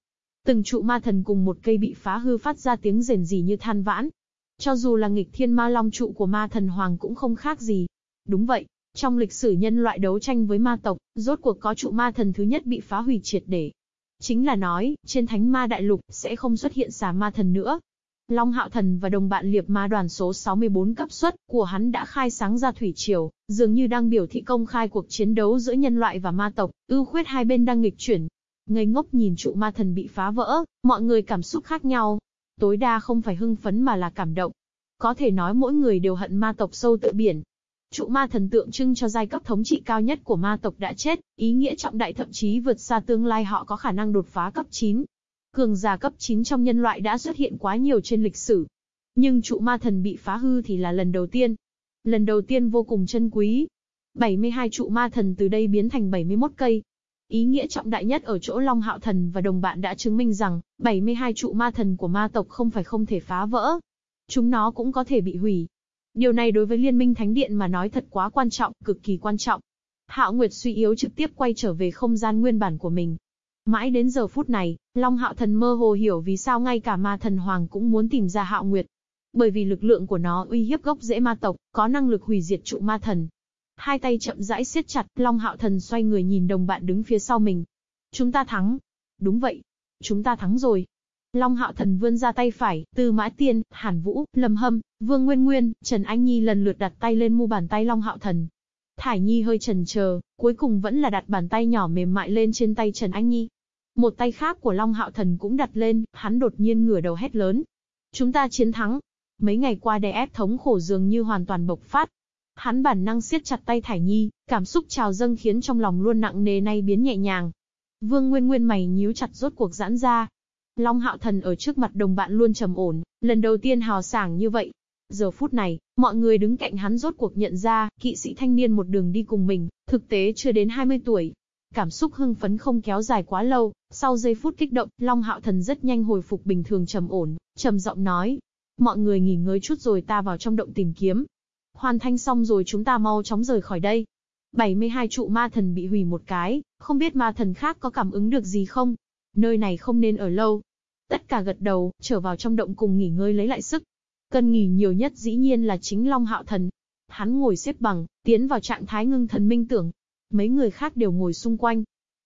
Từng trụ ma thần cùng một cây bị phá hư phát ra tiếng rền rỉ như than vãn. Cho dù là nghịch thiên ma long trụ của ma thần hoàng cũng không khác gì. Đúng vậy, trong lịch sử nhân loại đấu tranh với ma tộc, rốt cuộc có trụ ma thần thứ nhất bị phá hủy triệt để, Chính là nói, trên thánh ma đại lục, sẽ không xuất hiện xà ma thần nữa. Long Hạo Thần và đồng bạn liệp ma đoàn số 64 cấp suất của hắn đã khai sáng ra thủy triều, dường như đang biểu thị công khai cuộc chiến đấu giữa nhân loại và ma tộc, ưu khuyết hai bên đang nghịch chuyển. Ngây ngốc nhìn trụ ma thần bị phá vỡ, mọi người cảm xúc khác nhau. Tối đa không phải hưng phấn mà là cảm động. Có thể nói mỗi người đều hận ma tộc sâu tự biển, Trụ ma thần tượng trưng cho giai cấp thống trị cao nhất của ma tộc đã chết, ý nghĩa trọng đại thậm chí vượt xa tương lai họ có khả năng đột phá cấp 9. Cường giả cấp 9 trong nhân loại đã xuất hiện quá nhiều trên lịch sử. Nhưng trụ ma thần bị phá hư thì là lần đầu tiên. Lần đầu tiên vô cùng chân quý. 72 trụ ma thần từ đây biến thành 71 cây. Ý nghĩa trọng đại nhất ở chỗ Long Hạo Thần và đồng bạn đã chứng minh rằng, 72 trụ ma thần của ma tộc không phải không thể phá vỡ. Chúng nó cũng có thể bị hủy, Điều này đối với Liên minh Thánh Điện mà nói thật quá quan trọng, cực kỳ quan trọng. Hạo Nguyệt suy yếu trực tiếp quay trở về không gian nguyên bản của mình. Mãi đến giờ phút này, Long Hạo Thần mơ hồ hiểu vì sao ngay cả ma thần Hoàng cũng muốn tìm ra Hạo Nguyệt. Bởi vì lực lượng của nó uy hiếp gốc rễ ma tộc, có năng lực hủy diệt trụ ma thần. Hai tay chậm rãi siết chặt, Long Hạo Thần xoay người nhìn đồng bạn đứng phía sau mình. Chúng ta thắng. Đúng vậy. Chúng ta thắng rồi. Long Hạo Thần vươn ra tay phải, Tư Mã Tiên, Hàn Vũ, Lâm Hâm, Vương Nguyên Nguyên, Trần Anh Nhi lần lượt đặt tay lên mu bàn tay Long Hạo Thần. Thải Nhi hơi chần chờ, cuối cùng vẫn là đặt bàn tay nhỏ mềm mại lên trên tay Trần Anh Nhi. Một tay khác của Long Hạo Thần cũng đặt lên, hắn đột nhiên ngửa đầu hét lớn. Chúng ta chiến thắng. Mấy ngày qua đè ép thống khổ dường như hoàn toàn bộc phát. Hắn bản năng siết chặt tay Thải Nhi, cảm xúc trào dâng khiến trong lòng luôn nặng nề nay biến nhẹ nhàng. Vương Nguyên Nguyên mày nhíu chặt rốt cuộc giãn ra. Long Hạo Thần ở trước mặt đồng bạn luôn trầm ổn, lần đầu tiên hào sảng như vậy. Giờ phút này, mọi người đứng cạnh hắn rốt cuộc nhận ra, kỵ sĩ thanh niên một đường đi cùng mình, thực tế chưa đến 20 tuổi, Cảm xúc hưng phấn không kéo dài quá lâu, sau giây phút kích động, Long Hạo Thần rất nhanh hồi phục bình thường trầm ổn, trầm giọng nói. Mọi người nghỉ ngơi chút rồi ta vào trong động tìm kiếm. Hoàn thành xong rồi chúng ta mau chóng rời khỏi đây. 72 trụ ma thần bị hủy một cái, không biết ma thần khác có cảm ứng được gì không? Nơi này không nên ở lâu. Tất cả gật đầu, trở vào trong động cùng nghỉ ngơi lấy lại sức. Cần nghỉ nhiều nhất dĩ nhiên là chính Long Hạo Thần. Hắn ngồi xếp bằng, tiến vào trạng thái ngưng thần minh tưởng, mấy người khác đều ngồi xung quanh.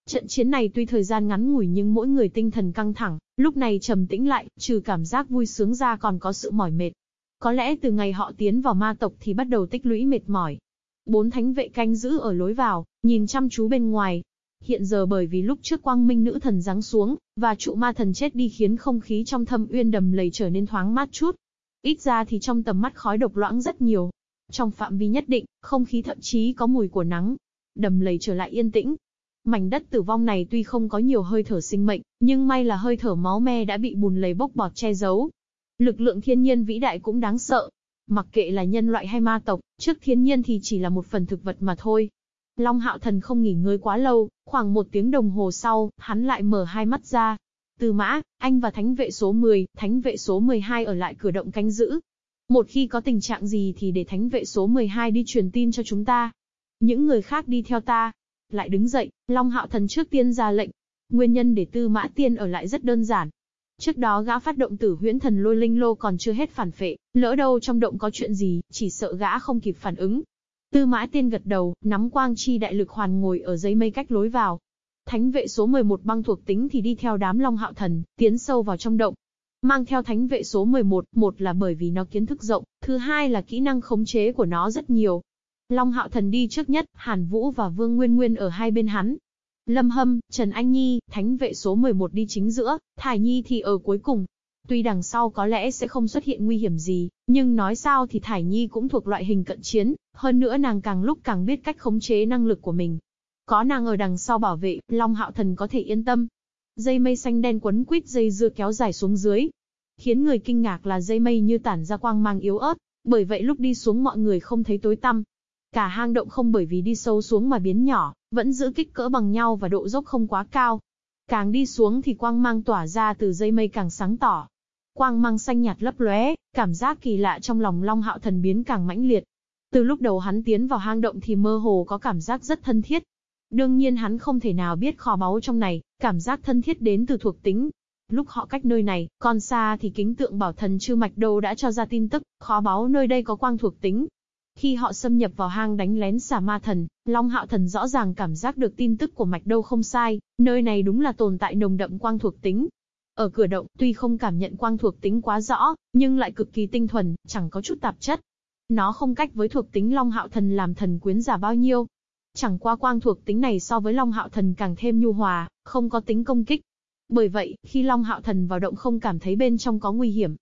Trận chiến này tuy thời gian ngắn ngủi nhưng mỗi người tinh thần căng thẳng, lúc này trầm tĩnh lại, trừ cảm giác vui sướng ra còn có sự mỏi mệt. Có lẽ từ ngày họ tiến vào ma tộc thì bắt đầu tích lũy mệt mỏi. Bốn thánh vệ canh giữ ở lối vào, nhìn chăm chú bên ngoài. Hiện giờ bởi vì lúc trước quang minh nữ thần giáng xuống, và trụ ma thần chết đi khiến không khí trong thâm uyên đầm lầy trở nên thoáng mát chút. Ít ra thì trong tầm mắt khói độc loãng rất nhiều. Trong phạm vi nhất định, không khí thậm chí có mùi của nắng, đầm lầy trở lại yên tĩnh. Mảnh đất tử vong này tuy không có nhiều hơi thở sinh mệnh, nhưng may là hơi thở máu me đã bị bùn lầy bốc bọt che giấu. Lực lượng thiên nhiên vĩ đại cũng đáng sợ. Mặc kệ là nhân loại hay ma tộc, trước thiên nhiên thì chỉ là một phần thực vật mà thôi. Long hạo thần không nghỉ ngơi quá lâu, khoảng một tiếng đồng hồ sau, hắn lại mở hai mắt ra. Từ mã, anh và thánh vệ số 10, thánh vệ số 12 ở lại cửa động canh giữ. Một khi có tình trạng gì thì để thánh vệ số 12 đi truyền tin cho chúng ta. Những người khác đi theo ta. Lại đứng dậy, Long Hạo Thần trước tiên ra lệnh. Nguyên nhân để Tư Mã Tiên ở lại rất đơn giản. Trước đó gã phát động tử huyễn thần lôi linh lô còn chưa hết phản phệ, lỡ đâu trong động có chuyện gì, chỉ sợ gã không kịp phản ứng. Tư Mã Tiên gật đầu, nắm quang chi đại lực hoàn ngồi ở giấy mây cách lối vào. Thánh vệ số 11 băng thuộc tính thì đi theo đám Long Hạo Thần, tiến sâu vào trong động. Mang theo thánh vệ số 11, một là bởi vì nó kiến thức rộng, thứ hai là kỹ năng khống chế của nó rất nhiều, Long Hạo Thần đi trước nhất, Hàn Vũ và Vương Nguyên Nguyên ở hai bên hắn. Lâm Hâm, Trần Anh Nhi, thánh vệ số 11 đi chính giữa, Thải Nhi thì ở cuối cùng. Tuy đằng sau có lẽ sẽ không xuất hiện nguy hiểm gì, nhưng nói sao thì Thải Nhi cũng thuộc loại hình cận chiến, hơn nữa nàng càng lúc càng biết cách khống chế năng lực của mình. Có nàng ở đằng sau bảo vệ, Long Hạo Thần có thể yên tâm. Dây mây xanh đen quấn quýt dây dưa kéo dài xuống dưới. Khiến người kinh ngạc là dây mây như tản ra quang mang yếu ớt, bởi vậy lúc đi xuống mọi người không thấy tối tăm, Cả hang động không bởi vì đi sâu xuống mà biến nhỏ, vẫn giữ kích cỡ bằng nhau và độ dốc không quá cao. Càng đi xuống thì quang mang tỏa ra từ dây mây càng sáng tỏ. Quang mang xanh nhạt lấp lóe, cảm giác kỳ lạ trong lòng Long Hạo Thần biến càng mãnh liệt. Từ lúc đầu hắn tiến vào hang động thì mơ hồ có cảm giác rất thân thiết. Đương nhiên hắn không thể nào biết kho báu trong này, cảm giác thân thiết đến từ thuộc tính. Lúc họ cách nơi này, còn xa thì kính tượng bảo thần chư mạch đâu đã cho ra tin tức, kho báu nơi đây có quang thuộc tính, khi họ xâm nhập vào hang đánh lén xà ma thần, Long Hạo Thần rõ ràng cảm giác được tin tức của mạch đâu không sai, nơi này đúng là tồn tại nồng đậm quang thuộc tính. Ở cửa động, tuy không cảm nhận quang thuộc tính quá rõ, nhưng lại cực kỳ tinh thuần, chẳng có chút tạp chất. Nó không cách với thuộc tính Long Hạo Thần làm thần quyến giả bao nhiêu. Chẳng qua quang thuộc tính này so với Long Hạo Thần càng thêm nhu hòa, không có tính công kích. Bởi vậy, khi Long Hạo Thần vào động không cảm thấy bên trong có nguy hiểm,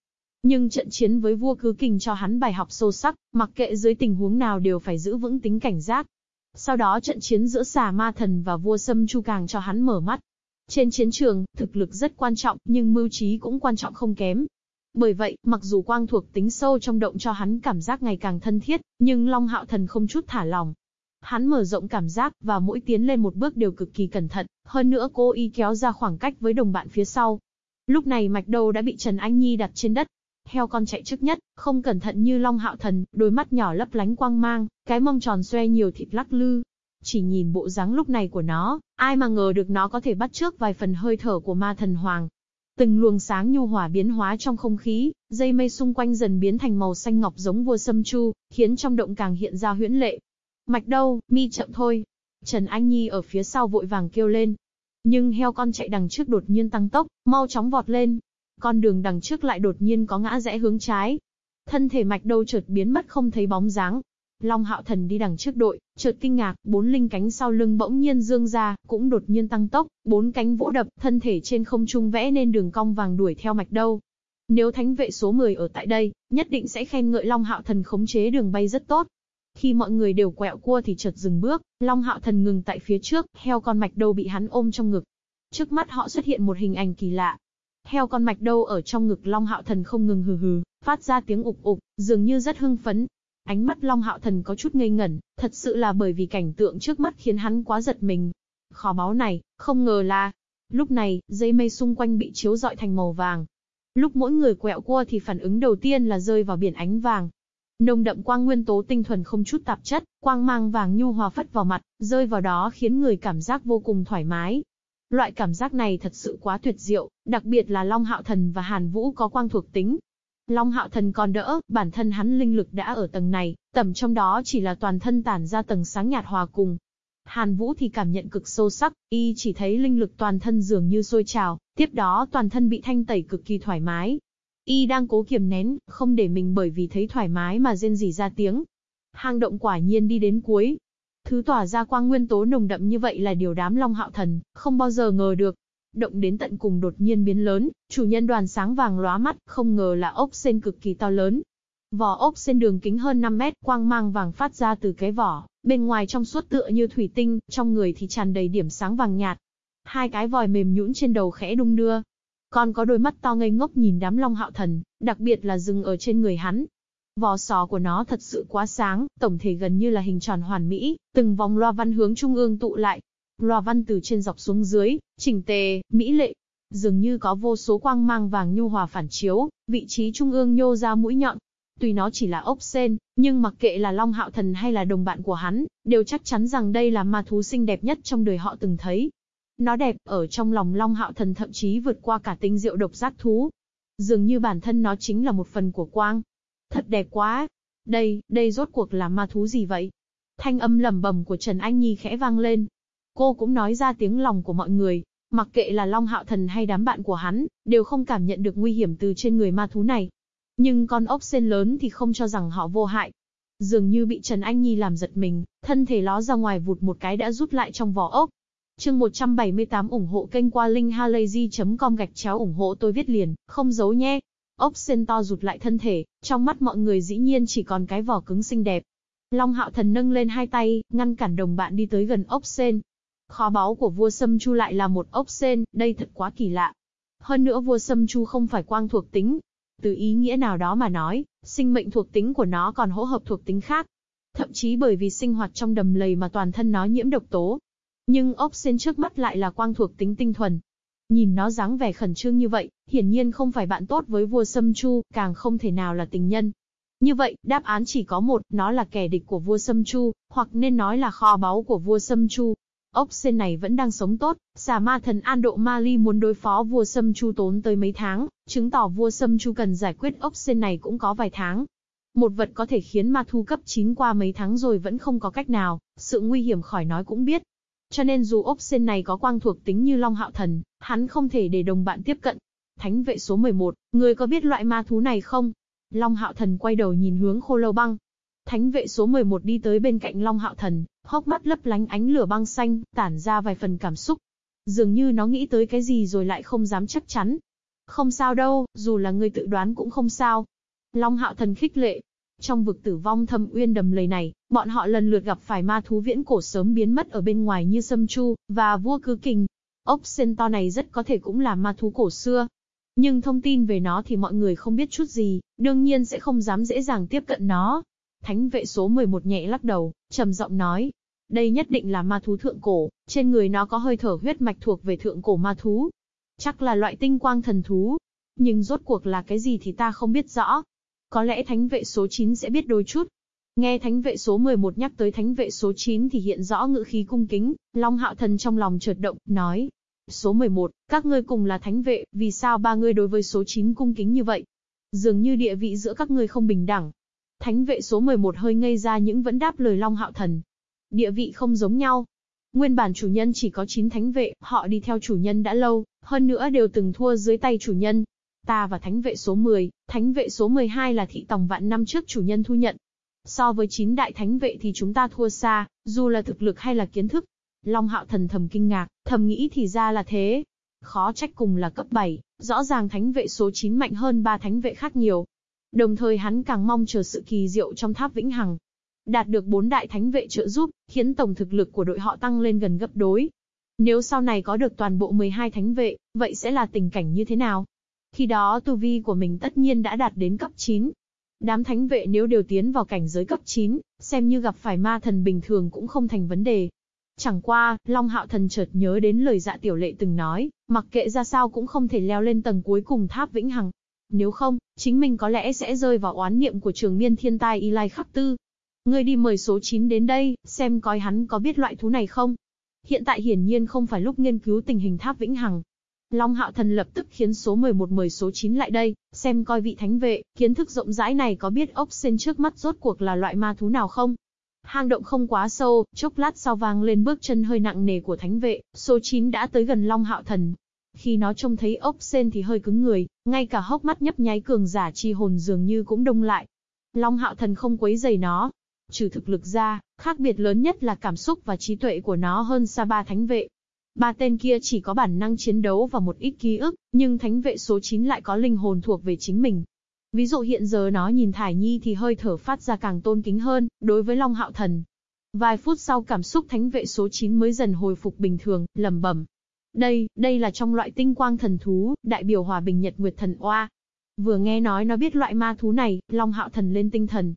nhưng trận chiến với vua cứ kình cho hắn bài học sâu sắc, mặc kệ dưới tình huống nào đều phải giữ vững tính cảnh giác. Sau đó trận chiến giữa xà ma thần và vua sâm chu càng cho hắn mở mắt. Trên chiến trường, thực lực rất quan trọng, nhưng mưu trí cũng quan trọng không kém. Bởi vậy, mặc dù quang thuộc tính sâu trong động cho hắn cảm giác ngày càng thân thiết, nhưng Long Hạo Thần không chút thả lòng. Hắn mở rộng cảm giác, và mỗi tiến lên một bước đều cực kỳ cẩn thận, hơn nữa cố ý kéo ra khoảng cách với đồng bạn phía sau. Lúc này mạch đầu đã bị Trần Anh Nhi đặt trên đất, Heo con chạy trước nhất, không cẩn thận như long hạo thần, đôi mắt nhỏ lấp lánh quang mang, cái mông tròn xoe nhiều thịt lắc lư. Chỉ nhìn bộ dáng lúc này của nó, ai mà ngờ được nó có thể bắt trước vài phần hơi thở của ma thần hoàng. Từng luồng sáng nhu hòa biến hóa trong không khí, dây mây xung quanh dần biến thành màu xanh ngọc giống vua sâm chu, khiến trong động càng hiện ra huyễn lệ. Mạch đâu, mi chậm thôi. Trần Anh Nhi ở phía sau vội vàng kêu lên. Nhưng heo con chạy đằng trước đột nhiên tăng tốc, mau chóng vọt lên. Con đường đằng trước lại đột nhiên có ngã rẽ hướng trái. Thân thể mạch đâu chợt biến mất không thấy bóng dáng, Long Hạo Thần đi đằng trước đội, chợt kinh ngạc, bốn linh cánh sau lưng bỗng nhiên dương ra, cũng đột nhiên tăng tốc, bốn cánh vỗ đập, thân thể trên không trung vẽ nên đường cong vàng đuổi theo mạch đâu. Nếu thánh vệ số 10 ở tại đây, nhất định sẽ khen ngợi Long Hạo Thần khống chế đường bay rất tốt. Khi mọi người đều quẹo cua thì chợt dừng bước, Long Hạo Thần ngừng tại phía trước, heo con mạch đâu bị hắn ôm trong ngực. Trước mắt họ xuất hiện một hình ảnh kỳ lạ. Heo con mạch đâu ở trong ngực Long Hạo Thần không ngừng hừ hừ, phát ra tiếng ục ục, dường như rất hưng phấn, Ánh mắt Long Hạo Thần có chút ngây ngẩn, thật sự là bởi vì cảnh tượng trước mắt khiến hắn quá giật mình. khó báo này, không ngờ là... Lúc này, dây mây xung quanh bị chiếu rọi thành màu vàng. Lúc mỗi người quẹo cua thì phản ứng đầu tiên là rơi vào biển ánh vàng. Nồng đậm quang nguyên tố tinh thuần không chút tạp chất, quang mang vàng nhu hòa phất vào mặt, rơi vào đó khiến người cảm giác vô cùng thoải mái. Loại cảm giác này thật sự quá tuyệt diệu, đặc biệt là Long Hạo Thần và Hàn Vũ có quang thuộc tính, Long hạo thần còn đỡ, bản thân hắn linh lực đã ở tầng này, tầm trong đó chỉ là toàn thân tản ra tầng sáng nhạt hòa cùng. Hàn Vũ thì cảm nhận cực sâu sắc, y chỉ thấy linh lực toàn thân dường như sôi trào, tiếp đó toàn thân bị thanh tẩy cực kỳ thoải mái. Y đang cố kiềm nén, không để mình bởi vì thấy thoải mái mà rên rỉ ra tiếng. Hang động quả nhiên đi đến cuối. Thứ tỏa ra quang nguyên tố nồng đậm như vậy là điều đám Long Hạo Thần, không bao giờ ngờ được động đến tận cùng đột nhiên biến lớn, chủ nhân đoàn sáng vàng lóa mắt, không ngờ là ốc sen cực kỳ to lớn. Vỏ ốc sen đường kính hơn 5 mét, quang mang vàng phát ra từ cái vỏ, bên ngoài trong suốt tựa như thủy tinh, trong người thì tràn đầy điểm sáng vàng nhạt. Hai cái vòi mềm nhũn trên đầu khẽ đung đưa. Còn có đôi mắt to ngây ngốc nhìn đám long hạo thần, đặc biệt là dừng ở trên người hắn vò sò của nó thật sự quá sáng, tổng thể gần như là hình tròn hoàn mỹ, từng vòng loa văn hướng trung ương tụ lại, Loa văn từ trên dọc xuống dưới, chỉnh tề, mỹ lệ. Dường như có vô số quang mang vàng nhu hòa phản chiếu, vị trí trung ương nhô ra mũi nhọn. Tuy nó chỉ là ốc sen, nhưng mặc kệ là Long Hạo Thần hay là đồng bạn của hắn, đều chắc chắn rằng đây là ma thú xinh đẹp nhất trong đời họ từng thấy. Nó đẹp, ở trong lòng Long Hạo Thần thậm chí vượt qua cả tinh diệu độc giác thú. Dường như bản thân nó chính là một phần của quang. Thật đẹp quá. Đây, đây rốt cuộc là ma thú gì vậy? Thanh âm lẩm bẩm của Trần Anh Nhi khẽ vang lên, Cô cũng nói ra tiếng lòng của mọi người, mặc kệ là Long Hạo Thần hay đám bạn của hắn, đều không cảm nhận được nguy hiểm từ trên người ma thú này. Nhưng con ốc sen lớn thì không cho rằng họ vô hại. Dường như bị Trần Anh Nhi làm giật mình, thân thể ló ra ngoài vụt một cái đã rút lại trong vỏ ốc. Chương 178 ủng hộ kênh qua linkhalazy.com gạch chéo ủng hộ tôi viết liền, không giấu nhé. Ốc sen to rụt lại thân thể, trong mắt mọi người dĩ nhiên chỉ còn cái vỏ cứng xinh đẹp. Long Hạo Thần nâng lên hai tay, ngăn cản đồng bạn đi tới gần ốc sen, Khó báu của vua Sâm Chu lại là một ốc sen, đây thật quá kỳ lạ. Hơn nữa vua Sâm Chu không phải quang thuộc tính. Từ ý nghĩa nào đó mà nói, sinh mệnh thuộc tính của nó còn hỗ hợp thuộc tính khác. Thậm chí bởi vì sinh hoạt trong đầm lầy mà toàn thân nó nhiễm độc tố. Nhưng ốc sen trước mắt lại là quang thuộc tính tinh thuần. Nhìn nó dáng vẻ khẩn trương như vậy, hiển nhiên không phải bạn tốt với vua Sâm Chu, càng không thể nào là tình nhân. Như vậy, đáp án chỉ có một, nó là kẻ địch của vua Sâm Chu, hoặc nên nói là kho báu của vua Sâm Chu. Ốc sen này vẫn đang sống tốt, xà ma thần An Độ Ma Ly muốn đối phó vua Sâm Chu tốn tới mấy tháng, chứng tỏ vua Sâm Chu cần giải quyết ốc sen này cũng có vài tháng. Một vật có thể khiến ma thu cấp 9 qua mấy tháng rồi vẫn không có cách nào, sự nguy hiểm khỏi nói cũng biết. Cho nên dù ốc sen này có quang thuộc tính như Long Hạo Thần, hắn không thể để đồng bạn tiếp cận. Thánh vệ số 11, người có biết loại ma thú này không? Long Hạo Thần quay đầu nhìn hướng khô lâu băng, Thánh vệ số 11 đi tới bên cạnh Long Hạo Thần, hốc mắt lấp lánh ánh lửa băng xanh, tản ra vài phần cảm xúc. Dường như nó nghĩ tới cái gì rồi lại không dám chắc chắn. Không sao đâu, dù là người tự đoán cũng không sao. Long Hạo Thần khích lệ. Trong vực tử vong thâm uyên đầm lầy này, bọn họ lần lượt gặp phải ma thú viễn cổ sớm biến mất ở bên ngoài như Sâm Chu, và vua cứ kình. Ốc sen to này rất có thể cũng là ma thú cổ xưa, nhưng thông tin về nó thì mọi người không biết chút gì, đương nhiên sẽ không dám dễ dàng tiếp cận nó. Thánh vệ số 11 nhẹ lắc đầu, trầm giọng nói. Đây nhất định là ma thú thượng cổ, trên người nó có hơi thở huyết mạch thuộc về thượng cổ ma thú. Chắc là loại tinh quang thần thú. Nhưng rốt cuộc là cái gì thì ta không biết rõ. Có lẽ thánh vệ số 9 sẽ biết đôi chút. Nghe thánh vệ số 11 nhắc tới thánh vệ số 9 thì hiện rõ ngữ khí cung kính, Long Hạo Thần trong lòng chợt động, nói. Số 11, các ngươi cùng là thánh vệ, vì sao ba ngươi đối với số 9 cung kính như vậy? Dường như địa vị giữa các ngươi không bình đẳng. Thánh vệ số 11 hơi ngây ra những vẫn đáp lời Long Hạo Thần. Địa vị không giống nhau. Nguyên bản chủ nhân chỉ có 9 thánh vệ, họ đi theo chủ nhân đã lâu, hơn nữa đều từng thua dưới tay chủ nhân. Ta và thánh vệ số 10, thánh vệ số 12 là thị tòng vạn năm trước chủ nhân thu nhận. So với chín đại thánh vệ thì chúng ta thua xa, dù là thực lực hay là kiến thức. Long Hạo Thần thầm kinh ngạc, thầm nghĩ thì ra là thế. Khó trách cùng là cấp 7, rõ ràng thánh vệ số 9 mạnh hơn ba thánh vệ khác nhiều. Đồng thời hắn càng mong chờ sự kỳ diệu trong tháp vĩnh hằng. Đạt được bốn đại thánh vệ trợ giúp, khiến tổng thực lực của đội họ tăng lên gần gấp đối. Nếu sau này có được toàn bộ 12 thánh vệ, vậy sẽ là tình cảnh như thế nào? Khi đó tu vi của mình tất nhiên đã đạt đến cấp 9. Đám thánh vệ nếu đều tiến vào cảnh giới cấp 9, xem như gặp phải ma thần bình thường cũng không thành vấn đề. Chẳng qua, Long Hạo Thần chợt nhớ đến lời dạ tiểu lệ từng nói, mặc kệ ra sao cũng không thể leo lên tầng cuối cùng tháp vĩnh hằng. Nếu không, chính mình có lẽ sẽ rơi vào oán niệm của trường miên thiên tai Y Lai Khắc Tư. Ngươi đi mời số 9 đến đây, xem coi hắn có biết loại thú này không. Hiện tại hiển nhiên không phải lúc nghiên cứu tình hình tháp vĩnh hằng. Long Hạo Thần lập tức khiến số 11 mời số 9 lại đây, xem coi vị thánh vệ, kiến thức rộng rãi này có biết ốc sen trước mắt rốt cuộc là loại ma thú nào không. Hang động không quá sâu, chốc lát sau vang lên bước chân hơi nặng nề của thánh vệ, số 9 đã tới gần Long Hạo Thần. Khi nó trông thấy ốc sen thì hơi cứng người, ngay cả hốc mắt nhấp nháy cường giả chi hồn dường như cũng đông lại. Long Hạo Thần không quấy giày nó. Trừ thực lực ra, khác biệt lớn nhất là cảm xúc và trí tuệ của nó hơn xa ba thánh vệ. Ba tên kia chỉ có bản năng chiến đấu và một ít ký ức, nhưng thánh vệ số 9 lại có linh hồn thuộc về chính mình. Ví dụ hiện giờ nó nhìn Thải Nhi thì hơi thở phát ra càng tôn kính hơn, đối với Long Hạo Thần. Vài phút sau cảm xúc thánh vệ số 9 mới dần hồi phục bình thường, lẩm bẩm. Đây, đây là trong loại tinh quang thần thú, đại biểu hòa bình nhật nguyệt thần oa. Vừa nghe nói nó biết loại ma thú này, Long Hạo Thần lên tinh thần.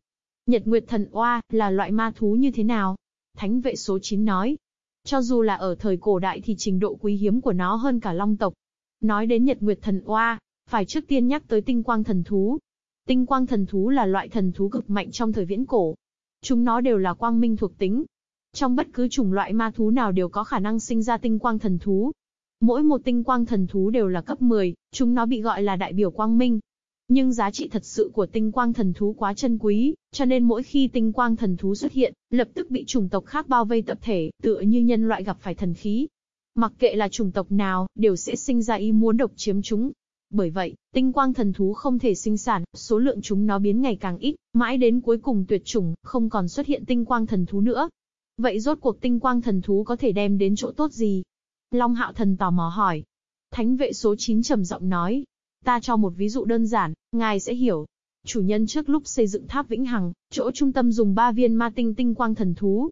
Nhật nguyệt thần oa, là loại ma thú như thế nào? Thánh vệ số 9 nói. Cho dù là ở thời cổ đại thì trình độ quý hiếm của nó hơn cả long tộc. Nói đến nhật nguyệt thần oa, phải trước tiên nhắc tới tinh quang thần thú. Tinh quang thần thú là loại thần thú cực mạnh trong thời viễn cổ. Chúng nó đều là quang minh thuộc tính. Trong bất cứ chủng loại ma thú nào đều có khả năng sinh ra tinh quang thần thú. Mỗi một tinh quang thần thú đều là cấp 10, chúng nó bị gọi là đại biểu quang minh. Nhưng giá trị thật sự của tinh quang thần thú quá chân quý, cho nên mỗi khi tinh quang thần thú xuất hiện, lập tức bị chủng tộc khác bao vây tập thể, tựa như nhân loại gặp phải thần khí. Mặc kệ là chủng tộc nào, đều sẽ sinh ra ý muốn độc chiếm chúng, bởi vậy, tinh quang thần thú không thể sinh sản, số lượng chúng nó biến ngày càng ít, mãi đến cuối cùng tuyệt chủng, không còn xuất hiện tinh quang thần thú nữa. Vậy rốt cuộc tinh quang thần thú có thể đem đến chỗ tốt gì? Long hạo thần tò mò hỏi. Thánh vệ số 9 trầm giọng nói. Ta cho một ví dụ đơn giản, ngài sẽ hiểu. Chủ nhân trước lúc xây dựng tháp Vĩnh Hằng, chỗ trung tâm dùng 3 viên ma tinh tinh quang thần thú,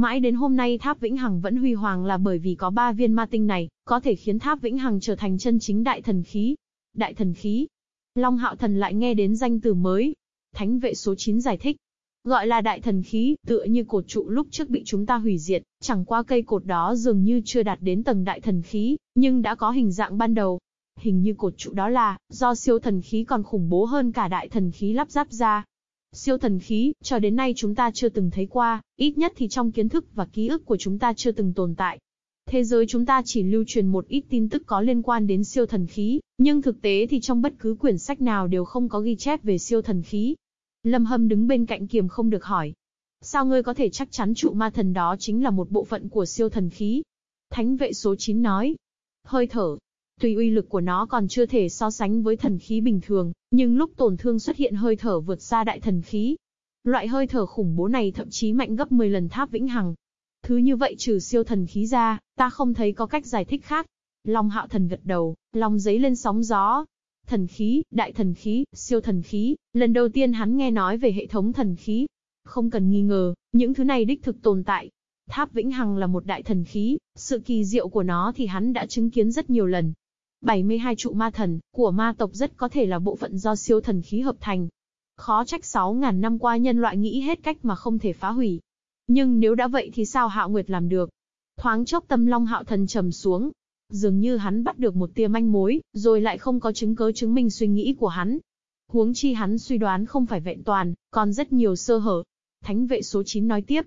Mãi đến hôm nay tháp Vĩnh Hằng vẫn huy hoàng là bởi vì có ba viên ma tinh này, có thể khiến tháp Vĩnh Hằng trở thành chân chính đại thần khí. Đại thần khí. Long Hạo Thần lại nghe đến danh từ mới. Thánh vệ số 9 giải thích. Gọi là đại thần khí, tựa như cột trụ lúc trước bị chúng ta hủy diệt, chẳng qua cây cột đó dường như chưa đạt đến tầng đại thần khí, nhưng đã có hình dạng ban đầu. Hình như cột trụ đó là, do siêu thần khí còn khủng bố hơn cả đại thần khí lắp ráp ra. Siêu thần khí, cho đến nay chúng ta chưa từng thấy qua, ít nhất thì trong kiến thức và ký ức của chúng ta chưa từng tồn tại. Thế giới chúng ta chỉ lưu truyền một ít tin tức có liên quan đến siêu thần khí, nhưng thực tế thì trong bất cứ quyển sách nào đều không có ghi chép về siêu thần khí. Lâm Hâm đứng bên cạnh kiềm không được hỏi. Sao ngươi có thể chắc chắn trụ ma thần đó chính là một bộ phận của siêu thần khí? Thánh vệ số 9 nói. Hơi thở. Tuy uy lực của nó còn chưa thể so sánh với thần khí bình thường, nhưng lúc tổn thương xuất hiện hơi thở vượt xa đại thần khí. Loại hơi thở khủng bố này thậm chí mạnh gấp 10 lần tháp vĩnh hằng, Thứ như vậy trừ siêu thần khí ra, ta không thấy có cách giải thích khác. Long hạo thần gật đầu, lòng giấy lên sóng gió. Thần khí, đại thần khí, siêu thần khí, lần đầu tiên hắn nghe nói về hệ thống thần khí. Không cần nghi ngờ, những thứ này đích thực tồn tại. Tháp Vĩnh Hằng là một đại thần khí, sự kỳ diệu của nó thì hắn đã chứng kiến rất nhiều lần. 72 trụ ma thần, của ma tộc rất có thể là bộ phận do siêu thần khí hợp thành. Khó trách 6.000 năm qua nhân loại nghĩ hết cách mà không thể phá hủy. Nhưng nếu đã vậy thì sao Hạo Nguyệt làm được? Thoáng chốc tâm long hạo thần trầm xuống. Dường như hắn bắt được một tia manh mối, rồi lại không có chứng cớ chứng minh suy nghĩ của hắn. Huống chi hắn suy đoán không phải vẹn toàn, còn rất nhiều sơ hở. Thánh vệ số 9 nói tiếp.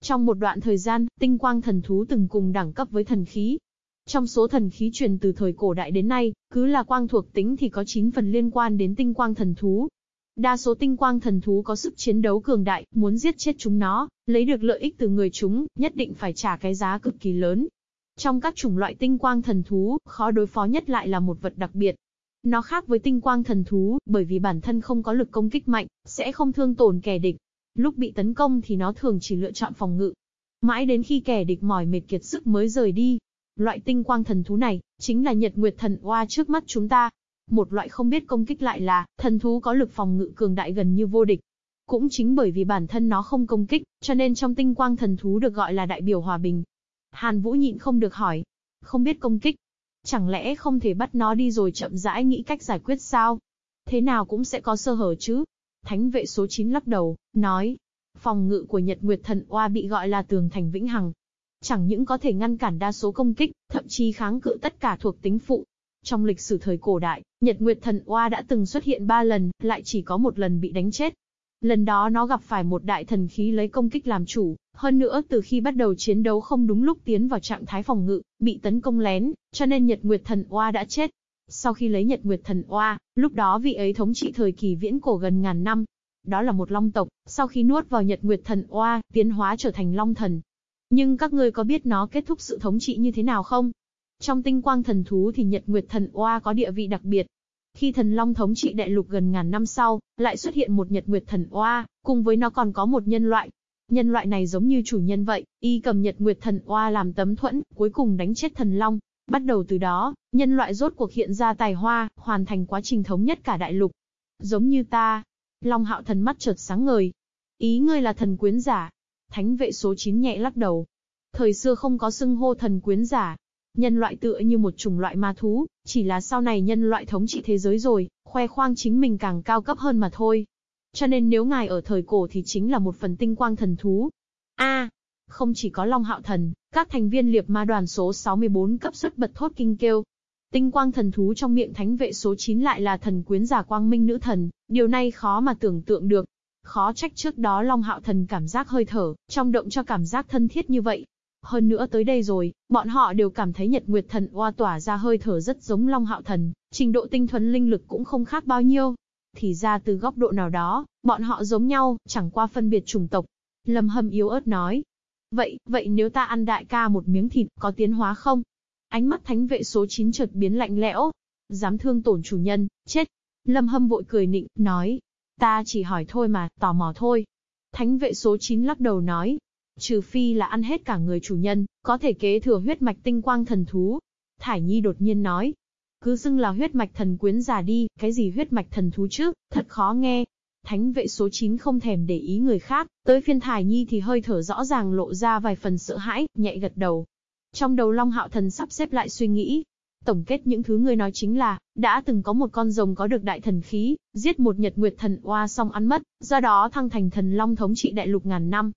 Trong một đoạn thời gian, tinh quang thần thú từng cùng đẳng cấp với thần khí. Trong số thần khí truyền từ thời cổ đại đến nay, cứ là quang thuộc tính thì có 9 phần liên quan đến tinh quang thần thú. Đa số tinh quang thần thú có sức chiến đấu cường đại, muốn giết chết chúng nó, lấy được lợi ích từ người chúng, nhất định phải trả cái giá cực kỳ lớn. Trong các chủng loại tinh quang thần thú, khó đối phó nhất lại là một vật đặc biệt. Nó khác với tinh quang thần thú, bởi vì bản thân không có lực công kích mạnh, sẽ không thương tổn kẻ địch. Lúc bị tấn công thì nó thường chỉ lựa chọn phòng ngự. Mãi đến khi kẻ địch mỏi mệt kiệt sức mới rời đi. Loại tinh quang thần thú này, chính là Nhật Nguyệt Thần Oa trước mắt chúng ta. Một loại không biết công kích lại là, thần thú có lực phòng ngự cường đại gần như vô địch. Cũng chính bởi vì bản thân nó không công kích, cho nên trong tinh quang thần thú được gọi là đại biểu hòa bình. Hàn Vũ nhịn không được hỏi. Không biết công kích. Chẳng lẽ không thể bắt nó đi rồi chậm rãi nghĩ cách giải quyết sao? Thế nào cũng sẽ có sơ hở chứ. Thánh vệ số 9 lắc đầu, nói. Phòng ngự của Nhật Nguyệt Thần Oa bị gọi là tường thành vĩnh hằng. Chẳng những có thể ngăn cản đa số công kích, thậm chí kháng cự tất cả thuộc tính phụ. Trong lịch sử thời cổ đại, Nhật Nguyệt Thần Oa đã từng xuất hiện 3 lần, lại chỉ có một lần bị đánh chết. Lần đó nó gặp phải một đại thần khí lấy công kích làm chủ, hơn nữa từ khi bắt đầu chiến đấu không đúng lúc tiến vào trạng thái phòng ngự, bị tấn công lén, cho nên Nhật Nguyệt Thần Oa đã chết. Sau khi lấy Nhật Nguyệt Thần Oa, lúc đó vị ấy thống trị thời kỳ viễn cổ gần ngàn năm. Đó là một long tộc, sau khi nuốt vào Nhật Nguyệt Thần Oa, tiến hóa trở thành long thần. Nhưng các ngươi có biết nó kết thúc sự thống trị như thế nào không? Trong tinh quang thần thú thì Nhật Nguyệt Thần Oa có địa vị đặc biệt, khi thần long thống trị đại lục gần ngàn năm sau, lại xuất hiện một nhật nguyệt thần oa, cùng với nó còn có một nhân loại. Nhân loại này giống như chủ nhân vậy, y cầm nhật nguyệt thần oa làm tấm thuẫn, cuối cùng đánh chết thần long. Bắt đầu từ đó, nhân loại rốt cuộc hiện ra tài hoa, hoàn thành quá trình thống nhất cả đại lục. Giống như ta. Long hạo thần mắt chợt sáng ngời. Ý ngươi là thần quyến giả. Thánh vệ số 9 nhẹ lắc đầu. Thời xưa không có xưng hô thần quyến giả, Nhân loại tựa như một chủng loại ma thú, chỉ là sau này nhân loại thống trị thế giới rồi, khoe khoang chính mình càng cao cấp hơn mà thôi. Cho nên nếu ngài ở thời cổ thì chính là một phần tinh quang thần thú. A, không chỉ có Long Hạo Thần, các thành viên liệp ma đoàn số 64 cấp xuất bật thốt kinh kêu. Tinh quang thần thú trong miệng thánh vệ số 9 lại là thần quyến giả quang minh nữ thần, điều này khó mà tưởng tượng được. Khó trách trước đó Long Hạo Thần cảm giác hơi thở, trong động cho cảm giác thân thiết như vậy. Hơn nữa tới đây rồi, bọn họ đều cảm thấy Nhật Nguyệt Thần oa tỏa ra hơi thở rất giống Long Hạo Thần, trình độ tinh thuần linh lực cũng không khác bao nhiêu. Thì ra từ góc độ nào đó, bọn họ giống nhau, chẳng qua phân biệt chủng tộc. Lâm Hâm yếu ớt nói. Vậy, vậy nếu ta ăn đại ca một miếng thịt, có tiến hóa không? Ánh mắt thánh vệ số 9 chợt biến lạnh lẽo. Dám thương tổn chủ nhân, chết. Lâm Hâm vội cười nịnh, nói. Ta chỉ hỏi thôi mà, tò mò thôi. Thánh vệ số 9 lắc đầu nói, Trừ phi là ăn hết cả người chủ nhân, có thể kế thừa huyết mạch tinh quang thần thú. Thải Nhi đột nhiên nói. Cứ xưng là huyết mạch thần quyến già đi, cái gì huyết mạch thần thú chứ, thật khó nghe. Thánh vệ số 9 không thèm để ý người khác, tới phiên Thải Nhi thì hơi thở rõ ràng lộ ra vài phần sợ hãi, nhẹ gật đầu. Trong đầu Long Hạo Thần sắp xếp lại suy nghĩ, Tổng kết những thứ ngươi nói chính là, đã từng có một con rồng có được đại thần khí, giết một nhật nguyệt thần oa xong ăn mất, do đó thăng thành thần long thống trị đại lục ngàn năm,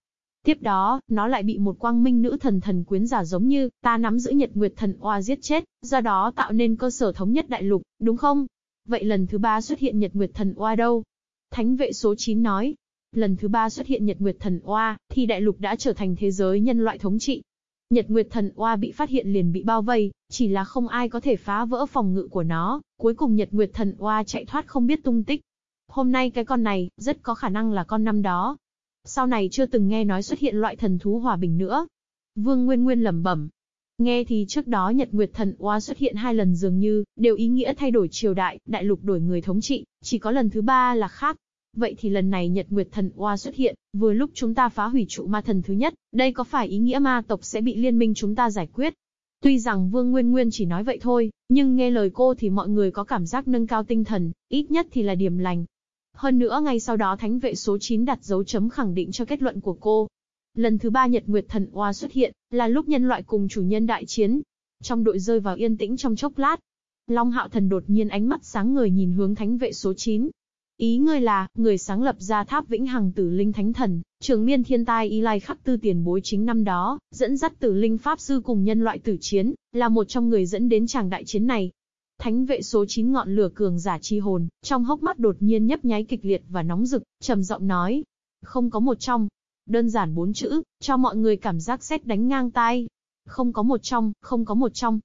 Tiếp đó, nó lại bị một quang minh nữ thần thần quyến giả giống như, ta nắm giữ nhật nguyệt thần oa giết chết, do đó tạo nên cơ sở thống nhất đại lục, đúng không? Vậy lần thứ ba xuất hiện nhật nguyệt thần oa đâu? Thánh vệ số 9 nói, lần thứ ba xuất hiện nhật nguyệt thần oa, thì đại lục đã trở thành thế giới nhân loại thống trị. Nhật Nguyệt Thần Oa bị phát hiện liền bị bao vây, chỉ là không ai có thể phá vỡ phòng ngự của nó, cuối cùng Nhật Nguyệt Thần Oa chạy thoát không biết tung tích. Hôm nay cái con này, rất có khả năng là con năm đó, sau này chưa từng nghe nói xuất hiện loại thần thú hòa bình nữa. Vương Nguyên Nguyên lẩm bẩm. Nghe thì trước đó Nhật Nguyệt Thần Oa xuất hiện hai lần dường như, đều ý nghĩa thay đổi triều đại, đại lục đổi người thống trị, chỉ có lần thứ ba là khác. Vậy thì lần này Nhật Nguyệt Thần Oa xuất hiện, vừa lúc chúng ta phá hủy trụ ma thần thứ nhất, đây có phải ý nghĩa ma tộc sẽ bị liên minh chúng ta giải quyết? Tuy rằng Vương Nguyên Nguyên chỉ nói vậy thôi, nhưng nghe lời cô thì mọi người có cảm giác nâng cao tinh thần, ít nhất thì là điểm lành, hơn nữa ngay sau đó thánh vệ số 9 đặt dấu chấm khẳng định cho kết luận của cô. Lần thứ ba Nhật Nguyệt Thần Oa xuất hiện, là lúc nhân loại cùng chủ nhân đại chiến. Trong đội rơi vào yên tĩnh trong chốc lát. Long Hạo Thần đột nhiên ánh mắt sáng ngời nhìn hướng thánh vệ số 9. Ý ngươi là, người sáng lập ra tháp vĩnh hằng tử linh thánh thần, trường miên thiên tai y lai khắc tư tiền bối chính năm đó, dẫn dắt tử linh pháp sư cùng nhân loại tử chiến, là một trong người dẫn đến chàng đại chiến này. Thánh vệ số 9 ngọn lửa cường giả chi hồn, trong hốc mắt đột nhiên nhấp nháy kịch liệt và nóng rực, trầm giọng nói. Không có một trong. Đơn giản bốn chữ, cho mọi người cảm giác xét đánh ngang tai. Không có một trong, không có một trong.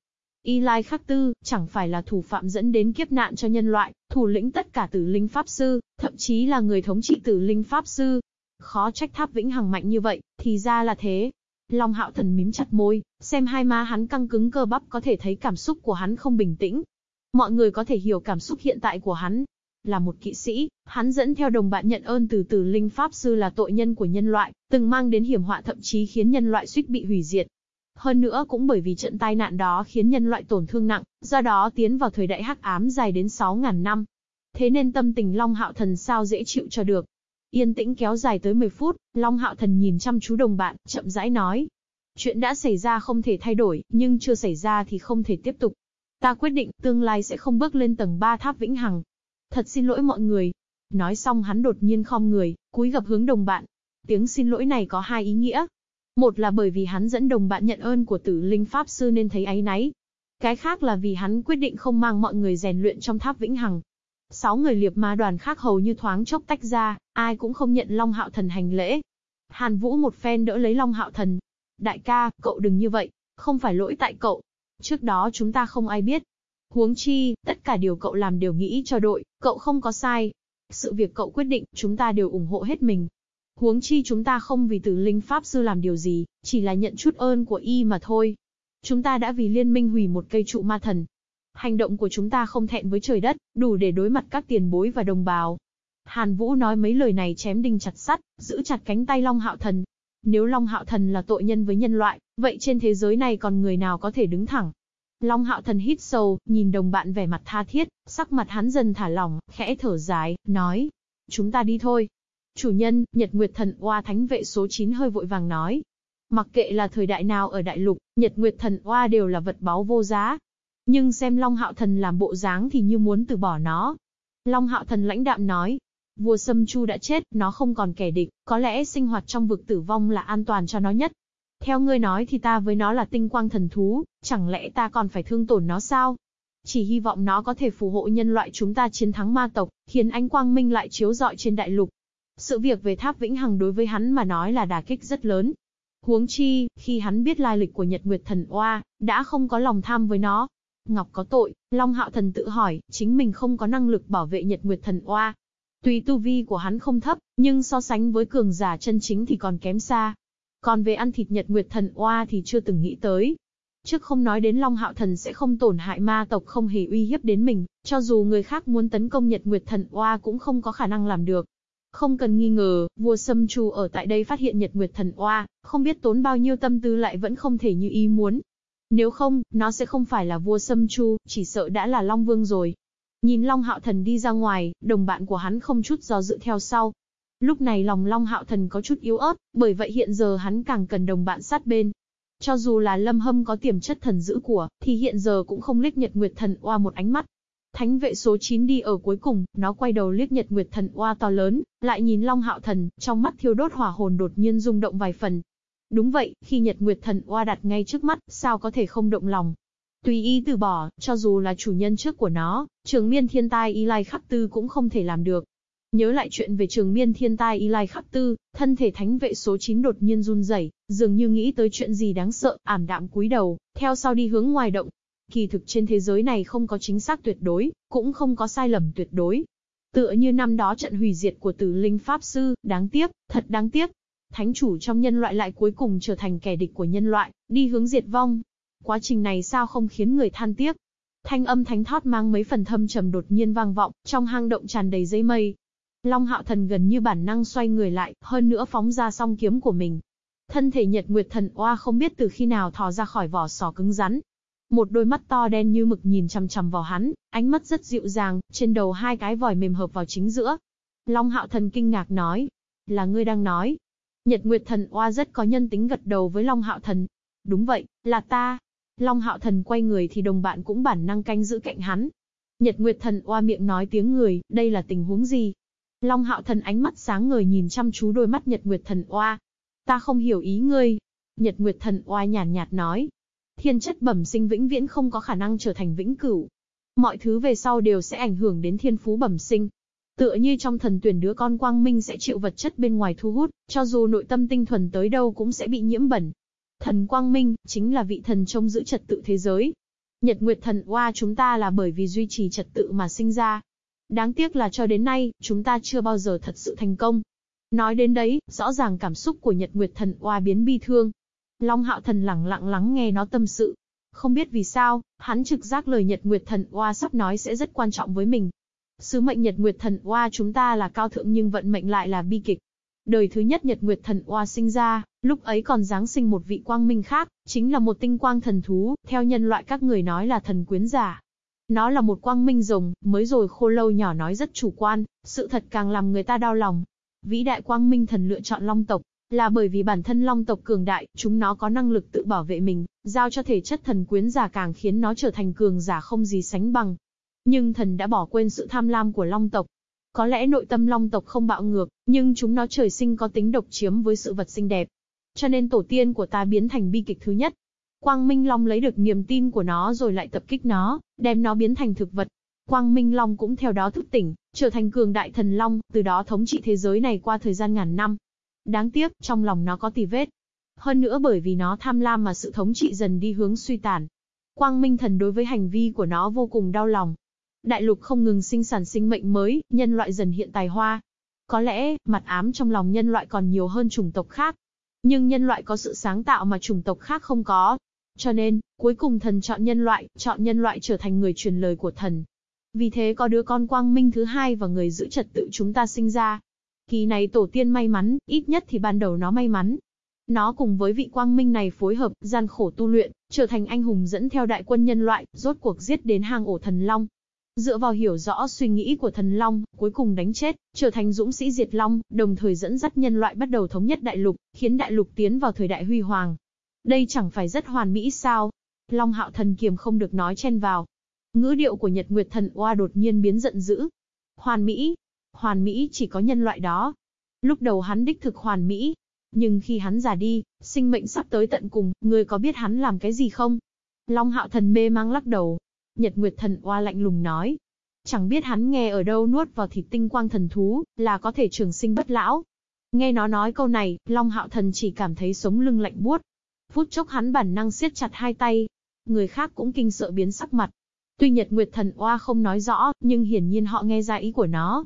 Y Lai Khắc Tư, chẳng phải là thủ phạm dẫn đến kiếp nạn cho nhân loại, thủ lĩnh tất cả tử linh Pháp Sư, thậm chí là người thống trị tử linh Pháp Sư. Khó trách tháp vĩnh hằng mạnh như vậy, thì ra là thế. Long hạo thần mím chặt môi, xem hai má hắn căng cứng cơ bắp có thể thấy cảm xúc của hắn không bình tĩnh. Mọi người có thể hiểu cảm xúc hiện tại của hắn. Là một kỵ sĩ, hắn dẫn theo đồng bạn nhận ơn từ tử linh Pháp Sư là tội nhân của nhân loại, từng mang đến hiểm họa thậm chí khiến nhân loại suýt bị hủy diệt. Hơn nữa cũng bởi vì trận tai nạn đó khiến nhân loại tổn thương nặng, do đó tiến vào thời đại hắc ám dài đến 6.000 năm. Thế nên tâm tình Long Hạo Thần sao dễ chịu cho được. Yên tĩnh kéo dài tới 10 phút, Long Hạo Thần nhìn chăm chú đồng bạn, chậm rãi nói. Chuyện đã xảy ra không thể thay đổi, nhưng chưa xảy ra thì không thể tiếp tục. Ta quyết định, tương lai sẽ không bước lên tầng 3 tháp vĩnh hằng. Thật xin lỗi mọi người. Nói xong hắn đột nhiên khom người, cúi gặp hướng đồng bạn. Tiếng xin lỗi này có hai ý nghĩa. Một là bởi vì hắn dẫn đồng bạn nhận ơn của tử linh Pháp Sư nên thấy áy náy. Cái khác là vì hắn quyết định không mang mọi người rèn luyện trong tháp vĩnh hằng. Sáu người liệp ma đoàn khác hầu như thoáng chốc tách ra, ai cũng không nhận Long Hạo Thần hành lễ. Hàn Vũ một phen đỡ lấy Long Hạo Thần. Đại ca, cậu đừng như vậy, không phải lỗi tại cậu. Trước đó chúng ta không ai biết. Huống chi, tất cả điều cậu làm đều nghĩ cho đội, cậu không có sai. Sự việc cậu quyết định, chúng ta đều ủng hộ hết mình. Huống chi chúng ta không vì tử linh Pháp Sư làm điều gì, chỉ là nhận chút ơn của y mà thôi. Chúng ta đã vì liên minh hủy một cây trụ ma thần. Hành động của chúng ta không thẹn với trời đất, đủ để đối mặt các tiền bối và đồng bào. Hàn Vũ nói mấy lời này chém đinh chặt sắt, giữ chặt cánh tay Long Hạo Thần. Nếu Long Hạo Thần là tội nhân với nhân loại, vậy trên thế giới này còn người nào có thể đứng thẳng? Long Hạo Thần hít sâu, nhìn đồng bạn vẻ mặt tha thiết, sắc mặt hắn dần thả lỏng, khẽ thở dài, nói. Chúng ta đi thôi. Chủ nhân, Nhật Nguyệt Thần Oa Thánh vệ số 9 hơi vội vàng nói. Mặc kệ là thời đại nào ở đại lục, Nhật Nguyệt Thần Oa đều là vật báu vô giá. Nhưng xem Long Hạo Thần làm bộ dáng thì như muốn từ bỏ nó. Long Hạo Thần lãnh đạm nói. Vua Sâm Chu đã chết, nó không còn kẻ địch, có lẽ sinh hoạt trong vực tử vong là an toàn cho nó nhất. Theo ngươi nói thì ta với nó là tinh quang thần thú, chẳng lẽ ta còn phải thương tổn nó sao? Chỉ hy vọng nó có thể phù hộ nhân loại chúng ta chiến thắng ma tộc, khiến ánh quang minh lại chiếu rọi trên đại lục. Sự việc về tháp Vĩnh Hằng đối với hắn mà nói là đả kích rất lớn. Huống chi, khi hắn biết lai lịch của Nhật Nguyệt Thần Oa, đã không có lòng tham với nó. Ngọc có tội, Long Hạo Thần tự hỏi, chính mình không có năng lực bảo vệ Nhật Nguyệt Thần Oa. Tuy tu vi của hắn không thấp, nhưng so sánh với cường giả chân chính thì còn kém xa. Còn về ăn thịt Nhật Nguyệt Thần Oa thì chưa từng nghĩ tới. Trước không nói đến Long Hạo Thần sẽ không tổn hại ma tộc không hề uy hiếp đến mình, cho dù người khác muốn tấn công Nhật Nguyệt Thần Oa cũng không có khả năng làm được. Không cần nghi ngờ, vua Sâm Chu ở tại đây phát hiện Nhật Nguyệt Thần Oa, không biết tốn bao nhiêu tâm tư lại vẫn không thể như ý muốn. Nếu không, nó sẽ không phải là vua Sâm Chu, chỉ sợ đã là Long Vương rồi. Nhìn Long Hạo Thần đi ra ngoài, đồng bạn của hắn không chút do dự theo sau. Lúc này lòng Long Hạo Thần có chút yếu ớt, bởi vậy hiện giờ hắn càng cần đồng bạn sát bên. Cho dù là Lâm Hâm có tiềm chất thần giữ của, thì hiện giờ cũng không liếc Nhật Nguyệt Thần Oa một ánh mắt. Thánh vệ số 9 đi ở cuối cùng, nó quay đầu liếc Nhật Nguyệt Thần Oa to lớn, lại nhìn Long Hạo Thần, trong mắt thiêu đốt hỏa hồn đột nhiên rung động vài phần. Đúng vậy, khi Nhật Nguyệt Thần Oa đặt ngay trước mắt, sao có thể không động lòng. Tùy ý từ bỏ, cho dù là chủ nhân trước của nó, trường miên thiên tai Y Lai Khắc Tư cũng không thể làm được. Nhớ lại chuyện về trường miên thiên tai Y Lai Khắc Tư, thân thể thánh vệ số 9 đột nhiên run rẩy, dường như nghĩ tới chuyện gì đáng sợ, ảm đạm cúi đầu, theo sau đi hướng ngoài động, Kỳ thực trên thế giới này không có chính xác tuyệt đối, cũng không có sai lầm tuyệt đối. Tựa như năm đó trận hủy diệt của tử linh Pháp Sư, đáng tiếc, thật đáng tiếc. Thánh chủ trong nhân loại lại cuối cùng trở thành kẻ địch của nhân loại, đi hướng diệt vong. Quá trình này sao không khiến người than tiếc. Thanh âm thánh thót mang mấy phần thâm trầm đột nhiên vang vọng, trong hang động tràn đầy dây mây. Long hạo thần gần như bản năng xoay người lại, hơn nữa phóng ra song kiếm của mình. Thân thể nhật nguyệt thần oa không biết từ khi nào thò ra khỏi vỏ sò cứng rắn, một đôi mắt to đen như mực nhìn chằm chằm vào hắn, ánh mắt rất dịu dàng, trên đầu hai cái vòi mềm hợp vào chính giữa. Long hạo thần kinh ngạc nói. Là ngươi đang nói. Nhật Nguyệt thần oa rất có nhân tính gật đầu với Long hạo thần. Đúng vậy, là ta. Long hạo thần quay người thì đồng bạn cũng bản năng canh giữ cạnh hắn. Nhật Nguyệt thần oa miệng nói tiếng người, đây là tình huống gì? Long hạo thần ánh mắt sáng ngời nhìn chăm chú đôi mắt Nhật Nguyệt thần oa. Ta không hiểu ý ngươi. Nhật Nguyệt thần oa nhàn nhạt nói, Thiên chất bẩm sinh vĩnh viễn không có khả năng trở thành vĩnh cửu. Mọi thứ về sau đều sẽ ảnh hưởng đến thiên phú bẩm sinh. Tựa như trong thần tuyển đứa con quang minh sẽ chịu vật chất bên ngoài thu hút, cho dù nội tâm tinh thuần tới đâu cũng sẽ bị nhiễm bẩn. Thần quang minh, chính là vị thần trông giữ trật tự thế giới. Nhật Nguyệt Thần Oa chúng ta là bởi vì duy trì trật tự mà sinh ra. Đáng tiếc là cho đến nay, chúng ta chưa bao giờ thật sự thành công. Nói đến đấy, rõ ràng cảm xúc của Nhật Nguyệt Thần Oa biến bi thương. Long Hạo Thần lặng lặng lắng nghe nó tâm sự. Không biết vì sao, hắn trực giác lời Nhật Nguyệt Thần Oa sắp nói sẽ rất quan trọng với mình. Sứ mệnh Nhật Nguyệt Thần Oa chúng ta là cao thượng nhưng vận mệnh lại là bi kịch. Đời thứ nhất Nhật Nguyệt Thần Oa sinh ra, lúc ấy còn giáng sinh một vị quang minh khác, chính là một tinh quang thần thú, theo nhân loại các người nói là thần quyến giả. Nó là một quang minh rồng, mới rồi khô lâu nhỏ nói rất chủ quan, sự thật càng làm người ta đau lòng. Vĩ đại quang minh thần lựa chọn long tộc, là bởi vì bản thân long tộc cường đại, chúng nó có năng lực tự bảo vệ mình, giao cho thể chất thần quyến giả càng khiến nó trở thành cường giả không gì sánh bằng. Nhưng thần đã bỏ quên sự tham lam của long tộc. Có lẽ nội tâm long tộc không bạo ngược, nhưng chúng nó trời sinh có tính độc chiếm với sự vật xinh đẹp. Cho nên tổ tiên của ta biến thành bi kịch thứ nhất. Quang Minh Long lấy được niềm tin của nó rồi lại tập kích nó, đem nó biến thành thực vật. Quang Minh Long cũng theo đó thức tỉnh, trở thành cường đại thần Long, từ đó thống trị thế giới này qua thời gian ngàn năm. Đáng tiếc, trong lòng nó có tì vết. Hơn nữa bởi vì nó tham lam mà sự thống trị dần đi hướng suy tàn. Quang Minh Thần đối với hành vi của nó vô cùng đau lòng. Đại lục không ngừng sinh sản sinh mệnh mới, nhân loại dần hiện tài hoa. Có lẽ, mặt ám trong lòng nhân loại còn nhiều hơn chủng tộc khác. Nhưng nhân loại có sự sáng tạo mà chủng tộc khác không có. Cho nên, cuối cùng thần chọn nhân loại, chọn nhân loại trở thành người truyền lời của thần. Vì thế có đứa con quang minh thứ hai và người giữ trật tự chúng ta sinh ra. Kỳ này tổ tiên may mắn, ít nhất thì ban đầu nó may mắn. Nó cùng với vị quang minh này phối hợp, gian khổ tu luyện, trở thành anh hùng dẫn theo đại quân nhân loại, rốt cuộc giết đến hang ổ thần long. Dựa vào hiểu rõ suy nghĩ của thần long, cuối cùng đánh chết, trở thành dũng sĩ diệt long, đồng thời dẫn dắt nhân loại bắt đầu thống nhất đại lục, khiến đại lục tiến vào thời đại huy hoàng. Đây chẳng phải rất hoàn mỹ sao? Long hạo thần kiềm không được nói chen vào. Ngữ điệu của Nhật Nguyệt thần oa đột nhiên biến giận dữ. Hoàn mỹ, Hoàn mỹ chỉ có nhân loại đó. Lúc đầu hắn đích thực hoàn mỹ. Nhưng khi hắn già đi, sinh mệnh sắp tới tận cùng, người có biết hắn làm cái gì không? Long hạo thần mê mang lắc đầu. Nhật Nguyệt thần oa lạnh lùng nói. Chẳng biết hắn nghe ở đâu nuốt vào thịt tinh quang thần thú, là có thể trường sinh bất lão. Nghe nó nói câu này, Long hạo thần chỉ cảm thấy sống lưng lạnh buốt. Phút chốc hắn bản năng siết chặt hai tay. Người khác cũng kinh sợ biến sắc mặt. Tuy Nhật Nguyệt thần oa không nói rõ, nhưng hiển nhiên họ nghe ra ý của nó.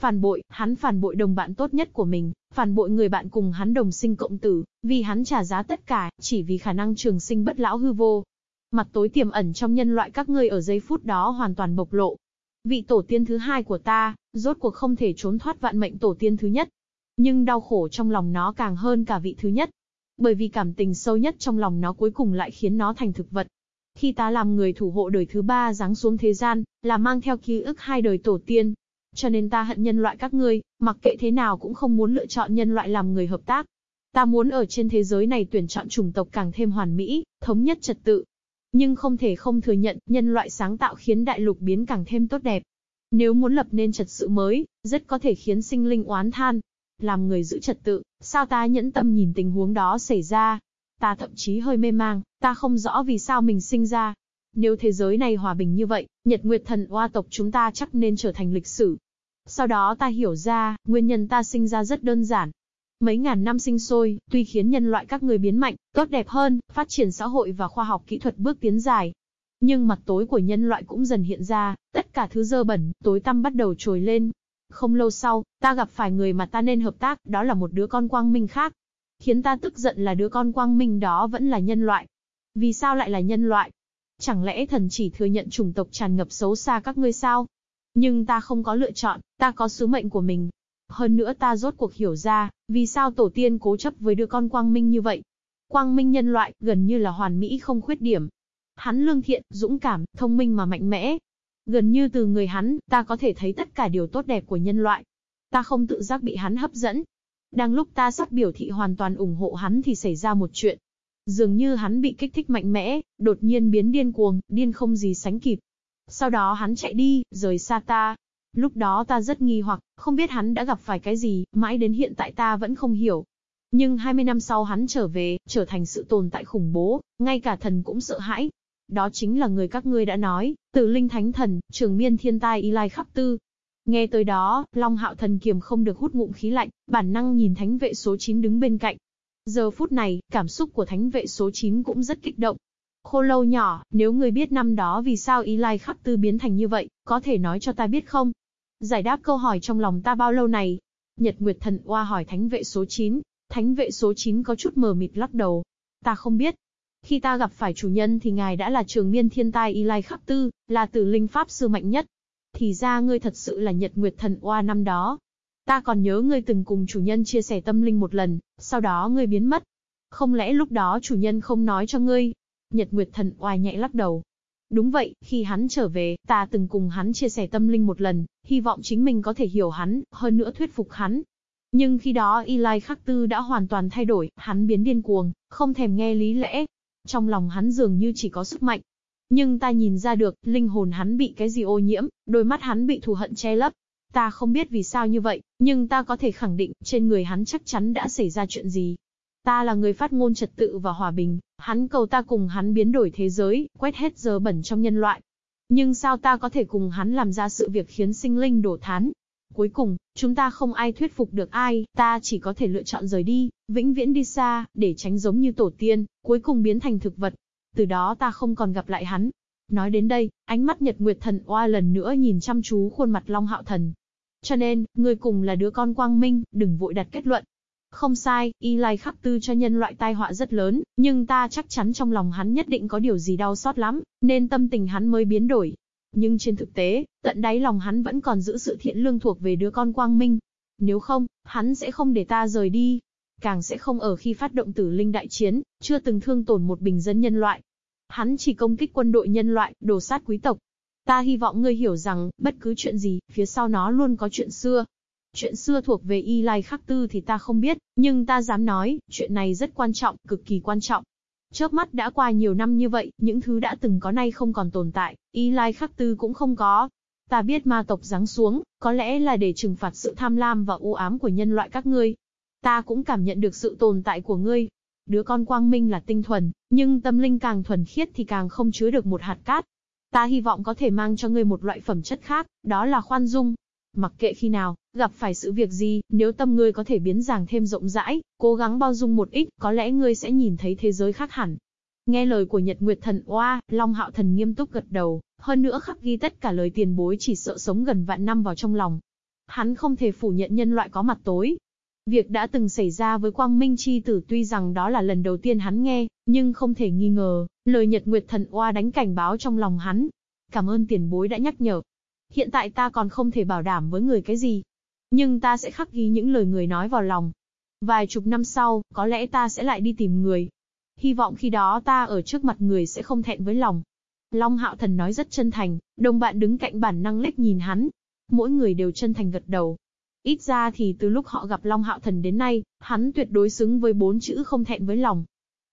Phản bội, hắn phản bội đồng bạn tốt nhất của mình, phản bội người bạn cùng hắn đồng sinh cộng tử, vì hắn trả giá tất cả, chỉ vì khả năng trường sinh bất lão hư vô. Mặt tối tiềm ẩn trong nhân loại các ngươi ở giây phút đó hoàn toàn bộc lộ. Vị tổ tiên thứ hai của ta, rốt cuộc không thể trốn thoát vạn mệnh tổ tiên thứ nhất. Nhưng đau khổ trong lòng nó càng hơn cả vị thứ nhất. Bởi vì cảm tình sâu nhất trong lòng nó cuối cùng lại khiến nó thành thực vật. Khi ta làm người thủ hộ đời thứ ba giáng xuống thế gian, là mang theo ký ức hai đời tổ tiên, cho nên ta hận nhân loại các ngươi, mặc kệ thế nào cũng không muốn lựa chọn nhân loại làm người hợp tác. Ta muốn ở trên thế giới này tuyển chọn chủng tộc càng thêm hoàn mỹ, thống nhất trật tự. Nhưng không thể không thừa nhận, nhân loại sáng tạo khiến đại lục biến càng thêm tốt đẹp. Nếu muốn lập nên trật sự mới, rất có thể khiến sinh linh oán than. Làm người giữ trật tự, sao ta nhẫn tâm nhìn tình huống đó xảy ra? Ta thậm chí hơi mê mang, ta không rõ vì sao mình sinh ra. Nếu thế giới này hòa bình như vậy, Nhật Nguyệt Thần Oa tộc chúng ta chắc nên trở thành lịch sử. Sau đó ta hiểu ra, nguyên nhân ta sinh ra rất đơn giản. Mấy ngàn năm sinh sôi, tuy khiến nhân loại các người biến mạnh, tốt đẹp hơn, phát triển xã hội và khoa học kỹ thuật bước tiến dài. Nhưng mặt tối của nhân loại cũng dần hiện ra, tất cả thứ dơ bẩn, tối tăm bắt đầu trồi lên. Không lâu sau, ta gặp phải người mà ta nên hợp tác, đó là một đứa con quang minh khác. Khiến ta tức giận là đứa con quang minh đó vẫn là nhân loại. Vì sao lại là nhân loại? Chẳng lẽ thần chỉ thừa nhận chủng tộc tràn ngập xấu xa các ngươi sao? Nhưng ta không có lựa chọn, ta có sứ mệnh của mình. Hơn nữa ta rốt cuộc hiểu ra, vì sao tổ tiên cố chấp với đứa con quang minh như vậy. Quang minh nhân loại, gần như là hoàn mỹ không khuyết điểm. Hắn lương thiện, dũng cảm, thông minh mà mạnh mẽ. Gần như từ người hắn, ta có thể thấy tất cả điều tốt đẹp của nhân loại. Ta không tự giác bị hắn hấp dẫn. Đang lúc ta sắp biểu thị hoàn toàn ủng hộ hắn thì xảy ra một chuyện. Dường như hắn bị kích thích mạnh mẽ, đột nhiên biến điên cuồng, điên không gì sánh kịp. Sau đó hắn chạy đi, rời xa ta. Lúc đó ta rất nghi hoặc, không biết hắn đã gặp phải cái gì, mãi đến hiện tại ta vẫn không hiểu. Nhưng 20 năm sau hắn trở về, trở thành sự tồn tại khủng bố, ngay cả thần cũng sợ hãi. Đó chính là người các ngươi đã nói, từ linh thánh thần, trường miên thiên tai y lai khắp tư. Nghe tới đó, Long Hạo thần kiềm không được hút ngụm khí lạnh, bản năng nhìn thánh vệ số 9 đứng bên cạnh. Giờ phút này, cảm xúc của thánh vệ số 9 cũng rất kích động. Khô lâu nhỏ, nếu ngươi biết năm đó vì sao Y Lai khắc tư biến thành như vậy, có thể nói cho ta biết không? Giải đáp câu hỏi trong lòng ta bao lâu này? Nhật Nguyệt Thần Oa hỏi thánh vệ số 9. Thánh vệ số 9 có chút mờ mịt lắc đầu. Ta không biết. Khi ta gặp phải chủ nhân thì ngài đã là trường miên thiên tai Y Lai khắc tư, là tử linh pháp sư mạnh nhất. Thì ra ngươi thật sự là Nhật Nguyệt Thần Oa năm đó. Ta còn nhớ ngươi từng cùng chủ nhân chia sẻ tâm linh một lần, sau đó ngươi biến mất. Không lẽ lúc đó chủ nhân không nói cho ngươi, Nhật Nguyệt Thần oai nhẹ lắc đầu. Đúng vậy, khi hắn trở về, ta từng cùng hắn chia sẻ tâm linh một lần, hy vọng chính mình có thể hiểu hắn, hơn nữa thuyết phục hắn. Nhưng khi đó Eli Khắc Tư đã hoàn toàn thay đổi, hắn biến điên cuồng, không thèm nghe lý lẽ. Trong lòng hắn dường như chỉ có sức mạnh. Nhưng ta nhìn ra được, linh hồn hắn bị cái gì ô nhiễm, đôi mắt hắn bị thù hận che lấp. Ta không biết vì sao như vậy, nhưng ta có thể khẳng định, trên người hắn chắc chắn đã xảy ra chuyện gì. Ta là người phát ngôn trật tự và hòa bình, hắn cầu ta cùng hắn biến đổi thế giới, quét hết giờ bẩn trong nhân loại. Nhưng sao ta có thể cùng hắn làm ra sự việc khiến sinh linh đổ thán? Cuối cùng, chúng ta không ai thuyết phục được ai, ta chỉ có thể lựa chọn rời đi, vĩnh viễn đi xa, để tránh giống như tổ tiên, cuối cùng biến thành thực vật. Từ đó ta không còn gặp lại hắn. Nói đến đây, ánh mắt Nhật Nguyệt Thần oa lần nữa nhìn chăm chú khuôn mặt Long Hạo Thần. Cho nên, người cùng là đứa con quang minh, đừng vội đặt kết luận, không sai, Y Lai khắc tư cho nhân loại tai họa rất lớn, nhưng ta chắc chắn trong lòng hắn nhất định có điều gì đau xót lắm, nên tâm tình hắn mới biến đổi. Nhưng trên thực tế, tận đáy lòng hắn vẫn còn giữ sự thiện lương thuộc về đứa con quang minh. Nếu không, hắn sẽ không để ta rời đi. Càng sẽ không ở khi phát động tử linh đại chiến, chưa từng thương tổn một bình dân nhân loại. Hắn chỉ công kích quân đội nhân loại, đồ sát quý tộc. Ta hy vọng ngươi hiểu rằng, bất cứ chuyện gì, phía sau nó luôn có chuyện xưa, Chuyện xưa thuộc về Y Lai Khắc Tư thì ta không biết, nhưng ta dám nói, chuyện này rất quan trọng, cực kỳ quan trọng. Chớp mắt đã qua nhiều năm như vậy, những thứ đã từng có nay không còn tồn tại, Y Lai Khắc Tư cũng không có. Ta biết ma tộc giáng xuống, có lẽ là để trừng phạt sự tham lam và u ám của nhân loại các ngươi. Ta cũng cảm nhận được sự tồn tại của ngươi. Đứa con quang minh là tinh thuần, nhưng tâm linh càng thuần khiết thì càng không chứa được một hạt cát. Ta hy vọng có thể mang cho ngươi một loại phẩm chất khác, đó là khoan dung, Mặc kệ khi nào, gặp phải sự việc gì, nếu tâm ngươi có thể biến giảng thêm rộng rãi, cố gắng bao dung một ít, có lẽ ngươi sẽ nhìn thấy thế giới khác hẳn. Nghe lời của Nhật Nguyệt Thần Oa, Long Hạo Thần nghiêm túc gật đầu, hơn nữa khắc ghi tất cả lời tiền bối chỉ sợ sống gần vạn năm vào trong lòng. Hắn không thể phủ nhận nhân loại có mặt tối. Việc đã từng xảy ra với Quang Minh Chi Tử tuy rằng đó là lần đầu tiên hắn nghe, nhưng không thể nghi ngờ, lời Nhật Nguyệt Thần Oa đánh cảnh báo trong lòng hắn. Cảm ơn tiền bối đã nhắc nhở, Hiện tại ta còn không thể bảo đảm với người cái gì. Nhưng ta sẽ khắc ghi những lời người nói vào lòng. Vài chục năm sau, có lẽ ta sẽ lại đi tìm người. Hy vọng khi đó ta ở trước mặt người sẽ không thẹn với lòng. Long Hạo Thần nói rất chân thành, đồng bạn đứng cạnh bản năng lách nhìn hắn. Mỗi người đều chân thành gật đầu. Ít ra thì từ lúc họ gặp Long Hạo Thần đến nay, hắn tuyệt đối xứng với bốn chữ không thẹn với lòng.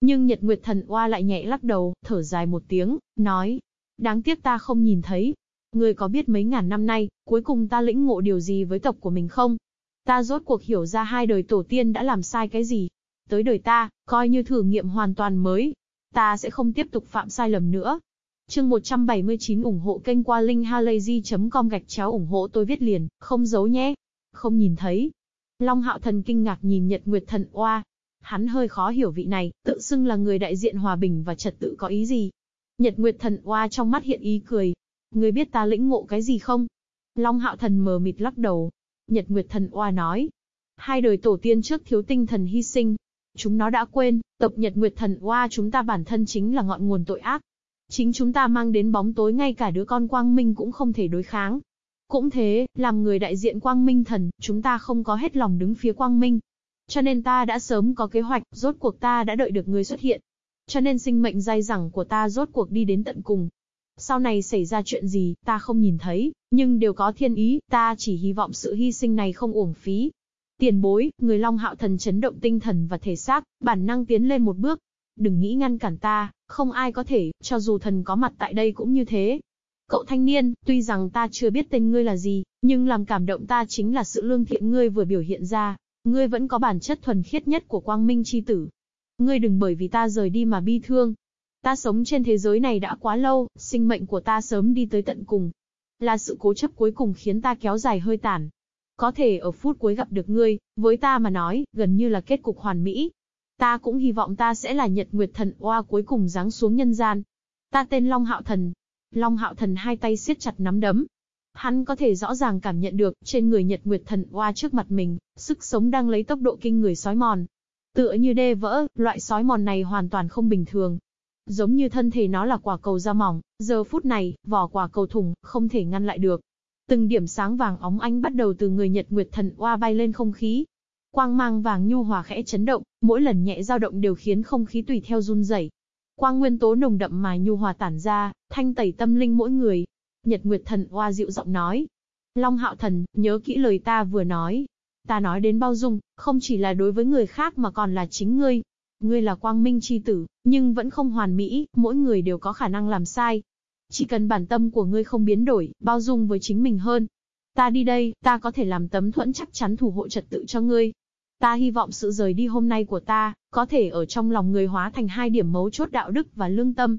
Nhưng Nhật Nguyệt Thần oa lại nhẹ lắc đầu, thở dài một tiếng, nói. Đáng tiếc ta không nhìn thấy, Ngươi có biết mấy ngàn năm nay, cuối cùng ta lĩnh ngộ điều gì với tộc của mình không? Ta rốt cuộc hiểu ra hai đời tổ tiên đã làm sai cái gì. Tới đời ta, coi như thử nghiệm hoàn toàn mới. Ta sẽ không tiếp tục phạm sai lầm nữa. Chương 179 ủng hộ kênh qua linkhalazy.com gạch chéo ủng hộ tôi viết liền, không giấu nhé. Không nhìn thấy. Long hạo thần kinh ngạc nhìn Nhật Nguyệt thần oa. Hắn hơi khó hiểu vị này, tự xưng là người đại diện hòa bình và trật tự có ý gì. Nhật Nguyệt thần oa trong mắt hiện ý cười, Ngươi biết ta lĩnh ngộ cái gì không? Long hạo thần mờ mịt lắc đầu. Nhật Nguyệt thần oa nói. Hai đời tổ tiên trước thiếu tinh thần hy sinh. Chúng nó đã quên, tộc Nhật Nguyệt thần oa chúng ta bản thân chính là ngọn nguồn tội ác. Chính chúng ta mang đến bóng tối ngay cả đứa con quang minh cũng không thể đối kháng. Cũng thế, làm người đại diện quang minh thần, chúng ta không có hết lòng đứng phía quang minh. Cho nên ta đã sớm có kế hoạch, rốt cuộc ta đã đợi được người xuất hiện. Cho nên sinh mệnh dai dẳng của ta rốt cuộc đi đến tận cùng, sau này xảy ra chuyện gì, ta không nhìn thấy, nhưng đều có thiên ý, ta chỉ hy vọng sự hy sinh này không uổng phí. Tiền bối, người Long Hạo Thần chấn động tinh thần và thể xác, bản năng tiến lên một bước. Đừng nghĩ ngăn cản ta, không ai có thể, cho dù thần có mặt tại đây cũng như thế. Cậu thanh niên, tuy rằng ta chưa biết tên ngươi là gì, nhưng làm cảm động ta chính là sự lương thiện ngươi vừa biểu hiện ra. Ngươi vẫn có bản chất thuần khiết nhất của quang minh chi tử. Ngươi đừng bởi vì ta rời đi mà bi thương, Ta sống trên thế giới này đã quá lâu, sinh mệnh của ta sớm đi tới tận cùng. Là sự cố chấp cuối cùng khiến ta kéo dài hơi tàn. Có thể ở phút cuối gặp được ngươi, với ta mà nói, gần như là kết cục hoàn mỹ. Ta cũng hy vọng ta sẽ là Nhật Nguyệt Thần Oa cuối cùng giáng xuống nhân gian. Ta tên Long Hạo Thần. Long Hạo Thần hai tay siết chặt nắm đấm. Hắn có thể rõ ràng cảm nhận được, trên người Nhật Nguyệt Thần Oa trước mặt mình, sức sống đang lấy tốc độ kinh người sói mòn. Tựa như đê vỡ, loại sói mòn này hoàn toàn không bình thường. Giống như thân thể nó là quả cầu da mỏng, giờ phút này, vỏ quả cầu thủng, không thể ngăn lại được. Từng điểm sáng vàng óng ánh bắt đầu từ người Nhật Nguyệt Thần Oa bay lên không khí, Quang mang vàng nhu hòa khẽ chấn động, mỗi lần nhẹ dao động đều khiến không khí tùy theo run rẩy. Quang nguyên tố nồng đậm mà nhu hòa tản ra, thanh tẩy tâm linh mỗi người. Nhật Nguyệt Thần oa dịu giọng nói. Long Hạo Thần, nhớ kỹ lời ta vừa nói. Ta nói đến bao dung, không chỉ là đối với người khác mà còn là chính ngươi. Ngươi là quang minh chi tử, nhưng vẫn không hoàn mỹ, mỗi người đều có khả năng làm sai. Chỉ cần bản tâm của ngươi không biến đổi, bao dung với chính mình hơn. Ta đi đây, ta có thể làm tấm thuẫn chắc chắn thủ hộ trật tự cho ngươi. Ta hy vọng sự rời đi hôm nay của ta, có thể ở trong lòng người hóa thành hai điểm mấu chốt đạo đức và lương tâm.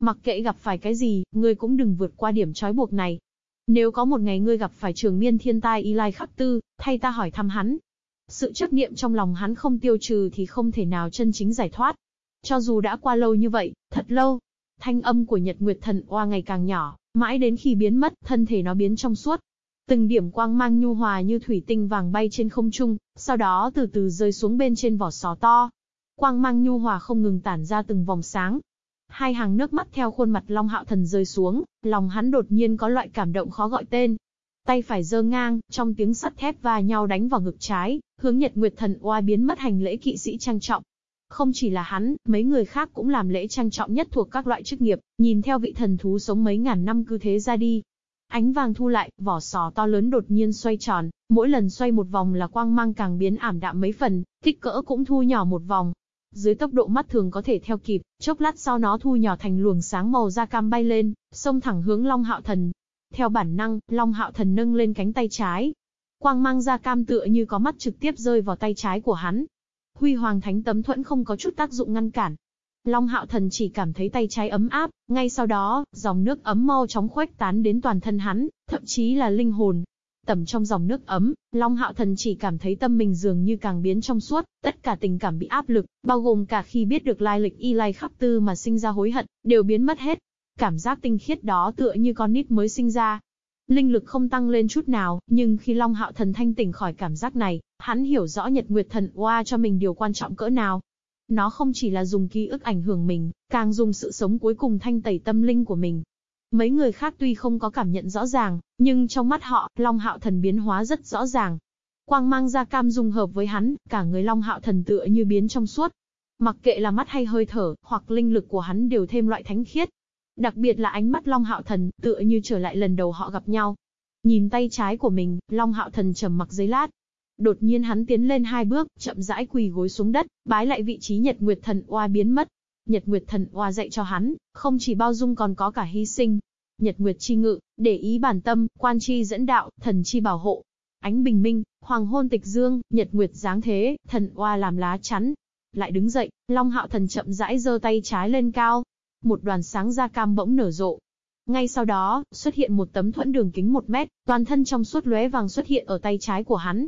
Mặc kệ gặp phải cái gì, ngươi cũng đừng vượt qua điểm trói buộc này. Nếu có một ngày ngươi gặp phải trường miên thiên tai y lai khắc tư, thay ta hỏi thăm hắn. Sự chấp niệm trong lòng hắn không tiêu trừ thì không thể nào chân chính giải thoát. Cho dù đã qua lâu như vậy, thật lâu, thanh âm của Nhật Nguyệt Thần Oa ngày càng nhỏ, mãi đến khi biến mất, thân thể nó biến trong suốt, Từng điểm quang mang nhu hòa như thủy tinh vàng bay trên không trung, sau đó từ từ rơi xuống bên trên vỏ sò to. Quang mang nhu hòa không ngừng tản ra từng vòng sáng. Hai hàng nước mắt theo khuôn mặt Long Hạo Thần rơi xuống, lòng hắn đột nhiên có loại cảm động khó gọi tên. Tay phải giơ ngang, trong tiếng sắt thép va nhau đánh vào ngực trái, hướng Nhật Nguyệt Thần oai biến mất hành lễ kỵ sĩ trang trọng. Không chỉ là hắn, mấy người khác cũng làm lễ trang trọng nhất thuộc các loại chức nghiệp, nhìn theo vị thần thú sống mấy ngàn năm cứ thế ra đi, Ánh vàng thu lại, vỏ sò to lớn đột nhiên xoay tròn, mỗi lần xoay một vòng là quang mang càng biến ảm đạm mấy phần, kích cỡ cũng thu nhỏ một vòng. Dưới tốc độ mắt thường có thể theo kịp, chốc lát sau nó thu nhỏ thành luồng sáng màu da cam bay lên, xông thẳng hướng Long Hạo Thần. Theo bản năng, Long Hạo Thần nâng lên cánh tay trái. Quang mang ra cam tựa như có mắt trực tiếp rơi vào tay trái của hắn. Huy Hoàng Thánh tấm thuẫn không có chút tác dụng ngăn cản, Long hạo thần chỉ cảm thấy tay trái ấm áp, ngay sau đó, dòng nước ấm mau chóng khuếch tán đến toàn thân hắn, thậm chí là linh hồn. Tầm trong dòng nước ấm, Long hạo thần chỉ cảm thấy tâm mình dường như càng biến trong suốt, tất cả tình cảm bị áp lực, bao gồm cả khi biết được lai lịch y lai khắp tư mà sinh ra hối hận, đều biến mất hết. Cảm giác tinh khiết đó tựa như con nít mới sinh ra, linh lực không tăng lên chút nào, nhưng khi Long Hạo Thần thanh tỉnh khỏi cảm giác này, hắn hiểu rõ Nhật Nguyệt Thần Oa cho mình điều quan trọng cỡ nào. Nó không chỉ là dùng ký ức ảnh hưởng mình, càng dùng sự sống cuối cùng thanh tẩy tâm linh của mình. Mấy người khác tuy không có cảm nhận rõ ràng, nhưng trong mắt họ, Long Hạo Thần biến hóa rất rõ ràng. Quang mang ra cam dung hợp với hắn, cả người Long Hạo Thần tựa như biến trong suốt. Mặc kệ là mắt hay hơi thở, hoặc linh lực của hắn đều thêm loại thánh khiết. Đặc biệt là ánh mắt Long Hạo Thần, tựa như trở lại lần đầu họ gặp nhau. Nhìn tay trái của mình, Long Hạo Thần trầm mặc giấy lát, Đột nhiên hắn tiến lên hai bước, chậm rãi quỳ gối xuống đất, bái lại vị trí Nhật Nguyệt Thần Oa biến mất. Nhật Nguyệt Thần Oa dạy cho hắn, không chỉ bao dung còn có cả hy sinh. Nhật Nguyệt chi ngự, để ý bản tâm, quan chi dẫn đạo, thần chi bảo hộ. Ánh bình minh, hoàng hôn tịch dương, Nhật Nguyệt dáng thế, thần oa làm lá chắn. Lại đứng dậy, Long Hạo Thần chậm rãi giơ tay trái lên cao. Một đoàn sáng da cam bỗng nở rộ, ngay sau đó, xuất hiện một tấm thuẫn đường kính một mét, toàn thân trong suốt lóe vàng xuất hiện ở tay trái của hắn.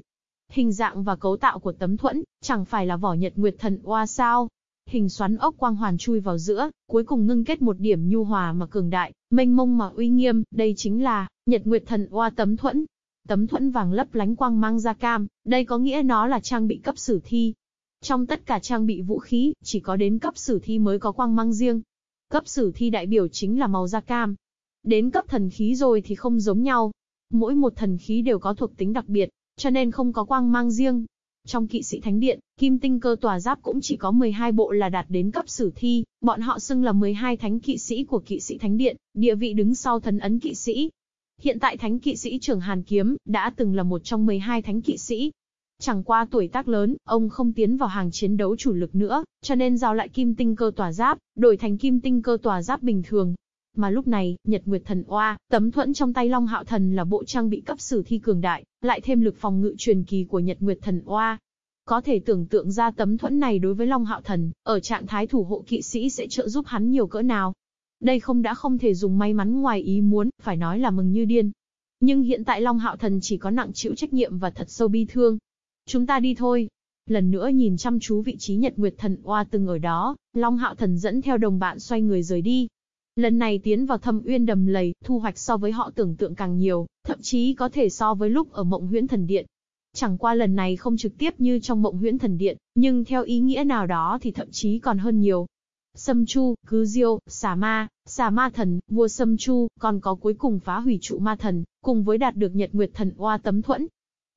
Hình dạng và cấu tạo của tấm thuẫn, chẳng phải là vỏ nhật nguyệt thần oa sao. Hình xoắn ốc quang hoàn chui vào giữa, cuối cùng ngưng kết một điểm nhu hòa mà cường đại, mênh mông mà uy nghiêm, đây chính là, nhật nguyệt thần oa tấm thuẫn. Tấm thuẫn vàng lấp lánh quang mang ra cam, đây có nghĩa nó là trang bị cấp sử thi. Trong tất cả trang bị vũ khí, chỉ có đến cấp sử thi mới có quang mang riêng. Cấp sử thi đại biểu chính là màu da cam. Đến cấp thần khí rồi thì không giống nhau. Mỗi một thần khí đều có thuộc tính đặc biệt, cho nên không có quang mang riêng. Trong kỵ sĩ thánh điện, kim tinh cơ tòa giáp cũng chỉ có 12 bộ là đạt đến cấp sử thi, bọn họ xưng là 12 thánh kỵ sĩ của kỵ sĩ thánh điện, địa vị đứng sau thần ấn kỵ sĩ. Hiện tại thánh kỵ sĩ trưởng Hàn Kiếm, đã từng là một trong 12 thánh kỵ sĩ. Chẳng qua tuổi tác lớn, ông không tiến vào hàng chiến đấu chủ lực nữa, cho nên giao lại kim tinh cơ tòa giáp, đổi thành kim tinh cơ tòa giáp bình thường, mà lúc này, Nhật Nguyệt Thần Oa, tấm thuẫn trong tay Long Hạo Thần là bộ trang bị cấp sử thi cường đại, lại thêm lực phòng ngự truyền kỳ của Nhật Nguyệt Thần Oa. Có thể tưởng tượng ra tấm thuẫn này đối với Long Hạo Thần, ở trạng thái thủ hộ kỵ sĩ sẽ trợ giúp hắn nhiều cỡ nào. Đây không đã không thể dùng may mắn ngoài ý muốn, phải nói là mừng như điên. Nhưng hiện tại Long Hạo Thần chỉ có nặng chịu trách nhiệm và thật sâu bi thương. Chúng ta đi thôi. Lần nữa nhìn chăm chú vị trí Nhật Nguyệt Thần Oa từng ở đó, Long Hạo Thần dẫn theo đồng bạn xoay người rời đi. Lần này tiến vào thâm uyên đầm lầy, thu hoạch so với họ tưởng tượng càng nhiều, thậm chí có thể so với lúc ở mộng huyễn thần điện. Chẳng qua lần này không trực tiếp như trong mộng huyễn thần điện, nhưng theo ý nghĩa nào đó thì thậm chí còn hơn nhiều. Sâm Chu, Cứ Diêu, Xà Ma, Xà Ma Thần, Vua Sâm Chu, còn có cuối cùng phá hủy trụ Ma Thần, cùng với đạt được Nhật Nguyệt Thần Oa tấm thuẫn.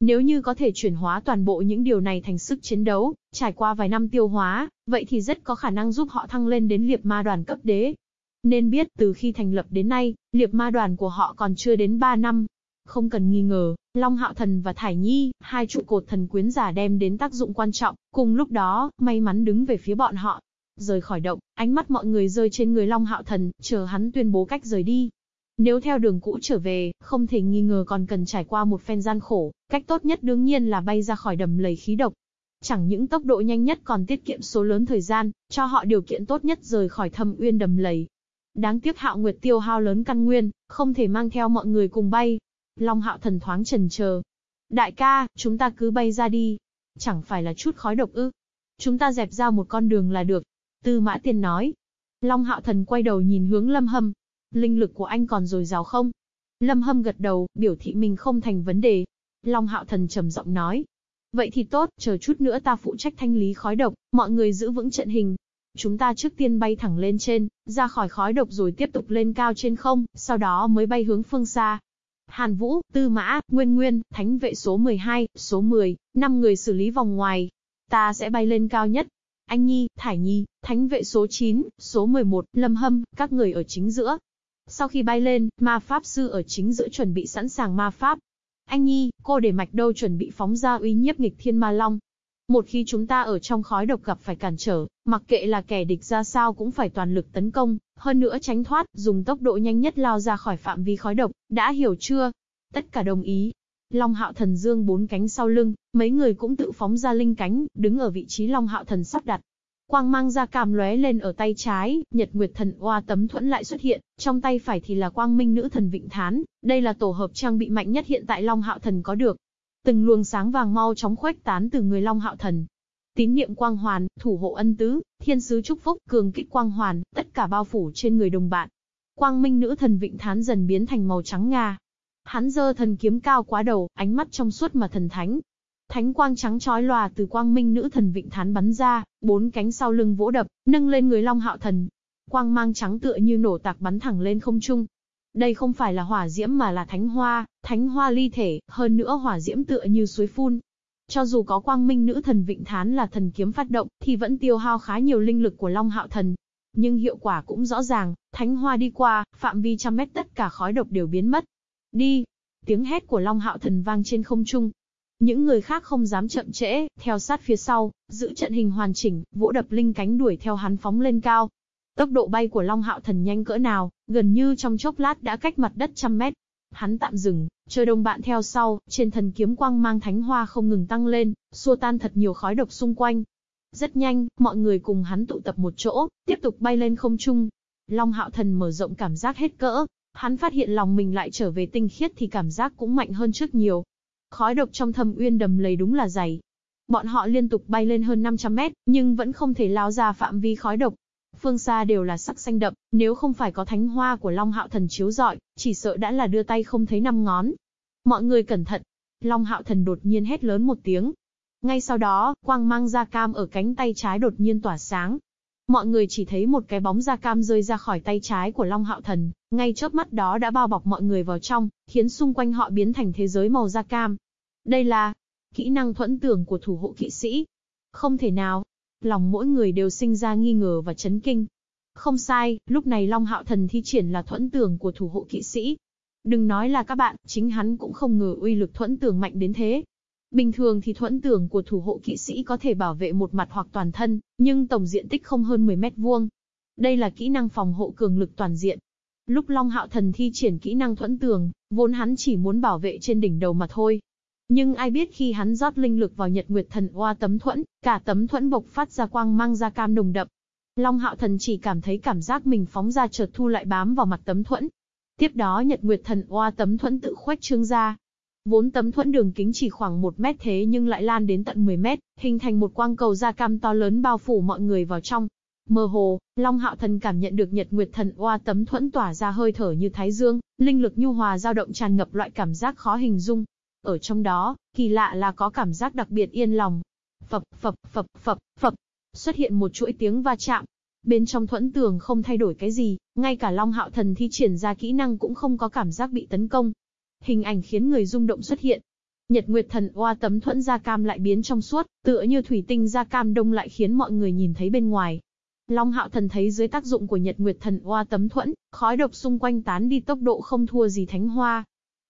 Nếu như có thể chuyển hóa toàn bộ những điều này thành sức chiến đấu, trải qua vài năm tiêu hóa, vậy thì rất có khả năng giúp họ thăng lên đến liệp ma đoàn cấp đế. Nên biết, từ khi thành lập đến nay, liệp ma đoàn của họ còn chưa đến 3 năm. Không cần nghi ngờ, Long Hạo Thần và Thải Nhi, hai trụ cột thần quyến giả đem đến tác dụng quan trọng, cùng lúc đó, may mắn đứng về phía bọn họ. Rời khỏi động, ánh mắt mọi người rơi trên người Long Hạo Thần, chờ hắn tuyên bố cách rời đi. Nếu theo đường cũ trở về, không thể nghi ngờ còn cần trải qua một phen gian khổ, cách tốt nhất đương nhiên là bay ra khỏi đầm lầy khí độc. Chẳng những tốc độ nhanh nhất còn tiết kiệm số lớn thời gian, cho họ điều kiện tốt nhất rời khỏi thâm uyên đầm lầy. Đáng tiếc Hạo Nguyệt tiêu hao lớn căn nguyên, không thể mang theo mọi người cùng bay. Long Hạo thần thoáng trần chờ. Đại ca, chúng ta cứ bay ra đi. Chẳng phải là chút khói độc ư. Chúng ta dẹp ra một con đường là được. Tư Mã Tiên nói. Long Hạo thần quay đầu nhìn hướng Lâm Hâm, Linh lực của anh còn dồi dào không? Lâm Hâm gật đầu, biểu thị mình không thành vấn đề. Long Hạo Thần trầm giọng nói. Vậy thì tốt, chờ chút nữa ta phụ trách thanh lý khói độc, mọi người giữ vững trận hình. Chúng ta trước tiên bay thẳng lên trên, ra khỏi khói độc rồi tiếp tục lên cao trên không, sau đó mới bay hướng phương xa. Hàn Vũ, Tư Mã, Nguyên Nguyên, Thánh vệ số 12, số 10, 5 người xử lý vòng ngoài. Ta sẽ bay lên cao nhất. Anh Nhi, Thải Nhi, Thánh vệ số 9, số 11, Lâm Hâm, các người ở chính giữa, sau khi bay lên, ma pháp sư ở chính giữa chuẩn bị sẵn sàng ma pháp. Anh Nhi, cô để mạch đâu chuẩn bị phóng ra uy nhiếp nghịch thiên ma long. Một khi chúng ta ở trong khói độc gặp phải cản trở, mặc kệ là kẻ địch ra sao cũng phải toàn lực tấn công, hơn nữa tránh thoát, dùng tốc độ nhanh nhất lao ra khỏi phạm vi khói độc, đã hiểu chưa? Tất cả đồng ý. Long hạo thần dương bốn cánh sau lưng, mấy người cũng tự phóng ra linh cánh, đứng ở vị trí Long hạo thần sắp đặt. Quang mang ra cam lóe lên ở tay trái, Nhật Nguyệt Thần Oa tấm thuẫn lại xuất hiện, trong tay phải thì là Quang Minh Nữ Thần Vịnh Thán, đây là tổ hợp trang bị mạnh nhất hiện tại Long Hạo Thần có được. Từng luồng sáng vàng mau chóng khuếch tán từ người Long Hạo Thần. Tín niệm quang hoàn, thủ hộ ân tứ, thiên sứ chúc phúc, cường kích quang hoàn, tất cả bao phủ trên người đồng bạn. Quang Minh Nữ Thần Vịnh Thán dần biến thành màu trắng nga. Hắn giơ thần kiếm cao quá đầu, ánh mắt trong suốt mà thần thánh, Thánh quang trắng chói lòa từ quang minh nữ thần vịnh thán bắn ra, bốn cánh sau lưng vỗ đập, nâng lên người Long Hạo Thần. Quang mang trắng tựa như nổ tạc bắn thẳng lên không trung. Đây không phải là hỏa diễm mà là thánh hoa, thánh hoa ly thể, hơn nữa hỏa diễm tựa như suối phun. Cho dù có quang minh nữ thần vịnh thán là thần kiếm phát động, thì vẫn tiêu hao khá nhiều linh lực của Long Hạo Thần. Nhưng hiệu quả cũng rõ ràng, thánh hoa đi qua, phạm vi trăm mét tất cả khói độc đều biến mất. Đi! Tiếng hét của Long Hạo Thần vang trên không trung, những người khác không dám chậm trễ, theo sát phía sau, giữ trận hình hoàn chỉnh, vỗ đập linh cánh đuổi theo hắn phóng lên cao. Tốc độ bay của Long Hạo Thần nhanh cỡ nào, gần như trong chốc lát đã cách mặt đất trăm mét. Hắn tạm dừng, chờ đồng bạn theo sau, trên thần kiếm quang mang thánh hoa không ngừng tăng lên, xua tan thật nhiều khói độc xung quanh. Rất nhanh, mọi người cùng hắn tụ tập một chỗ, tiếp tục bay lên không trung. Long Hạo Thần mở rộng cảm giác hết cỡ, hắn phát hiện lòng mình lại trở về tinh khiết thì cảm giác cũng mạnh hơn trước nhiều. Khói độc trong thâm uyên đầm lầy đúng là dày. Bọn họ liên tục bay lên hơn 500 mét, nhưng vẫn không thể lao ra phạm vi khói độc. Phương xa đều là sắc xanh đậm, nếu không phải có thánh hoa của Long Hạo Thần chiếu rọi, chỉ sợ đã là đưa tay không thấy năm ngón. Mọi người cẩn thận. Long Hạo Thần đột nhiên hét lớn một tiếng. Ngay sau đó, quang mang da cam ở cánh tay trái đột nhiên tỏa sáng, mọi người chỉ thấy một cái bóng da cam rơi ra khỏi tay trái của Long Hạo Thần, ngay chớp mắt đó đã bao bọc mọi người vào trong, khiến xung quanh họ biến thành thế giới màu da cam. Đây là kỹ năng thuẫn tưởng của thủ hộ kỵ sĩ. Không thể nào. Lòng mỗi người đều sinh ra nghi ngờ và chấn kinh. Không sai, lúc này Long Hạo Thần thi triển là thuẫn tưởng của thủ hộ kỵ sĩ. Đừng nói là các bạn, chính hắn cũng không ngờ uy lực thuẫn tưởng mạnh đến thế. Bình thường thì thuẫn tưởng của thủ hộ kỵ sĩ có thể bảo vệ một mặt hoặc toàn thân, nhưng tổng diện tích không hơn 10 mét vuông. Đây là kỹ năng phòng hộ cường lực toàn diện. Lúc Long Hạo Thần thi triển kỹ năng thuẫn tường, vốn hắn chỉ muốn bảo vệ trên đỉnh đầu mà thôi. Nhưng ai biết khi hắn rót linh lực vào Nhật Nguyệt Thần Oa tấm thuẫn, cả tấm thuẫn bộc phát ra quang mang ra cam nồng đậm. Long Hạo Thần chỉ cảm thấy cảm giác mình phóng ra chợt thu lại bám vào mặt tấm thuẫn. Tiếp đó Nhật Nguyệt Thần Oa tấm thuẫn tự khuếch trương ra, Vốn tấm thuẫn đường kính chỉ khoảng 1 mét thế nhưng lại lan đến tận 10 mét, hình thành một quang cầu da cam to lớn bao phủ mọi người vào trong. Mơ hồ, Long Hạo Thần cảm nhận được Nhật Nguyệt Thần Oa tấm thuẫn tỏa ra hơi thở như thái dương, linh lực nhu hòa dao động tràn ngập loại cảm giác khó hình dung. Ở trong đó, kỳ lạ là có cảm giác đặc biệt yên lòng. Phập phập phập phập phập, xuất hiện một chuỗi tiếng va chạm. Bên trong thuẫn tường không thay đổi cái gì, ngay cả Long Hạo Thần thi triển ra kỹ năng cũng không có cảm giác bị tấn công. Hình ảnh khiến người rung động xuất hiện. Nhật Nguyệt Thần Oa tấm thuẫn da cam lại biến trong suốt, tựa như thủy tinh da cam đông lại khiến mọi người nhìn thấy bên ngoài. Long Hạo Thần thấy dưới tác dụng của Nhật Nguyệt Thần Oa tấm thuẫn, khói độc xung quanh tán đi tốc độ không thua gì thánh hoa.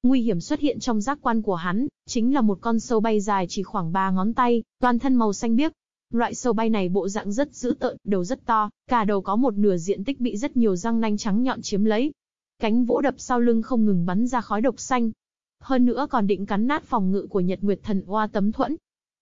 Nguy hiểm xuất hiện trong giác quan của hắn, chính là một con sâu bay dài chỉ khoảng 3 ngón tay, toàn thân màu xanh biếc. Loại sâu bay này bộ dạng rất dữ tợn, đầu rất to, cả đầu có một nửa diện tích bị rất nhiều răng nanh trắng nhọn chiếm lấy. Cánh vỗ đập sau lưng không ngừng bắn ra khói độc xanh. Hơn nữa còn định cắn nát phòng ngự của Nhật Nguyệt Thần Oa tấm thuẫn,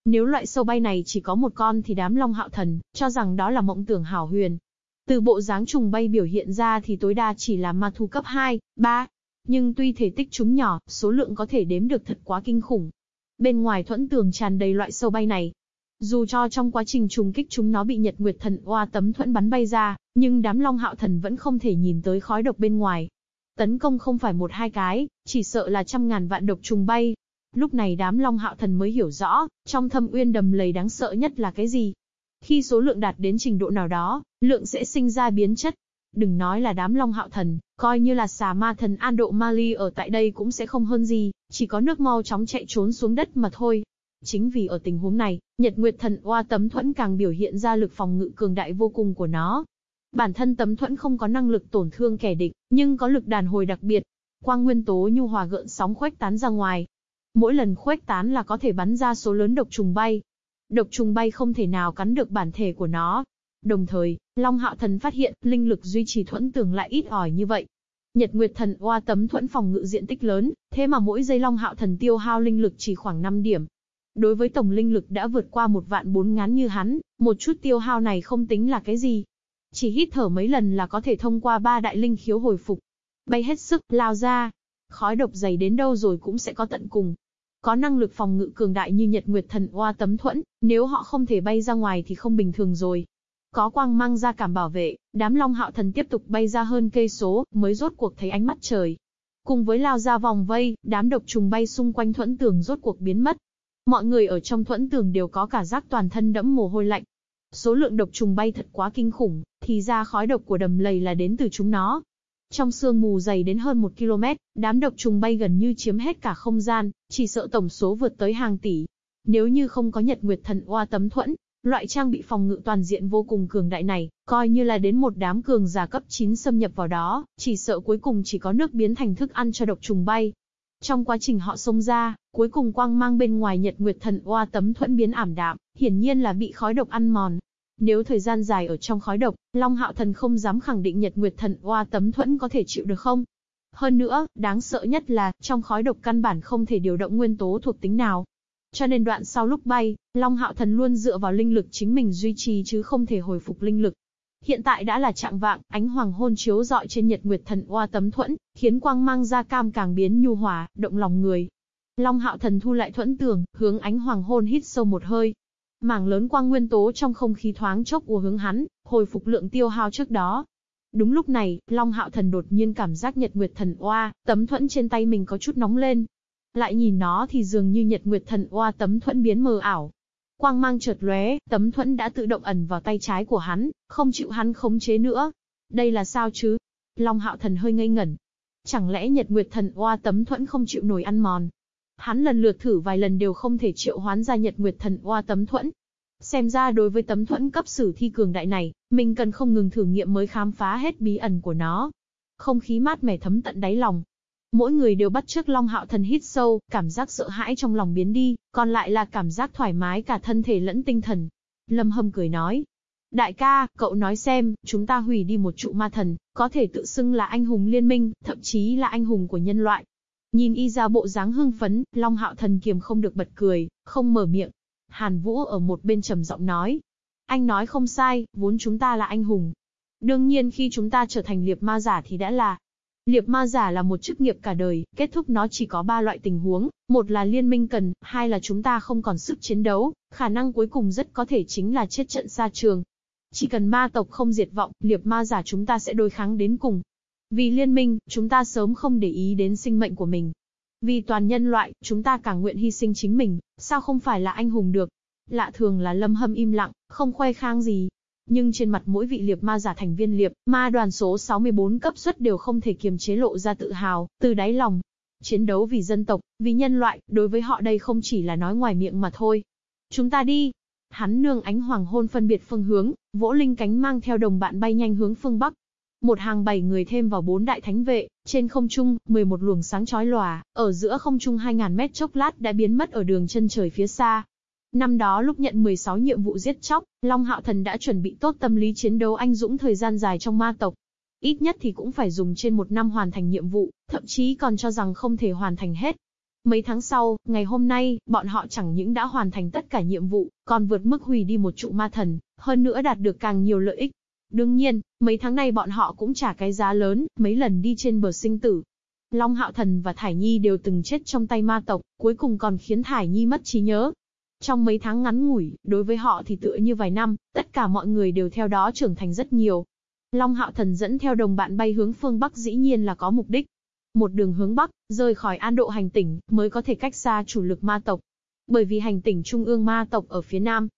nếu loại sâu bay này chỉ có một con thì đám Long Hạo Thần, cho rằng đó là mộng tưởng hảo huyền. Từ bộ dáng trùng bay biểu hiện ra thì tối đa chỉ là ma thu cấp 2, 3. Nhưng tuy thể tích chúng nhỏ, số lượng có thể đếm được thật quá kinh khủng. Bên ngoài thuẫn tường tràn đầy loại sâu bay này. Dù cho trong quá trình trùng kích chúng nó bị Nhật Nguyệt Thần oa tấm thuẫn bắn bay ra, nhưng đám Long Hạo Thần vẫn không thể nhìn tới khói độc bên ngoài. Tấn công không phải một hai cái, chỉ sợ là trăm ngàn vạn độc trùng bay, Lúc này đám Long Hạo Thần mới hiểu rõ, trong thâm uyên đầm lầy đáng sợ nhất là cái gì. Khi số lượng đạt đến trình độ nào đó, lượng sẽ sinh ra biến chất. Đừng nói là đám Long Hạo Thần, coi như là xà ma thần An Độ Mali ở tại đây cũng sẽ không hơn gì, chỉ có nước mau chóng chạy trốn xuống đất mà thôi. Chính vì ở tình huống này, Nhật Nguyệt Thần Oa tấm thuẫn càng biểu hiện ra lực phòng ngự cường đại vô cùng của nó. Bản thân tấm thuẫn không có năng lực tổn thương kẻ địch, nhưng có lực đàn hồi đặc biệt. Quang nguyên tố nhu hòa gợn sóng khuếch tán ra ngoài, Mỗi lần khuếch tán là có thể bắn ra số lớn độc trùng bay. Độc trùng bay không thể nào cắn được bản thể của nó. Đồng thời, Long Hạo Thần phát hiện, linh lực duy trì thuẫn tường lại ít ỏi như vậy. Nhật Nguyệt Thần oa tấm thuẫn phòng ngự diện tích lớn, thế mà mỗi giây Long Hạo Thần tiêu hao linh lực chỉ khoảng 5 điểm. Đối với tổng linh lực đã vượt qua một vạn bốn ngán như hắn, một chút tiêu hao này không tính là cái gì. Chỉ hít thở mấy lần là có thể thông qua ba đại linh khiếu hồi phục. Bay hết sức, lao ra, Khói độc dày đến đâu rồi cũng sẽ có tận cùng. Có năng lực phòng ngự cường đại như Nhật Nguyệt Thần Oa tấm thuẫn, nếu họ không thể bay ra ngoài thì không bình thường rồi. Có quang mang ra cảm bảo vệ, đám Long Hạo Thần tiếp tục bay ra hơn cây số, mới rốt cuộc thấy ánh mắt trời. Cùng với lao ra vòng vây, đám độc trùng bay xung quanh thuẫn tường rốt cuộc biến mất. Mọi người ở trong thuẫn tường đều có cả giác toàn thân đẫm mồ hôi lạnh. Số lượng độc trùng bay thật quá kinh khủng, thì ra khói độc của đầm lầy là đến từ chúng nó. Trong sương mù dày đến hơn một km, đám độc trùng bay gần như chiếm hết cả không gian, chỉ sợ tổng số vượt tới hàng tỷ. Nếu như không có Nhật Nguyệt Thần Oa tấm thuẫn, loại trang bị phòng ngự toàn diện vô cùng cường đại này, coi như là đến một đám cường giả cấp 9 xâm nhập vào đó, chỉ sợ cuối cùng chỉ có nước biến thành thức ăn cho độc trùng bay. Trong quá trình họ xông ra, cuối cùng quang mang bên ngoài Nhật Nguyệt Thần Oa tấm thuẫn biến ảm đạm, hiển nhiên là bị khói độc ăn mòn, nếu thời gian dài ở trong khói độc, Long Hạo Thần không dám khẳng định Nhật Nguyệt Thần Oa tấm thuẫn có thể chịu được không. Hơn nữa, đáng sợ nhất là, trong khói độc căn bản không thể điều động nguyên tố thuộc tính nào. Cho nên đoạn sau lúc bay, Long Hạo Thần luôn dựa vào linh lực chính mình duy trì chứ không thể hồi phục linh lực. Hiện tại đã là trạng vạng, ánh hoàng hôn chiếu rọi trên Nhật Nguyệt Thần Oa tấm thuẫn, khiến quang mang ra cam càng biến nhu hòa, động lòng người. Long Hạo Thần thu lại thuẫn tường, hướng ánh hoàng hôn hít sâu một hơi, Mảng lớn quang nguyên tố trong không khí thoáng chốc ùa hướng hắn, hồi phục lượng tiêu hao trước đó. Đúng lúc này, Long Hạo Thần đột nhiên cảm giác Nhật Nguyệt Thần Oa, tấm thuẫn trên tay mình có chút nóng lên. Lại nhìn nó thì dường như Nhật Nguyệt Thần Oa tấm thuẫn biến mờ ảo. Quang mang chợt lóe, tấm thuẫn đã tự động ẩn vào tay trái của hắn, không chịu hắn khống chế nữa. Đây là sao chứ? Long Hạo Thần hơi ngây ngẩn. Chẳng lẽ Nhật Nguyệt Thần Oa tấm thuẫn không chịu nổi ăn mòn, Hắn lần lượt thử vài lần đều không thể triệu hoán ra Nhật Nguyệt Thần Oa tấm thuẫn. Xem ra đối với tấm thuẫn cấp sử thi cường đại này, mình cần không ngừng thử nghiệm mới khám phá hết bí ẩn của nó. Không khí mát mẻ thấm tận đáy lòng. Mỗi người đều bắt trước Long Hạo Thần hít sâu, cảm giác sợ hãi trong lòng biến đi, còn lại là cảm giác thoải mái cả thân thể lẫn tinh thần. Lâm Hâm cười nói, Đại ca, cậu nói xem, chúng ta hủy đi một trụ ma thần, có thể tự xưng là anh hùng liên minh, thậm chí là anh hùng của nhân loại. Nhìn y ra bộ dáng hưng phấn, Long Hạo Thần kiềm không được bật cười, không mở miệng. Hàn Vũ ở một bên trầm giọng nói. Anh nói không sai, vốn chúng ta là anh hùng. Đương nhiên khi chúng ta trở thành liệp ma giả thì đã là. Liệp ma giả là một chức nghiệp cả đời, kết thúc nó chỉ có ba loại tình huống, một là liên minh cần, hai là chúng ta không còn sức chiến đấu, khả năng cuối cùng rất có thể chính là chết trận xa trường. Chỉ cần ma tộc không diệt vọng, liệp ma giả chúng ta sẽ đối kháng đến cùng. Vì liên minh, chúng ta sớm không để ý đến sinh mệnh của mình. Vì toàn nhân loại, chúng ta càng nguyện hy sinh chính mình, sao không phải là anh hùng được. Lạ thường là lâm hâm im lặng, không khoe khang gì, nhưng trên mặt mỗi vị liệp ma giả thành viên liệp, ma đoàn số 64 cấp suất đều không thể kiềm chế lộ ra tự hào, từ đáy lòng. Chiến đấu vì dân tộc, vì nhân loại, đối với họ đây không chỉ là nói ngoài miệng mà thôi. Chúng ta đi. Hắn nương ánh hoàng hôn phân biệt phương hướng, vỗ linh cánh mang theo đồng bạn bay nhanh hướng phương Bắc. Một hàng bảy người thêm vào bốn đại thánh vệ, trên không trung, 11 luồng sáng chói lòa, ở giữa không trung 2000 mét chốc lát đã biến mất ở đường chân trời phía xa. Năm đó lúc nhận 16 nhiệm vụ giết chóc, Long Hạo Thần đã chuẩn bị tốt tâm lý chiến đấu anh dũng thời gian dài trong ma tộc. Ít nhất thì cũng phải dùng trên một năm hoàn thành nhiệm vụ, thậm chí còn cho rằng không thể hoàn thành hết. Mấy tháng sau, ngày hôm nay, bọn họ chẳng những đã hoàn thành tất cả nhiệm vụ, còn vượt mức hủy đi một trụ ma thần, hơn nữa đạt được càng nhiều lợi ích. Đương nhiên, mấy tháng nay bọn họ cũng trả cái giá lớn, mấy lần đi trên bờ sinh tử. Long Hạo Thần và Thải Nhi đều từng chết trong tay ma tộc, cuối cùng còn khiến Thải Nhi mất trí nhớ, trong mấy tháng ngắn ngủi, đối với họ thì tựa như vài năm, tất cả mọi người đều theo đó trưởng thành rất nhiều. Long Hạo Thần dẫn theo đồng bạn bay hướng phương Bắc dĩ nhiên là có mục đích. Một đường hướng Bắc, rời khỏi an độ hành tỉnh, mới có thể cách xa chủ lực ma tộc. Bởi vì hành tỉnh trung ương ma tộc ở phía Nam.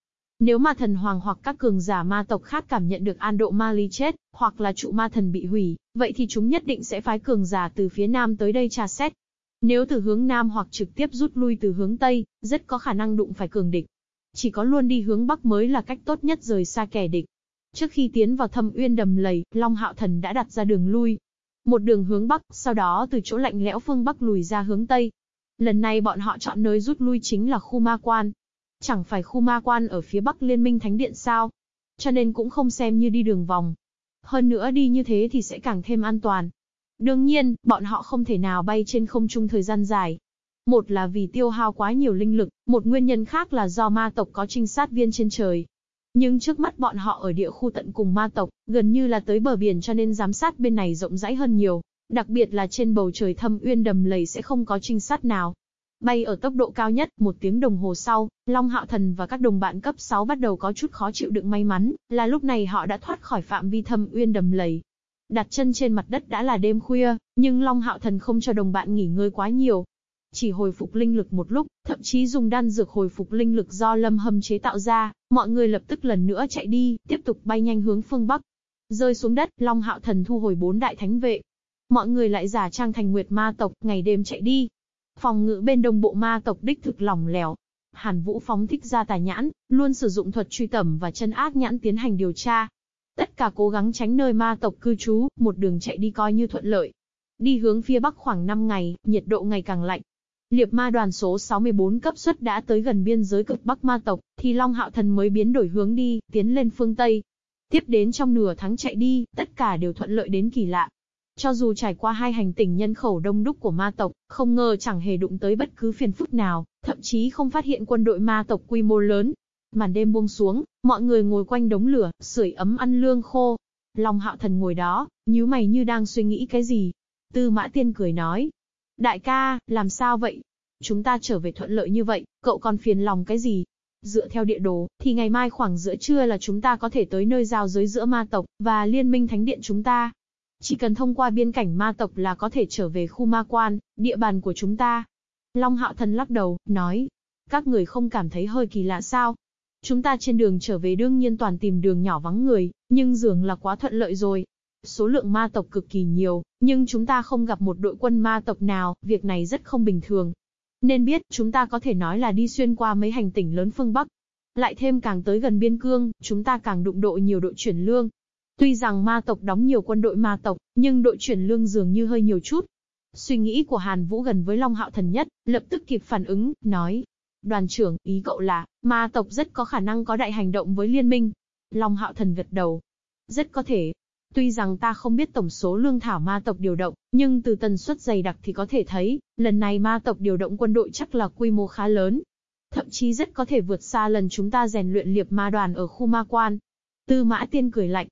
Nếu ma thần hoàng hoặc các cường giả ma tộc khác cảm nhận được an độ ma ly chết, hoặc là trụ ma thần bị hủy, vậy thì chúng nhất định sẽ phái cường giả từ phía Nam tới đây tra xét. Nếu từ hướng Nam hoặc trực tiếp rút lui từ hướng Tây, rất có khả năng đụng phải cường địch. Chỉ có luôn đi hướng Bắc mới là cách tốt nhất rời xa kẻ địch. Trước khi tiến vào thâm uyên đầm lầy, Long Hạo Thần đã đặt ra đường lui. Một đường hướng Bắc, sau đó từ chỗ lạnh lẽo phương Bắc lùi ra hướng Tây. Lần này bọn họ chọn nơi rút lui chính là khu ma quan. Chẳng phải khu ma quan ở phía Bắc Liên minh Thánh Điện sao? Cho nên cũng không xem như đi đường vòng. Hơn nữa đi như thế thì sẽ càng thêm an toàn. Đương nhiên, bọn họ không thể nào bay trên không trung thời gian dài. Một là vì tiêu hao quá nhiều linh lực, một nguyên nhân khác là do ma tộc có trinh sát viên trên trời. Nhưng trước mắt bọn họ ở địa khu tận cùng ma tộc, gần như là tới bờ biển cho nên giám sát bên này rộng rãi hơn nhiều. Đặc biệt là trên bầu trời thâm uyên đầm lầy sẽ không có trinh sát nào. Bay ở tốc độ cao nhất, một tiếng đồng hồ sau, Long Hạo Thần và các đồng bạn cấp 6 bắt đầu có chút khó chịu đựng may mắn, là lúc này họ đã thoát khỏi phạm vi thâm uyên đầm lầy. Đặt chân trên mặt đất đã là đêm khuya, nhưng Long Hạo Thần không cho đồng bạn nghỉ ngơi quá nhiều. Chỉ hồi phục linh lực một lúc, thậm chí dùng đan dược hồi phục linh lực do Lâm Hâm chế tạo ra, mọi người lập tức lần nữa chạy đi, tiếp tục bay nhanh hướng phương Bắc. Rơi xuống đất, Long Hạo Thần thu hồi bốn đại thánh vệ. Mọi người lại giả trang thành nguyệt ma tộc, ngày đêm chạy đi. Phòng ngự bên đông bộ ma tộc đích thực lỏng lẻo, Hàn Vũ phóng thích ra tà nhãn, luôn sử dụng thuật truy tầm và chân ác nhãn tiến hành điều tra, Tất cả cố gắng tránh nơi ma tộc cư trú, một đường chạy đi coi như thuận lợi. Đi hướng phía bắc khoảng 5 ngày, nhiệt độ ngày càng lạnh. Liệp ma đoàn số 64 cấp suất đã tới gần biên giới cực bắc ma tộc, thì Long Hạo Thần mới biến đổi hướng đi, tiến lên phương Tây. Tiếp đến trong nửa tháng chạy đi, tất cả đều thuận lợi đến kỳ lạ. Cho dù trải qua hai hành tinh nhân khẩu đông đúc của ma tộc, không ngờ chẳng hề đụng tới bất cứ phiền phức nào, thậm chí không phát hiện quân đội ma tộc quy mô lớn, Màn đêm buông xuống, mọi người ngồi quanh đống lửa, sưởi ấm ăn lương khô. Long hạo thần ngồi đó, nhíu mày như đang suy nghĩ cái gì. Tư mã tiên cười nói. Đại ca, làm sao vậy? Chúng ta trở về thuận lợi như vậy, cậu còn phiền lòng cái gì? Dựa theo địa đồ, thì ngày mai khoảng giữa trưa là chúng ta có thể tới nơi giao giới giữa ma tộc và liên minh thánh điện chúng ta. Chỉ cần thông qua biên cảnh ma tộc là có thể trở về khu ma quan, địa bàn của chúng ta. Long hạo thần lắc đầu, nói. Các người không cảm thấy hơi kỳ lạ sao? Chúng ta trên đường trở về đương nhiên toàn tìm đường nhỏ vắng người, nhưng dường là quá thuận lợi rồi. Số lượng ma tộc cực kỳ nhiều, nhưng chúng ta không gặp một đội quân ma tộc nào, việc này rất không bình thường. Nên biết, chúng ta có thể nói là đi xuyên qua mấy hành tỉnh lớn phương Bắc. Lại thêm càng tới gần biên cương, chúng ta càng đụng độ nhiều đội chuyển lương. Tuy rằng ma tộc đóng nhiều quân đội ma tộc, nhưng đội chuyển lương dường như hơi nhiều chút. Suy nghĩ của Hàn Vũ gần với Long Hạo Thần nhất, lập tức kịp phản ứng, nói, Đoàn trưởng, ý cậu là, ma tộc rất có khả năng có đại hành động với liên minh. Long hạo thần gật đầu. Rất có thể. Tuy rằng ta không biết tổng số lương thảo ma tộc điều động, nhưng từ tần suất dày đặc thì có thể thấy, lần này ma tộc điều động quân đội chắc là quy mô khá lớn. Thậm chí rất có thể vượt xa lần chúng ta rèn luyện liệp ma đoàn ở khu ma quan. Tư mã tiên cười lạnh.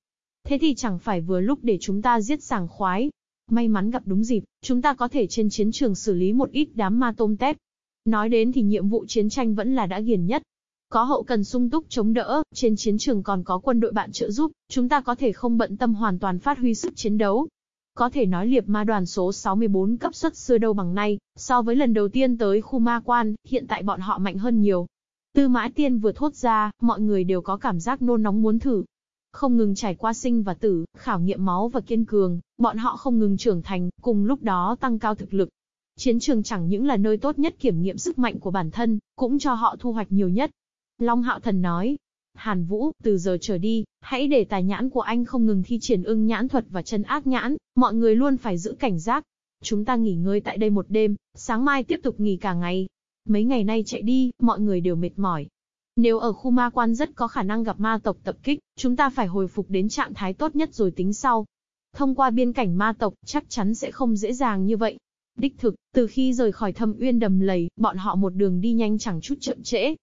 Thế thì chẳng phải vừa lúc để chúng ta giết sảng khoái. May mắn gặp đúng dịp, chúng ta có thể trên chiến trường xử lý một ít đám ma tôm tép. Nói đến thì nhiệm vụ chiến tranh vẫn là đã ghiền nhất. Có hậu cần sung túc chống đỡ, trên chiến trường còn có quân đội bạn trợ giúp, chúng ta có thể không bận tâm hoàn toàn phát huy sức chiến đấu. Có thể nói liệp ma đoàn số 64 cấp suất xưa đâu bằng nay, so với lần đầu tiên tới khu ma quan, hiện tại bọn họ mạnh hơn nhiều. Tư mã tiên vừa thốt ra, mọi người đều có cảm giác nôn nóng muốn thử. Không ngừng trải qua sinh và tử, khảo nghiệm máu và kiên cường, bọn họ không ngừng trưởng thành, cùng lúc đó tăng cao thực lực. Chiến trường chẳng những là nơi tốt nhất kiểm nghiệm sức mạnh của bản thân, cũng cho họ thu hoạch nhiều nhất. Long Hạo Thần nói, Hàn Vũ, từ giờ trở đi, hãy để tài nhãn của anh không ngừng thi triển ưng nhãn thuật và chân ác nhãn, mọi người luôn phải giữ cảnh giác. Chúng ta nghỉ ngơi tại đây một đêm, sáng mai tiếp tục nghỉ cả ngày. Mấy ngày nay chạy đi, mọi người đều mệt mỏi. Nếu ở khu ma quan rất có khả năng gặp ma tộc tập kích, chúng ta phải hồi phục đến trạng thái tốt nhất rồi tính sau. Thông qua biên cảnh ma tộc, chắc chắn sẽ không dễ dàng như vậy. Đích thực, từ khi rời khỏi thâm uyên đầm lầy, bọn họ một đường đi nhanh chẳng chút chậm trễ,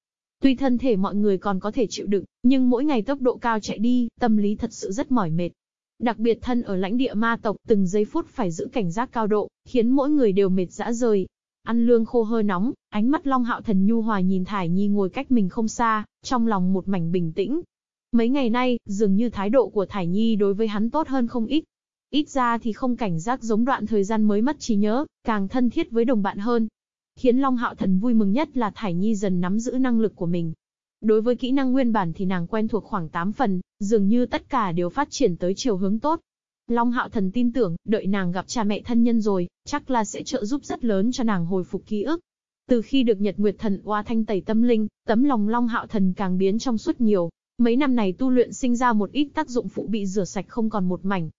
Tuy thân thể mọi người còn có thể chịu đựng, nhưng mỗi ngày tốc độ cao chạy đi, tâm lý thật sự rất mỏi mệt. Đặc biệt thân ở lãnh địa ma tộc, từng giây phút phải giữ cảnh giác cao độ, khiến mỗi người đều mệt dã rời. Ăn lương khô hơi nóng, ánh mắt Long Hạo Thần nhu hòa nhìn Thải Nhi ngồi cách mình không xa, trong lòng một mảnh bình tĩnh. Mấy ngày nay, dường như thái độ của Thải Nhi đối với hắn tốt hơn không ít. Ít ra thì không cảnh giác giống đoạn thời gian mới mất trí nhớ, càng thân thiết với đồng bạn hơn. Khiến Long Hạo Thần vui mừng nhất là Thải Nhi dần nắm giữ năng lực của mình. Đối với kỹ năng nguyên bản thì nàng quen thuộc khoảng 8 phần, dường như tất cả đều phát triển tới chiều hướng tốt. Long Hạo Thần tin tưởng, đợi nàng gặp cha mẹ thân nhân rồi, chắc là sẽ trợ giúp rất lớn cho nàng hồi phục ký ức. Từ khi được Nhật Nguyệt Thần oa thanh tẩy tâm linh, tấm lòng Long Hạo Thần càng biến trong suốt nhiều. Mấy năm này tu luyện sinh ra một ít tác dụng phụ bị rửa sạch không còn một mảnh.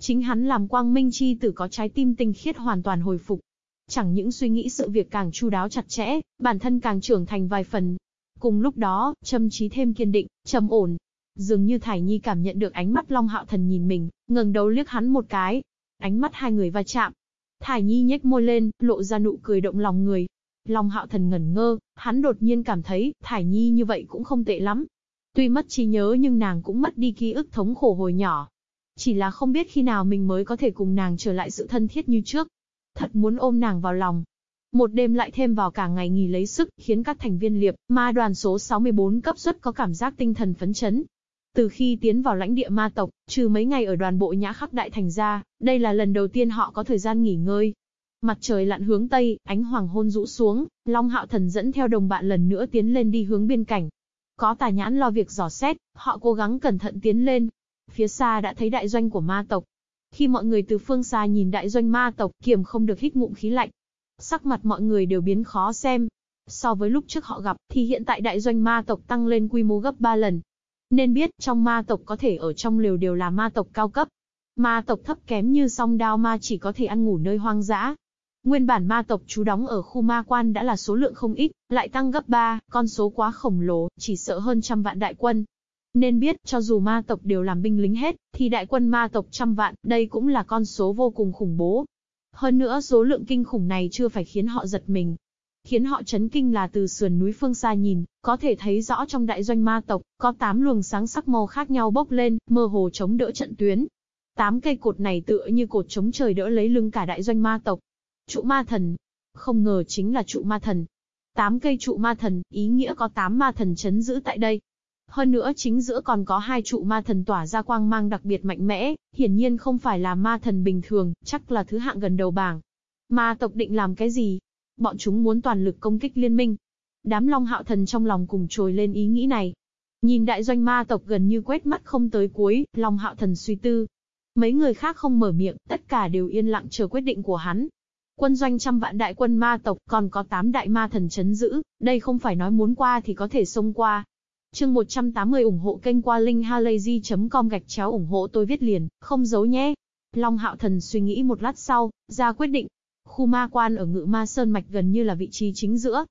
Chính hắn làm quang minh chi tử có trái tim tinh khiết hoàn toàn hồi phục. Chẳng những suy nghĩ sự việc càng chu đáo chặt chẽ, bản thân càng trưởng thành vài phần. Cùng lúc đó, châm trí thêm kiên định, trầm ổn. Dường như Thải Nhi cảm nhận được ánh mắt Long Hạo Thần nhìn mình, ngẩng đầu liếc hắn một cái. Ánh mắt hai người va chạm. Thải Nhi nhếch môi lên, lộ ra nụ cười động lòng người. Long Hạo Thần ngẩn ngơ, hắn đột nhiên cảm thấy, Thải Nhi như vậy cũng không tệ lắm. Tuy mất trí nhớ nhưng nàng cũng mất đi ký ức thống khổ hồi nhỏ. Chỉ là không biết khi nào mình mới có thể cùng nàng trở lại sự thân thiết như trước thật muốn ôm nàng vào lòng. Một đêm lại thêm vào cả ngày nghỉ lấy sức, khiến các thành viên liệp, ma đoàn số 64 cấp suất có cảm giác tinh thần phấn chấn. Từ khi tiến vào lãnh địa ma tộc, trừ mấy ngày ở đoàn bộ nhã khắc đại thành ra, đây là lần đầu tiên họ có thời gian nghỉ ngơi. Mặt trời lặn hướng Tây, ánh hoàng hôn rũ xuống, Long Hạo Thần dẫn theo đồng bạn lần nữa tiến lên đi hướng biên cảnh. Có tà nhãn lo việc dò xét, họ cố gắng cẩn thận tiến lên. Phía xa đã thấy đại doanh của ma tộc, khi mọi người từ phương xa nhìn đại doanh ma tộc, kiềm không được hít ngụm khí lạnh. Sắc mặt mọi người đều biến khó xem. So với lúc trước họ gặp, thì hiện tại đại doanh ma tộc tăng lên quy mô gấp 3 lần. Nên biết, trong ma tộc có thể ở trong liều đều là ma tộc cao cấp. Ma tộc thấp kém như song đao ma chỉ có thể ăn ngủ nơi hoang dã. Nguyên bản ma tộc trú đóng ở khu ma quan đã là số lượng không ít, lại tăng gấp 3, con số quá khổng lồ, chỉ sợ hơn trăm vạn đại quân, nên biết, cho dù ma tộc đều làm binh lính hết, thì đại quân ma tộc trăm vạn, đây cũng là con số vô cùng khủng bố. Hơn nữa số lượng kinh khủng này chưa phải khiến họ giật mình. Khiến họ chấn kinh là từ sườn núi phương xa nhìn, có thể thấy rõ trong đại doanh ma tộc, có 8 luồng sáng sắc màu khác nhau bốc lên, mơ hồ chống đỡ trận tuyến. Tám cây cột này tựa như cột chống trời đỡ lấy lưng cả đại doanh ma tộc. Trụ ma thần. Không ngờ chính là trụ ma thần. Tám cây trụ ma thần, ý nghĩa có tám ma thần chấn giữ tại đây. Hơn nữa chính giữa còn có hai trụ ma thần tỏa ra quang mang đặc biệt mạnh mẽ, hiển nhiên không phải là ma thần bình thường, chắc là thứ hạng gần đầu bảng. Ma tộc định làm cái gì? Bọn chúng muốn toàn lực công kích liên minh. Đám long hạo thần trong lòng cùng trồi lên ý nghĩ này. Nhìn đại doanh ma tộc gần như quét mắt không tới cuối, long hạo thần suy tư. Mấy người khác không mở miệng, tất cả đều yên lặng chờ quyết định của hắn. Quân doanh trăm vạn đại quân ma tộc, còn có tám đại ma thần chấn giữ, đây không phải nói muốn qua thì có thể xông qua, Chương 180 ủng hộ kênh qua linkhalazy.com gạch chéo ủng hộ tôi viết liền, không giấu nhé. Long Hạo Thần suy nghĩ một lát sau, ra quyết định. Khu ma quan ở Ngự Ma Sơn Mạch gần như là vị trí chính giữa.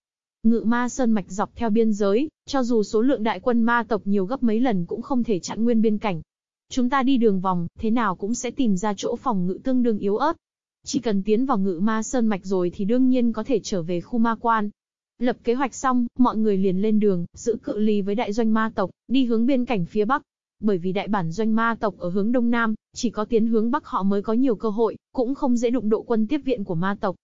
Ngự Ma Sơn Mạch dọc theo biên giới, cho dù số lượng đại quân ma tộc nhiều gấp mấy lần cũng không thể chặn nguyên biên cảnh. Chúng ta đi đường vòng, thế nào cũng sẽ tìm ra chỗ phòng ngự tương đương yếu ớt. Chỉ cần tiến vào Ngự Ma Sơn Mạch rồi thì đương nhiên có thể trở về khu ma quan. Lập kế hoạch xong, mọi người liền lên đường, giữ cự ly với đại doanh ma tộc, đi hướng biên cảnh phía bắc. Bởi vì đại bản doanh ma tộc ở hướng đông nam, chỉ có tiến hướng bắc họ mới có nhiều cơ hội, cũng không dễ đụng độ quân tiếp viện của ma tộc.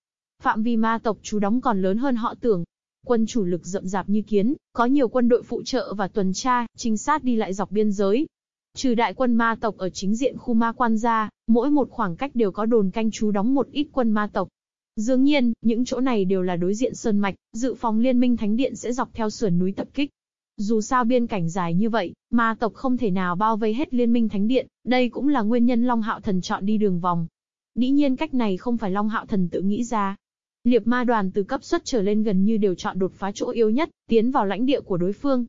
Phạm vi ma tộc chú đóng còn lớn hơn họ tưởng. Quân chủ lực rậm rạp như kiến, có nhiều quân đội phụ trợ và tuần tra, trinh sát đi lại dọc biên giới. Trừ đại quân ma tộc ở chính diện khu ma quan ra, mỗi một khoảng cách đều có đồn canh chú đóng một ít quân ma tộc. Dường nhiên, những chỗ này đều là đối diện sơn mạch, dự phòng liên minh thánh điện sẽ dọc theo sườn núi tập kích. Dù sao biên cảnh dài như vậy, ma tộc không thể nào bao vây hết liên minh thánh điện, đây cũng là nguyên nhân Long Hạo Thần chọn đi đường vòng. Dĩ nhiên cách này không phải Long Hạo Thần tự nghĩ ra. Liệp ma đoàn từ cấp xuất trở lên gần như đều chọn đột phá chỗ yếu nhất, tiến vào lãnh địa của đối phương.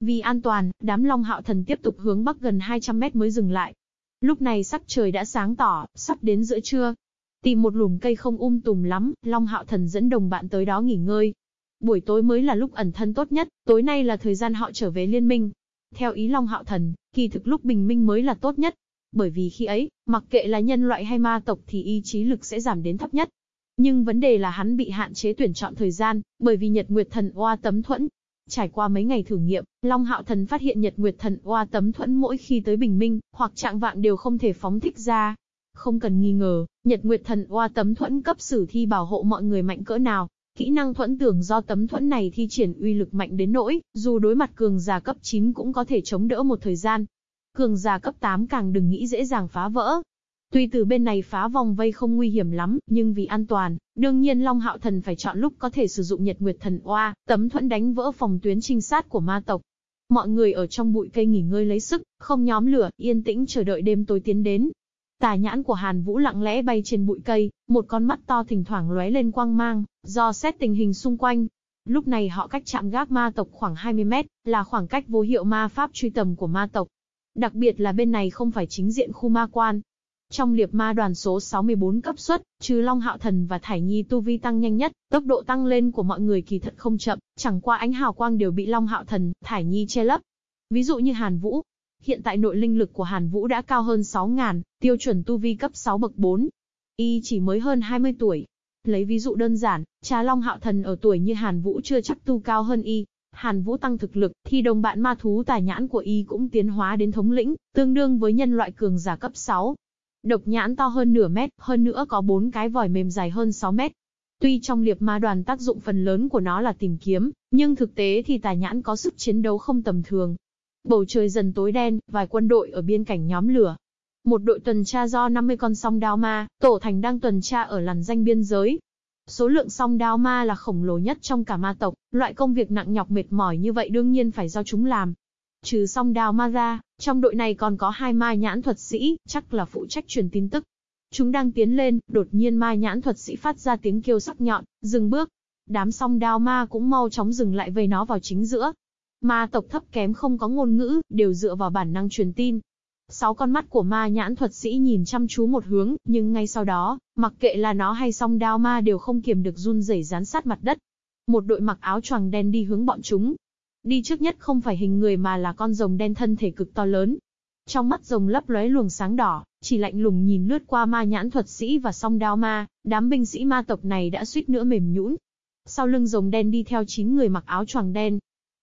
Vì an toàn, đám Long Hạo Thần tiếp tục hướng bắc gần 200 mét mới dừng lại. Lúc này sắc trời đã sáng tỏ, sắp đến giữa trưa. Tìm một lùm cây không um tùm lắm, Long Hạo Thần dẫn đồng bạn tới đó nghỉ ngơi. Buổi tối mới là lúc ẩn thân tốt nhất, tối nay là thời gian họ trở về liên minh. Theo ý Long Hạo Thần, kỳ thực lúc bình minh mới là tốt nhất. Bởi vì khi ấy, mặc kệ là nhân loại hay ma tộc thì ý chí lực sẽ giảm đến thấp nhất. Nhưng vấn đề là hắn bị hạn chế tuyển chọn thời gian, bởi vì Nhật Nguyệt Thần oa tấm thuẫn. Trải qua mấy ngày thử nghiệm, Long Hạo Thần phát hiện Nhật Nguyệt Thần oa tấm thuẫn mỗi khi tới bình minh, hoặc trạng vạng đều không thể phóng thích ra. Không cần nghi ngờ, Nhật Nguyệt Thần oa tấm thuẫn cấp sử thi bảo hộ mọi người mạnh cỡ nào. Kỹ năng thuẫn tưởng do tấm thuẫn này thi triển uy lực mạnh đến nỗi, dù đối mặt cường giả cấp 9 cũng có thể chống đỡ một thời gian. Cường giả cấp 8 càng đừng nghĩ dễ dàng phá vỡ, Tuy từ bên này phá vòng vây không nguy hiểm lắm, nhưng vì an toàn, đương nhiên Long Hạo Thần phải chọn lúc có thể sử dụng Nhật Nguyệt Thần Oa, tấm thuẫn đánh vỡ phòng tuyến trinh sát của ma tộc. Mọi người ở trong bụi cây nghỉ ngơi lấy sức, không nhóm lửa, yên tĩnh chờ đợi đêm tối tiến đến. Tà nhãn của Hàn Vũ lặng lẽ bay trên bụi cây, một con mắt to thỉnh thoảng lóe lên quang mang, do xét tình hình xung quanh. Lúc này họ cách chạm gác ma tộc khoảng 20 mét, là khoảng cách vô hiệu ma pháp truy tầm của ma tộc. Đặc biệt là bên này không phải chính diện khu ma quan, trong liệp ma đoàn số 64 cấp suất, trừ Long Hạo Thần và Thải Nhi tu vi tăng nhanh nhất, tốc độ tăng lên của mọi người kỳ thật không chậm, chẳng qua ánh hào quang đều bị Long Hạo Thần, Thải Nhi che lấp. Ví dụ như Hàn Vũ. Hiện tại nội linh lực của Hàn Vũ đã cao hơn 6.000, tiêu chuẩn tu vi cấp 6 bậc 4. Y chỉ mới hơn 20 tuổi. Lấy ví dụ đơn giản, Trà Long Hạo Thần ở tuổi như Hàn Vũ chưa chắc tu cao hơn Y, Hàn Vũ tăng thực lực, thì đồng bạn ma thú tài nhãn của y cũng tiến hóa đến thống lĩnh, tương đương với nhân loại cường giả cấp 6. Độc nhãn to hơn nửa mét, hơn nữa có bốn cái vòi mềm dài hơn 6 mét. Tuy trong liệp ma đoàn tác dụng phần lớn của nó là tìm kiếm, nhưng thực tế thì tà nhãn có sức chiến đấu không tầm thường. Bầu trời dần tối đen, vài quân đội ở biên cảnh nhóm lửa. Một đội tuần tra do 50 con song đao ma, tổ thành đang tuần tra ở làn danh biên giới. Số lượng song đao ma là khổng lồ nhất trong cả ma tộc, loại công việc nặng nhọc mệt mỏi như vậy đương nhiên phải do chúng làm. Trừ song đao ma ra, trong đội này còn có hai ma nhãn thuật sĩ, chắc là phụ trách truyền tin tức. Chúng đang tiến lên, đột nhiên ma nhãn thuật sĩ phát ra tiếng kêu sắc nhọn, dừng bước. Đám song đao ma cũng mau chóng dừng lại vây nó vào chính giữa. Ma tộc thấp kém không có ngôn ngữ, đều dựa vào bản năng truyền tin. Sáu con mắt của ma nhãn thuật sĩ nhìn chăm chú một hướng, nhưng ngay sau đó, mặc kệ là nó hay song đao ma đều không kiềm được run rẩy dán sát mặt đất. Một đội mặc áo choàng đen đi hướng bọn chúng, Đi trước nhất không phải hình người mà là con rồng đen thân thể cực to lớn. Trong mắt rồng lấp lóe luồng sáng đỏ, chỉ lạnh lùng nhìn lướt qua ma nhãn thuật sĩ và song đao ma, đám binh sĩ ma tộc này đã suýt nữa mềm nhũn. Sau lưng rồng đen đi theo chín người mặc áo choàng đen.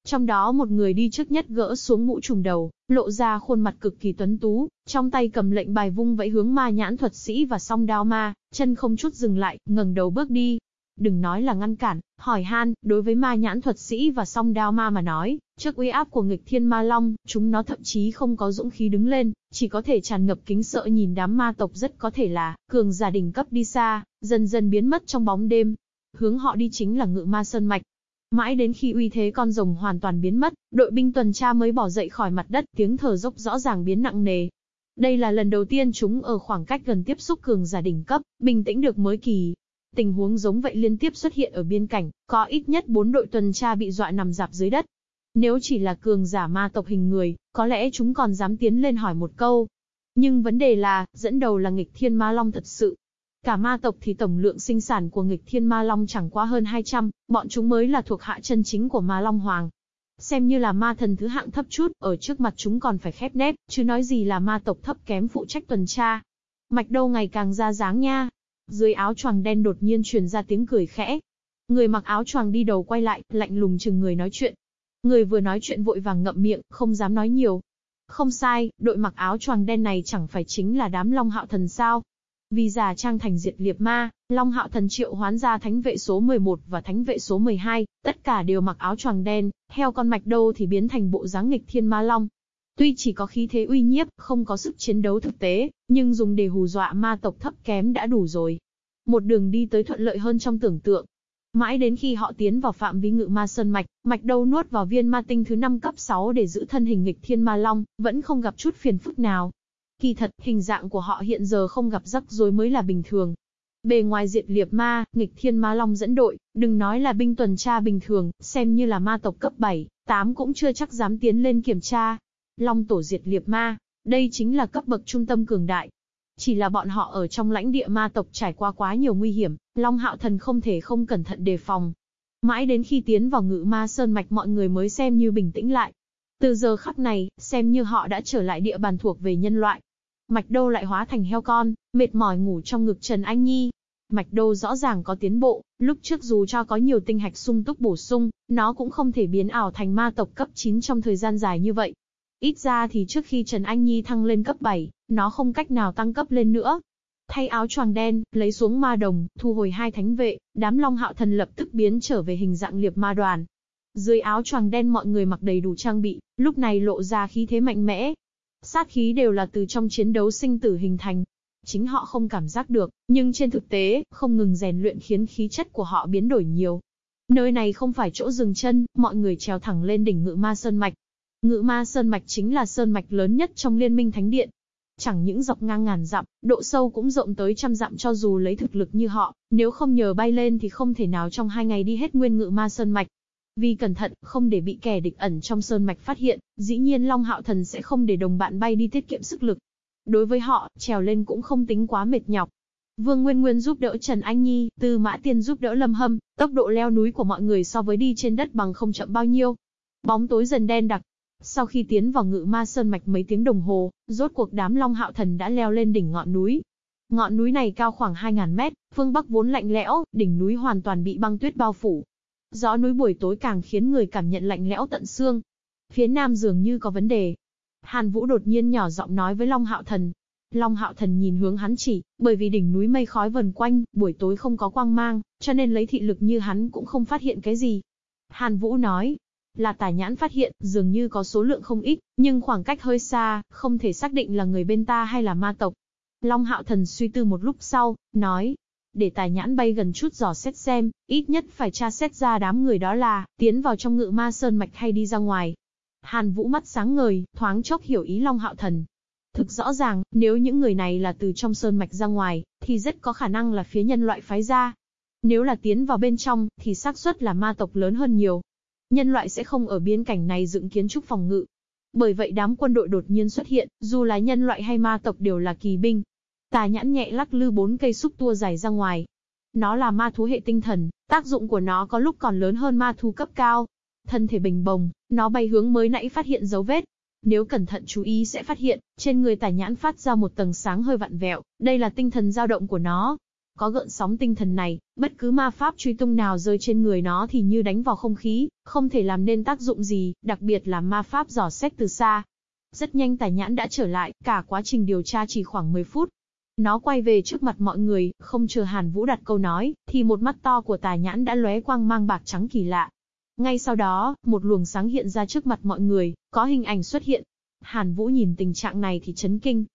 Trong đó một người đi trước nhất gỡ xuống mũ trùm đầu, lộ ra khuôn mặt cực kỳ tuấn tú, trong tay cầm lệnh bài vung vẫy hướng ma nhãn thuật sĩ và song đao ma, chân không chút dừng lại, ngẩng đầu bước đi, Đừng nói là ngăn cản, hỏi han, đối với ma nhãn thuật sĩ và song đao ma mà nói, trước uy áp của nghịch thiên ma long, chúng nó thậm chí không có dũng khí đứng lên, chỉ có thể tràn ngập kính sợ nhìn đám ma tộc rất có thể là, cường giả đỉnh cấp đi xa, dần dần biến mất trong bóng đêm. Hướng họ đi chính là ngự ma sơn mạch. Mãi đến khi uy thế con rồng hoàn toàn biến mất, đội binh tuần tra mới bỏ dậy khỏi mặt đất, tiếng thở dốc rõ ràng biến nặng nề. Đây là lần đầu tiên chúng ở khoảng cách gần tiếp xúc cường giả đỉnh cấp, bình tĩnh được mới kỳ, Tình huống giống vậy liên tiếp xuất hiện ở biên cảnh, có ít nhất 4 đội tuần tra bị dọa nằm dạp dưới đất. Nếu chỉ là cường giả ma tộc hình người, có lẽ chúng còn dám tiến lên hỏi một câu. Nhưng vấn đề là, dẫn đầu là nghịch thiên ma long thật sự. Cả ma tộc thì tổng lượng sinh sản của nghịch thiên ma long chẳng qua hơn 200, bọn chúng mới là thuộc hạ chân chính của ma long hoàng. Xem như là ma thần thứ hạng thấp chút, ở trước mặt chúng còn phải khép nép, chứ nói gì là ma tộc thấp kém phụ trách tuần tra. Mạch đâu ngày càng ra dáng nha, dưới áo choàng đen đột nhiên truyền ra tiếng cười khẽ. Người mặc áo choàng đi đầu quay lại, lạnh lùng chừng người nói chuyện. Người vừa nói chuyện vội vàng ngậm miệng, không dám nói nhiều. Không sai, đội mặc áo choàng đen này chẳng phải chính là đám Long Hạo Thần sao? Vì giả trang thành diệt liệt ma, Long Hạo Thần triệu hoán ra thánh vệ số 11 và thánh vệ số 12, tất cả đều mặc áo choàng đen, theo con mạch đâu thì biến thành bộ dáng nghịch thiên ma long. Tuy chỉ có khí thế uy nhiếp, không có sức chiến đấu thực tế, nhưng dùng để hù dọa ma tộc thấp kém đã đủ rồi. Một đường đi tới thuận lợi hơn trong tưởng tượng. Mãi đến khi họ tiến vào phạm vi ngự ma sơn mạch, mạch đâu nuốt vào viên ma tinh thứ 5 cấp 6 để giữ thân hình nghịch thiên ma long, vẫn không gặp chút phiền phức nào. Kỳ thật, hình dạng của họ hiện giờ không gặp rắc rối mới là bình thường. Bề ngoài diệt liệt ma, nghịch thiên ma long dẫn đội, đừng nói là binh tuần tra bình thường, xem như là ma tộc cấp 7, 8 cũng chưa chắc dám tiến lên kiểm tra. Long tổ diệt liệt ma, đây chính là cấp bậc trung tâm cường đại. Chỉ là bọn họ ở trong lãnh địa ma tộc trải qua quá nhiều nguy hiểm, Long Hạo Thần không thể không cẩn thận đề phòng. Mãi đến khi tiến vào ngự ma sơn mạch mọi người mới xem như bình tĩnh lại. Từ giờ khắc này, xem như họ đã trở lại địa bàn thuộc về nhân loại. Mạch Đô lại hóa thành heo con, mệt mỏi ngủ trong ngực Trần Anh Nhi. Mạch Đô rõ ràng có tiến bộ, lúc trước dù cho có nhiều tinh hạch sung túc bổ sung, nó cũng không thể biến ảo thành ma tộc cấp 9 trong thời gian dài như vậy. Ít ra thì trước khi Trần Anh Nhi thăng lên cấp 7, nó không cách nào tăng cấp lên nữa. Thay áo choàng đen, lấy xuống ma đồng, thu hồi hai thánh vệ, đám Long Hạo Thần lập tức biến trở về hình dạng liệp ma đoàn. Dưới áo choàng đen mọi người mặc đầy đủ trang bị, lúc này lộ ra khí thế mạnh mẽ. Sát khí đều là từ trong chiến đấu sinh tử hình thành. Chính họ không cảm giác được, nhưng trên thực tế, không ngừng rèn luyện khiến khí chất của họ biến đổi nhiều. Nơi này không phải chỗ dừng chân, mọi người trèo thẳng lên đỉnh ngự ma sơn mạch, Ngự ma sơn mạch chính là sơn mạch lớn nhất trong liên minh thánh điện. Chẳng những dọc ngang ngàn dặm, độ sâu cũng rộng tới trăm dặm cho dù lấy thực lực như họ, nếu không nhờ bay lên thì không thể nào trong hai ngày đi hết nguyên ngự ma sơn mạch. Vì cẩn thận, không để bị kẻ địch ẩn trong sơn mạch phát hiện, dĩ nhiên Long Hạo Thần sẽ không để đồng bạn bay đi tiết kiệm sức lực. Đối với họ, trèo lên cũng không tính quá mệt nhọc. Vương Nguyên Nguyên giúp đỡ Trần Anh Nhi, Tư Mã Tiên giúp đỡ Lâm Hâm, tốc độ leo núi của mọi người so với đi trên đất bằng không chậm bao nhiêu. Bóng tối dần đen đặc, sau khi tiến vào ngự ma sơn mạch mấy tiếng đồng hồ, rốt cuộc đám Long Hạo Thần đã leo lên đỉnh ngọn núi. Ngọn núi này cao khoảng 2.000 mét, phương Bắc vốn lạnh lẽo, đỉnh núi hoàn toàn bị băng tuyết bao phủ. Gió núi buổi tối càng khiến người cảm nhận lạnh lẽo tận xương. Phía nam dường như có vấn đề. Hàn Vũ đột nhiên nhỏ giọng nói với Long Hạo Thần. Long Hạo Thần nhìn hướng hắn chỉ, bởi vì đỉnh núi mây khói vần quanh, buổi tối không có quang mang, cho nên lấy thị lực như hắn cũng không phát hiện cái gì. Hàn Vũ nói, là tài nhãn phát hiện, dường như có số lượng không ít, nhưng khoảng cách hơi xa, không thể xác định là người bên ta hay là ma tộc. Long hạo thần suy tư một lúc sau, nói, để tài nhãn bay gần chút dò xét xem, ít nhất phải tra xét ra đám người đó là, tiến vào trong ngự ma sơn mạch hay đi ra ngoài. Hàn Vũ mắt sáng ngời, thoáng chốc hiểu ý Long Hạo Thần. Thực rõ ràng, nếu những người này là từ trong sơn mạch ra ngoài, thì rất có khả năng là phía nhân loại phái ra. Nếu là tiến vào bên trong, thì xác suất là ma tộc lớn hơn nhiều, nhân loại sẽ không ở biên cảnh này dựng kiến trúc phòng ngự. Bởi vậy đám quân đội đột nhiên xuất hiện, dù là nhân loại hay ma tộc đều là kỳ binh. Tà nhãn nhẹ lắc lư bốn cây xúc tua dài ra ngoài. Nó là ma thú hệ tinh thần, tác dụng của nó có lúc còn lớn hơn ma thú cấp cao. Thân thể bình bồng, nó bay hướng mới nãy phát hiện dấu vết. Nếu cẩn thận chú ý sẽ phát hiện, trên người tà nhãn phát ra một tầng sáng hơi vặn vẹo, đây là tinh thần dao động của nó. Có gợn sóng tinh thần này, bất cứ ma pháp truy tung nào rơi trên người nó thì như đánh vào không khí, không thể làm nên tác dụng gì, đặc biệt là ma pháp dò xét từ xa. Rất nhanh tài nhãn đã trở lại, cả quá trình điều tra chỉ khoảng 10 phút. Nó quay về trước mặt mọi người, không chờ Hàn Vũ đặt câu nói, thì một mắt to của tà nhãn đã lóe quang mang bạc trắng kỳ lạ. Ngay sau đó, một luồng sáng hiện ra trước mặt mọi người, có hình ảnh xuất hiện. Hàn Vũ nhìn tình trạng này thì chấn kinh,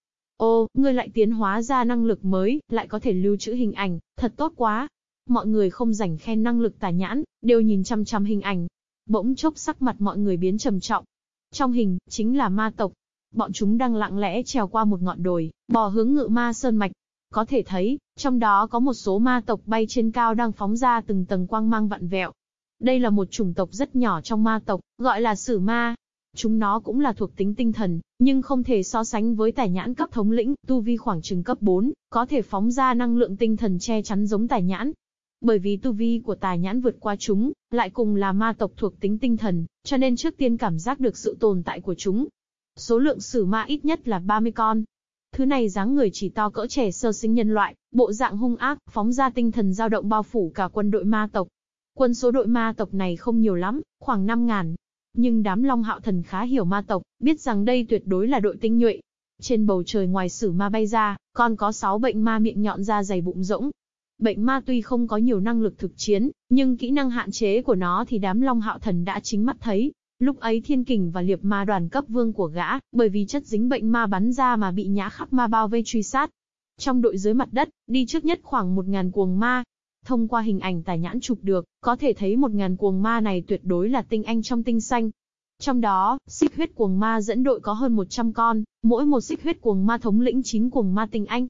Ô, ngươi lại tiến hóa ra năng lực mới, lại có thể lưu trữ hình ảnh, thật tốt quá. Mọi người không rảnh khen năng lực tà nhãn, đều nhìn chăm chăm hình ảnh. Bỗng chốc sắc mặt mọi người biến trầm trọng. Trong hình, chính là ma tộc. Bọn chúng đang lặng lẽ trèo qua một ngọn đồi, bò hướng ngự ma sơn mạch. Có thể thấy, trong đó có một số ma tộc bay trên cao đang phóng ra từng tầng quang mang vặn vẹo. Đây là một chủng tộc rất nhỏ trong ma tộc, gọi là sử ma. Chúng nó cũng là thuộc tính tinh thần, nhưng không thể so sánh với tài nhãn cấp thống lĩnh, tu vi khoảng chừng cấp 4, có thể phóng ra năng lượng tinh thần che chắn giống tài nhãn. Bởi vì tu vi của tài nhãn vượt qua chúng, lại cùng là ma tộc thuộc tính tinh thần, cho nên trước tiên cảm giác được sự tồn tại của chúng. Số lượng sử ma ít nhất là 30 con. Thứ này dáng người chỉ to cỡ trẻ sơ sinh nhân loại, bộ dạng hung ác, phóng ra tinh thần dao động bao phủ cả quân đội ma tộc. Quân số đội ma tộc này không nhiều lắm, khoảng 5 ngàn, Nhưng đám Long Hạo Thần khá hiểu ma tộc, biết rằng đây tuyệt đối là đội tinh nhuệ. Trên bầu trời ngoài sử ma bay ra, còn có 6 bệnh ma miệng nhọn ra dày bụng rỗng. Bệnh ma tuy không có nhiều năng lực thực chiến, nhưng kỹ năng hạn chế của nó thì đám Long Hạo Thần đã chính mắt thấy. Lúc ấy Thiên Kình và Liệp Ma đoàn cấp vương của gã, bởi vì chất dính bệnh ma bắn ra mà bị nhã khắc ma bao vây truy sát. Trong đội dưới mặt đất, đi trước nhất khoảng 1.000 cuồng ma, Thông qua hình ảnh tài nhãn chụp được, có thể thấy một ngàn cuồng ma này tuyệt đối là tinh anh trong tinh xanh. Trong đó, xích huyết cuồng ma dẫn đội có hơn 100 con, mỗi một xích huyết cuồng ma thống lĩnh 9 cuồng ma tinh anh.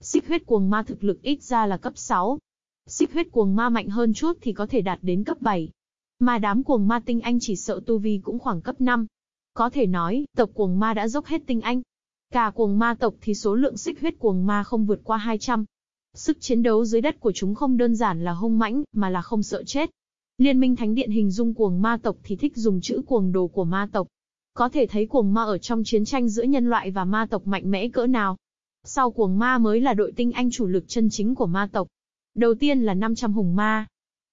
Xích huyết cuồng ma thực lực ít ra là cấp 6. Xích huyết cuồng ma mạnh hơn chút thì có thể đạt đến cấp 7. Mà đám cuồng ma tinh anh chỉ sợ tu vi cũng khoảng cấp 5. Có thể nói, tộc cuồng ma đã dốc hết tinh anh. Cả cuồng ma tộc thì số lượng xích huyết cuồng ma không vượt qua 200. Sức chiến đấu dưới đất của chúng không đơn giản là hung mãnh, mà là không sợ chết. Liên minh Thánh Điện hình dung cuồng ma tộc thì thích dùng chữ cuồng đồ của ma tộc. Có thể thấy cuồng ma ở trong chiến tranh giữa nhân loại và ma tộc mạnh mẽ cỡ nào. Sau cuồng ma mới là đội tinh anh chủ lực chân chính của ma tộc. Đầu tiên là 500 hùng ma.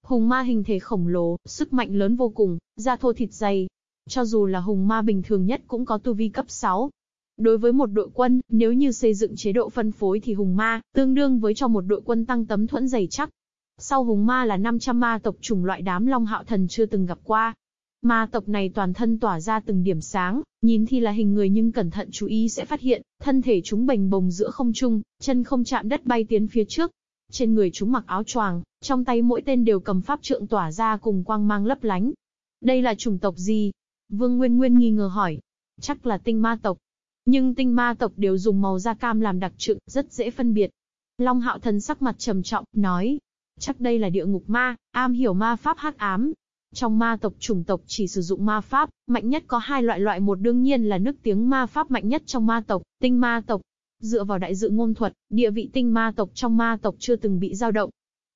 Hùng ma hình thể khổng lồ, sức mạnh lớn vô cùng, da thô thịt dày. Cho dù là hùng ma bình thường nhất cũng có tu vi cấp 6, Đối với một đội quân, nếu như xây dựng chế độ phân phối thì hùng ma, tương đương với cho một đội quân tăng tấm thuẫn dày chắc. Sau hùng ma là 500 ma tộc chủng loại đám long hạo thần chưa từng gặp qua. Ma tộc này toàn thân tỏa ra từng điểm sáng, nhìn thì là hình người nhưng cẩn thận chú ý sẽ phát hiện, thân thể chúng bềnh bồng giữa không trung, chân không chạm đất bay tiến phía trước. Trên người chúng mặc áo choàng, trong tay mỗi tên đều cầm pháp trượng tỏa ra cùng quang mang lấp lánh. Đây là chủng tộc gì? Vương Nguyên Nguyên nghi ngờ hỏi. Chắc là tinh ma tộc, nhưng tinh ma tộc đều dùng màu da cam làm đặc trưng, rất dễ phân biệt. Long hạo thần sắc mặt trầm trọng, nói. Chắc đây là địa ngục ma, am hiểu ma pháp hắc ám. Trong ma tộc chủng tộc chỉ sử dụng ma pháp, mạnh nhất có hai loại loại một đương nhiên là nước tiếng ma pháp mạnh nhất trong ma tộc, tinh ma tộc. Dựa vào đại dự ngôn thuật, địa vị tinh ma tộc trong ma tộc chưa từng bị dao động.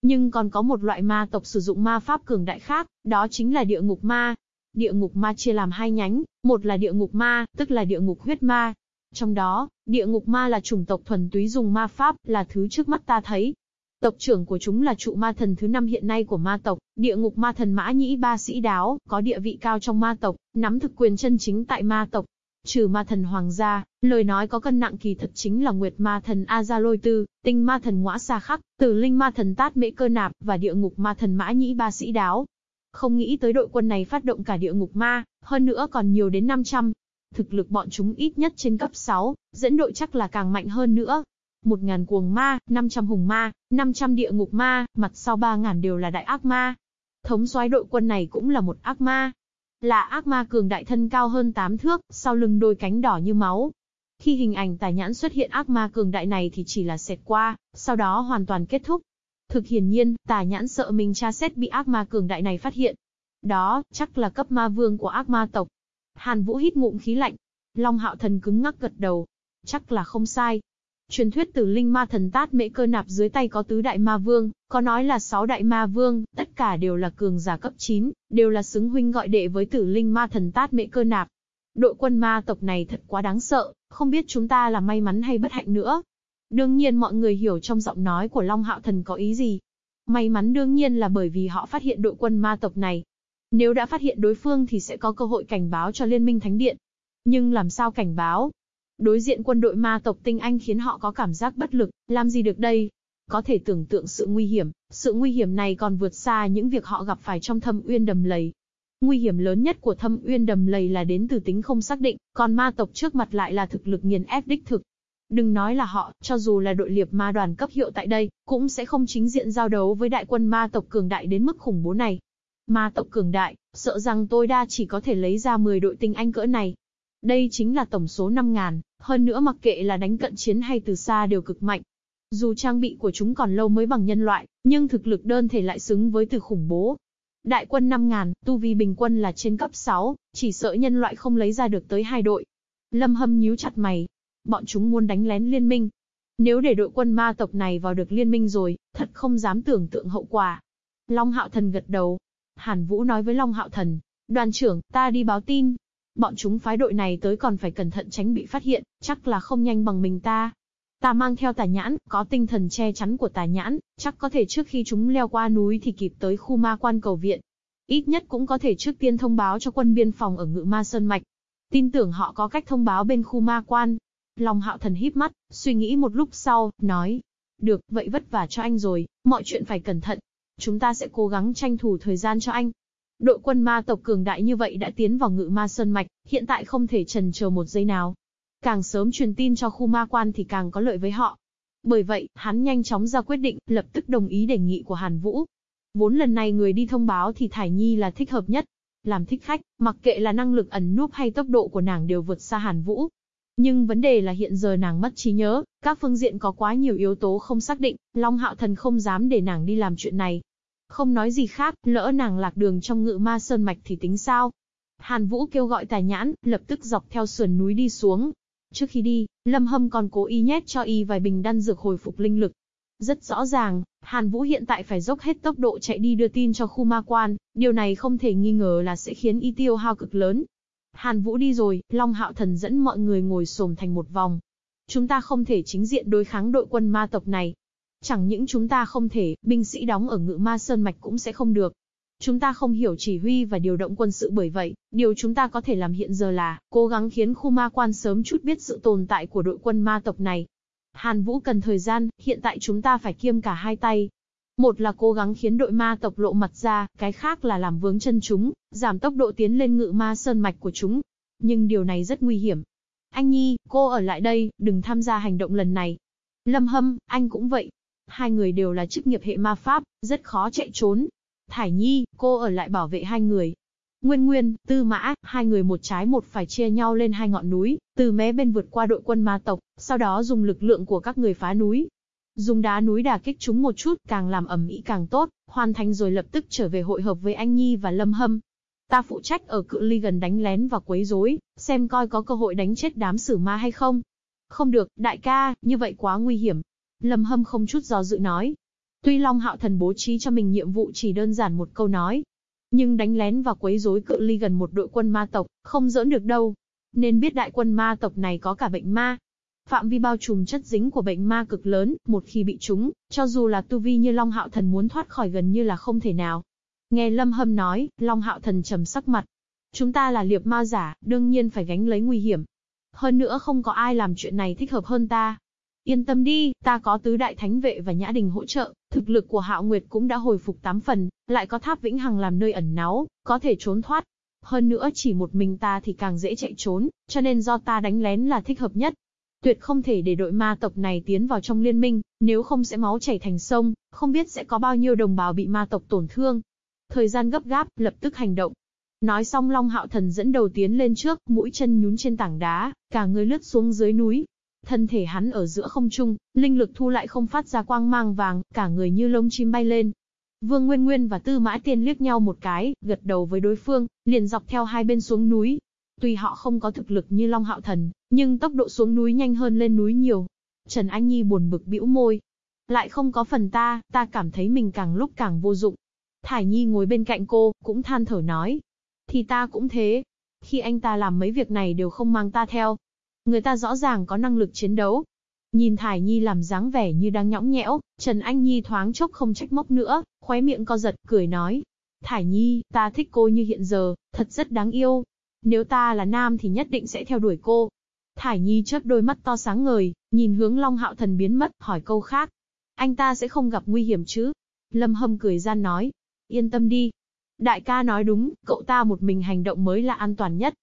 Nhưng còn có một loại ma tộc sử dụng ma pháp cường đại khác, đó chính là địa ngục ma. Địa ngục ma chia làm hai nhánh, một là địa ngục ma, tức là địa ngục huyết ma. Trong đó, địa ngục ma là chủng tộc thuần túy dùng ma pháp, là thứ trước mắt ta thấy. Tộc trưởng của chúng là trụ ma thần thứ năm hiện nay của ma tộc, địa ngục ma thần mã nhĩ ba sĩ đáo, có địa vị cao trong ma tộc, nắm thực quyền chân chính tại ma tộc. Trừ ma thần hoàng gia, lời nói có cân nặng kỳ thật chính là nguyệt ma thần A Gia Lôi Tư, tinh ma thần ngõa xa khắc, tử linh ma thần tát mễ cơ nạp, và địa ngục ma thần mã nhĩ ba sĩ đáo. Không nghĩ tới đội quân này phát động cả địa ngục ma, hơn nữa còn nhiều đến 500. Thực lực bọn chúng ít nhất trên cấp 6, dẫn đội chắc là càng mạnh hơn nữa. 1.000 cuồng ma, 500 hùng ma, 500 địa ngục ma, mặt sau 3.000 đều là đại ác ma. Thống soái đội quân này cũng là một ác ma. Là ác ma cường đại thân cao hơn 8 thước, sau lưng đôi cánh đỏ như máu. Khi hình ảnh tài nhãn xuất hiện ác ma cường đại này thì chỉ là xẹt qua, sau đó hoàn toàn kết thúc. Thực hiển nhiên, tà nhãn sợ mình tra xét bị ác ma cường đại này phát hiện. Đó, chắc là cấp ma vương của ác ma tộc. Hàn Vũ hít ngụm khí lạnh. Long hạo thần cứng ngắc gật đầu. Chắc là không sai. Truyền thuyết tử linh ma thần tát mễ cơ nạp dưới tay có tứ đại ma vương, có nói là sáu đại ma vương, tất cả đều là cường giả cấp 9, đều là xứng huynh gọi đệ với tử linh ma thần tát mễ cơ nạp. Đội quân ma tộc này thật quá đáng sợ, không biết chúng ta là may mắn hay bất hạnh nữa. Đương nhiên mọi người hiểu trong giọng nói của Long Hạo Thần có ý gì. May mắn đương nhiên là bởi vì họ phát hiện đội quân ma tộc này. Nếu đã phát hiện đối phương thì sẽ có cơ hội cảnh báo cho Liên minh Thánh Điện. Nhưng làm sao cảnh báo? Đối diện quân đội ma tộc tinh anh khiến họ có cảm giác bất lực, làm gì được đây? Có thể tưởng tượng sự nguy hiểm, sự nguy hiểm này còn vượt xa những việc họ gặp phải trong thâm uyên đầm lầy. Nguy hiểm lớn nhất của thâm uyên đầm lầy là đến từ tính không xác định, còn ma tộc trước mặt lại là thực lực nghiền ép đích thực. Đừng nói là họ, cho dù là đội liệp ma đoàn cấp hiệu tại đây, cũng sẽ không chính diện giao đấu với đại quân ma tộc cường đại đến mức khủng bố này. Ma tộc cường đại, sợ rằng tôi đa chỉ có thể lấy ra 10 đội tinh anh cỡ này. Đây chính là tổng số 5.000, hơn nữa mặc kệ là đánh cận chiến hay từ xa đều cực mạnh. Dù trang bị của chúng còn lâu mới bằng nhân loại, nhưng thực lực đơn thể lại xứng với từ khủng bố. Đại quân 5.000, tu vi bình quân là trên cấp 6, chỉ sợ nhân loại không lấy ra được tới hai đội. Lâm hâm nhíu chặt mày, bọn chúng muốn đánh lén liên minh. Nếu để đội quân ma tộc này vào được liên minh rồi, thật không dám tưởng tượng hậu quả. Long Hạo Thần gật đầu. Hàn Vũ nói với Long Hạo Thần, đoàn trưởng, ta đi báo tin. Bọn chúng phái đội này tới còn phải cẩn thận tránh bị phát hiện, chắc là không nhanh bằng mình ta. Ta mang theo tà nhãn, có tinh thần che chắn của tà nhãn, chắc có thể trước khi chúng leo qua núi thì kịp tới khu ma quan cầu viện. Ít nhất cũng có thể trước tiên thông báo cho quân biên phòng ở Ngự Ma Sơn Mạch. Tin tưởng họ có cách thông báo bên khu ma quan. Long hạo thần híp mắt, suy nghĩ một lúc sau, nói. Được, vậy vất vả cho anh rồi, mọi chuyện phải cẩn thận. Chúng ta sẽ cố gắng tranh thủ thời gian cho anh. Đội quân ma tộc cường đại như vậy đã tiến vào ngự ma sơn mạch, hiện tại không thể trần chờ một giây nào. Càng sớm truyền tin cho khu ma quan thì càng có lợi với họ. Bởi vậy, hắn nhanh chóng ra quyết định, lập tức đồng ý đề nghị của Hàn Vũ. Vốn lần này người đi thông báo thì Thải Nhi là thích hợp nhất. Làm thích khách, mặc kệ là năng lực ẩn núp hay tốc độ của nàng đều vượt xa Hàn Vũ. Nhưng vấn đề là hiện giờ nàng mất trí nhớ, các phương diện có quá nhiều yếu tố không xác định, Long Hạo Thần không dám để nàng đi làm chuyện này. Không nói gì khác, lỡ nàng lạc đường trong ngự ma sơn mạch thì tính sao? Hàn Vũ kêu gọi tài nhãn, lập tức dọc theo sườn núi đi xuống. Trước khi đi, Lâm Hâm còn cố ý nhét cho y vài bình đan dược hồi phục linh lực. Rất rõ ràng, Hàn Vũ hiện tại phải dốc hết tốc độ chạy đi đưa tin cho khu ma quan, điều này không thể nghi ngờ là sẽ khiến y tiêu hao cực lớn. Hàn Vũ đi rồi, Long Hạo Thần dẫn mọi người ngồi xổm thành một vòng. Chúng ta không thể chính diện đối kháng đội quân ma tộc này, Chẳng những chúng ta không thể, binh sĩ đóng ở ngự ma sơn mạch cũng sẽ không được. Chúng ta không hiểu chỉ huy và điều động quân sự bởi vậy, điều chúng ta có thể làm hiện giờ là, cố gắng khiến khu ma quan sớm chút biết sự tồn tại của đội quân ma tộc này. Hàn Vũ cần thời gian, hiện tại chúng ta phải kiêm cả hai tay. Một là cố gắng khiến đội ma tộc lộ mặt ra, cái khác là làm vướng chân chúng, giảm tốc độ tiến lên ngự ma sơn mạch của chúng. Nhưng điều này rất nguy hiểm. Anh Nhi, cô ở lại đây, đừng tham gia hành động lần này. Lâm Hâm, anh cũng vậy, Hai người đều là chức nghiệp hệ ma pháp, rất khó chạy trốn. Thải Nhi, cô ở lại bảo vệ hai người. Nguyên Nguyên, Tư Mã, hai người một trái một phải chia nhau lên hai ngọn núi, từ mé bên vượt qua đội quân ma tộc, sau đó dùng lực lượng của các người phá núi. Dùng đá núi đả kích chúng một chút, càng làm ẩm ý càng tốt, hoàn thành rồi lập tức trở về hội hợp với anh Nhi và Lâm Hâm. Ta phụ trách ở cự ly gần đánh lén và quấy rối, xem coi có cơ hội đánh chết đám sử ma hay không. Không được, đại ca, như vậy quá nguy hiểm, Lâm Hâm không chút do dự nói. Tuy Long Hạo Thần bố trí cho mình nhiệm vụ chỉ đơn giản một câu nói, nhưng đánh lén và quấy rối cự ly gần một đội quân ma tộc, không giỡn được đâu. Nên biết đại quân ma tộc này có cả bệnh ma. Phạm vi bao trùm chất dính của bệnh ma cực lớn, một khi bị trúng, cho dù là tu vi như Long Hạo Thần muốn thoát khỏi gần như là không thể nào. Nghe Lâm Hâm nói, Long Hạo Thần trầm sắc mặt. Chúng ta là liệp ma giả, đương nhiên phải gánh lấy nguy hiểm. Hơn nữa không có ai làm chuyện này thích hợp hơn ta. Yên tâm đi, ta có tứ đại thánh vệ và nhã đình hỗ trợ, thực lực của Hạo Nguyệt cũng đã hồi phục 8 phần, lại có tháp vĩnh hằng làm nơi ẩn náu, có thể trốn thoát. Hơn nữa chỉ một mình ta thì càng dễ chạy trốn, cho nên do ta đánh lén là thích hợp nhất. Tuyệt không thể để đội ma tộc này tiến vào trong liên minh, nếu không sẽ máu chảy thành sông, không biết sẽ có bao nhiêu đồng bào bị ma tộc tổn thương. Thời gian gấp gáp, lập tức hành động. Nói xong Long Hạo Thần dẫn đầu tiến lên trước, mũi chân nhún trên tảng đá, cả người lướt xuống dưới núi, Thân thể hắn ở giữa không trung, linh lực thu lại không phát ra quang mang vàng, cả người như lông chim bay lên. Vương Nguyên Nguyên và Tư Mã Tiên liếc nhau một cái, gật đầu với đối phương, liền dọc theo hai bên xuống núi. Tuy họ không có thực lực như Long Hạo Thần, nhưng tốc độ xuống núi nhanh hơn lên núi nhiều. Trần Anh Nhi buồn bực bĩu môi. Lại không có phần ta, ta cảm thấy mình càng lúc càng vô dụng. Thải Nhi ngồi bên cạnh cô, cũng than thở nói. Thì ta cũng thế. Khi anh ta làm mấy việc này đều không mang ta theo, Người ta rõ ràng có năng lực chiến đấu. Nhìn Thải Nhi làm dáng vẻ như đang nhõng nhẽo, Trần Anh Nhi thoáng chốc không trách móc nữa, khóe miệng co giật, cười nói. Thải Nhi, ta thích cô như hiện giờ, thật rất đáng yêu. Nếu ta là nam thì nhất định sẽ theo đuổi cô. Thải Nhi chớp đôi mắt to sáng ngời, nhìn hướng Long Hạo Thần biến mất, hỏi câu khác. Anh ta sẽ không gặp nguy hiểm chứ? Lâm Hâm cười gian nói. Yên tâm đi. Đại ca nói đúng, cậu ta một mình hành động mới là an toàn nhất.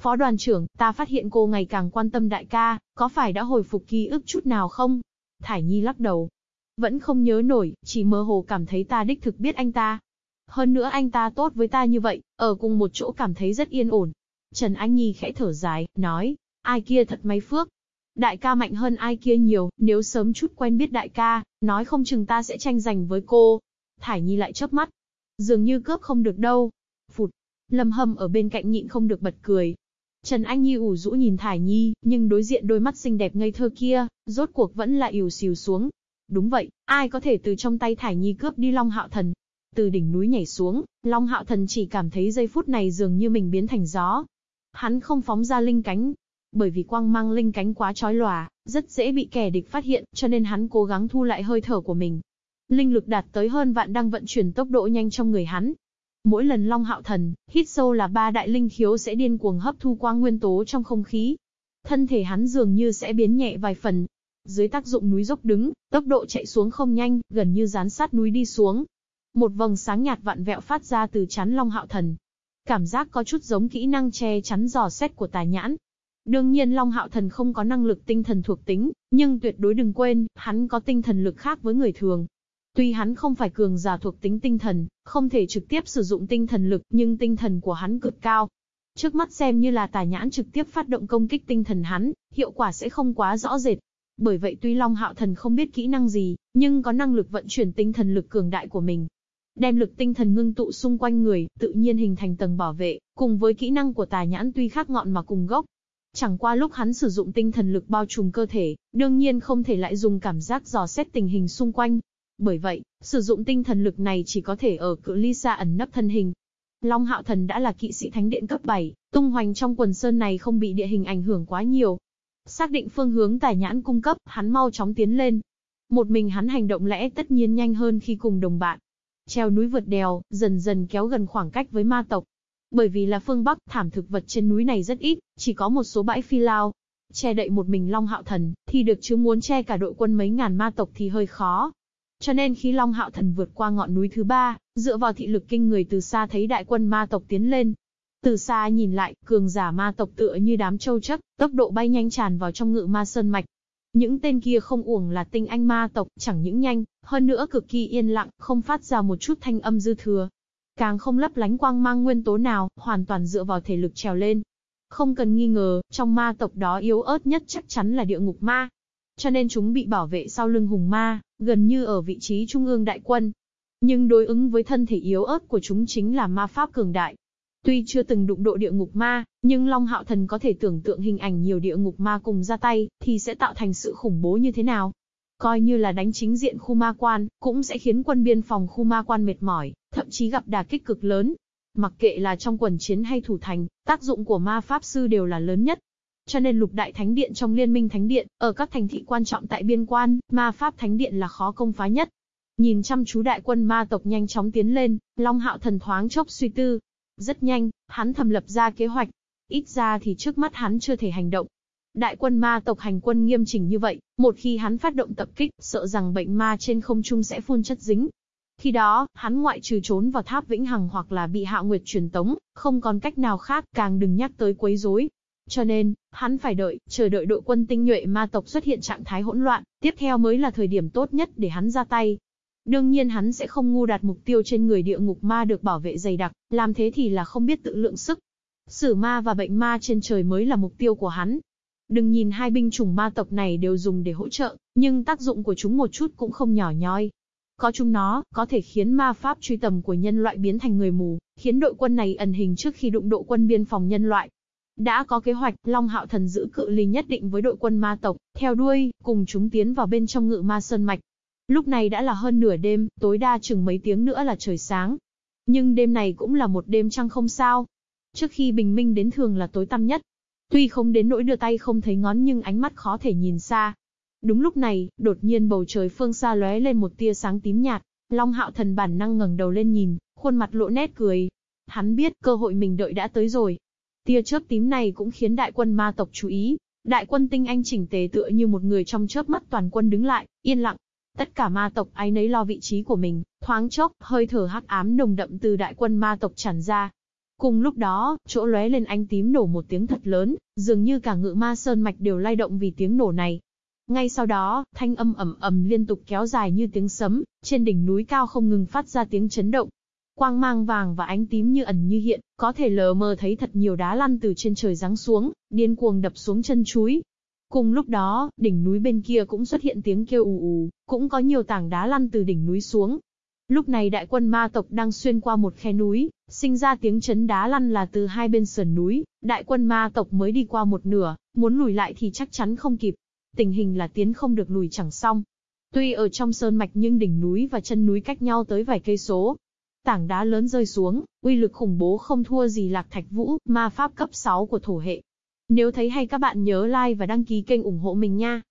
Phó đoàn trưởng, ta phát hiện cô ngày càng quan tâm đại ca, có phải đã hồi phục ký ức chút nào không? Thải Nhi lắc đầu. Vẫn không nhớ nổi, chỉ mơ hồ cảm thấy ta đích thực biết anh ta. Hơn nữa anh ta tốt với ta như vậy, ở cùng một chỗ cảm thấy rất yên ổn. Trần Anh Nhi khẽ thở dài, nói, ai kia thật may phước. Đại ca mạnh hơn ai kia nhiều, nếu sớm chút quen biết đại ca, nói không chừng ta sẽ tranh giành với cô. Thải Nhi lại chớp mắt. Dường như cướp không được đâu. Phụt. Lâm Hâm ở bên cạnh nhịn không được bật cười, Trần Anh Nhi ủ rũ nhìn Thải Nhi, nhưng đối diện đôi mắt xinh đẹp ngây thơ kia, rốt cuộc vẫn là ỉu xìu xuống. Đúng vậy, ai có thể từ trong tay Thải Nhi cướp đi Long Hạo Thần? Từ đỉnh núi nhảy xuống, Long Hạo Thần chỉ cảm thấy giây phút này dường như mình biến thành gió. Hắn không phóng ra linh cánh, bởi vì quang mang linh cánh quá chói lòa, rất dễ bị kẻ địch phát hiện, cho nên hắn cố gắng thu lại hơi thở của mình. Linh lực đạt tới hơn vạn đang vận chuyển tốc độ nhanh trong người hắn. Mỗi lần Long Hạo Thần hít sâu là ba đại linh khiếu sẽ điên cuồng hấp thu quang nguyên tố trong không khí. Thân thể hắn dường như sẽ biến nhẹ vài phần. Dưới tác dụng núi dốc đứng, tốc độ chạy xuống không nhanh, gần như dán sát núi đi xuống. Một vầng sáng nhạt vạn vẹo phát ra từ chắn Long Hạo Thần. Cảm giác có chút giống kỹ năng che chắn dò xét của tài nhãn. Đương nhiên Long Hạo Thần không có năng lực tinh thần thuộc tính, nhưng tuyệt đối đừng quên, hắn có tinh thần lực khác với người thường. Tuy hắn không phải cường giả thuộc tính tinh thần, không thể trực tiếp sử dụng tinh thần lực, nhưng tinh thần của hắn cực cao. Trước mắt xem như là tài nhãn trực tiếp phát động công kích tinh thần hắn, hiệu quả sẽ không quá rõ rệt. Bởi vậy tuy Long Hạo Thần không biết kỹ năng gì, nhưng có năng lực vận chuyển tinh thần lực cường đại của mình. Đem lực tinh thần ngưng tụ xung quanh người, tự nhiên hình thành tầng bảo vệ, cùng với kỹ năng của tài nhãn tuy khác ngọn mà cùng gốc. Chẳng qua lúc hắn sử dụng tinh thần lực bao trùm cơ thể, đương nhiên không thể lại dùng cảm giác dò xét tình hình xung quanh, bởi vậy, sử dụng tinh thần lực này chỉ có thể ở cự ly xa ẩn nấp thân hình. Long Hạo Thần đã là kỵ sĩ thánh điện cấp 7, tung hoành trong quần sơn này không bị địa hình ảnh hưởng quá nhiều. Xác định phương hướng tài nhãn cung cấp, hắn mau chóng tiến lên. Một mình hắn hành động lẽ tất nhiên nhanh hơn khi cùng đồng bạn. Treo núi vượt đèo, dần dần kéo gần khoảng cách với ma tộc. Bởi vì là phương Bắc, thảm thực vật trên núi này rất ít, chỉ có một số bãi phi lao. Che đậy một mình Long Hạo Thần, thì được chứ muốn che cả đội quân mấy ngàn ma tộc thì hơi khó. Cho nên khi Long Hạo Thần vượt qua ngọn núi thứ ba, dựa vào thị lực kinh người từ xa thấy đại quân ma tộc tiến lên. Từ xa nhìn lại, cường giả ma tộc tựa như đám châu chất, tốc độ bay nhanh tràn vào trong ngự ma sơn mạch. Những tên kia không uổng là tinh anh ma tộc, chẳng những nhanh, hơn nữa cực kỳ yên lặng, không phát ra một chút thanh âm dư thừa. Càng không lấp lánh quang mang nguyên tố nào, hoàn toàn dựa vào thể lực trèo lên. Không cần nghi ngờ, trong ma tộc đó yếu ớt nhất chắc chắn là địa ngục ma, cho nên chúng bị bảo vệ sau lưng hùng ma, gần như ở vị trí trung ương đại quân. Nhưng đối ứng với thân thể yếu ớt của chúng chính là ma pháp cường đại. Tuy chưa từng đụng độ địa ngục ma, nhưng Long Hạo Thần có thể tưởng tượng hình ảnh nhiều địa ngục ma cùng ra tay, thì sẽ tạo thành sự khủng bố như thế nào. Coi như là đánh chính diện khu ma quan, cũng sẽ khiến quân biên phòng khu ma quan mệt mỏi, thậm chí gặp đà kích cực lớn. Mặc kệ là trong quần chiến hay thủ thành, tác dụng của ma pháp sư đều là lớn nhất. Cho nên lục đại thánh điện trong liên minh thánh điện, ở các thành thị quan trọng tại biên quan, ma pháp thánh điện là khó công phá nhất. Nhìn chăm chú đại quân ma tộc nhanh chóng tiến lên, Long Hạo thần thoáng chốc suy tư. Rất nhanh, hắn thầm lập ra kế hoạch. Ít ra thì trước mắt hắn chưa thể hành động. Đại quân ma tộc hành quân nghiêm chỉnh như vậy, một khi hắn phát động tập kích, sợ rằng bệnh ma trên không trung sẽ phun chất dính. Khi đó, hắn ngoại trừ trốn vào tháp vĩnh hằng hoặc là bị hạ nguyệt truyền tống, không còn cách nào khác, càng đừng nhắc tới quấy rối. Cho nên, hắn phải đợi, chờ đợi đội quân tinh nhuệ ma tộc xuất hiện trạng thái hỗn loạn, tiếp theo mới là thời điểm tốt nhất để hắn ra tay. Đương nhiên hắn sẽ không ngu đặt mục tiêu trên người địa ngục ma được bảo vệ dày đặc, làm thế thì là không biết tự lượng sức. Sử ma và bệnh ma trên trời mới là mục tiêu của hắn. Đừng nhìn hai binh chủng ma tộc này đều dùng để hỗ trợ, nhưng tác dụng của chúng một chút cũng không nhỏ nhoi. Có chúng nó, có thể khiến ma pháp truy tầm của nhân loại biến thành người mù, khiến đội quân này ẩn hình trước khi đụng độ quân biên phòng nhân loại, đã có kế hoạch, Long Hạo Thần giữ cự ly nhất định với đội quân ma tộc, theo đuôi, cùng chúng tiến vào bên trong ngự ma sơn mạch. Lúc này đã là hơn nửa đêm, tối đa chừng mấy tiếng nữa là trời sáng. Nhưng đêm này cũng là một đêm trăng không sao. Trước khi bình minh đến thường là tối tăm nhất. Tuy không đến nỗi đưa tay không thấy ngón nhưng ánh mắt khó thể nhìn xa. Đúng lúc này, đột nhiên bầu trời phương xa lóe lên một tia sáng tím nhạt. Long hạo thần bản năng ngẩng đầu lên nhìn, khuôn mặt lộ nét cười. Hắn biết cơ hội mình đợi đã tới rồi, Tia chớp tím này cũng khiến đại quân ma tộc chú ý. Đại quân tinh anh chỉnh tề tựa như một người trong chớp mắt toàn quân đứng lại, yên lặng. Tất cả ma tộc ai nấy lo vị trí của mình, thoáng chốc, hơi thở hắc ám nồng đậm từ đại quân ma tộc tràn ra. Cùng lúc đó, chỗ lóe lên ánh tím nổ một tiếng thật lớn, dường như cả ngự ma sơn mạch đều lay động vì tiếng nổ này. Ngay sau đó, thanh âm ầm ầm liên tục kéo dài như tiếng sấm, trên đỉnh núi cao không ngừng phát ra tiếng chấn động, Quang mang vàng và ánh tím như ẩn như hiện, có thể lờ mờ thấy thật nhiều đá lăn từ trên trời giáng xuống, điên cuồng đập xuống chân chúi. Cùng lúc đó, đỉnh núi bên kia cũng xuất hiện tiếng kêu ù ù, cũng có nhiều tảng đá lăn từ đỉnh núi xuống. Lúc này đại quân ma tộc đang xuyên qua một khe núi, sinh ra tiếng chấn đá lăn là từ hai bên sườn núi, đại quân ma tộc mới đi qua một nửa, muốn lùi lại thì chắc chắn không kịp. Tình hình là tiến không được lùi chẳng xong. Tuy ở trong sơn mạch nhưng đỉnh núi và chân núi cách nhau tới vài cây số, Tảng đá lớn rơi xuống, uy lực khủng bố không thua gì lạc thạch vũ, ma pháp cấp 6 của thổ hệ. Nếu thấy hay các bạn nhớ like và đăng ký kênh ủng hộ mình nha.